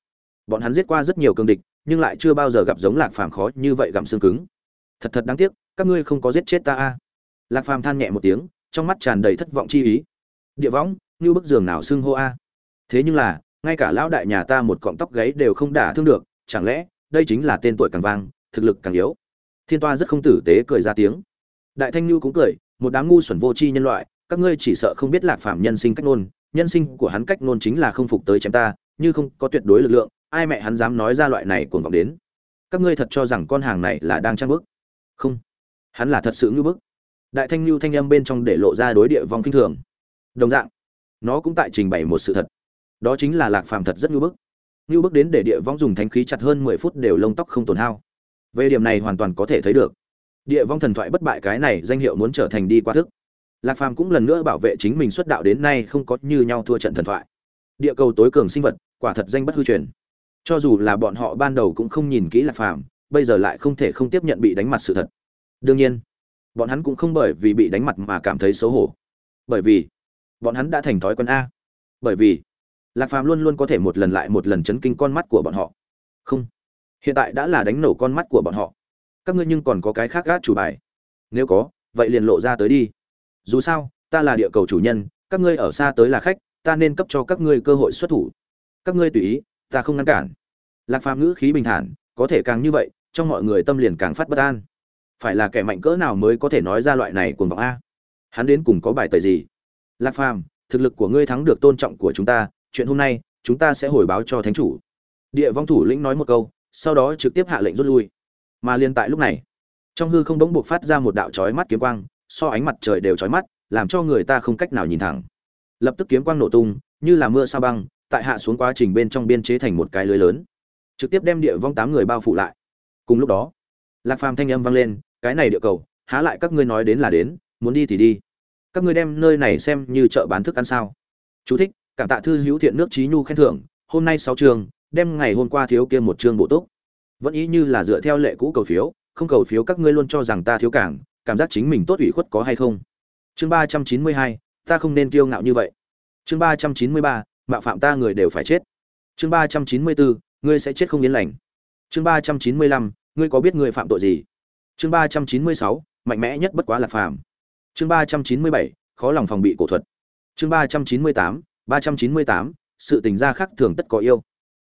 Bọn hắn giết qua rất nhiều cương địch, nhưng lại chưa bao giờ gặp giống lạc phàm khó như vậy gặm xương cứng. Thật thật đáng tiếc, các ngươi không có giết chết ta a. Lạc phàm than nhẹ một tiếng, trong mắt tràn đầy thất vọng chi ý. Địa võng như bức giường nào xưng hô a. Thế nhưng là, ngay cả lão đại nhà ta một cọng tóc gáy đều không đả thương được chẳng lẽ, đây chính là tên tuổi càng vang, thực lực càng yếu? Thiên toa rất không tử tế cười ra tiếng. Đại thanh lưu cũng cười, một đám ngu xuẩn vô tri nhân loại, các ngươi chỉ sợ không biết lạc phạm nhân sinh cách nôn nhân sinh của hắn cách nôn chính là không phục tới chém ta, như không có tuyệt đối lực lượng, ai mẹ hắn dám nói ra loại này cuồng vọng đến? Các ngươi thật cho rằng con hàng này là đang trang bức? Không. Hắn là thật sự ngưỡng bức. Đại thanh lưu thanh âm bên trong để lộ ra đối địa vong kinh thường. Đồng dạng, nó cũng tại trình bày một sự thật. Đó chính là lạc phàm thật rất ngưỡng bức như bước đến để địa vong dùng thánh khí chặt hơn mười phút đều lông tóc không tổn hao. Về điểm này hoàn toàn có thể thấy được. Địa vong thần thoại bất bại cái này danh hiệu muốn trở thành đi qua thức. Lạc phàm cũng lần nữa bảo vệ chính mình xuất đạo đến nay không có như nhau thua trận thần thoại. Địa cầu tối cường sinh vật, quả thật danh bất hư truyền. Cho dù là bọn họ ban đầu cũng không nhìn kỹ lạc phàm, bây giờ lại không thể không tiếp nhận bị đánh mặt sự thật. Đương nhiên, bọn hắn cũng không bởi vì bị đánh mặt mà cảm thấy xấu hổ. Bởi vì, bọn hắn đã thành thói quen a. Bởi vì lạc phàm luôn luôn có thể một lần lại một lần chấn kinh con mắt của bọn họ. Không. Hiện tại đã là đánh nổ con mắt của bọn họ. Các ngươi nhưng còn có cái khác gác chủ bài. Nếu có, vậy liền lộ ra tới đi. Dù sao, ta là địa cầu chủ nhân, các ngươi ở xa tới là khách, ta nên cấp cho các ngươi cơ hội xuất thủ. Các ngươi tùy ý, ta không ngăn cản. Lạc phàm ngữ khí bình thản, có thể càng như vậy, trong mọi người tâm liền càng phát bất an. Phải là kẻ mạnh cỡ nào mới có thể nói ra loại này cuồng vọng a? Hắn đến cùng có bài tời gì? Lạc phàm, thực lực của ngươi thắng được tôn trọng của chúng ta chuyện hôm nay, chúng ta sẽ hồi báo cho thánh chủ. Địa vong thủ lĩnh nói một câu, sau đó trực tiếp hạ lệnh rút lui. Mà liên tại lúc này, trong hư không bỗng buộc phát ra một đạo chói mắt kiếm quang, so ánh mặt trời đều chói mắt, làm cho người ta không cách nào nhìn thẳng. Lập tức kiếm quang nổ tung, như là mưa sa băng, tại hạ xuống quá trình bên trong biên chế thành một cái lưới lớn, trực tiếp đem địa vong tám người bao phủ lại. Cùng lúc đó, lạc phàm thanh âm vang lên, cái này địa cầu, há lại các ngươi nói đến là đến, muốn đi thì đi. Các ngươi đem nơi này xem như chợ bán thức ăn sao? Chú thích cảm tạ thư hữu thiện nước trí nhu khen thưởng, hôm nay sáu trường, đem ngày hôm qua thiếu kia một chương bổ túc. Vẫn ý như là dựa theo lệ cũ cầu phiếu, không cầu phiếu các ngươi luôn cho rằng ta thiếu cảng, cảm giác chính mình tốt ủy khuất có hay không? Chương ba trăm chín mươi hai, ta không nên kiêu ngạo như vậy. Chương ba trăm chín mươi ba, mạo phạm ta người đều phải chết. Chương ba trăm chín mươi bốn, ngươi sẽ chết không yên lành. Chương ba trăm chín mươi lăm, ngươi có biết ngươi phạm tội gì? Chương ba trăm chín mươi sáu, mạnh mẽ nhất bất quá là phàm. Chương ba trăm chín mươi bảy, khó lòng phòng bị cổ thuật. Chương ba trăm chín mươi tám ba trăm chín mươi tám sự tình gia khác thường tất có yêu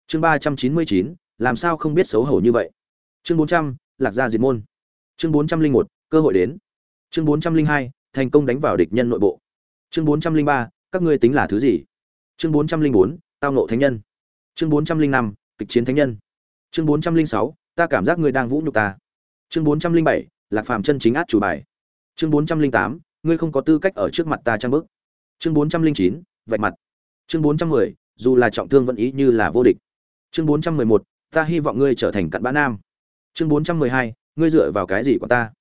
chương ba trăm chín mươi chín làm sao không biết xấu hổ như vậy chương bốn trăm lạc gia diệt môn chương bốn trăm linh một cơ hội đến chương bốn trăm linh hai thành công đánh vào địch nhân nội bộ chương bốn trăm linh ba các ngươi tính là thứ gì chương bốn trăm linh bốn tao nộ thánh nhân chương bốn trăm linh năm kịch chiến thánh nhân chương bốn trăm linh sáu ta cảm giác ngươi đang vũ nhục ta chương bốn trăm linh bảy lạc phàm chân chính át chủ bài chương bốn trăm linh tám ngươi không có tư cách ở trước mặt ta trang bức chương bốn trăm linh chín vạch mặt chương bốn trăm mười dù là trọng thương vẫn ý như là vô địch chương bốn trăm mười một ta hy vọng ngươi trở thành cặn bã nam chương bốn trăm mười hai ngươi dựa vào cái gì của ta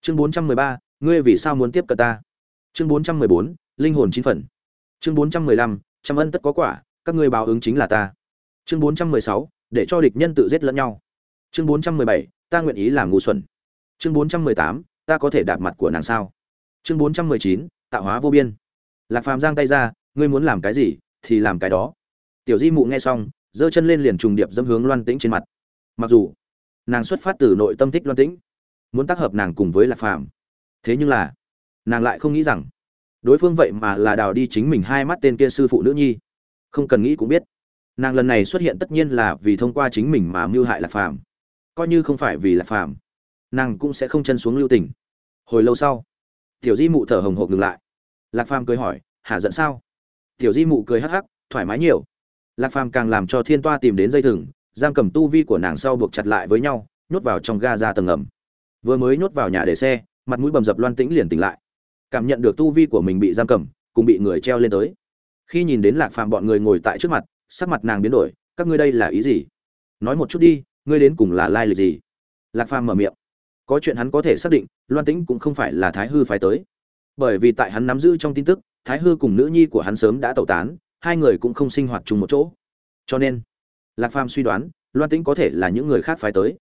chương bốn trăm mười ba ngươi vì sao muốn tiếp cận ta chương bốn trăm mười bốn linh hồn chín phần chương bốn trăm mười lăm trăm ân tất có quả các ngươi báo ứng chính là ta chương bốn trăm mười sáu để cho địch nhân tự giết lẫn nhau chương bốn trăm mười bảy ta nguyện ý làm ngu xuẩn chương bốn trăm mười tám ta có thể đạp mặt của nàng sao chương bốn trăm mười chín tạo hóa vô biên lạc phàm giang tay ra ngươi muốn làm cái gì thì làm cái đó. Tiểu di mụ nghe xong, giơ chân lên liền trùng điệp dâm hướng loan tĩnh trên mặt. Mặc dù, nàng xuất phát từ nội tâm thích loan tĩnh, muốn tác hợp nàng cùng với lạc phàm. Thế nhưng là, nàng lại không nghĩ rằng, đối phương vậy mà là đào đi chính mình hai mắt tên kia sư phụ nữ nhi. Không cần nghĩ cũng biết, nàng lần này xuất hiện tất nhiên là vì thông qua chính mình mà mưu hại lạc phàm. Coi như không phải vì lạc phàm, nàng cũng sẽ không chân xuống lưu tình. Hồi lâu sau, tiểu di mụ thở hồng hộc ngừng lại. Lạc phàm cười hỏi, hả giận sao? Tiểu di mụ cười hắc hắc, thoải mái nhiều. Lạc phàm càng làm cho thiên toa tìm đến dây thừng, giam cầm tu vi của nàng sau buộc chặt lại với nhau, nhốt vào trong ga ra tầng ngầm. Vừa mới nhốt vào nhà để xe, mặt mũi bầm dập loan tĩnh liền tỉnh lại. Cảm nhận được tu vi của mình bị giam cầm, cùng bị người treo lên tới. Khi nhìn đến lạc phàm bọn người ngồi tại trước mặt, sắc mặt nàng biến đổi, các ngươi đây là ý gì? Nói một chút đi, ngươi đến cùng là lai lịch gì? Lạc phàm mở miệng. Có chuyện hắn có thể xác định, loan tĩnh cũng không phải là thái hư phái tới. Bởi vì tại hắn nắm giữ trong tin tức thái hư cùng nữ nhi của hắn sớm đã tẩu tán, hai người cũng không sinh hoạt chung một chỗ. Cho nên, lạc phàm suy đoán, loan tĩnh có thể là những người khác phái tới.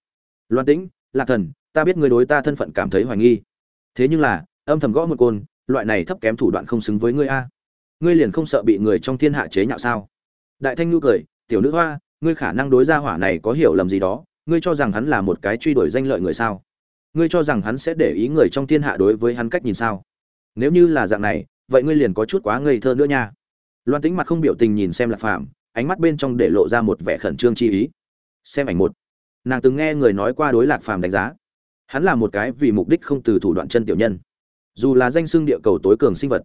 Loan tĩnh, lạc thần, ta biết người đối ta thân phận cảm thấy hoài nghi. Thế nhưng là, âm thầm gõ một côn, loại này thấp kém thủ đoạn không xứng với ngươi a. Ngươi liền không sợ bị người trong thiên hạ chế nhạo sao? Đại thanh nhu cười, tiểu nữ hoa, ngươi khả năng đối gia hỏa này có hiểu lầm gì đó, ngươi cho rằng hắn là một cái truy đuổi danh lợi người sao? Ngươi cho rằng hắn sẽ để ý người trong thiên hạ đối với hắn cách nhìn sao? Nếu như là dạng này vậy ngươi liền có chút quá ngây thơ nữa nha. Loan tính mặt không biểu tình nhìn xem lạc phàm, ánh mắt bên trong để lộ ra một vẻ khẩn trương chi ý. Xem ảnh một. Nàng từng nghe người nói qua đối lạc phàm đánh giá. Hắn là một cái vì mục đích không từ thủ đoạn chân tiểu nhân. Dù là danh xưng địa cầu tối cường sinh vật,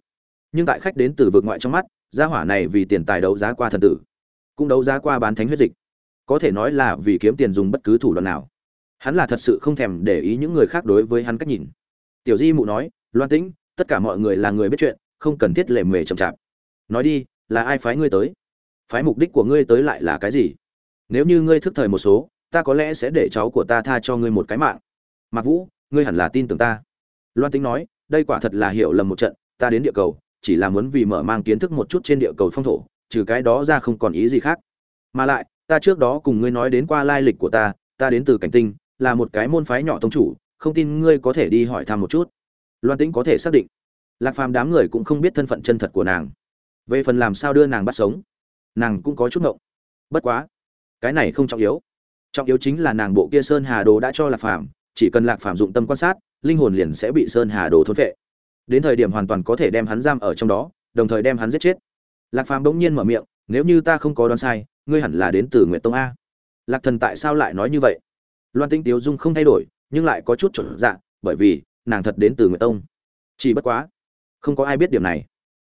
nhưng tại khách đến từ vực ngoại trong mắt, gia hỏa này vì tiền tài đấu giá qua thần tử, cũng đấu giá qua bán thánh huyết dịch. Có thể nói là vì kiếm tiền dùng bất cứ thủ đoạn nào. Hắn là thật sự không thèm để ý những người khác đối với hắn cách nhìn. Tiểu di mụ nói, loan tĩnh, tất cả mọi người là người biết chuyện không cần thiết lệ mề chậm chạp. Nói đi, là ai phái ngươi tới? Phái mục đích của ngươi tới lại là cái gì? Nếu như ngươi thức thời một số, ta có lẽ sẽ để cháu của ta tha cho ngươi một cái mạng. Mặc vũ, ngươi hẳn là tin tưởng ta. Loan tính nói, đây quả thật là hiểu lầm một trận, ta đến địa cầu, chỉ là muốn vì mở mang kiến thức một chút trên địa cầu phong thổ, trừ cái đó ra không còn ý gì khác. Mà lại, ta trước đó cùng ngươi nói đến qua lai lịch của ta ta đến từ cảnh tinh, là một cái môn phái nhỏ tông chủ, không tin ngươi có thể đi hỏi thăm một chút. Loan tính có thể xác định lạc phàm đám người cũng không biết thân phận chân thật của nàng. Về phần làm sao đưa nàng bắt sống, nàng cũng có chút ngộng. Bất quá, cái này không trọng yếu. Trọng yếu chính là nàng bộ kia sơn hà đồ đã cho lạc phàm, chỉ cần lạc phàm dụng tâm quan sát, linh hồn liền sẽ bị sơn hà đồ thốt vệ đến thời điểm hoàn toàn có thể đem hắn giam ở trong đó, đồng thời đem hắn giết chết. Lạc phàm bỗng nhiên mở miệng, nếu như ta không có đoán sai, ngươi hẳn là đến từ nguyện tông a. Lạc thần tại sao lại nói như vậy? Loan tinh tiếu dung không thay đổi, nhưng lại có chút chuẩn dạng bởi vì nàng thật đến từ nguyện tông. Chỉ bất quá không có ai biết điểm này.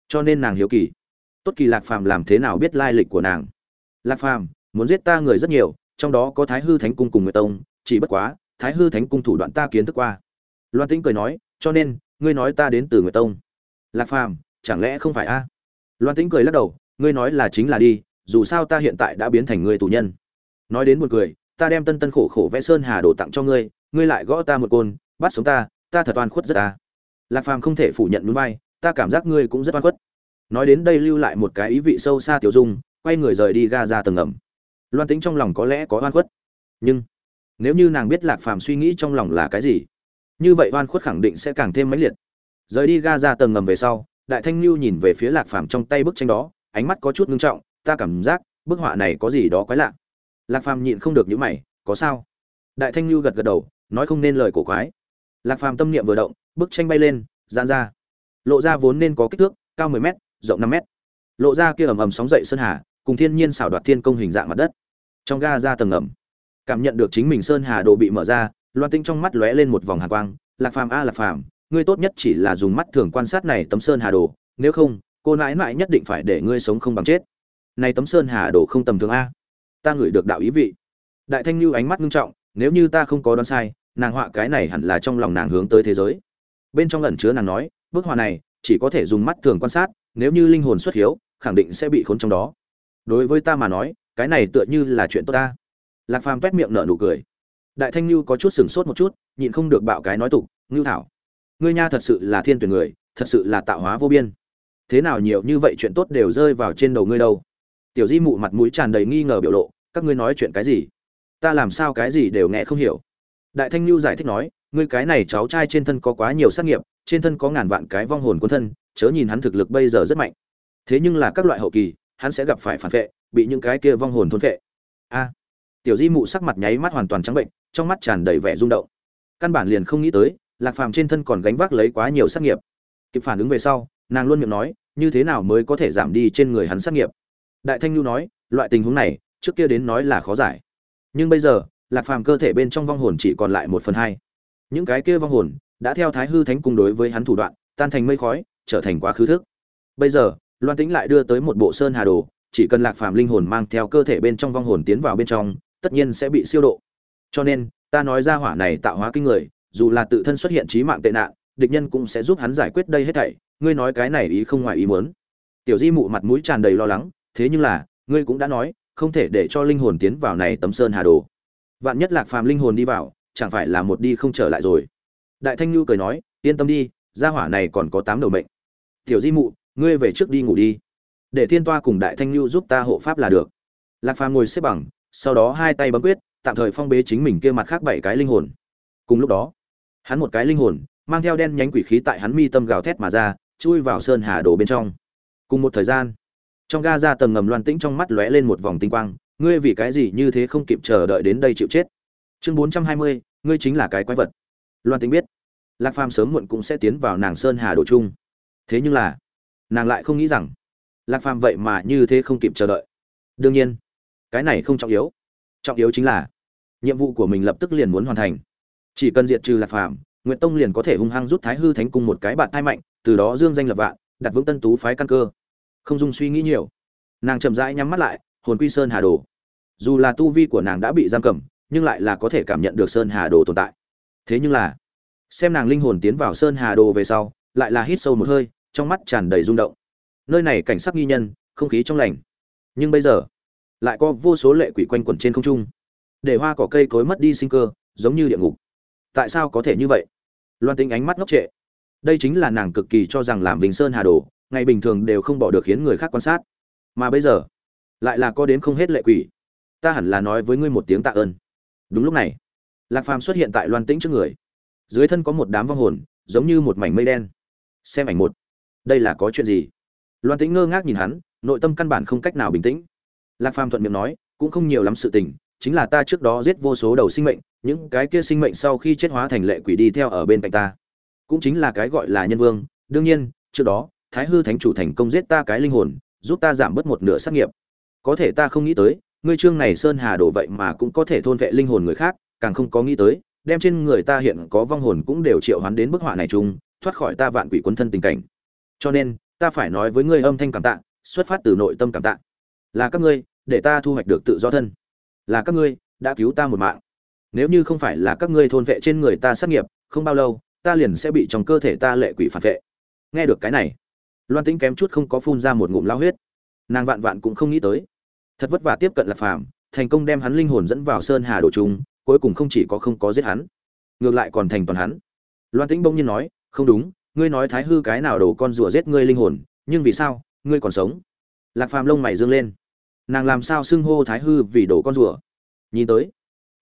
Cho nên nàng hiếu kỳ. Tốt kỳ lạc phàm làm thế nào biết lai lịch của nàng? Lạc phàm, muốn giết ta người rất nhiều, trong đó có thái hư thánh cung cùng người tông, chỉ bất quá, thái hư thánh cung thủ đoạn ta kiến thức qua. Loan tĩnh cười nói, cho nên, ngươi nói ta đến từ người tông. Lạc phàm, chẳng lẽ không phải a? Loan tĩnh cười lắc đầu, ngươi nói là chính là đi, dù sao ta hiện tại đã biến thành người tù nhân. Nói đến một cười, ta đem tân tân khổ khổ vẽ sơn hà đồ tặng cho ngươi ngươi lại gõ ta một côn, bắt sống ta ta thật oan khuất rất ta lạc phàm không thể phủ nhận núi vai ta cảm giác ngươi cũng rất oan khuất. Nói đến đây lưu lại một cái ý vị sâu xa tiểu dung, quay người rời đi ga ra tầng ngầm. Loan tính trong lòng có lẽ có oan khuất. Nhưng, nếu như nàng biết lạc phàm suy nghĩ trong lòng là cái gì, như vậy oan khuất khẳng định sẽ càng thêm mãnh liệt. Rời đi ga ra tầng ngầm về sau, đại thanh lưu nhìn về phía lạc phàm trong tay bức tranh đó, ánh mắt có chút ngưng trọng, ta cảm giác bức họa này có gì đó quái lạ. Lạc phàm nhịn không được những mày, có sao? Đại thanh lưu gật gật đầu, nói không nên lời cổ quái. Lạc phàm tâm niệm vừa động, bức tranh bay lên, giãn ra lộ ra vốn nên có kích thước, cao 10 m rộng 5 m lộ ra kia ầm ầm sóng dậy sơn hà, cùng thiên nhiên xảo đoạt thiên công hình dạng mặt đất. Trong ga ra tầng ẩm cảm nhận được chính mình sơn hà đồ bị mở ra, loan tinh trong mắt lóe lên một vòng hà quang, lạc phàm a, lạc phàm, ngươi tốt nhất chỉ là dùng mắt thường quan sát này tấm sơn hà đồ, nếu không, cô nãi nãi nhất định phải để ngươi sống không bằng chết. Này tấm sơn hà đồ không tầm thường a. Ta ngửi được đạo ý vị. Đại thanh lưu ánh mắt nghiêm trọng, nếu như ta không có đoán sai, nàng họa cái này hẳn là trong lòng nàng hướng tới thế giới. Bên trong ẩn chứa nàng nói bức họa này chỉ có thể dùng mắt thường quan sát, nếu như linh hồn xuất hiếu, khẳng định sẽ bị khốn trong đó. Đối với ta mà nói, cái này tựa như là chuyện tốt ta. Lạc phàm quét miệng nở nụ cười. Đại thanh lưu có chút sửng sốt một chút, nhịn không được bạo cái nói tục, ngưu thảo, ngươi nha thật sự là thiên tuyển người, thật sự là tạo hóa vô biên. Thế nào nhiều như vậy chuyện tốt đều rơi vào trên đầu ngươi đâu? Tiểu di mụ mặt mũi tràn đầy nghi ngờ biểu lộ, các ngươi nói chuyện cái gì? Ta làm sao cái gì đều nghe không hiểu. Đại thanh lưu giải thích nói, ngươi cái này cháu trai trên thân có quá nhiều sát nghiệp trên thân có ngàn vạn cái vong hồn quân thân, chớ nhìn hắn thực lực bây giờ rất mạnh. Thế nhưng là các loại hậu kỳ, hắn sẽ gặp phải phản vệ, bị những cái kia vong hồn thôn vệ. A. Tiểu di mụ sắc mặt nháy mắt hoàn toàn trắng bệnh, trong mắt tràn đầy vẻ rung động. Căn bản liền không nghĩ tới, lạc phàm trên thân còn gánh vác lấy quá nhiều sát nghiệp. Kịp phản ứng về sau, nàng luôn miệng nói, như thế nào mới có thể giảm đi trên người hắn sát nghiệp? Đại thanh nhu nói, loại tình huống này, trước kia đến nói là khó giải. Nhưng bây giờ, lạc phàm cơ thể bên trong vong hồn chỉ còn lại một phần hai. Những cái kia vong hồn đã theo thái hư thánh cung đối với hắn thủ đoạn, tan thành mây khói, trở thành quá khứ thức. Bây giờ, loan tĩnh lại đưa tới một bộ sơn hà đồ, chỉ cần lạc phàm linh hồn mang theo cơ thể bên trong vong hồn tiến vào bên trong, tất nhiên sẽ bị siêu độ. Cho nên, ta nói ra hỏa này tạo hóa kinh người, dù là tự thân xuất hiện trí mạng tệ nạn, địch nhân cũng sẽ giúp hắn giải quyết đây hết thảy. Ngươi nói cái này ý không ngoài ý muốn. Tiểu di mụ mặt mũi tràn đầy lo lắng, thế nhưng là, ngươi cũng đã nói, không thể để cho linh hồn tiến vào này tấm sơn hà đồ. Vạn nhất lạc phàm linh hồn đi vào, chẳng phải là một đi không trở lại rồi đại thanh nhu cười nói, yên tâm đi, gia hỏa này còn có tám đầu mệnh. Tiểu di mụ, ngươi về trước đi ngủ đi. Để thiên toa cùng đại thanh nhu giúp ta hộ pháp là được. Lạc phàm ngồi xếp bằng, sau đó hai tay bấm quyết, tạm thời phong bế chính mình kia mặt khác bảy cái linh hồn. Cùng lúc đó, hắn một cái linh hồn, mang theo đen nhánh quỷ khí tại hắn mi tâm gào thét mà ra, chui vào sơn hà đồ bên trong. Cùng một thời gian, trong ga ra tầng ngầm loan tĩnh trong mắt lóe lên một vòng tinh quang, ngươi vì cái gì như thế không kịp chờ đợi đến đây chịu chết? Chương bốn trăm hai mươi, ngươi chính là cái quái vật loan tính biết, lạc phàm sớm muộn cũng sẽ tiến vào nàng sơn hà đồ chung thế nhưng là, nàng lại không nghĩ rằng, lạc phàm vậy mà như thế không kịp chờ đợi. Đương nhiên, cái này không trọng yếu. Trọng yếu chính là, nhiệm vụ của mình lập tức liền muốn hoàn thành. Chỉ cần diệt trừ lạc phàm nguyện tông liền có thể hung hăng rút thái hư thánh cung một cái bạn thai mạnh, từ đó dương danh lập vạn, đặt vững tân tú phái căn cơ. Không dung suy nghĩ nhiều, nàng chậm rãi nhắm mắt lại, hồn quy sơn hà đồ. Dù là tu vi của nàng đã bị giam cầm, nhưng lại là có thể cảm nhận được sơn hà đồ tồn tại thế nhưng là, xem nàng linh hồn tiến vào sơn hà đồ về sau, lại là hít sâu một hơi, trong mắt tràn đầy rung động. Nơi này cảnh sắc nghi nhân, không khí trong lành. Nhưng bây giờ, lại có vô số lệ quỷ quanh quẩn trên không trung. Để hoa cỏ cây cối mất đi sinh cơ, giống như địa ngục. Tại sao có thể như vậy? Loan tính ánh mắt ngốc trệ. Đây chính là nàng cực kỳ cho rằng làm bình sơn hà đồ, ngày bình thường đều không bỏ được khiến người khác quan sát. Mà bây giờ, lại là có đến không hết lệ quỷ. Ta hẳn là nói với ngươi một tiếng tạ ơn. Đúng lúc này lạc phàm xuất hiện tại loan tĩnh trước người. Dưới thân có một đám vong hồn, giống như một mảnh mây đen. Xem ảnh một. Đây là có chuyện gì? Loan tĩnh ngơ ngác nhìn hắn, nội tâm căn bản không cách nào bình tĩnh. Lạc phàm thuận miệng nói, cũng không nhiều lắm sự tình, chính là ta trước đó giết vô số đầu sinh mệnh, những cái kia sinh mệnh sau khi chết hóa thành lệ quỷ đi theo ở bên cạnh ta. Cũng chính là cái gọi là nhân vương, đương nhiên, trước đó, thái hư thánh chủ thành công giết ta cái linh hồn, giúp ta giảm bớt một nửa sát nghiệp. Có thể ta không nghĩ tới, ngươi trương này sơn hà đổ vậy mà cũng có thể thôn vệ linh hồn người khác càng không có nghĩ tới, đem trên người ta hiện có vong hồn cũng đều triệu hoán đến bức họa này chung, thoát khỏi ta vạn quỷ quân thân tình cảnh. Cho nên, ta phải nói với ngươi âm thanh cảm tạ, xuất phát từ nội tâm cảm tạ. Là các ngươi, để ta thu hoạch được tự do thân. Là các ngươi, đã cứu ta một mạng. Nếu như không phải là các ngươi thôn vệ trên người ta sát nghiệp, không bao lâu, ta liền sẽ bị trong cơ thể ta lệ quỷ phản vệ. Nghe được cái này, loan tĩnh kém chút không có phun ra một ngụm lao huyết. Nàng vạn vạn cũng không nghĩ tới. Thật vất vả tiếp cận lạc phàm, thành công đem hắn linh hồn dẫn vào sơn hà đồ trung cuối cùng không chỉ có không có giết hắn, ngược lại còn thành toàn hắn. Loan tĩnh bỗng nhiên nói, không đúng, ngươi nói thái hư cái nào đồ con rùa giết ngươi linh hồn, nhưng vì sao, ngươi còn sống? Lạc phàm lông mày dương lên. Nàng làm sao xưng hô thái hư vì đồ con rùa? Nhìn tới,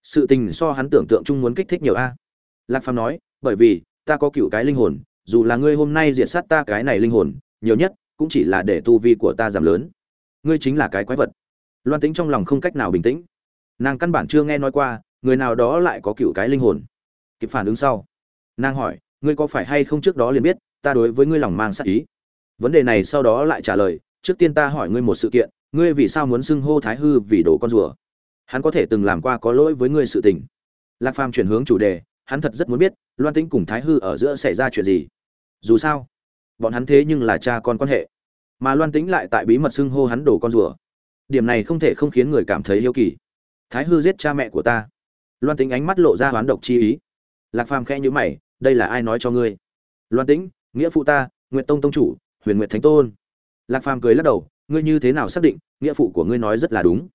sự tình so hắn tưởng tượng chung muốn kích thích nhiều a. Lạc phàm nói, bởi vì, ta có cựu cái linh hồn, dù là ngươi hôm nay diệt sát ta cái này linh hồn, nhiều nhất cũng chỉ là để tu vi của ta giảm lớn. Ngươi chính là cái quái vật. Loan tính trong lòng không cách nào bình tĩnh. Nàng căn bản chưa nghe nói qua người nào đó lại có cựu cái linh hồn? Kịp phản ứng sau, nàng hỏi, ngươi có phải hay không trước đó liền biết, ta đối với ngươi lòng mang sát ý? Vấn đề này sau đó lại trả lời, trước tiên ta hỏi ngươi một sự kiện, ngươi vì sao muốn xưng hô thái hư vì đồ con rùa? Hắn có thể từng làm qua có lỗi với ngươi sự tình. Lạc phàm chuyển hướng chủ đề, hắn thật rất muốn biết, loan tĩnh cùng thái hư ở giữa xảy ra chuyện gì. Dù sao, bọn hắn thế nhưng là cha con quan hệ, mà loan tĩnh lại tại bí mật xưng hô hắn đồ con rùa. Điểm này không thể không khiến người cảm thấy yêu kỳ. Thái hư giết cha mẹ của ta loan tĩnh ánh mắt lộ ra hoán độc chi ý. Lạc phàm khẽ nhữ mày, đây là ai nói cho ngươi? Loan tĩnh, nghĩa phụ ta nguyện tông tông chủ, huyền nguyện thánh tôn. Lạc phàm cười lắc đầu, ngươi như thế nào xác định nghĩa phụ của ngươi nói rất là đúng?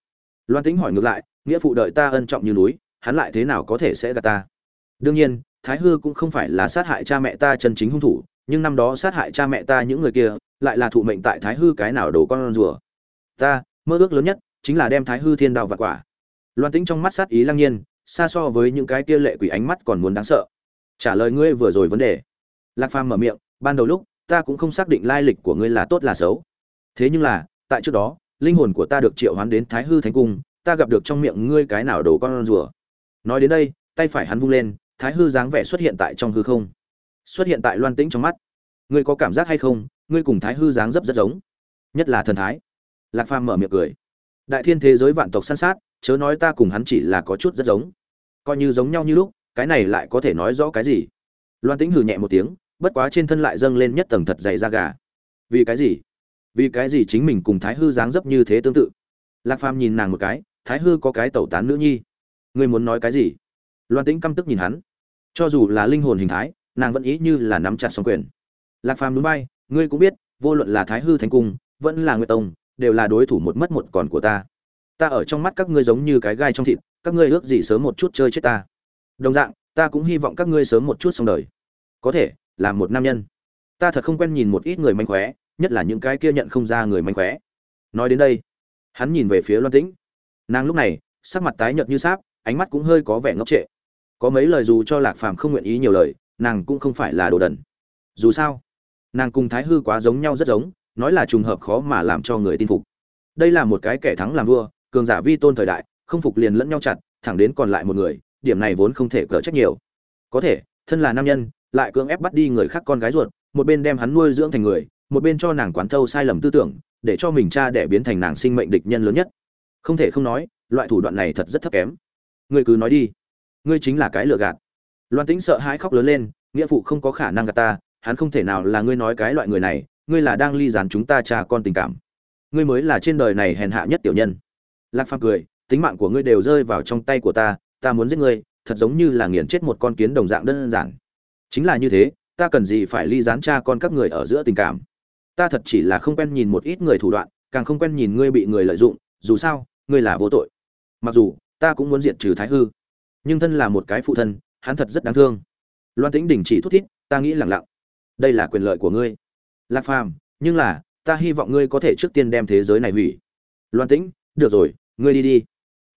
Loan tĩnh hỏi ngược lại, nghĩa phụ đợi ta ân trọng như núi, hắn lại thế nào có thể sẽ gạt ta? Đương nhiên, thái hư cũng không phải là sát hại cha mẹ ta chân chính hung thủ, nhưng năm đó sát hại cha mẹ ta những người kia, lại là thụ mệnh tại thái hư cái nào đổ con rùa. Ta, mơ ước lớn nhất chính là đem thái hư thiên đạo vặt quả. Loan tĩnh trong mắt sát ý lăng nhiên xa so với những cái kia lệ quỷ ánh mắt còn muốn đáng sợ. Trả lời ngươi vừa rồi vấn đề. Lạc phàm mở miệng, ban đầu lúc, ta cũng không xác định lai lịch của ngươi là tốt là xấu. Thế nhưng là, tại trước đó, linh hồn của ta được triệu hoán đến thái hư thánh cung, ta gặp được trong miệng ngươi cái nào đồ con rùa. Nói đến đây, tay phải hắn vung lên, thái hư dáng vẻ xuất hiện tại trong hư không. Xuất hiện tại loan tĩnh trong mắt. Ngươi có cảm giác hay không? Ngươi cùng thái hư dáng dấp rất giống. Nhất là thần thái. Lạc phàm mở miệng cười. Đại thiên thế giới vạn tộc săn sát chớ nói ta cùng hắn chỉ là có chút rất giống. Coi như giống nhau như lúc, cái này lại có thể nói rõ cái gì? Loan tĩnh hừ nhẹ một tiếng, bất quá trên thân lại dâng lên nhất tầng thật dày da gà. Vì cái gì? Vì cái gì chính mình cùng thái hư dáng dấp như thế tương tự? Lạc phàm nhìn nàng một cái, thái hư có cái tẩu tán nữ nhi. Ngươi muốn nói cái gì? Loan tĩnh căm tức nhìn hắn. Cho dù là linh hồn hình thái, nàng vẫn ý như là nắm chặt song quyền. Lạc phàm núi bay, ngươi cũng biết, vô luận là thái hư thành cung, vẫn là nguyệt tông, đều là đối thủ một mất một còn của ta ta ở trong mắt các ngươi giống như cái gai trong thịt, các ngươi ước gì sớm một chút chơi chết ta. Đồng dạng, ta cũng hy vọng các ngươi sớm một chút xong đời. Có thể, là một nam nhân. Ta thật không quen nhìn một ít người manh khóe, nhất là những cái kia nhận không ra người manh khóe. Nói đến đây, hắn nhìn về phía loan tĩnh. Nàng lúc này, sắc mặt tái nhợt như sáp, ánh mắt cũng hơi có vẻ ngốc trệ. Có mấy lời dù cho lạc phàm không nguyện ý nhiều lời, nàng cũng không phải là đồ đần. Dù sao, nàng cùng thái hư quá giống nhau rất giống, nói là trùng hợp khó mà làm cho người tin phục. Đây là một cái kẻ thắng làm vua cường giả vi tôn thời đại, không phục liền lẫn nhau chặt, thẳng đến còn lại một người, điểm này vốn không thể cỡ trách nhiều. Có thể, thân là nam nhân, lại cưỡng ép bắt đi người khác con gái ruột, một bên đem hắn nuôi dưỡng thành người, một bên cho nàng quán thâu sai lầm tư tưởng, để cho mình cha đẻ biến thành nàng sinh mệnh địch nhân lớn nhất. Không thể không nói, loại thủ đoạn này thật rất thấp kém. Ngươi cứ nói đi. Ngươi chính là cái lừa gạt. Loan tĩnh sợ hãi khóc lớn lên, nghĩa phụ không có khả năng gạt ta, hắn không thể nào là ngươi nói cái loại người này, ngươi là đang ly gián chúng ta cha con tình cảm. Ngươi mới là trên đời này hèn hạ nhất tiểu nhân lạc phàm cười, tính mạng của ngươi đều rơi vào trong tay của ta ta muốn giết ngươi, thật giống như là nghiền chết một con kiến đồng dạng đơn giản. Chính là như thế, ta cần gì phải ly gián cha con các người ở giữa tình cảm? Ta thật chỉ là không quen nhìn một ít người thủ đoạn, càng không quen nhìn ngươi bị người lợi dụng, dù sao, ngươi là vô tội. Mặc dù, ta cũng muốn diệt trừ thái hư, nhưng thân là một cái phụ thân, hắn thật rất đáng thương. Loan tĩnh đình chỉ thút thít, ta nghĩ lẳng lặng. Đây là quyền lợi của ngươi. Lạc phàm, nhưng là, ta hy vọng ngươi có thể trước tiên đem thế giới này hủy. Loan tĩnh được rồi, ngươi đi đi.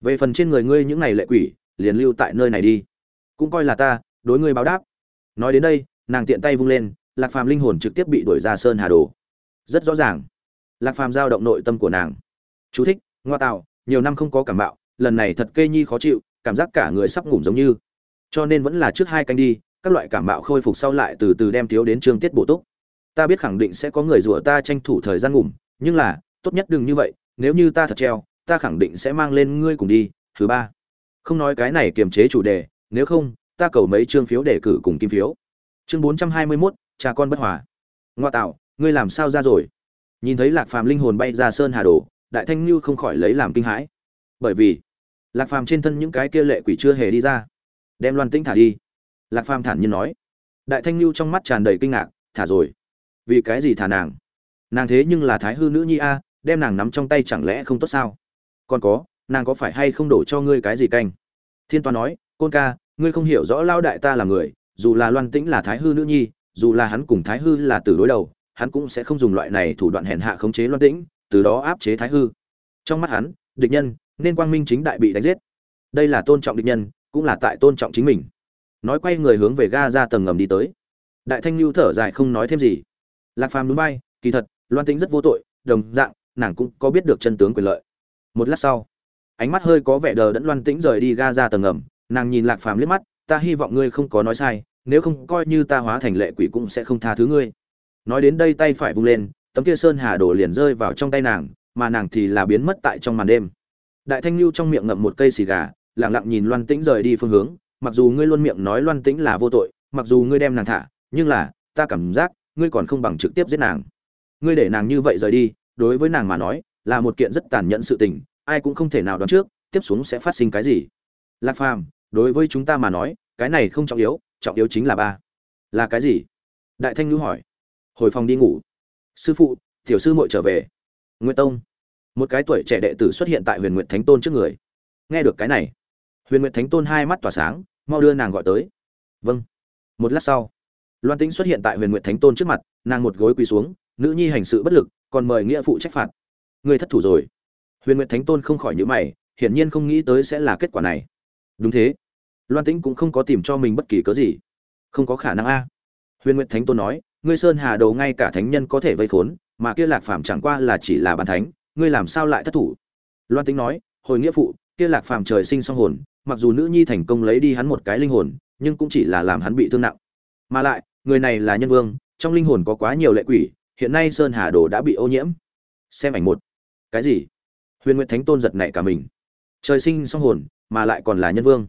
Về phần trên người ngươi những này lệ quỷ, liền lưu tại nơi này đi. Cũng coi là ta, đối ngươi báo đáp. Nói đến đây, nàng tiện tay vung lên, lạc phàm linh hồn trực tiếp bị đuổi ra sơn hà đồ. Rất rõ ràng. Lạc phàm giao động nội tâm của nàng. Chú thích, ngoa tạo, nhiều năm không có cảm bạo, lần này thật kê nhi khó chịu, cảm giác cả người sắp ngủm giống như. Cho nên vẫn là trước hai canh đi, các loại cảm bạo khôi phục sau lại từ từ đem thiếu đến trương tiết bổ túc. Ta biết khẳng định sẽ có người rủa ta tranh thủ thời gian ngủm, nhưng là, tốt nhất đừng như vậy, nếu như ta thật treo ta khẳng định sẽ mang lên ngươi cùng đi thứ ba. Không nói cái này kiềm chế chủ đề nếu không ta cầu mấy chương phiếu để cử cùng kim phiếu. Chương bốn trăm hai mươi 421, cha con bất hòa. Ngoa tạo ngươi làm sao ra rồi? Nhìn thấy lạc phàm linh hồn bay ra sơn hà đồ đại thanh lưu không khỏi lấy làm kinh hãi. Bởi vì lạc phàm trên thân những cái kia lệ quỷ chưa hề đi ra. Đem loan tĩnh thả đi. Lạc phàm thản nhiên nói. Đại thanh lưu trong mắt tràn đầy kinh ngạc thả rồi. Vì cái gì thả nàng? Nàng thế nhưng là thái hư nữ nhi a đem nàng nắm trong tay chẳng lẽ không tốt sao? Còn có, nàng có phải hay không đổ cho ngươi cái gì canh? Thiên toán nói, côn ca, ngươi không hiểu rõ lao đại ta là người, dù là loan tĩnh là thái hư nữ nhi, dù là hắn cùng thái hư là từ đối đầu, hắn cũng sẽ không dùng loại này thủ đoạn hèn hạ khống chế loan tĩnh, từ đó áp chế thái hư. Trong mắt hắn, địch nhân, nên quang minh chính đại bị đánh giết. Đây là tôn trọng địch nhân, cũng là tại tôn trọng chính mình. Nói quay người hướng về ga ra tầng ngầm đi tới. Đại thanh lưu thở dài không nói thêm gì. Lạc phàm núi bay, kỳ thật, loan tĩnh rất vô tội, đồng dạng, nàng cũng có biết được chân tướng quyền lợi một lát sau, ánh mắt hơi có vẻ đờ đẫn loan tĩnh rời đi ga ra tầng ngầm nàng nhìn lạc phàm liếc mắt, ta hy vọng ngươi không có nói sai, nếu không coi như ta hóa thành lệ quỷ cũng sẽ không tha thứ ngươi. Nói đến đây tay phải vung lên, tấm kia sơn hà đổ liền rơi vào trong tay nàng, mà nàng thì là biến mất tại trong màn đêm. Đại thanh lưu trong miệng ngậm một cây xì gà, lặng lặng nhìn loan tĩnh rời đi phương hướng, mặc dù ngươi luôn miệng nói loan tĩnh là vô tội, mặc dù ngươi đem nàng thả, nhưng là, ta cảm giác, ngươi còn không bằng trực tiếp giết nàng. Ngươi để nàng như vậy rời đi, đối với nàng mà nói là một kiện rất tàn nhẫn sự tình, ai cũng không thể nào đoán trước, tiếp xuống sẽ phát sinh cái gì. Lạc phàm, đối với chúng ta mà nói, cái này không trọng yếu trọng yếu chính là ba. Là cái gì? Đại thanh nữ hỏi. Hồi phòng đi ngủ. Sư phụ, tiểu sư muội trở về. Nguyệt tông. Một cái tuổi trẻ đệ tử xuất hiện tại huyền Nguyệt thánh tôn trước người. Nghe được cái này, huyền Nguyệt thánh tôn hai mắt tỏa sáng, mau đưa nàng gọi tới. Vâng. Một lát sau, loan tĩnh xuất hiện tại huyền Nguyệt thánh tôn trước mặt, nàng một gối quỳ xuống, nữ nhi hành sự bất lực, còn mời nghĩa phụ trách phạt người thất thủ rồi. Huyền nguyện thánh tôn không khỏi nhữ mày, hiển nhiên không nghĩ tới sẽ là kết quả này. Đúng thế. Loan tĩnh cũng không có tìm cho mình bất kỳ cớ gì. Không có khả năng a. Huyền nguyện thánh tôn nói, ngươi sơn hà đầu ngay cả thánh nhân có thể vây khốn, mà kia lạc phàm chẳng qua là chỉ là bàn thánh, ngươi làm sao lại thất thủ? Loan tĩnh nói, hồi nghĩa phụ, kia lạc phàm trời sinh song hồn, mặc dù nữ nhi thành công lấy đi hắn một cái linh hồn, nhưng cũng chỉ là làm hắn bị thương nặng. Mà lại, người này là nhân vương, trong linh hồn có quá nhiều lệ quỷ, hiện nay sơn hà đồ đã bị ô nhiễm. Xem ảnh một cái gì? Huyền nguyện thánh tôn giật nảy cả mình. Trời sinh song hồn, mà lại còn là nhân vương.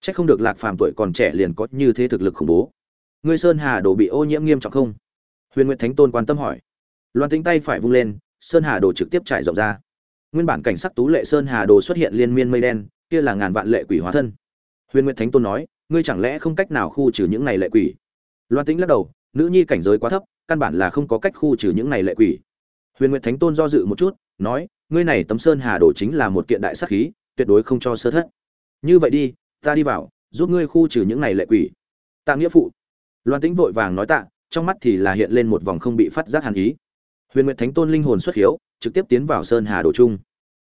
C h ắ c không được lạc phàm tuổi còn trẻ liền có như thế thực lực khủng bố. Ngươi sơn hà đồ bị ô nhiễm nghiêm trọng không? Huyền nguyện thánh tôn quan tâm hỏi. Loan tính tay phải vung lên, sơn hà đồ trực tiếp trải rộng ra. Nguyên bản cảnh sắc tú lệ sơn hà đồ xuất hiện liên miên mây đen, kia là ngàn vạn lệ quỷ hóa thân. Huyền nguyện thánh tôn nói, ngươi chẳng lẽ không cách nào khu trừ những này lệ quỷ? Loan tĩnh lắc đầu, nữ nhi cảnh giới quá thấp, căn bản là không có cách khu trừ những này lệ quỷ. Huyền nguyện thánh tôn do dự một chút nói, ngươi này tấm sơn hà đồ chính là một kiện đại sắc khí, tuyệt đối không cho sơ thất. Như vậy đi, ta đi vào, giúp ngươi khu trừ những này lệ quỷ. Tạ nghĩa phụ. Loan tĩnh vội vàng nói tạ, trong mắt thì là hiện lên một vòng không bị phát giác hàn ý. Huyền nguyệt thánh tôn linh hồn xuất hiếu, trực tiếp tiến vào sơn hà đồ chung.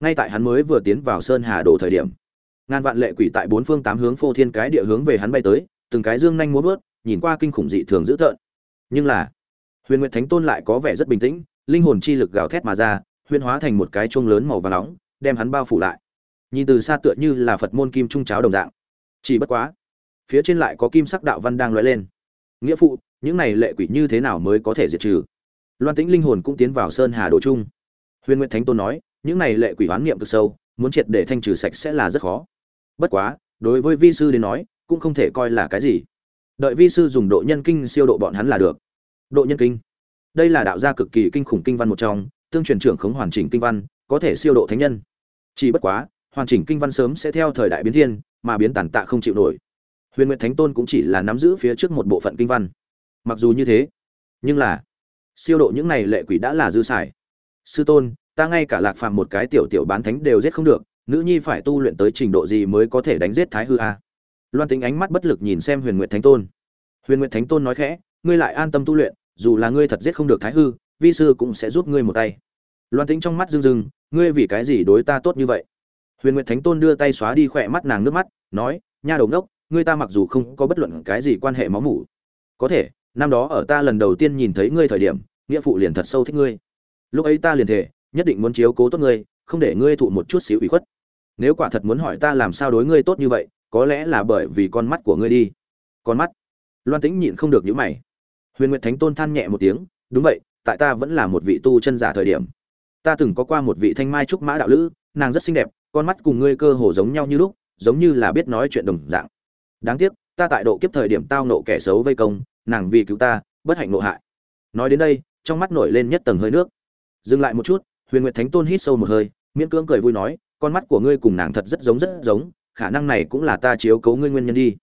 Ngay tại hắn mới vừa tiến vào sơn hà đồ thời điểm, ngàn vạn lệ quỷ tại bốn phương tám hướng phô thiên cái địa hướng về hắn bay tới, từng cái dương nhanh múa vớt, nhìn qua kinh khủng dị thường dữ tợn. Nhưng là, huyền nguyệt thánh tôn lại có vẻ rất bình tĩnh, linh hồn chi lực gào thét mà ra huyên hóa thành một cái chuông lớn màu vàng nóng, đem hắn bao phủ lại. Nhìn từ xa tựa như là phật môn kim trung cháo đồng dạng. Chỉ bất quá, phía trên lại có kim sắc đạo văn đang lóe lên. Nghĩa phụ, những này lệ quỷ như thế nào mới có thể diệt trừ? Loan tĩnh linh hồn cũng tiến vào sơn hà đồ chung huyền nguyễn thánh tôn nói, những này lệ quỷ hoán niệm cực sâu, muốn triệt để thanh trừ sạch sẽ là rất khó. Bất quá, đối với vi sư đến nói, cũng không thể coi là cái gì. Đợi vi sư dùng độ nhân kinh siêu độ bọn hắn là được. Độ nhân kinh. Đây là đạo gia cực kỳ kinh khủng kinh văn một trong tương truyền trưởng khống hoàn chỉnh kinh văn, có thể siêu độ thánh nhân. Chỉ bất quá, hoàn chỉnh kinh văn sớm sẽ theo thời đại biến thiên, mà biến tàn tạ không chịu nổi. Huyền nguyệt thánh tôn cũng chỉ là nắm giữ phía trước một bộ phận kinh văn. Mặc dù như thế, nhưng là, siêu độ những này lệ quỷ đã là dư xài. Sư tôn, ta ngay cả lạc phàm một cái tiểu tiểu bán thánh đều giết không được, nữ nhi phải tu luyện tới trình độ gì mới có thể đánh giết thái hư a? Loan tính ánh mắt bất lực nhìn xem huyền nguyệt thánh tôn. Huyền nguyệt thánh tôn nói khẽ, ngươi lại an tâm tu luyện, dù là ngươi thật giết không được thái hư, vi sư cũng sẽ giúp ngươi một tay loan tĩnh trong mắt rưng rưng, ngươi vì cái gì đối ta tốt như vậy? Huyền nguyệt thánh tôn đưa tay xóa đi khỏe mắt nàng nước mắt, nói, nha đầu đốc ngươi ta mặc dù không có bất luận cái gì quan hệ máu mủ. Có thể, năm đó ở ta lần đầu tiên nhìn thấy ngươi thời điểm, nghĩa phụ liền thật sâu thích ngươi. Lúc ấy ta liền thể nhất định muốn chiếu cố tốt ngươi, không để ngươi thụ một chút xíu ủy khuất. Nếu quả thật muốn hỏi ta làm sao đối ngươi tốt như vậy, có lẽ là bởi vì con mắt của ngươi đi. Con mắt. Loan tĩnh nhịn không được nhíu mày. Huyền nguyệt thánh tôn than nhẹ một tiếng, đúng vậy, tại ta vẫn là một vị tu chân giả thời điểm ta từng có qua một vị thanh mai trúc mã đạo lữ, nàng rất xinh đẹp, con mắt cùng ngươi cơ hồ giống nhau như lúc, giống như là biết nói chuyện đồng dạng. Đáng tiếc, ta tại độ kiếp thời điểm tao nộ kẻ xấu vây công, nàng vì cứu ta, bất hạnh nộ hại. Nói đến đây, trong mắt nổi lên nhất tầng hơi nước. Dừng lại một chút, huyền nguyệt thánh tôn hít sâu một hơi, miễn cưỡng cười vui nói, con mắt của ngươi cùng nàng thật rất giống rất giống, khả năng này cũng là ta chiếu cấu ngươi nguyên nhân đi.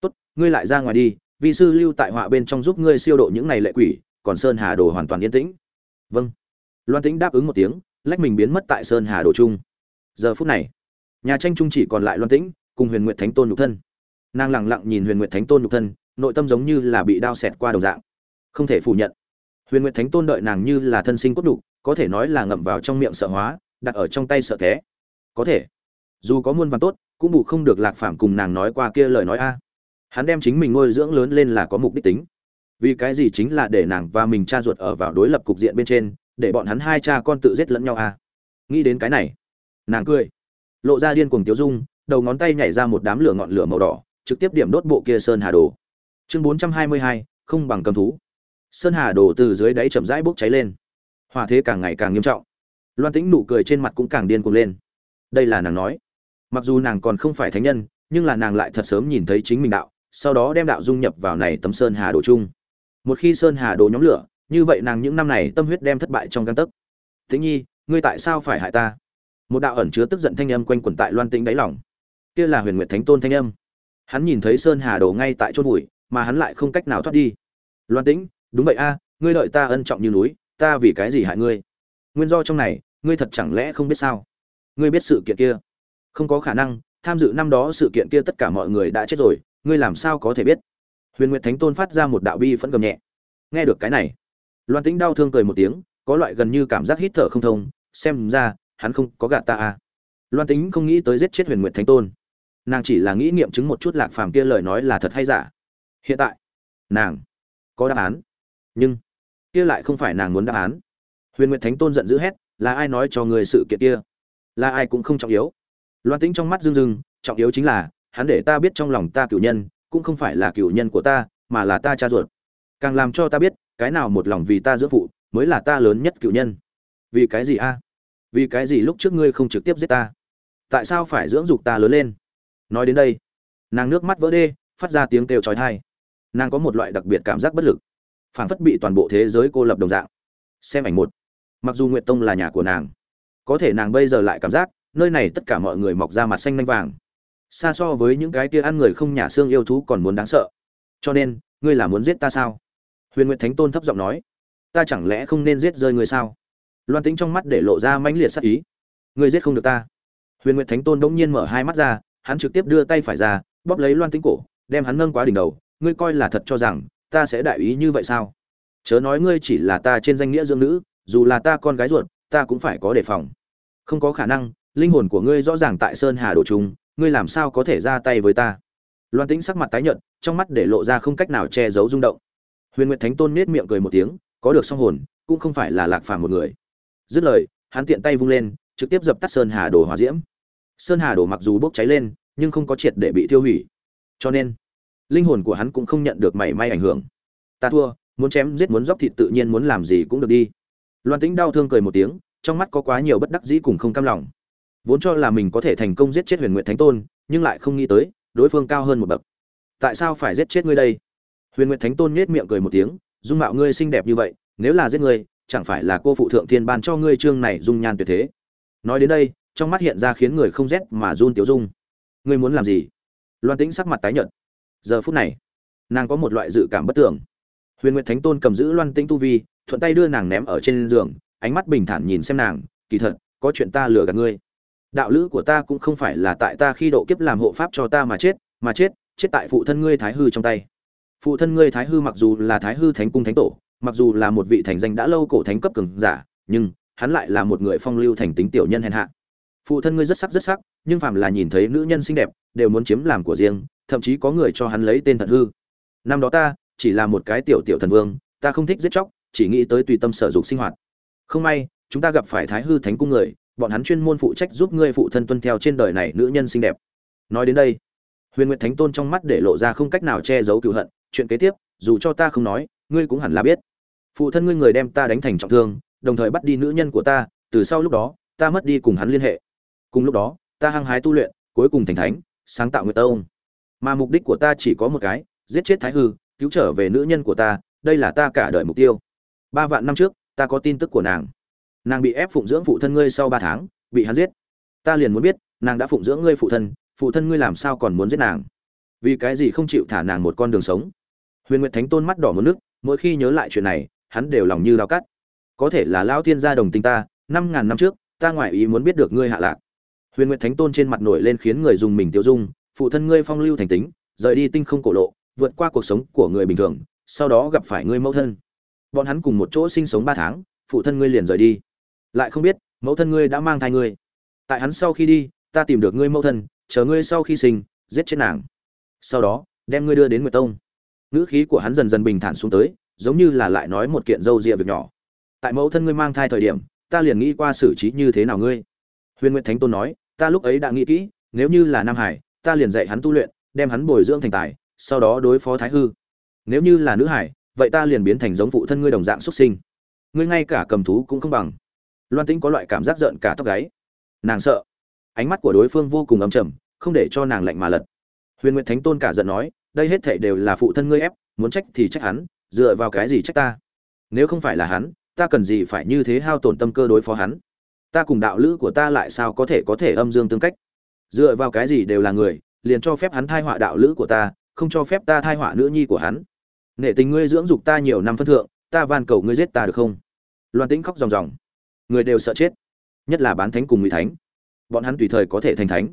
Tốt, ngươi lại ra ngoài đi vì sư lưu tại họa bên trong giúp ngươi siêu độ những này lệ quỷ, còn sơn hà đồ hoàn toàn yên tĩnh. Vâng loan tĩnh đáp ứng một tiếng, lách mình biến mất tại sơn hà đồ trung giờ phút này, nhà tranh trung chỉ còn lại loan tĩnh cùng huyền nguyệt thánh tôn nhục thân. Nàng lẳng lặng nhìn huyền nguyệt thánh tôn nhục thân, nội tâm giống như là bị đao xẹt qua đồng dạng. Không thể phủ nhận. Huyền nguyệt thánh tôn đợi nàng như là thân sinh cốt đục có thể nói là ngậm vào trong miệng sợ hóa, đặt ở trong tay sợ té. Có thể. Dù có muôn văn tốt, cũng bù không được lạc phạm cùng nàng nói qua kia lời nói a. Hắn đem chính mình nuôi dưỡng lớn lên là có mục đích tính. Vì cái gì chính là để nàng và mình cha ruột ở vào đối lập cục diện bên trên để bọn hắn hai cha con tự giết lẫn nhau à? nghĩ đến cái này, nàng cười, lộ ra điên cuồng tiếu dung, đầu ngón tay nhảy ra một đám lửa ngọn lửa màu đỏ, trực tiếp điểm đốt bộ kia sơn hà đồ. Chương bốn trăm hai mươi hai, không bằng cầm thú. Sơn hà đồ từ dưới đáy chậm rãi bốc cháy lên. Hỏa thế càng ngày càng nghiêm trọng. Loan tĩnh nụ cười trên mặt cũng càng điên cuồng lên. Đây là nàng nói. Mặc dù nàng còn không phải thánh nhân, nhưng là nàng lại thật sớm nhìn thấy chính mình đạo, sau đó đem đạo dung nhập vào này tấm sơn hà đồ chung. Một khi sơn hà đồ nhóm lửa như vậy nàng những năm này tâm huyết đem thất bại trong gan tấc. Tĩnh nhi, ngươi tại sao phải hại ta? Một đạo ẩn chứa tức giận thanh âm quanh quẩn tại loan tĩnh đáy lòng. Kia là huyền nguyệt thánh tôn thanh âm. Hắn nhìn thấy sơn hà đồ ngay tại chôn bụi, mà hắn lại không cách nào thoát đi. Loan tĩnh, đúng vậy a, ngươi đợi ta ân trọng như núi, ta vì cái gì hại ngươi? Nguyên do trong này, ngươi thật chẳng lẽ không biết sao? Ngươi biết sự kiện kia? Không có khả năng, tham dự năm đó sự kiện kia tất cả mọi người đã chết rồi, ngươi làm sao có thể biết? Huyền nguyệt thánh tôn phát ra một đạo bi phẫn gầm nhẹ. Nghe được cái này loan tĩnh đau thương cười một tiếng, có loại gần như cảm giác hít thở không thông, xem ra, hắn không có gạt ta à. Loan tĩnh không nghĩ tới giết chết huyền nguyệt thánh tôn. Nàng chỉ là nghĩ nghiệm chứng một chút lạc phàm kia lời nói là thật hay giả. Hiện tại, nàng có đáp án. Nhưng, kia lại không phải nàng muốn đáp án. Huyền nguyệt thánh tôn giận dữ hét, là ai nói cho người sự kiện kia? Là ai cũng không trọng yếu. Loan tĩnh trong mắt rưng rưng, trọng yếu chính là, hắn để ta biết trong lòng ta cựu nhân, cũng không phải là cựu nhân của ta, mà là ta cha ruột. Càng làm cho ta biết cái nào một lòng vì ta giữa phụ, mới là ta lớn nhất cựu nhân. Vì cái gì a? Vì cái gì lúc trước ngươi không trực tiếp giết ta? Tại sao phải dưỡng dục ta lớn lên? Nói đến đây, nàng nước mắt vỡ đê, phát ra tiếng kêu trói thai nàng có một loại đặc biệt cảm giác bất lực, phảng phất bị toàn bộ thế giới cô lập đồng dạng. Xem ảnh một. Mặc dù nguyện tông là nhà của nàng, có thể nàng bây giờ lại cảm giác, nơi này tất cả mọi người mọc ra mặt xanh lanh vàng. Xa so với những cái kia ăn người không nhà xương yêu thú còn muốn đáng sợ. Cho nên, ngươi là muốn giết ta sao? Huyền nguyệt thánh tôn thấp giọng nói, ta chẳng lẽ không nên giết rơi ngươi sao? Loan tính trong mắt để lộ ra mãnh liệt sắc ý, ngươi giết không được ta. Huyền nguyệt thánh tôn đ ỗ n g nhiên mở hai mắt ra, hắn trực tiếp đưa tay phải ra, bóp lấy loan tính cổ, đem hắn nâng quá đỉnh đầu, ngươi coi là thật cho rằng ta sẽ đại ý như vậy sao? Chớ nói ngươi chỉ là ta trên danh nghĩa dương nữ, dù là ta con gái ruột, ta cũng phải có đề phòng. Không có khả năng, linh hồn của ngươi rõ ràng tại sơn hà đồ trùng, ngươi làm sao có thể ra tay với ta? Loan tĩnh sắc mặt tái nhợt, trong mắt để lộ ra không cách nào che giấu rung động huyền nguyệt thánh tôn nết miệng cười một tiếng, có được song hồn, cũng không phải là lạc phàm một người. Dứt lời, hắn tiện tay vung lên, trực tiếp dập tắt sơn hà đồ hòa diễm. Sơn hà đồ mặc dù bốc cháy lên, nhưng không có triệt để bị tiêu hủy. Cho nên, linh hồn của hắn cũng không nhận được mảy may ảnh hưởng. Ta thua, muốn chém giết muốn dốc thịt tự nhiên muốn làm gì cũng được đi. Loan tĩnh đau thương cười một tiếng, trong mắt có quá nhiều bất đắc dĩ cùng không cam lòng. Vốn cho là mình có thể thành công giết chết huyền nguyện thánh tôn, nhưng lại không nghĩ tới, đối phương cao hơn một bậc. Tại sao phải giết chết ngươi đây? Huyền nguyệt thánh tôn nhếch miệng cười một tiếng, dung mạo ngươi xinh đẹp như vậy, nếu là giết ngươi, chẳng phải là cô phụ thượng thiên ban cho ngươi trương này dung nhan tuyệt thế? Nói đến đây, trong mắt hiện ra khiến người không rét mà run tiểu dung. Ngươi muốn làm gì? Loan tĩnh sắc mặt tái nhợt. Giờ phút này, nàng có một loại dự cảm bất tưởng huyền nguyệt thánh tôn cầm giữ loan tĩnh tu vi, thuận tay đưa nàng ném ở trên giường, ánh mắt bình thản nhìn xem nàng, kỳ thật, có chuyện ta lừa gạt ngươi. Đạo lữ của ta cũng không phải là tại ta khi độ kiếp làm hộ pháp cho ta mà chết mà chết chết tại phụ thân ngươi thái hư trong tay phụ thân ngươi thái hư mặc dù là thái hư thánh cung thánh tổ, mặc dù là một vị thành danh đã lâu cổ thánh cấp cường giả, nhưng hắn lại là một người phong lưu thành tính tiểu nhân hèn hạ. Phụ thân ngươi rất sắc rất sắc, nhưng phàm là nhìn thấy nữ nhân xinh đẹp, đều muốn chiếm làm của riêng, thậm chí có người cho hắn lấy tên thật hư. Năm đó ta, chỉ là một cái tiểu tiểu thần vương, ta không thích giết chóc, chỉ nghĩ tới tùy tâm sở dục sinh hoạt. Không may, chúng ta gặp phải thái hư thánh cung người, bọn hắn chuyên môn phụ trách giúp ngươi phụ thân tuân theo trên đời này nữ nhân xinh đẹp. Nói đến đây, huyền nguyệt thánh tôn trong mắt để lộ ra không cách nào che giấu cựu hận chuyện kế tiếp, dù cho ta không nói, ngươi cũng hẳn là biết. Phụ thân ngươi người đem ta đánh thành trọng thương, đồng thời bắt đi nữ nhân của ta, từ sau lúc đó, ta mất đi cùng hắn liên hệ. Cùng lúc đó, ta hăng hái tu luyện, cuối cùng thành thánh, sáng tạo nguyệt ông mà mục đích của ta chỉ có một cái, giết chết thái hư, cứu trở về nữ nhân của ta, đây là ta cả đời mục tiêu. Ba vạn năm trước, ta có tin tức của nàng. Nàng bị ép phụng dưỡng phụ thân ngươi sau ba tháng, bị hắn giết. Ta liền muốn biết, nàng đã phụng dưỡng ngươi phụ thân phụ thân ngươi làm sao còn muốn giết nàng? Vì cái gì không chịu thả nàng một con đường sống? Huyền nguyệt thánh tôn mắt đỏ một nước, mỗi khi nhớ lại chuyện này, hắn đều lòng như lao cắt. Có thể là lao thiên gia đồng tình ta, năm ngàn năm trước, ta ngoại ý muốn biết được ngươi hạ lạc. Huyền nguyệt thánh tôn trên mặt nổi lên khiến người dùng mình tiêu dung, phụ thân ngươi phong lưu thành tính, rời đi tinh không cổ lộ, vượt qua cuộc sống của người bình thường, sau đó gặp phải ngươi mẫu thân. Bọn hắn cùng một chỗ sinh sống ba tháng, phụ thân ngươi liền rời đi. Lại không biết, mẫu thân ngươi đã mang thai ngươi. Tại hắn sau khi đi, ta tìm được ngươi mẫu thân, chờ ngươi sau khi sinh, giết chết nàng sau đó, đem ngươi đưa đến nguyệt tông. Ngữ khí của hắn dần dần bình thản xuống tới, giống như là lại nói một kiện dâu rịa việc nhỏ. Tại mẫu thân ngươi mang thai thời điểm, ta liền nghĩ qua xử trí như thế nào ngươi. Huyền nguyệt thánh tôn nói, ta lúc ấy đã nghĩ kỹ, nếu như là nam hải, ta liền dạy hắn tu luyện, đem hắn bồi dưỡng thành tài, sau đó đối phó thái hư. Nếu như là nữ hải, vậy ta liền biến thành giống phụ thân ngươi đồng dạng xuất sinh. Ngươi ngay cả cầm thú cũng không bằng. Loan tĩnh có loại cảm giác giận cả tóc gáy. Nàng sợ. Ánh mắt của đối phương vô cùng ấm trầm, không để cho nàng lạnh mà lật huyền nguyệt thánh tôn cả giận nói, đây hết thảy đều là phụ thân ngươi ép, muốn trách thì trách hắn, dựa vào cái gì trách ta? Nếu không phải là hắn, ta cần gì phải như thế hao tổn tâm cơ đối phó hắn? Ta cùng đạo lữ của ta lại sao có thể có thể âm dương tương cách? Dựa vào cái gì đều là người, liền cho phép hắn thai họa đạo lữ của ta, không cho phép ta thai họa nữ nhi của hắn? Nể tình ngươi dưỡng dục ta nhiều năm phân thượng, ta van cầu ngươi giết ta được không? Loan tĩnh khóc ròng ròng. Người đều sợ chết, nhất là bán thánh cùng ngụy thánh. Bọn hắn tùy thời có thể thành thánh.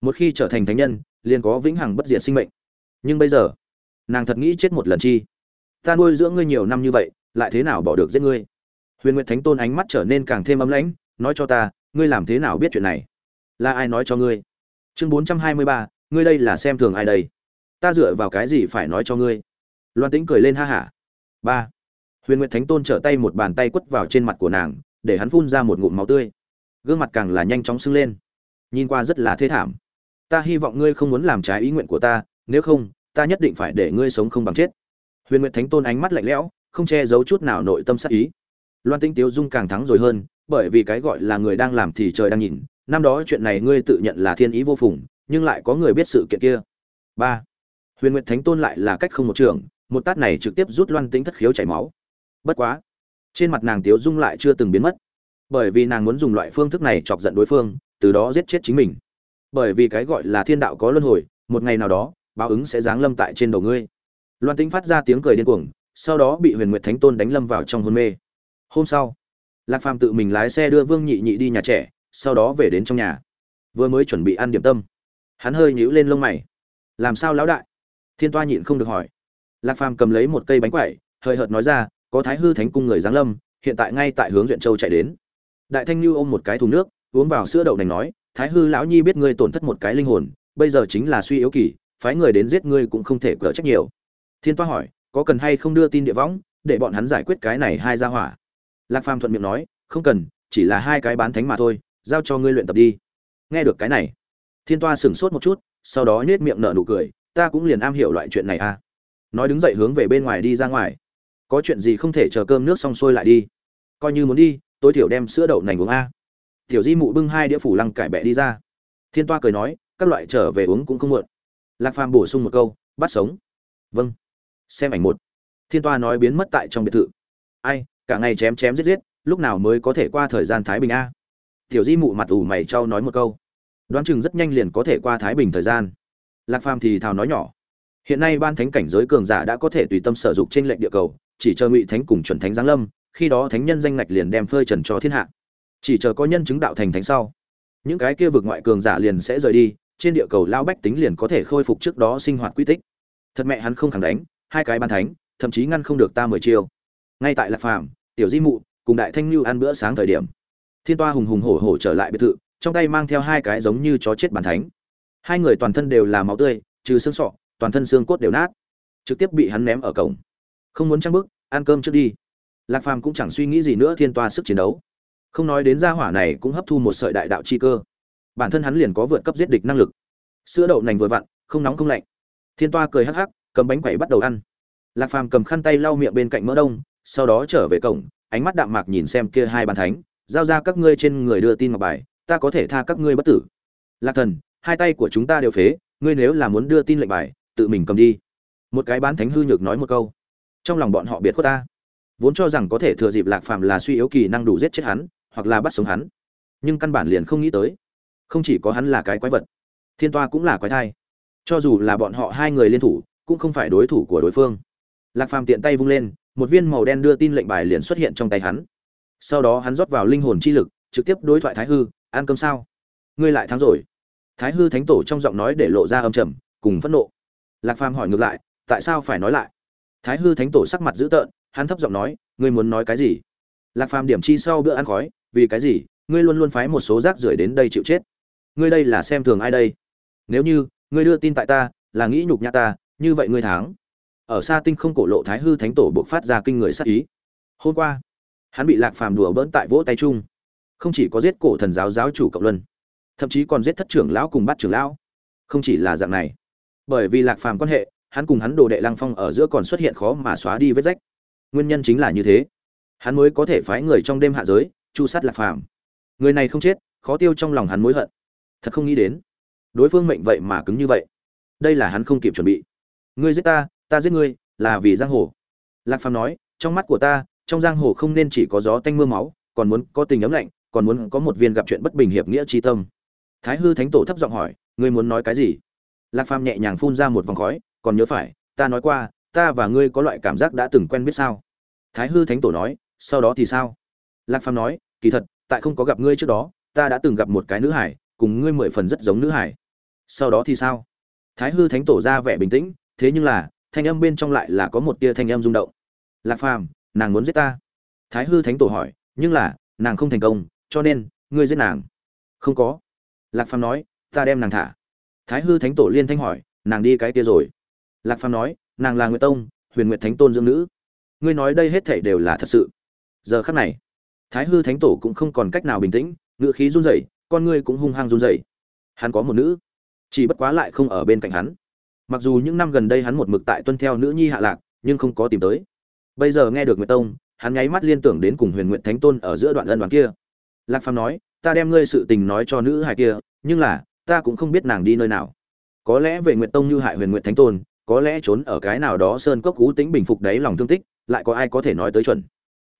Một khi trở thành thánh nhân liền có vĩnh hằng bất diệt sinh mệnh. Nhưng bây giờ, nàng thật nghĩ chết một lần chi. Ta nuôi dưỡng ngươi nhiều năm như vậy, lại thế nào bỏ được giết ngươi? Huyền nguyệt thánh tôn ánh mắt trở nên càng thêm ấm lãnh, nói cho ta, ngươi làm thế nào biết chuyện này? Là ai nói cho ngươi? Chương bốn trăm hai mươi ba, ngươi đây là xem thường ai đây? Ta dựa vào cái gì phải nói cho ngươi? Loan tĩnh cười lên ha hả. Ba. Huyền nguyệt thánh tôn trở tay một bàn tay quất vào trên mặt của nàng, để hắn phun ra một ngụm máu tươi. Gương mặt càng là nhanh chóng sưng lên. Nhìn qua rất là thê thảm ta hy vọng ngươi không muốn làm trái ý nguyện của ta, nếu không, ta nhất định phải để ngươi sống không bằng chết. Huyền nguyệt thánh tôn ánh mắt lạnh lẽo, không che giấu chút nào nội tâm sát ý. Loan tinh tiếu dung càng thắng rồi hơn, bởi vì cái gọi là người đang làm thì trời đang nhìn. Năm đó chuyện này ngươi tự nhận là thiên ý vô phùng, nhưng lại có người biết sự kiện kia. Ba. Huyền nguyệt thánh tôn lại là cách không một trường, một tát này trực tiếp rút loan tính thất khiếu chảy máu. Bất quá, trên mặt nàng tiếu dung lại chưa từng biến mất. Bởi vì nàng muốn dùng loại phương thức này chọc giận đối phương, từ đó giết chết chính mình bởi vì cái gọi là thiên đạo có luân hồi, một ngày nào đó, báo ứng sẽ giáng lâm tại trên đầu ngươi. Loan tính phát ra tiếng cười điên cuồng, sau đó bị huyền nguyệt thánh tôn đánh lâm vào trong hôn mê. Hôm sau, lạc phàm tự mình lái xe đưa vương nhị nhị đi nhà trẻ, sau đó về đến trong nhà. Vừa mới chuẩn bị ăn điểm tâm, hắn hơi nhíu lên lông mày. Làm sao lão đại? Thiên toa nhịn không được hỏi. Lạc phàm cầm lấy một cây bánh quẩy, hơi hợt nói ra, có thái hư thánh cung người giáng lâm, hiện tại ngay tại hướng duyện châu chạy đến. Đại thanh lưu ôm một cái thùng nước, uống vào sữa đậu nành nói thái hư lão nhi biết ngươi tổn thất một cái linh hồn, bây giờ chính là suy yếu kỳ, phái người đến giết ngươi cũng không thể cỡ trách nhiều. Thiên toa hỏi, có cần hay không đưa tin địa võng, để bọn hắn giải quyết cái này hai ra hỏa? Lạc phàm thuận miệng nói, không cần, chỉ là hai cái bán thánh mà thôi, giao cho ngươi luyện tập đi. Nghe được cái này, thiên toa sửng sốt một chút, sau đó nhếch miệng nở nụ cười, ta cũng liền am hiểu loại chuyện này à. Nói đứng dậy hướng về bên ngoài đi ra ngoài. Có chuyện gì không thể chờ cơm nước xong xuôi lại đi. Coi như muốn đi, tối thiểu đem sữa đậu nành uống a tiểu di mụ bưng hai đĩa phủ lăng cải bẹ đi ra. Thiên toa cười nói, các loại trở về uống cũng không muộn. Lạc phàm bổ sung một câu, bắt sống. Vâng. Xem ảnh một. Thiên toa nói biến mất tại trong biệt thự. Ai, cả ngày chém chém giết giết, lúc nào mới có thể qua thời gian thái bình a? Tiểu di mụ mặt ủ mày trao nói một câu. Đoán chừng rất nhanh liền có thể qua thái bình thời gian. Lạc phàm thì thào nói nhỏ. Hiện nay ban thánh cảnh giới cường giả đã có thể tùy tâm sở dụng trên lệnh địa cầu, chỉ chờ ngụy thánh cùng chuẩn thánh giáng lâm, khi đó thánh nhân danh ngạch liền đem phơi trần cho thiên hạ chỉ chờ có nhân chứng đạo thành thánh sau, những cái kia vực ngoại cường giả liền sẽ rời đi, trên địa cầu lao bách tính liền có thể khôi phục trước đó sinh hoạt quy tích. Thật mẹ hắn không thẳng đánh, hai cái ban thánh, thậm chí ngăn không được ta mười chiêu. Ngay tại lạc phàm, tiểu di mụ cùng đại thanh lưu ăn bữa sáng thời điểm, thiên toa hùng hùng hổ hổ trở lại biệt thự, trong tay mang theo hai cái giống như chó chết bàn thánh. Hai người toàn thân đều là máu tươi, trừ xương sọ, toàn thân xương cốt đều nát. Trực tiếp bị hắn ném ở cổng. Không muốn trăng bức ăn cơm trước đi. Lạc phàm cũng chẳng suy nghĩ gì nữa, thiên toa sức chiến đấu không nói đến gia hỏa này cũng hấp thu một sợi đại đạo chi cơ. Bản thân hắn liền có vượt cấp giết địch năng lực. Sữa đậu nành vừa vặn, không nóng không lạnh. Thiên toa cười hắc hắc, cầm bánh quẩy bắt đầu ăn. Lạc phàm cầm khăn tay lau miệng bên cạnh mỡ đông, sau đó trở về cổng, ánh mắt đạm mạc nhìn xem kia hai bàn thánh, giao ra các ngươi trên người đưa tin ngọc bài, ta có thể tha các ngươi bất tử. Lạc thần, hai tay của chúng ta đều phế, ngươi nếu là muốn đưa tin lệnh bài, tự mình cầm đi. Một cái bán thánh hư nhược nói một câu. Trong lòng bọn họ biệt khuất ta. Vốn cho rằng có thể thừa dịp lạc phàm là suy yếu kỳ năng đủ giết chết hắn hoặc là bắt sống hắn. Nhưng căn bản liền không nghĩ tới, không chỉ có hắn là cái quái vật, thiên toa cũng là quái thai. Cho dù là bọn họ hai người liên thủ, cũng không phải đối thủ của đối phương. Lạc phàm tiện tay vung lên, một viên màu đen đưa tin lệnh bài liền xuất hiện trong tay hắn. Sau đó hắn rót vào linh hồn chi lực, trực tiếp đối thoại thái hư, ăn cơm sao? Ngươi lại thắng rồi. Thái hư thánh tổ trong giọng nói để lộ ra âm trầm, cùng phẫn nộ. Lạc phàm hỏi ngược lại, tại sao phải nói lại? Thái hư thánh tổ sắc mặt dữ tợn, hắn thấp giọng nói, ngươi muốn nói cái gì? Lạc phàm điểm chi sau bữa ăn khói vì cái gì? Ngươi luôn luôn phái một số rác rưởi đến đây chịu chết. Ngươi đây là xem thường ai đây? Nếu như, ngươi đưa tin tại ta, là nghĩ nhục nhã ta, như vậy ngươi thắng. Ở xa tinh không cổ lộ thái hư thánh tổ buộc phát ra kinh người sát ý. Hôm qua, hắn bị lạc phàm đùa bỡn tại vỗ tay chung. Không chỉ có giết cổ thần giáo giáo chủ cộng luân, thậm chí còn giết thất trưởng lão cùng bắt trưởng lão. Không chỉ là dạng này, bởi vì lạc phàm quan hệ, hắn cùng hắn đồ đệ lăng phong ở giữa còn xuất hiện khó mà xóa đi vết rách. Nguyên nhân chính là như thế. Hắn mới có thể phái người trong đêm hạ giới chu sát lạc phàm. Người này không chết, khó tiêu trong lòng hắn mối hận. Thật không nghĩ đến, đối phương mệnh vậy mà cứng như vậy. Đây là hắn không kịp chuẩn bị. Ngươi giết ta ta giết ngươi, là vì giang hồ. Lạc phàm nói, trong mắt của ta, trong giang hồ không nên chỉ có gió tanh mưa máu, còn muốn có tình ấm lạnh, còn muốn có một viên gặp chuyện bất bình hiệp nghĩa tri tâm. Thái hư thánh tổ thấp giọng hỏi, ngươi muốn nói cái gì? Lạc phàm nhẹ nhàng phun ra một vòng khói, còn nhớ phải, ta nói qua, ta và ngươi có loại cảm giác đã từng quen biết sao? Thái hư thánh tổ nói, sau đó thì sao? Lạc phàm nói, kỳ thật, tại không có gặp ngươi trước đó, ta đã từng gặp một cái nữ hải, cùng ngươi mười phần rất giống nữ hải. Sau đó thì sao? Thái hư thánh tổ ra vẻ bình tĩnh, thế nhưng là, thanh âm bên trong lại là có một tia thanh âm rung động. Lạc phàm, nàng muốn giết ta. Thái hư thánh tổ hỏi, nhưng là, nàng không thành công, cho nên, ngươi giết nàng. Không có. Lạc phàm nói, ta đem nàng thả. Thái hư thánh tổ liên thanh hỏi, nàng đi cái kia rồi. Lạc phàm nói, nàng là nguyệt tông, huyền nguyệt thánh tôn dưỡng nữ. Ngươi nói đây hết thảy đều là thật sự. Giờ khắc này thái hư thánh tổ cũng không còn cách nào bình tĩnh ngự khí run rẩy, con ngươi cũng hung hăng run rẩy. Hắn có một nữ, chỉ bất quá lại không ở bên cạnh hắn. Mặc dù những năm gần đây hắn một mực tại tuân theo nữ nhi hạ lạc, nhưng không có tìm tới. Bây giờ nghe được nguyệt tông, hắn nháy mắt liên tưởng đến cùng huyền nguyện thánh tôn ở giữa đoạn ân đoàn kia. Lạc phàm nói, ta đem ngươi sự tình nói cho nữ hài kia, nhưng là, ta cũng không biết nàng đi nơi nào. Có lẽ về nguyện tông như hại huyền nguyện thánh tôn, có lẽ trốn ở cái nào đó sơn cốc cú tính bình phục đấy lòng thương tích, lại có ai có thể nói tới chuẩn.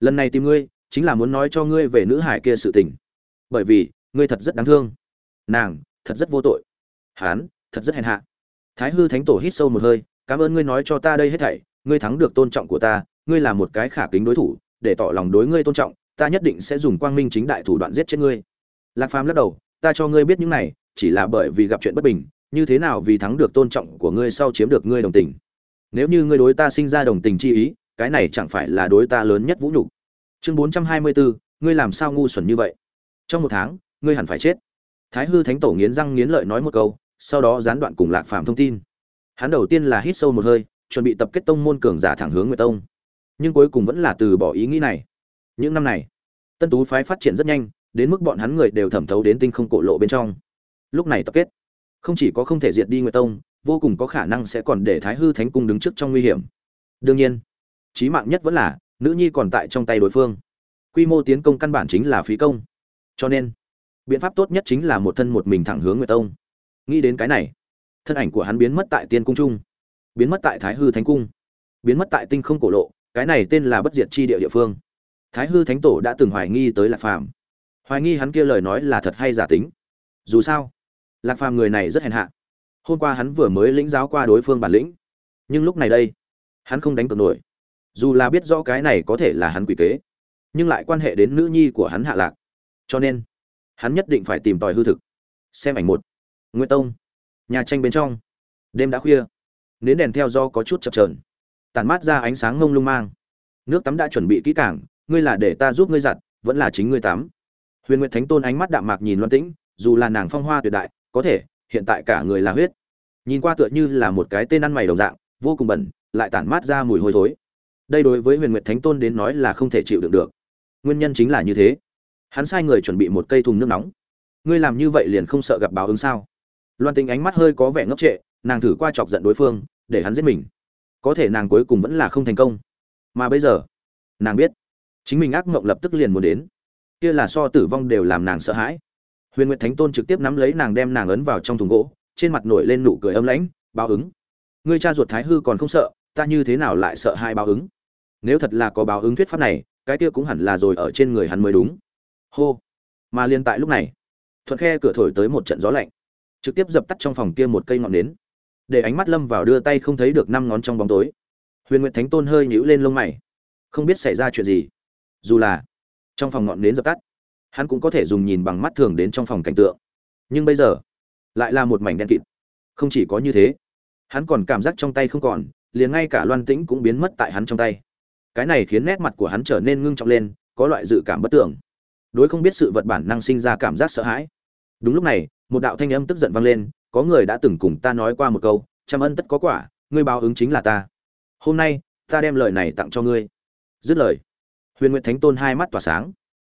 Lần này tìm ngươi chính là muốn nói cho ngươi về nữ hải kia sự tình. Bởi vì, ngươi thật rất đáng thương. Nàng, thật rất vô tội. Hán, thật rất hèn hạ. Thái hư thánh tổ hít sâu một hơi, cảm ơn ngươi nói cho ta đây hết thảy, ngươi thắng được tôn trọng của ta, ngươi là một cái khả kính đối thủ, để tỏ lòng đối ngươi tôn trọng, ta nhất định sẽ dùng quang minh chính đại thủ đoạn giết chết ngươi. Lạc phàm lắc đầu, ta cho ngươi biết những này, chỉ là bởi vì gặp chuyện bất bình, như thế nào vì thắng được tôn trọng của ngươi sau chiếm được ngươi đồng tình. Nếu như ngươi đối ta sinh ra đồng tình chi ý, cái này chẳng phải là đối ta lớn nhất vũ nhục chương bốn trăm hai mươi bốn ngươi làm sao ngu xuẩn như vậy? Trong một tháng, ngươi hẳn phải chết. Thái hư thánh tổ nghiến răng nghiến lợi nói một câu, sau đó gián đoạn cùng lạc phàm thông tin. Hắn đầu tiên là hít sâu một hơi, chuẩn bị tập kết tông môn cường giả thẳng hướng nguyệt tông. Nhưng cuối cùng vẫn là từ bỏ ý nghĩ này. Những năm này, tân tú phái phát triển rất nhanh, đến mức bọn hắn người đều thẩm thấu đến tinh không cổ lộ bên trong. Lúc này tập kết, không chỉ có không thể diệt đi nguyệt tông, vô cùng có khả năng sẽ còn để thái hư thánh cung đứng trước trong nguy hiểm. Đương nhiên trí mạng nhất vẫn là nữ nhi còn tại trong tay đối phương. Quy mô tiến công căn bản chính là phí công. Cho nên, biện pháp tốt nhất chính là một thân một mình thẳng hướng nguyệt tông. Nghĩ đến cái này, thân ảnh của hắn biến mất tại tiên cung trung, biến mất tại thái hư thánh cung, biến mất tại tinh không cổ lộ, cái này tên là bất diệt chi địa địa phương. Thái hư thánh tổ đã từng hoài nghi tới lạc phàm. Hoài nghi hắn kia lời nói là thật hay giả tính. Dù sao, lạc phàm người này rất hèn hạ. Hôm qua hắn vừa mới lĩnh giáo qua đối phương bản lĩnh. Nhưng lúc này đây, hắn không đánh cược nổi dù là biết rõ cái này có thể là hắn quỷ kế, nhưng lại quan hệ đến nữ nhi của hắn hạ lạc. Cho nên, hắn nhất định phải tìm tòi hư thực, xem ảnh một. Nguyễn tông, nhà tranh bên trong, đêm đã khuya, nến đèn theo do có chút chập trờn tàn mát ra ánh sáng ngông lung mang. Nước tắm đã chuẩn bị kỹ cảng ngươi là để ta giúp ngươi giặt, vẫn là chính ngươi tắm. Huyền nguyệt thánh tôn ánh mắt đạm mạc nhìn loan tĩnh, dù là nàng phong hoa tuyệt đại, có thể, hiện tại cả người là huyết. Nhìn qua tựa như là một cái tên ăn mày đồng dạng, vô cùng bẩn, lại tản mát ra mùi hôi thối đây đối với huyền nguyệt thánh tôn đến nói là không thể chịu đựng được. Nguyên nhân chính là như thế. Hắn sai người chuẩn bị một cây thùng nước nóng. Ngươi làm như vậy liền không sợ gặp báo ứng sao? Loan tính ánh mắt hơi có vẻ ngốc trệ, nàng thử qua chọc giận đối phương, để hắn giết mình. Có thể nàng cuối cùng vẫn là không thành công. Mà bây giờ, nàng biết, chính mình ác mộng lập tức liền muốn đến. Kia là so tử vong đều làm nàng sợ hãi. Huyền nguyệt thánh tôn trực tiếp nắm lấy nàng đem nàng ấn vào trong thùng gỗ, trên mặt nổi lên nụ cười âm lãnh, báo ứng. Ngươi cha ruột thái hư còn không sợ, ta như thế nào lại sợ hai báo ứng? Nếu thật là có báo ứng thuyết pháp này, cái kia cũng hẳn là rồi ở trên người hắn mới đúng. Hô. Mà liên tại lúc này, thuận khe cửa thổi tới một trận gió lạnh, trực tiếp dập tắt trong phòng kia một cây ngọn nến. Để ánh mắt lâm vào đưa tay không thấy được năm ngón trong bóng tối. Huyền Nguyện thánh tôn hơi nhíu lên lông mày. Không biết xảy ra chuyện gì. Dù là trong phòng ngọn nến dập tắt, hắn cũng có thể dùng nhìn bằng mắt thường đến trong phòng cảnh tượng. Nhưng bây giờ, lại là một mảnh đen kịt. Không chỉ có như thế, hắn còn cảm giác trong tay không còn, liền ngay cả loan tĩnh cũng biến mất tại hắn trong tay cái này khiến nét mặt của hắn trở nên ngưng trọng lên, có loại dự cảm bất tưởng. Đối không biết sự vật bản năng sinh ra cảm giác sợ hãi. Đúng lúc này, một đạo thanh âm tức giận vang lên, có người đã từng cùng ta nói qua một câu, trăm ân tất có quả, ngươi báo ứng chính là ta. Hôm nay, ta đem lời này tặng cho ngươi. Dứt lời, huyền nguyện thánh tôn hai mắt tỏa sáng.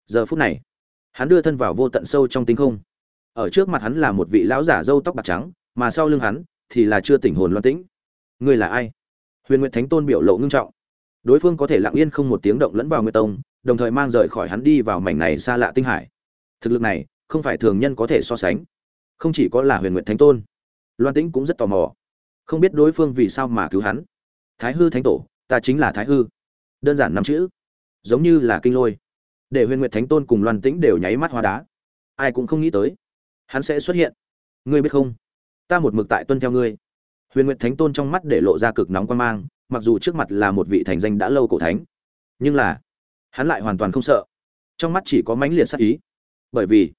Giờ phút này, hắn đưa thân vào vô tận sâu trong tinh không. Ở trước mặt hắn là một vị lão giả râu tóc bạc trắng, mà sau lưng hắn thì là chưa tỉnh hồn loan tĩnh. Ngươi là ai? Huyền nguyện thánh tôn biểu lộ ngưng trọng đối phương có thể lặng yên không một tiếng động lẫn vào nguyệt tông, đồng thời mang rời khỏi hắn đi vào mảnh này xa lạ tinh hải. Thực lực này, không phải thường nhân có thể so sánh. Không chỉ có là huyền nguyệt thánh tôn. Loan tĩnh cũng rất tò mò. Không biết đối phương vì sao mà cứu hắn. Thái hư thánh tổ, ta chính là thái hư. Đơn giản năm chữ. Giống như là kinh lôi. Để huyền nguyệt thánh tôn cùng loan tĩnh đều nháy mắt hoa đá. Ai cũng không nghĩ tới, hắn sẽ xuất hiện. Ngươi biết không? Ta một mực tại tuân theo ngươi. Huyền nguyệt thánh tôn trong mắt để lộ ra cực nóng quan mang mặc dù trước mặt là một vị thành danh đã lâu cổ thánh, nhưng là hắn lại hoàn toàn không sợ. Trong mắt chỉ có mãnh liệt sát ý, bởi vì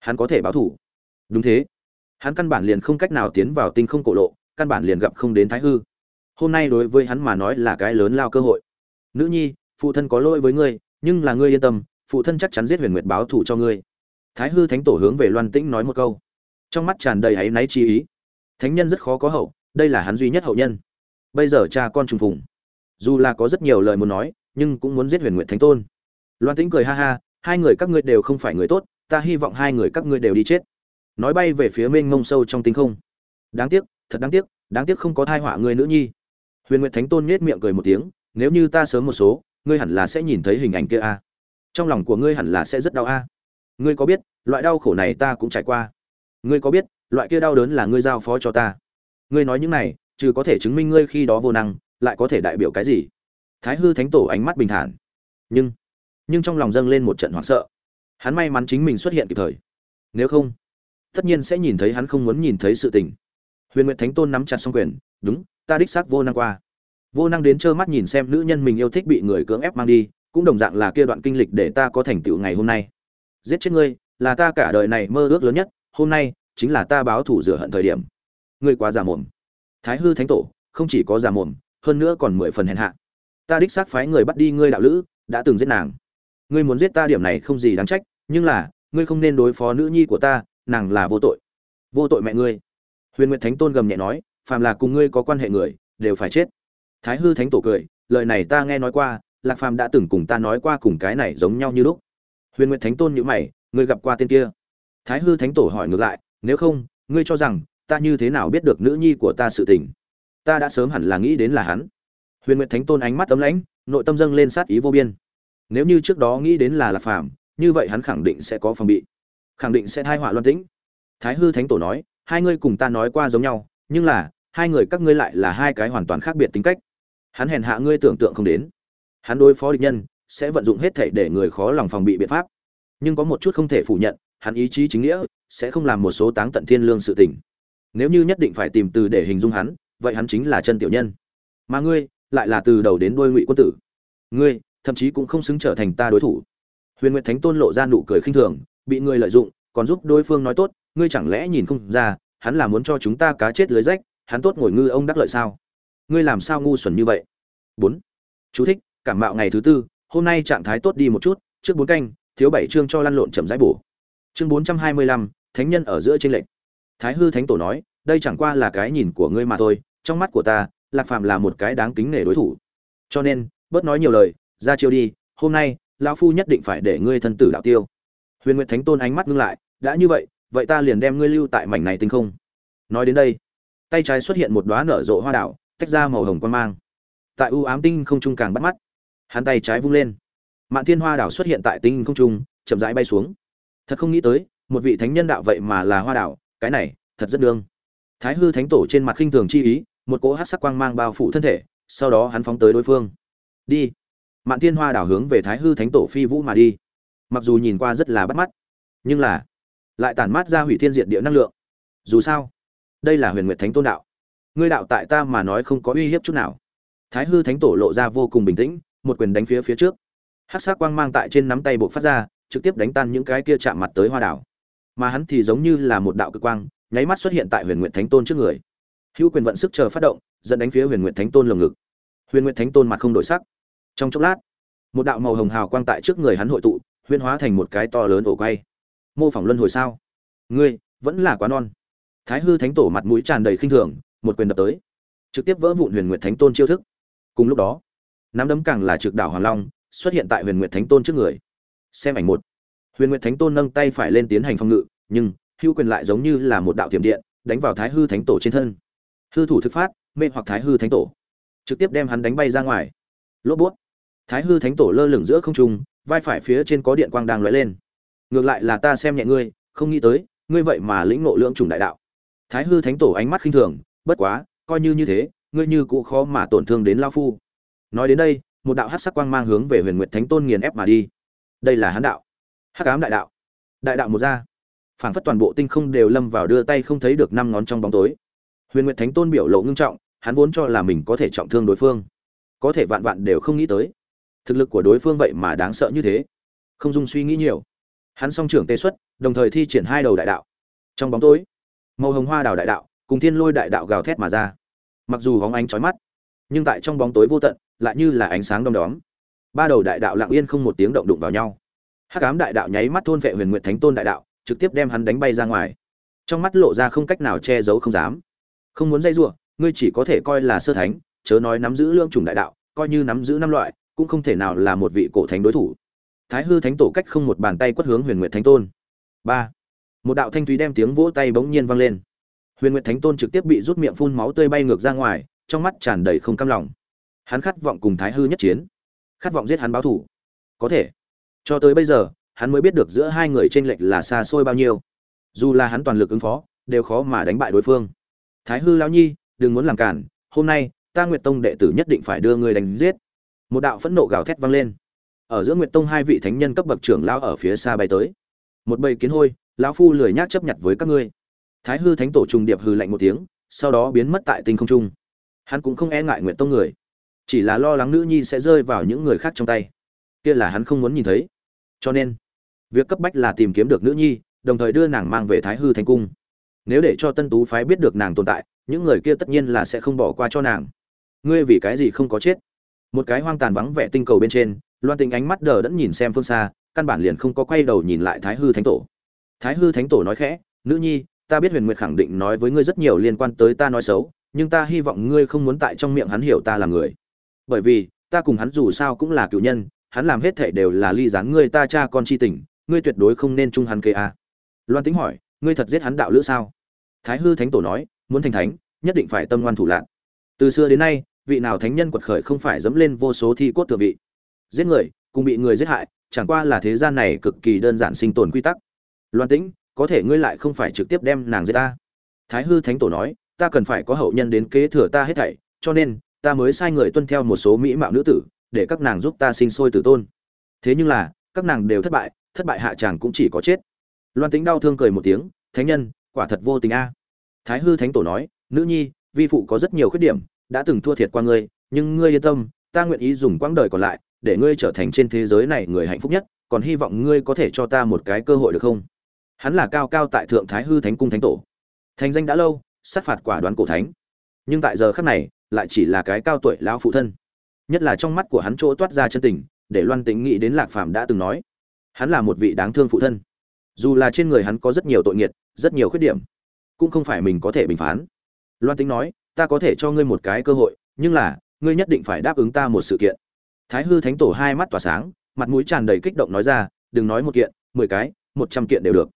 hắn có thể báo thủ đúng thế, hắn căn bản liền không cách nào tiến vào tinh không cổ lộ, căn bản liền gặp không đến thái hư. Hôm nay đối với hắn mà nói là cái lớn lao cơ hội. Nữ nhi, phụ thân có lỗi với ngươi, nhưng là ngươi yên tâm, phụ thân chắc chắn giết huyền nguyệt báo thủ cho ngươi. Thái hư thánh tổ hướng về loan tĩnh nói một câu. Trong mắt tràn đầy áy náy chi ý. Thánh nhân rất khó có hậu, đây là hắn duy nhất hậu nhân bây giờ cha con trùng phùng. Dù là có rất nhiều lời muốn nói, nhưng cũng muốn giết huyền nguyện thánh tôn. Loan tĩnh cười ha ha, hai người các ngươi đều không phải người tốt, ta hy vọng hai người các ngươi đều đi chết. Nói bay về phía mênh mông sâu trong tinh không. Đáng tiếc, thật đáng tiếc đáng tiếc không có thai họa người nữ nhi. Huyền nguyện thánh tôn nhếch miệng cười một tiếng, nếu như ta sớm một số, ngươi hẳn là sẽ nhìn thấy hình ảnh kia a. Trong lòng của ngươi hẳn là sẽ rất đau a. Ngươi có biết, loại đau khổ này ta cũng trải qua. Ngươi có biết, loại kia đau đớn là ngươi giao phó cho ta. Ngươi nói những này trừ có thể chứng minh ngươi khi đó vô năng, lại có thể đại biểu cái gì? Thái hư thánh tổ ánh mắt bình thản. Nhưng nhưng trong lòng dâng lên một trận hoảng sợ. Hắn may mắn chính mình xuất hiện kịp thời. Nếu không, tất nhiên sẽ nhìn thấy hắn không muốn nhìn thấy sự tình. Huyền nguyệt thánh tôn nắm chặt song quyền, đúng, ta đích xác vô năng qua. Vô năng đến trơ mắt nhìn xem nữ nhân mình yêu thích bị người cưỡng ép mang đi, cũng đồng dạng là kia đoạn kinh lịch để ta có thành tựu ngày hôm nay. Giết chết ngươi, là ta cả đời này mơ ước lớn nhất, hôm nay chính là ta báo thủ rửa hận thời điểm. Ngươi quá giả mồm thái hư thánh tổ, không chỉ có già mồm, hơn nữa còn mười phần hèn hạ. Ta đích xác phái người bắt đi ngươi đạo lữ, đã từng giết nàng. Ngươi muốn giết ta điểm này không gì đáng trách, nhưng là, ngươi không nên đối phó nữ nhi của ta, nàng là vô tội. Vô tội mẹ ngươi. Huyền nguyệt thánh tôn gầm nhẹ nói, phàm là cùng ngươi có quan hệ người, đều phải chết. Thái hư thánh tổ cười, lời này ta nghe nói qua, lạc phàm đã từng cùng ta nói qua cùng cái này giống nhau như lúc. Huyền nguyệt thánh tôn nhữ mày, ngươi gặp qua tên kia? Thái hư thánh tổ hỏi ngược lại, nếu không, ngươi cho rằng ta như thế nào biết được nữ nhi của ta sự tình? Ta đã sớm hẳn là nghĩ đến là hắn. Huyền nguyệt thánh tôn ánh mắt ấm lãnh, nội tâm dâng lên sát ý vô biên. Nếu như trước đó nghĩ đến là lạc phàm, như vậy hắn khẳng định sẽ có phòng bị, khẳng định sẽ thai họa loan tĩnh. Thái hư thánh tổ nói, hai ngươi cùng ta nói qua giống nhau, nhưng là, hai người các ngươi lại là hai cái hoàn toàn khác biệt tính cách. Hắn hèn hạ ngươi tưởng tượng không đến. Hắn đối phó địch nhân, sẽ vận dụng hết thể để người khó lòng phòng bị biện pháp. Nhưng có một chút không thể phủ nhận, hắn ý chí chính nghĩa, sẽ không làm một số táng tận thiên lương sự tình nếu như nhất định phải tìm từ để hình dung hắn, vậy hắn chính là chân tiểu nhân. Mà ngươi, lại là từ đầu đến đuôi ngụy quân tử. Ngươi, thậm chí cũng không xứng trở thành ta đối thủ. Huyền nguyệt thánh tôn lộ ra nụ cười khinh thường, bị ngươi lợi dụng, còn giúp đối phương nói tốt, ngươi chẳng lẽ nhìn không ra, hắn là muốn cho chúng ta cá chết lưới rách, hắn tốt ngồi ngư ông đắc lợi sao? Ngươi làm sao ngu xuẩn như vậy? Bốn. Chú thích, cảm mạo ngày thứ tư, hôm nay trạng thái tốt đi một chút, trước bốn canh, thiếu bảy chương cho lăn lộn chậm rãi bổ. Chương bốn trăm hai mươi lăm, thánh nhân ở giữa trên lệnh thái hư thánh tổ nói, đây chẳng qua là cái nhìn của ngươi mà thôi, trong mắt của ta, lạc phàm là một cái đáng kính nể đối thủ. Cho nên, bớt nói nhiều lời, ra chiêu đi, hôm nay, lão phu nhất định phải để ngươi thân tử đạo tiêu. Huyền nguyệt thánh tôn ánh mắt ngưng lại, đã như vậy vậy ta liền đem ngươi lưu tại mảnh này tinh không. Nói đến đây, tay trái xuất hiện một đóa nở rộ hoa đảo, tách ra màu hồng quan mang. Tại u ám tinh không trung càng bắt mắt, hắn tay trái vung lên. Mạn thiên hoa đảo xuất hiện tại tinh không trung, chậm rãi bay xuống. Thật không nghĩ tới, một vị thánh nhân đạo vậy mà là hoa đảo cái này, thật rất đương. Thái hư thánh tổ trên mặt khinh thường chi ý, một cỗ hát sắc quang mang bao phủ thân thể, sau đó hắn phóng tới đối phương. Đi. Mạn thiên hoa đảo hướng về thái hư thánh tổ phi vũ mà đi. Mặc dù nhìn qua rất là bắt mắt, nhưng là lại tản mát ra hủy thiên diện địa năng lượng. Dù sao, đây là huyền nguyệt thánh tôn đạo. Ngươi đạo tại ta mà nói không có uy hiếp chút nào. Thái hư thánh tổ lộ ra vô cùng bình tĩnh, một quyền đánh phía phía trước. Hát sắc quang mang tại trên nắm tay buộc phát ra, trực tiếp đánh tan những cái kia chạm mặt tới hoa đảo mà hắn thì giống như là một đạo cực quang, nháy mắt xuất hiện tại huyền nguyện thánh tôn trước người. Hữu quyền vận sức chờ phát động, dẫn đánh phía huyền nguyện thánh tôn lồng ngực. Huyền nguyện thánh tôn mặt không đổi sắc. Trong chốc lát, một đạo màu hồng hào quang tại trước người hắn hội tụ huyên hóa thành một cái to lớn ổ quay. Mô phỏng luân hồi sao? Ngươi, vẫn là quá non. Thái hư thánh tổ mặt mũi tràn đầy khinh thường, một quyền đập tới. Trực tiếp vỡ vụn huyền nguyệt thánh tôn chiêu thức. Cùng lúc đó, nắm đấm càng là trực đảo hoàng long, xuất hiện tại huyền nguyệt thánh tôn trước người. Xem ảnh một huyền nguyệt thánh tôn nâng tay phải lên tiến hành phòng ngự, nhưng hưu quyền lại giống như là một đạo tiềm điện, đánh vào thái hư thánh tổ trên thân. Hư thủ thực phát, mê hoặc thái hư thánh tổ. Trực tiếp đem hắn đánh bay ra ngoài. Lốp bút. Thái hư thánh tổ lơ lửng giữa không trung, vai phải phía trên có điện quang đang lóe lên. Ngược lại là ta xem nhẹ ngươi, không nghĩ tới, ngươi vậy mà lĩnh ngộ lượng trùng đại đạo. Thái hư thánh tổ ánh mắt khinh thường, bất quá, coi như như thế, ngươi như cũng khó mà tổn thương đến lao phu. Nói đến đây, một đạo hắc sắc quang mang hướng về huyền nguyệt thánh tôn nghiền ép mà đi. Đây là hán đạo hắc ám đại đạo. Đại đạo một ra, phảng phất toàn bộ tinh không đều lâm vào đưa tay không thấy được năm ngón trong bóng tối. Huyền nguyệt thánh tôn biểu lộ ngưng trọng, hắn vốn cho là mình có thể trọng thương đối phương. Có thể vạn vạn đều không nghĩ tới. Thực lực của đối phương vậy mà đáng sợ như thế. Không dung suy nghĩ nhiều. Hắn song trưởng tê xuất, đồng thời thi triển hai đầu đại đạo. Trong bóng tối, màu hồng hoa đào đại đạo cùng thiên lôi đại đạo gào thét mà ra. Mặc dù hóng ánh chói mắt, nhưng tại trong bóng tối vô tận, lại như là ánh sáng đom đóm. Ba đầu đại đạo lặng yên không một tiếng động đụng vào nhau hắc ám đại đạo nháy mắt thôn vệ huyền nguyệt thánh tôn đại đạo, trực tiếp đem hắn đánh bay ra ngoài. Trong mắt lộ ra không cách nào che giấu không dám. Không muốn dây giụa ngươi chỉ có thể coi là sơ thánh, chớ nói nắm giữ lương chủng đại đạo, coi như nắm giữ năm loại, cũng không thể nào là một vị cổ thánh đối thủ. Thái hư thánh tổ cách không một bàn tay quất hướng huyền nguyệt thánh tôn. Ba. Một đạo thanh thúy đem tiếng vỗ tay bỗng nhiên vang lên. Huyền nguyệt thánh tôn trực tiếp bị rút miệng phun máu tươi bay ngược ra ngoài, trong mắt tràn đầy không cam lòng. Hắn khát vọng cùng thái hư nhất chiến. Khát vọng giết hắn báo thủ có thể cho tới bây giờ, hắn mới biết được giữa hai người tranh lệch là xa xôi bao nhiêu. Dù là hắn toàn lực ứng phó, đều khó mà đánh bại đối phương. Thái hư lão nhi, đừng muốn làm cản, hôm nay, ta nguyệt tông đệ tử nhất định phải đưa người đánh giết. Một đạo phẫn nộ gào thét vang lên. Ở giữa nguyệt tông hai vị thánh nhân cấp bậc trưởng lão ở phía xa bay tới. Một bầy kiến hôi, lão phu lười nhác chấp nhận với các ngươi. Thái hư thánh tổ trùng điệp hừ lạnh một tiếng, sau đó biến mất tại tinh không trung. Hắn cũng không e ngại Nguyệt tông người, chỉ là lo lắng nữ nhi sẽ rơi vào những người khác trong tay. Kia là hắn không muốn nhìn thấy cho nên, việc cấp bách là tìm kiếm được nữ nhi, đồng thời đưa nàng mang về thái hư thánh cung. Nếu để cho tân tú phái biết được nàng tồn tại, những người kia tất nhiên là sẽ không bỏ qua cho nàng. Ngươi vì cái gì không có chết? Một cái hoang tàn vắng vẻ tinh cầu bên trên, loan tình ánh mắt đờ đẫn nhìn xem phương xa, căn bản liền không có quay đầu nhìn lại thái hư thánh tổ. Thái hư thánh tổ nói khẽ, nữ nhi, ta biết huyền nguyệt khẳng định nói với ngươi rất nhiều liên quan tới ta nói xấu, nhưng ta hy vọng ngươi không muốn tại trong miệng hắn hiểu ta là người. Bởi vì, ta cùng hắn dù sao cũng là cựu nhân hắn làm hết thể đều là ly gián ngươi ta cha con chi tình, ngươi tuyệt đối không nên chung hắn kê a. Loan tính hỏi, ngươi thật giết hắn đạo lữ sao? Thái hư thánh tổ nói, muốn thành thánh, nhất định phải tâm ngoan thủ lạn. từ xưa đến nay, vị nào thánh nhân quật khởi không phải dẫm lên vô số thi cốt thừa vị. Giết người, cùng bị người giết hại, chẳng qua là thế gian này cực kỳ đơn giản sinh tồn quy tắc. Loan tĩnh, có thể ngươi lại không phải trực tiếp đem nàng giết ta. Thái hư thánh tổ nói, ta cần phải có hậu nhân đến kế thừa ta hết thảy, cho nên, ta mới sai người tuân theo một số mỹ mạo nữ tử để các nàng giúp ta sinh sôi tử tôn. Thế nhưng là, các nàng đều thất bại thất bại hạ chàng cũng chỉ có chết. Loan tính đau thương cười một tiếng, thánh nhân, quả thật vô tình a. Thái hư thánh tổ nói, nữ nhi, vi phụ có rất nhiều khuyết điểm, đã từng thua thiệt qua ngươi, nhưng ngươi yên tâm, ta nguyện ý dùng quãng đời còn lại để ngươi trở thành trên thế giới này người hạnh phúc nhất, còn hy vọng ngươi có thể cho ta một cái cơ hội được không? Hắn là cao cao tại thượng thái hư thánh cung thánh tổ. Thành danh đã lâu, sát phạt quả đoán cổ thánh. Nhưng tại giờ khắc này, lại chỉ là cái cao tuổi lão phụ thân nhất là trong mắt của hắn chỗ toát ra chân tình, để loan Tĩnh nghĩ đến lạc phàm đã từng nói. Hắn là một vị đáng thương phụ thân. Dù là trên người hắn có rất nhiều tội nghiệt, rất nhiều khuyết điểm, cũng không phải mình có thể bình phán. Loan Tĩnh nói, ta có thể cho ngươi một cái cơ hội, nhưng là, ngươi nhất định phải đáp ứng ta một sự kiện. Thái hư thánh tổ hai mắt tỏa sáng, mặt mũi tràn đầy kích động nói ra, đừng nói một kiện, mười cái, một trăm kiện đều được.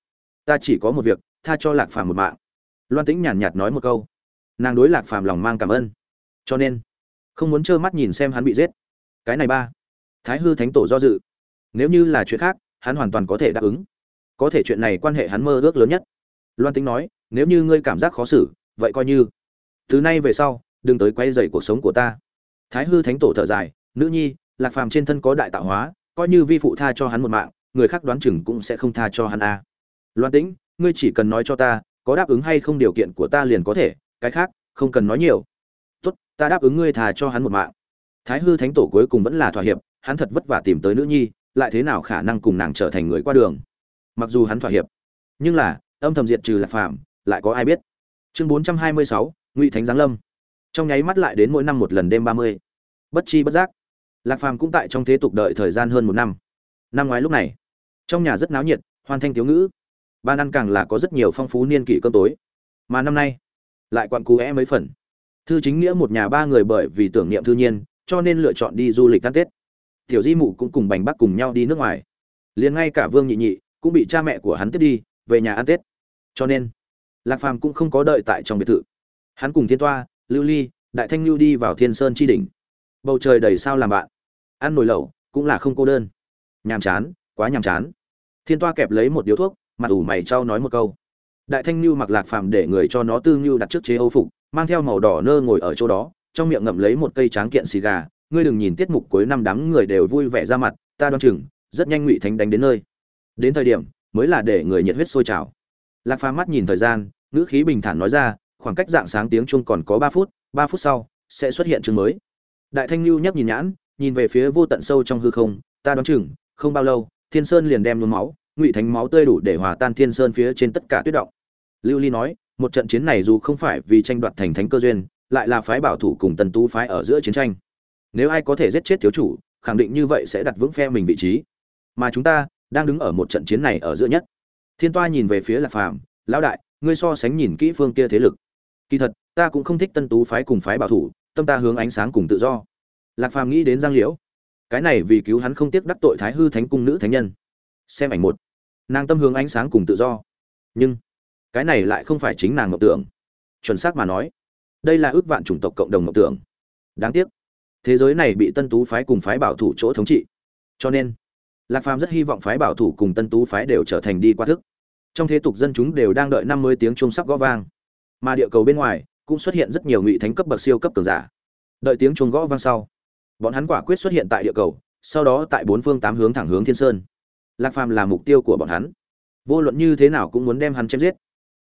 Ta chỉ có một việc, tha cho lạc phàm một mạng. Loan tĩnh nhàn nhạt nói một câu. Nàng đối lạc phàm lòng mang cảm ơn. Cho nên không muốn trơ mắt nhìn xem hắn bị giết. Cái này ba. Thái hư thánh tổ do dự. Nếu như là chuyện khác, hắn hoàn toàn có thể đáp ứng. Có thể chuyện này quan hệ hắn mơ ước lớn nhất. Loan tính nói, nếu như ngươi cảm giác khó xử, vậy coi như. Từ nay về sau, đừng tới quay dày cuộc sống của ta. Thái hư thánh tổ thở dài, nữ nhi, lạc phàm trên thân có đại tạo hóa, coi như vi phụ tha cho hắn một mạng, người khác đoán chừng cũng sẽ không tha cho hắn a. Loan tĩnh, ngươi chỉ cần nói cho ta, có đáp ứng hay không điều kiện của ta liền có thể, cái khác, không cần nói nhiều tốt, ta đáp ứng ngươi thà cho hắn một mạng. Thái hư thánh tổ cuối cùng vẫn là thỏa hiệp, hắn thật vất vả tìm tới nữ nhi, lại thế nào khả năng cùng nàng trở thành người qua đường? Mặc dù hắn thỏa hiệp, nhưng là, âm thầm diệt trừ lạc phàm, lại có ai biết? Chương bốn trăm hai mươi sáu, ngụy thánh giáng lâm. Trong nháy mắt lại đến mỗi năm một lần đêm ba mươi. Bất chi bất giác, lạc phàm cũng tại trong thế tục đợi thời gian hơn một năm. Năm ngoái lúc này, trong nhà rất náo nhiệt, hoàn thanh thiếu ngữ. Ban ăn càng là có rất nhiều phong phú niên kỷ cơm tối. Mà năm nay, lại quặn cú é mấy phần thư chính nghĩa một nhà ba người bởi vì tưởng niệm thư nhiên, cho nên lựa chọn đi du lịch ăn tết. Tiểu di mụ cũng cùng bành bắc cùng nhau đi nước ngoài. Liền ngay cả vương nhị nhị cũng bị cha mẹ của hắn tiếp đi, về nhà ăn tết. Cho nên, lạc phàm cũng không có đợi tại trong biệt thự. Hắn cùng thiên toa, lưu ly, đại thanh lưu đi vào thiên sơn chi đỉnh. Bầu trời đầy sao làm bạn. Ăn nồi lẩu cũng là không cô đơn. Nhàm chán, quá nhàm chán. Thiên toa kẹp lấy một điếu thuốc, mặt ủ mày trao nói một câu. Đại thanh lưu mặc lạc phàm để người cho nó tư ngưu đặt trước chế âu phục mang theo màu đỏ nơ ngồi ở chỗ đó, trong miệng ngậm lấy một cây tráng kiện xì gà. Ngươi đừng nhìn tiết mục cuối năm đám người đều vui vẻ ra mặt, ta đoan chừng, rất nhanh ngụy thánh đánh đến nơi. Đến thời điểm, mới là để người nhiệt huyết sôi trào. Lạc Pha mắt nhìn thời gian, ngữ khí bình thản nói ra, khoảng cách dạng sáng tiếng chuông còn có ba phút ba phút sau, sẽ xuất hiện chương mới. Đại thanh lưu nhấp nhìn nhãn, nhìn về phía vô tận sâu trong hư không, ta đoán chừng, không bao lâu, thiên sơn liền đem nhuốm máu, ngụy thánh máu tươi đủ để hòa tan thiên sơn phía trên tất cả tuyết động. Lưu ly nói một trận chiến này dù không phải vì tranh đoạt thành thánh cơ duyên, lại là phái bảo thủ cùng tần tú phái ở giữa chiến tranh. Nếu ai có thể giết chết thiếu chủ, khẳng định như vậy sẽ đặt vững phe mình vị trí. Mà chúng ta đang đứng ở một trận chiến này ở giữa nhất. Thiên toa nhìn về phía lạc phàm, lão đại, ngươi so sánh nhìn kỹ phương kia thế lực. Kỳ thật, ta cũng không thích tân tú phái cùng phái bảo thủ, tâm ta hướng ánh sáng cùng tự do. Lạc phàm nghĩ đến giang liễu. Cái này vì cứu hắn không tiếc đắc tội thái hư thánh cung nữ thánh nhân. Xem ảnh một. Nàng tâm hướng ánh sáng cùng tự do. Nhưng cái này lại không phải chính nàng mộng tưởng. Chuẩn xác mà nói, đây là ước vạn chủng tộc cộng đồng mộng tưởng. Đáng tiếc, thế giới này bị tân tú phái cùng phái bảo thủ chỗ thống trị. Cho nên, lạc phàm rất hy vọng phái bảo thủ cùng tân tú phái đều trở thành đi qua thức. Trong thế tục dân chúng đều đang đợi năm mươi tiếng chuông sắp gõ vang. Mà địa cầu bên ngoài cũng xuất hiện rất nhiều ngụy thánh cấp bậc siêu cấp cường giả. Đợi tiếng chuông gõ vang sau, bọn hắn quả quyết xuất hiện tại địa cầu, sau đó tại bốn phương tám hướng thẳng hướng thiên sơn. Lạc phàm là mục tiêu của bọn hắn. Vô luận như thế nào cũng muốn đem hắn chém giết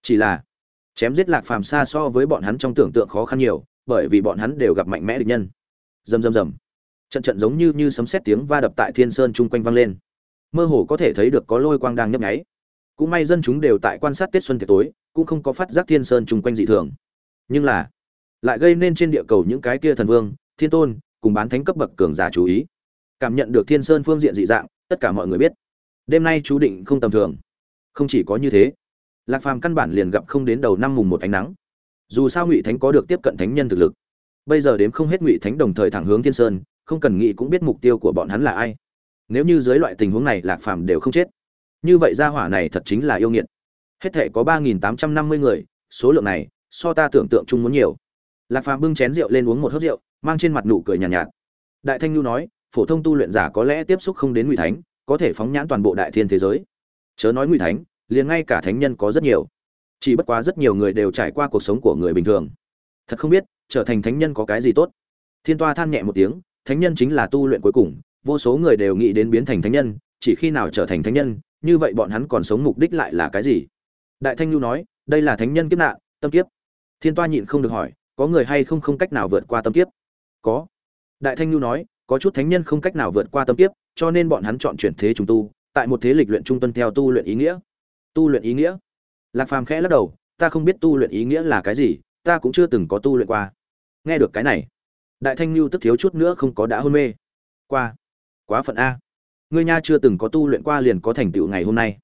chỉ là, chém giết lạc phàm xa so với bọn hắn trong tưởng tượng khó khăn nhiều, bởi vì bọn hắn đều gặp mạnh mẽ địch nhân. Rầm rầm rầm. Trận trận giống như như sấm sét tiếng va đập tại thiên sơn chung quanh vang lên. Mơ hồ có thể thấy được có lôi quang đang nhấp nháy. Cũng may dân chúng đều tại quan sát tết xuân tiệc tối, cũng không có phát giác thiên sơn chung quanh dị thường. Nhưng là, lại gây nên trên địa cầu những cái kia thần vương, thiên tôn, cùng bán thánh cấp bậc cường giả chú ý. Cảm nhận được thiên sơn phương diện dị dạng, tất cả mọi người biết. Đêm nay chú định không tầm thường. Không chỉ có như thế lạc phàm căn bản liền gặp không đến đầu năm mùng một ánh nắng. Dù sao ngụy thánh có được tiếp cận thánh nhân thực lực. Bây giờ đếm không hết ngụy thánh đồng thời thẳng hướng thiên sơn không cần nghĩ cũng biết mục tiêu của bọn hắn là ai. Nếu như dưới loại tình huống này lạc phàm đều không chết như vậy gia hỏa này thật chính là yêu nghiệt. Hết thể có ba nghìn tám trăm năm mươi người số lượng này so ta tưởng tượng chung muốn nhiều. Lạc phàm bưng chén rượu lên uống một hớt rượu mang trên mặt nụ cười nhàn nhạt, nhạt. Đại thanh nhu nói phổ thông tu luyện giả có lẽ tiếp xúc không đến ngụy thánh có thể phóng nhãn toàn bộ đại thiên thế giới. Chớ nói ngụy thánh liền ngay cả thánh nhân có rất nhiều. Chỉ bất quá rất nhiều người đều trải qua cuộc sống của người bình thường. Thật không biết, trở thành thánh nhân có cái gì tốt. Thiên toa than nhẹ một tiếng, thánh nhân chính là tu luyện cuối cùng, vô số người đều nghĩ đến biến thành thánh nhân, chỉ khi nào trở thành thánh nhân, như vậy bọn hắn còn sống mục đích lại là cái gì? Đại thanh lưu nói, đây là thánh nhân kiếp nạn, tâm kiếp. Thiên toa nhịn không được hỏi, có người hay không không cách nào vượt qua tâm kiếp? Có. Đại thanh lưu nói, có chút thánh nhân không cách nào vượt qua tâm kiếp, cho nên bọn hắn chọn chuyển thế trùng tu, tại một thế lịch luyện trung tuân theo tu luyện ý nghĩa tu luyện ý nghĩa. Lạc phàm khẽ lắc đầu, ta không biết tu luyện ý nghĩa là cái gì, ta cũng chưa từng có tu luyện qua. Nghe được cái này, đại thanh lưu tức thiếu chút nữa không có đã hôn mê. Qua, quá phận a. Ngươi nha chưa từng có tu luyện qua liền có thành tựu ngày hôm nay.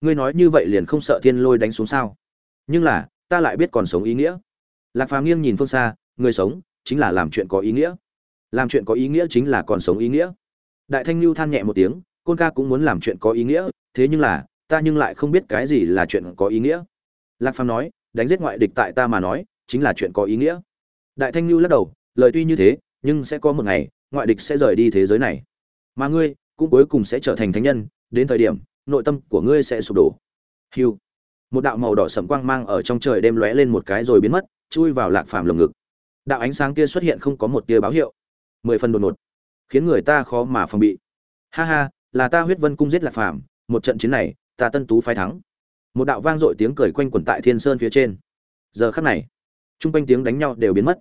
Ngươi nói như vậy liền không sợ thiên lôi đánh xuống sao? Nhưng là, ta lại biết còn sống ý nghĩa. Lạc phàm nghiêng nhìn phương xa, người sống chính là làm chuyện có ý nghĩa. Làm chuyện có ý nghĩa chính là còn sống ý nghĩa. Đại thanh lưu than nhẹ một tiếng, côn ca cũng muốn làm chuyện có ý nghĩa, thế nhưng là ta nhưng lại không biết cái gì là chuyện có ý nghĩa. Lạc phàm nói, đánh giết ngoại địch tại ta mà nói, chính là chuyện có ý nghĩa. Đại thanh lưu lắc đầu, lời tuy như thế, nhưng sẽ có một ngày, ngoại địch sẽ rời đi thế giới này. Mà ngươi, cũng cuối cùng sẽ trở thành thánh nhân, đến thời điểm, nội tâm của ngươi sẽ sụp đổ. Hiu một đạo màu đỏ sẫm quang mang ở trong trời đêm lóe lên một cái rồi biến mất, chui vào lạc phàm lồng ngực. Đạo ánh sáng kia xuất hiện không có một tia báo hiệu. Mười phần đột ngột, khiến người ta khó mà phòng bị. Ha ha, là ta huyết vân cung giết lạc phàm, một trận chiến này ta tân tú phái thắng. Một đạo vang dội tiếng cười quanh quẩn tại thiên sơn phía trên. Giờ khắc này trung quanh tiếng đánh nhau đều biến mất.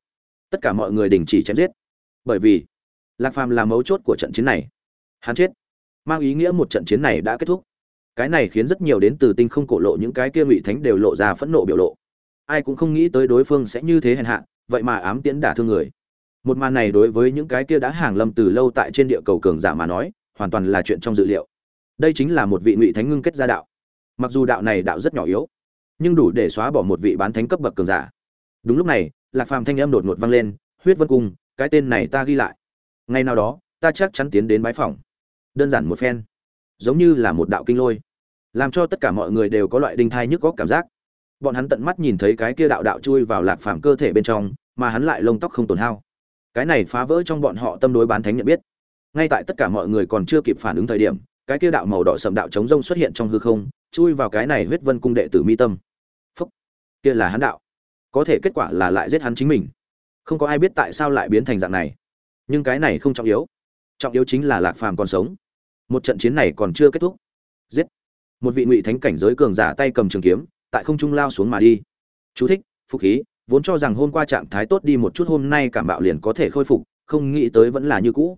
Tất cả mọi người đình chỉ chém giết. Bởi vì, lạc phàm là mấu chốt của trận chiến này. Hắn chết. Mang ý nghĩa một trận chiến này đã kết thúc. Cái này khiến rất nhiều đến từ tinh không cổ lộ những cái kia ngụy thánh đều lộ ra phẫn nộ biểu lộ. Ai cũng không nghĩ tới đối phương sẽ như thế hèn hạ, vậy mà ám tiễn đả thương người. Một màn này đối với những cái kia đã hàng lâm từ lâu tại trên địa cầu cường giả mà nói, hoàn toàn là chuyện trong dự liệu đây chính là một vị ngụy thánh ngưng kết ra đạo. Mặc dù đạo này đạo rất nhỏ yếu, nhưng đủ để xóa bỏ một vị bán thánh cấp bậc cường giả. Đúng lúc này, lạc phàm thanh âm đột ngột vang lên, huyết vân cung, cái tên này ta ghi lại. Ngày nào đó, ta chắc chắn tiến đến bái phòng đơn giản một phen, giống như là một đạo kinh lôi, làm cho tất cả mọi người đều có loại đinh thai nhức góc cảm giác. Bọn hắn tận mắt nhìn thấy cái kia đạo đạo chui vào lạc phàm cơ thể bên trong, mà hắn lại lông tóc không tổn hao. Cái này phá vỡ trong bọn họ tâm đối bán thánh nhận biết. Ngay tại tất cả mọi người còn chưa kịp phản ứng thời điểm cái kia đạo màu đỏ sầm đạo chống rông xuất hiện trong hư không, chui vào cái này huyết vân cung đệ tử mi tâm. Phúc. Kia là hắn đạo. Có thể kết quả là lại giết hắn chính mình. Không có ai biết tại sao lại biến thành dạng này. Nhưng cái này không trọng yếu. Trọng yếu chính là lạc phàm còn sống. Một trận chiến này còn chưa kết thúc. Giết. Một vị ngụy thánh cảnh giới cường giả tay cầm trường kiếm, tại không trung lao xuống mà đi. Chú thích phục khí, vốn cho rằng hôm qua trạng thái tốt đi một chút hôm nay cảm bạo liền có thể khôi phục, không nghĩ tới vẫn là như cũ.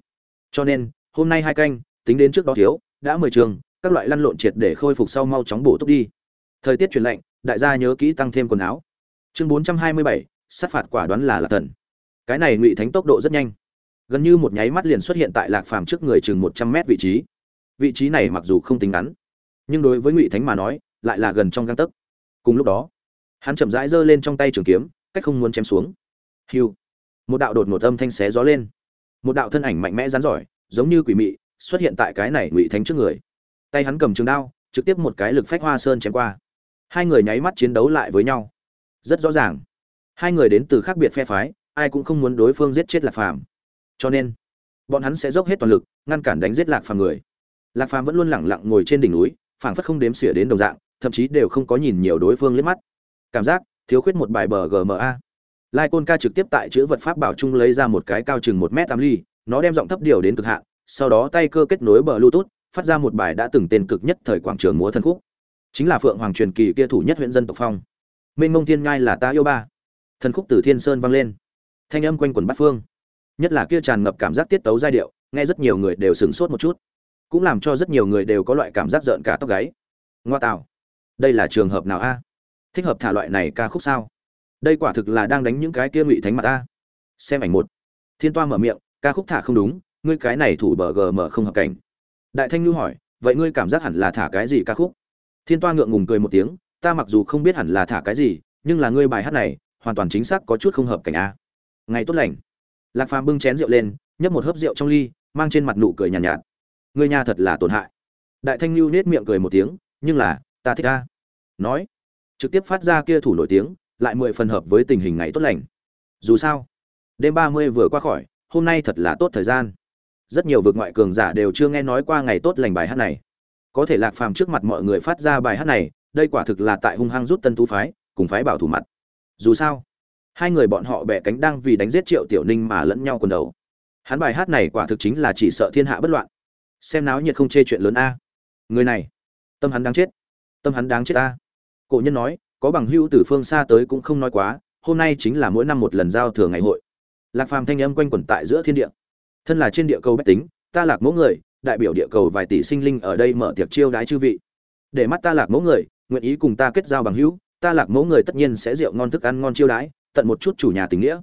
Cho nên, hôm nay hai canh, tính đến trước đó thiếu đã mười trường, các loại lăn lộn triệt để khôi phục sau mau chóng bổ túc đi. Thời tiết chuyển lạnh, đại gia nhớ kỹ tăng thêm quần áo. Chương bốn trăm hai mươi bảy, sát phạt quả đoán là lạc thần. Cái này ngụy thánh tốc độ rất nhanh. Gần như một nháy mắt liền xuất hiện tại lạc phàm trước người chừng một trăm mét vị trí. Vị trí này mặc dù không tính ngắn, nhưng đối với ngụy thánh mà nói, lại là gần trong găng tấc. Cùng lúc đó, hắn chậm rãi giơ lên trong tay trường kiếm, cách không muốn chém xuống. Hiu! Một đạo đột ngột âm thanh xé gió lên. Một đạo thân ảnh mạnh mẽ rắn giỏi, giống như quỷ mị xuất hiện tại cái này ngụy thánh trước người. Tay hắn cầm trường đao, trực tiếp một cái lực phách hoa sơn chém qua. Hai người nháy mắt chiến đấu lại với nhau. Rất rõ ràng. Hai người đến từ khác biệt phe phái, ai cũng không muốn đối phương giết chết lạc phàm. Cho nên, bọn hắn sẽ dốc hết toàn lực, ngăn cản đánh giết lạc phàm người. Lạc phàm vẫn luôn lẳng lặng ngồi trên đỉnh núi, phảng phất không đếm xỉa đến đồng dạng, thậm chí đều không có nhìn nhiều đối phương liếc mắt. Cảm giác, thiếu khuyết một bài bờ gma lai côn ca trực tiếp tại chữ vật pháp bảo trung lấy ra một cái cao chừng một m tám ly, nó đem giọng thấp điều đến cực hạn sau đó tay cơ kết nối bờ bluetooth, phát ra một bài đã từng tên cực nhất thời quảng trường múa thần khúc. Chính là phượng hoàng truyền kỳ kia thủ nhất huyện dân tộc phong. Mênh mông thiên ngai là ta yêu ba. Thần khúc từ thiên sơn vang lên. Thanh âm quanh quần bát phương. Nhất là kia tràn ngập cảm giác tiết tấu giai điệu, nghe rất nhiều người đều sửng sốt một chút. Cũng làm cho rất nhiều người đều có loại cảm giác rợn cả tóc gáy. Ngoa tạo. Đây là trường hợp nào a? Thích hợp thả loại này ca khúc sao? Đây quả thực là đang đánh những cái kia ngụy thánh mặt ta xem ảnh một. Thiên toa mở miệng, ca khúc thả không đúng ngươi cái này thủ bờ gm không hợp cảnh. Đại thanh nhu hỏi vậy ngươi cảm giác hẳn là thả cái gì ca khúc? Thiên toa ngượng ngùng cười một tiếng ta mặc dù không biết hẳn là thả cái gì nhưng là ngươi bài hát này hoàn toàn chính xác có chút không hợp cảnh a. Ngày tốt lành. Lạc phàm bưng chén rượu lên nhấp một hớp rượu trong ly mang trên mặt nụ cười nhàn nhạt, nhạt. Ngươi nha thật là tổn hại. Đại thanh lưu nết miệng cười một tiếng nhưng là ta thích ta nói trực tiếp phát ra kia thủ nổi tiếng lại mười phần hợp với tình hình ngày tốt lành. Dù sao đêm ba mươi vừa qua khỏi hôm nay thật là tốt thời gian rất nhiều vực ngoại cường giả đều chưa nghe nói qua ngày tốt lành bài hát này. Có thể lạc phàm trước mặt mọi người phát ra bài hát này, đây quả thực là tại hung hăng rút tân tú phái, cùng phái bảo thủ mặt. Dù sao, hai người bọn họ bẻ cánh đang vì đánh giết triệu tiểu ninh mà lẫn nhau quần đầu. Hắn bài hát này quả thực chính là chỉ sợ thiên hạ bất loạn. Xem náo nhiệt không chê chuyện lớn a. Người này, tâm hắn đáng chết. Tâm hắn đáng chết a. Cổ nhân nói, có bằng hữu từ phương xa tới cũng không nói quá, hôm nay chính là mỗi năm một lần giao thừa ngày hội. Lạc phàm thanh âm quanh quẩn tại giữa thiên địa thân là trên địa cầu bách tính, ta lạc mẫu người, đại biểu địa cầu vài tỷ sinh linh ở đây mở tiệc chiêu đái chư vị. Để mắt ta lạc mẫu người, nguyện ý cùng ta kết giao bằng hữu, ta lạc mẫu người tất nhiên sẽ rượu ngon thức ăn ngon chiêu đái, tận một chút chủ nhà tình nghĩa.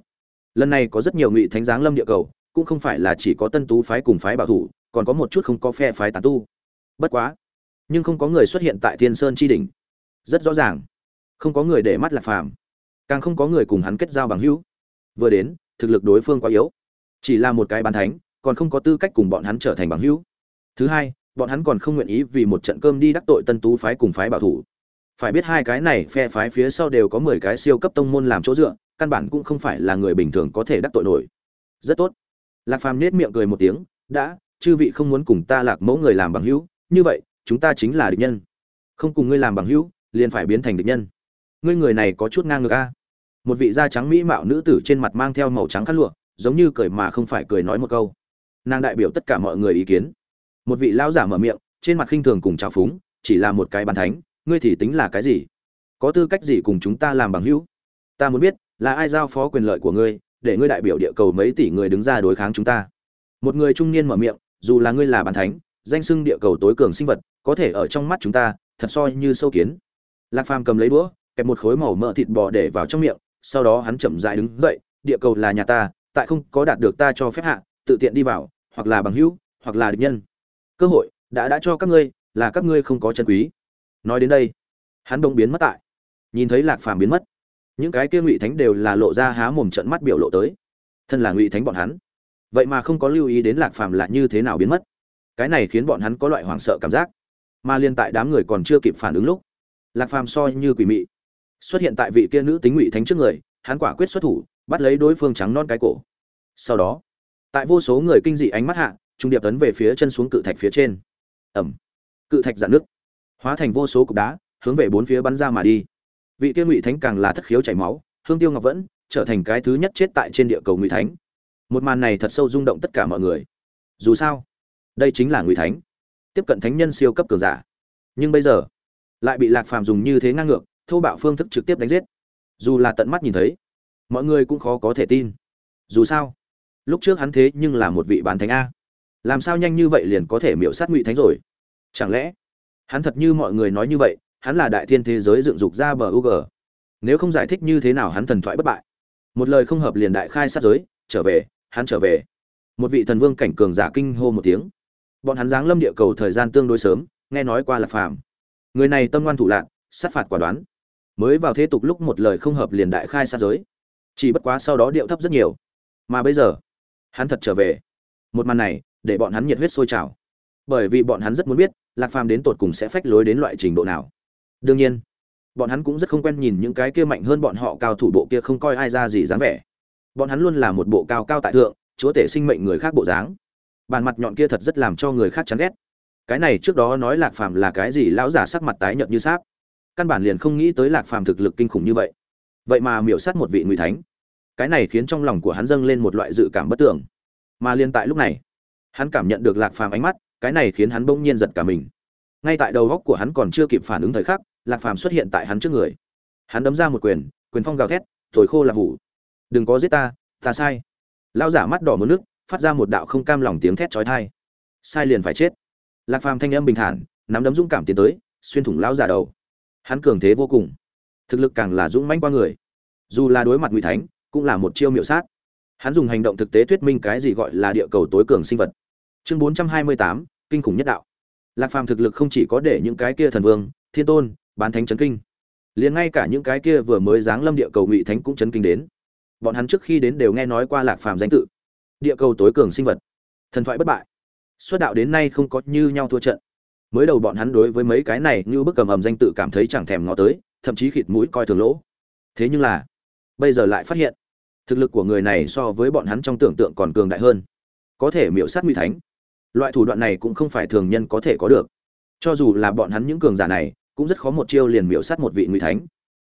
Lần này có rất nhiều ngụy thánh giáng lâm địa cầu, cũng không phải là chỉ có tân tú phái cùng phái bảo thủ, còn có một chút không có phe phái tán tu. Bất quá, nhưng không có người xuất hiện tại thiên sơn chi đỉnh. Rất rõ ràng, không có người để mắt lạc phàm, càng không có người cùng hắn kết giao bằng hữu. Vừa đến, thực lực đối phương quá yếu chỉ là một cái bán thánh, còn không có tư cách cùng bọn hắn trở thành bằng hữu. Thứ hai, bọn hắn còn không nguyện ý vì một trận cơm đi đắc tội tân tú phái cùng phái bảo thủ. Phải biết hai cái này phe phái phía sau đều có mười cái siêu cấp tông môn làm chỗ dựa, căn bản cũng không phải là người bình thường có thể đắc tội nổi. Rất tốt. Lạc phàm nết miệng cười một tiếng, đã, chư vị không muốn cùng ta lạc mẫu người làm bằng hữu, như vậy, chúng ta chính là địch nhân. Không cùng ngươi làm bằng hữu, liền phải biến thành địch nhân. Ngươi người này có chút ngang ngược a. Một vị da trắng mỹ mạo nữ tử trên mặt mang theo màu trắng khăn lụa giống như cười mà không phải cười nói một câu. Nàng đại biểu tất cả mọi người ý kiến. Một vị lão giả mở miệng, trên mặt khinh thường cùng trào phúng, chỉ là một cái bàn thánh, ngươi thì tính là cái gì? Có tư cách gì cùng chúng ta làm bằng hữu? Ta muốn biết, là ai giao phó quyền lợi của ngươi, để ngươi đại biểu địa cầu mấy tỷ người đứng ra đối kháng chúng ta? Một người trung niên mở miệng, dù là ngươi là bàn thánh, danh sưng địa cầu tối cường sinh vật, có thể ở trong mắt chúng ta, thật soi như sâu kiến. Lạc phàm cầm lấy đũa, kẹp một khối màu mỡ thịt bò để vào trong miệng, sau đó hắn chậm rãi đứng dậy, địa cầu là nhà ta tại không có đạt được ta cho phép hạ, tự tiện đi vào, hoặc là bằng hữu, hoặc là địch nhân. Cơ hội đã đã cho các ngươi, là các ngươi không có chân quý. Nói đến đây, hắn đông biến mất tại. Nhìn thấy lạc phàm biến mất, những cái kia ngụy thánh đều là lộ ra há mồm trận mắt biểu lộ tới. Thân là ngụy thánh bọn hắn. Vậy mà không có lưu ý đến lạc phàm là như thế nào biến mất. Cái này khiến bọn hắn có loại hoảng sợ cảm giác. Mà liên tại đám người còn chưa kịp phản ứng lúc, lạc phàm soi như quỷ mị xuất hiện tại vị kia nữ tính ngụy thánh trước người, hắn quả quyết xuất thủ bắt lấy đối phương trắng non cái cổ. Sau đó, tại vô số người kinh dị ánh mắt hạ, trung điệp tấn về phía chân xuống cự thạch phía trên. Ẩm. Cự thạch dạn nước hóa thành vô số cục đá, hướng về bốn phía bắn ra mà đi. Vị kia ngụy thánh càng là thất khiếu chảy máu, hương tiêu ngọc vẫn trở thành cái thứ nhất chết tại trên địa cầu ngụy thánh. Một màn này thật sâu rung động tất cả mọi người. Dù sao, đây chính là ngụy thánh. Tiếp cận thánh nhân siêu cấp cường giả. Nhưng bây giờ, lại bị lạc phàm dùng như thế ngang ngược, thô bạo phương thức trực tiếp đánh giết. Dù là tận mắt nhìn thấy mọi người cũng khó có thể tin dù sao lúc trước hắn thế nhưng là một vị bán thánh a làm sao nhanh như vậy liền có thể miễu sát ngụy thánh rồi chẳng lẽ hắn thật như mọi người nói như vậy hắn là đại thiên thế giới dựng dục ra bờ UG. Nếu không giải thích như thế nào hắn thần thoại bất bại. Một lời không hợp liền đại khai sát giới, trở về, hắn trở về. Một vị thần vương cảnh cường giả kinh hô một tiếng. Bọn hắn giáng lâm địa cầu thời gian tương đối sớm, nghe nói qua là phàm. Người này tâm ngoan thủ lạn, sát phạt quả đoán. Mới vào thế tục lúc một lời không hợp liền đại khai sát giới. Chỉ bất quá sau đó điệu thấp rất nhiều. Mà bây giờ, hắn thật trở về. Một màn này, để bọn hắn nhiệt huyết sôi trào. Bởi vì bọn hắn rất muốn biết, Lạc Phàm đến tột cùng sẽ phách lối đến loại trình độ nào đương nhiên bọn hắn cũng rất không quen nhìn những cái kia mạnh hơn bọn họ cao thủ bộ kia không coi ai ra gì dáng vẻ bọn hắn luôn là một bộ cao cao tại thượng chúa tể sinh mệnh người khác bộ dáng bàn mặt nhọn kia thật rất làm cho người khác chán ghét cái này trước đó nói lạc phàm là cái gì lão giả sắc mặt tái nhợt như sáp căn bản liền không nghĩ tới lạc phàm thực lực kinh khủng như vậy vậy mà miểu sát một vị ngụy thánh. Cái này khiến trong lòng của hắn dâng lên một loại dự cảm bất tưởng mà liên tại lúc này, hắn cảm nhận được lạc phàm ánh mắt, cái này khiến hắn bỗng nhiên giật cả mình. Ngay tại đầu góc của hắn còn chưa kịp phản ứng thời khắc, lạc phàm xuất hiện tại hắn trước người. Hắn đấm ra một quyền quyền phong gào thét, thổi khô là hủ. Đừng có giết ta ta sai. Lao giả mắt đỏ mướn nước, phát ra một đạo không cam lòng tiếng thét trói thai sai liền phải chết. Lạc phàm thanh âm bình thản, nắm đấm dũng cảm tiến tới, xuyên thủng lao giả đầu. Hắn cường thế vô cùng thực lực càng là dũng mãnh qua người. Dù là đối mặt ngụy thánh, cũng là một chiêu miệu sát. Hắn dùng hành động thực tế thuyết minh cái gì gọi là địa cầu tối cường sinh vật. Chương bốn trăm hai mươi tám, kinh khủng nhất đạo. Lạc phàm thực lực không chỉ có để những cái kia thần vương, thiên tôn, bán thánh chấn kinh, liền ngay cả những cái kia vừa mới giáng lâm địa cầu ngụy thánh cũng chấn kinh đến. Bọn hắn trước khi đến đều nghe nói qua lạc phàm danh tự. Địa cầu tối cường sinh vật. Thần thoại bất bại. Xuất đạo đến nay không có như nhau thua trận. Mới đầu bọn hắn đối với mấy cái này như bức cầm ầm danh tự cảm thấy chẳng thèm ngó tới thậm chí khịt mũi coi thường lỗ. Thế nhưng là, bây giờ lại phát hiện, thực lực của người này so với bọn hắn trong tưởng tượng còn cường đại hơn. Có thể miễu sát ngụy thánh, loại thủ đoạn này cũng không phải thường nhân có thể có được. Cho dù là bọn hắn những cường giả này, cũng rất khó một chiêu liền miễu sát một vị ngụy thánh.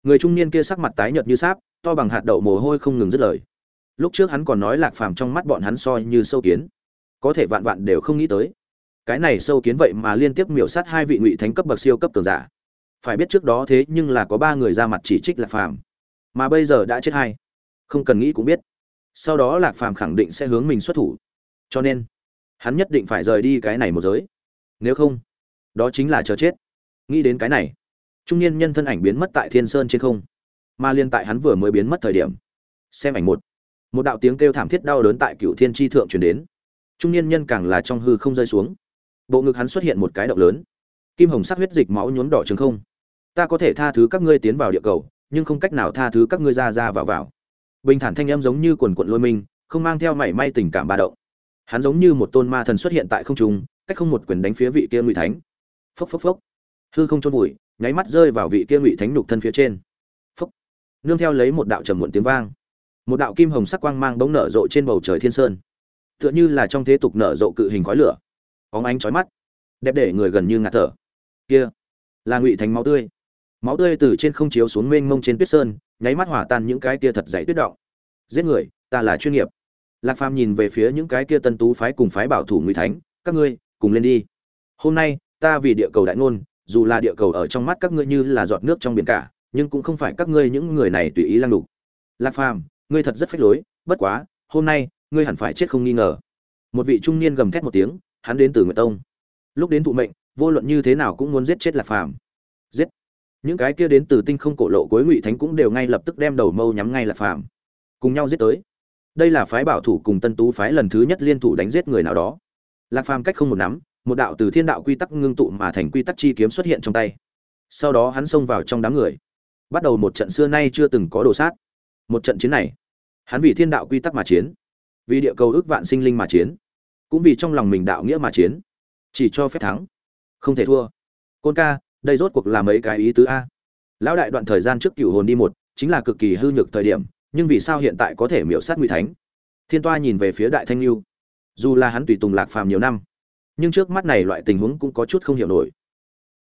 Người trung niên kia sắc mặt tái nhợt như sáp, to bằng hạt đậu mồ hôi không ngừng dứt lời. Lúc trước hắn còn nói lạc phàm trong mắt bọn hắn soi như sâu kiến. Có thể vạn vạn đều không nghĩ tới. Cái này sâu kiến vậy mà liên tiếp miểu sát hai vị ngụy thánh cấp bậc siêu cấp cường giả phải biết trước đó thế nhưng là có ba người ra mặt chỉ trích lạc phàm, mà bây giờ đã chết hai. Không cần nghĩ cũng biết. Sau đó lạc phàm khẳng định sẽ hướng mình xuất thủ. Cho nên, hắn nhất định phải rời đi cái này một giới. Nếu không, đó chính là chờ chết. Nghĩ đến cái này, trung niên nhân thân ảnh biến mất tại thiên sơn trên không. Mà liên tại hắn vừa mới biến mất thời điểm, xem ảnh một một đạo tiếng kêu thảm thiết đau đớn tại cựu thiên tri thượng chuyển đến. Trung niên nhân càng là trong hư không rơi xuống. Bộ ngực hắn xuất hiện một cái động lớn kim hồng sắc huyết dịch máu nhuốm đỏ trường không. Ta có thể tha thứ các ngươi tiến vào địa cầu, nhưng không cách nào tha thứ các ngươi ra ra vào vào. Bình thản thanh âm giống như quần quận lôi minh không mang theo mảy may tình cảm ba động. Hắn giống như một tôn ma thần xuất hiện tại không trung, cách không một quyền đánh phía vị kia ngụy thánh. Phốc phốc phốc. Hư không trôn vùi, nháy mắt rơi vào vị kia ngụy thánh nhục thân phía trên. Phốc. Nương theo lấy một đạo trầm muộn tiếng vang. Một đạo kim hồng sắc quang mang bỗng nở rộ trên bầu trời thiên sơn. Tựa như là trong thế tục nở rộ cự hình khói lửa. Óng ánh chói mắt. Đẹp để người gần như ngạt thở kia, là ngụy thánh máu tươi. Máu tươi từ trên không chiếu xuống mênh mông trên tuyết sơn, nháy mắt hỏa tan những cái kia thật dày tuyết động. Giết người, ta là chuyên nghiệp. Lạc phàm nhìn về phía những cái kia tân tú phái cùng phái bảo thủ ngụy thánh, các ngươi, cùng lên đi. Hôm nay, ta vì địa cầu đại ngôn, dù là địa cầu ở trong mắt các ngươi như là giọt nước trong biển cả, nhưng cũng không phải các ngươi những người này tùy ý lăng đục lạc phàm, ngươi thật rất phách lối, bất quá, hôm nay, ngươi hẳn phải chết không nghi ngờ. Một vị trung niên gầm thét một tiếng, hắn đến từ nguyệt tông. Lúc đến thụ mệnh vô luận như thế nào cũng muốn giết chết lạc phàm. Giết. Những cái kia đến từ tinh không cổ lộ cuối ngụy thánh cũng đều ngay lập tức đem đầu mâu nhắm ngay lạc phàm. Cùng nhau giết tới. Đây là phái bảo thủ cùng tân tú phái lần thứ nhất liên thủ đánh giết người nào đó. Lạc phàm cách không một nắm, một đạo từ thiên đạo quy tắc ngưng tụ mà thành quy tắc chi kiếm xuất hiện trong tay. Sau đó hắn xông vào trong đám người. Bắt đầu một trận xưa nay chưa từng có đồ sát. Một trận chiến này, hắn vì thiên đạo quy tắc mà chiến, vì địa cầu ước vạn sinh linh mà chiến, cũng vì trong lòng mình đạo nghĩa mà chiến, chỉ cho phép thắng không thể thua. Côn ca, đây rốt cuộc là mấy cái ý tứ a? Lão đại đoạn thời gian trước cựu hồn đi một, chính là cực kỳ hư nhược thời điểm, nhưng vì sao hiện tại có thể miễu sát ngụy thánh? Thiên toa nhìn về phía đại thanh lưu. Dù là hắn tùy tùng lạc phàm nhiều năm, nhưng trước mắt này loại tình huống cũng có chút không hiểu nổi.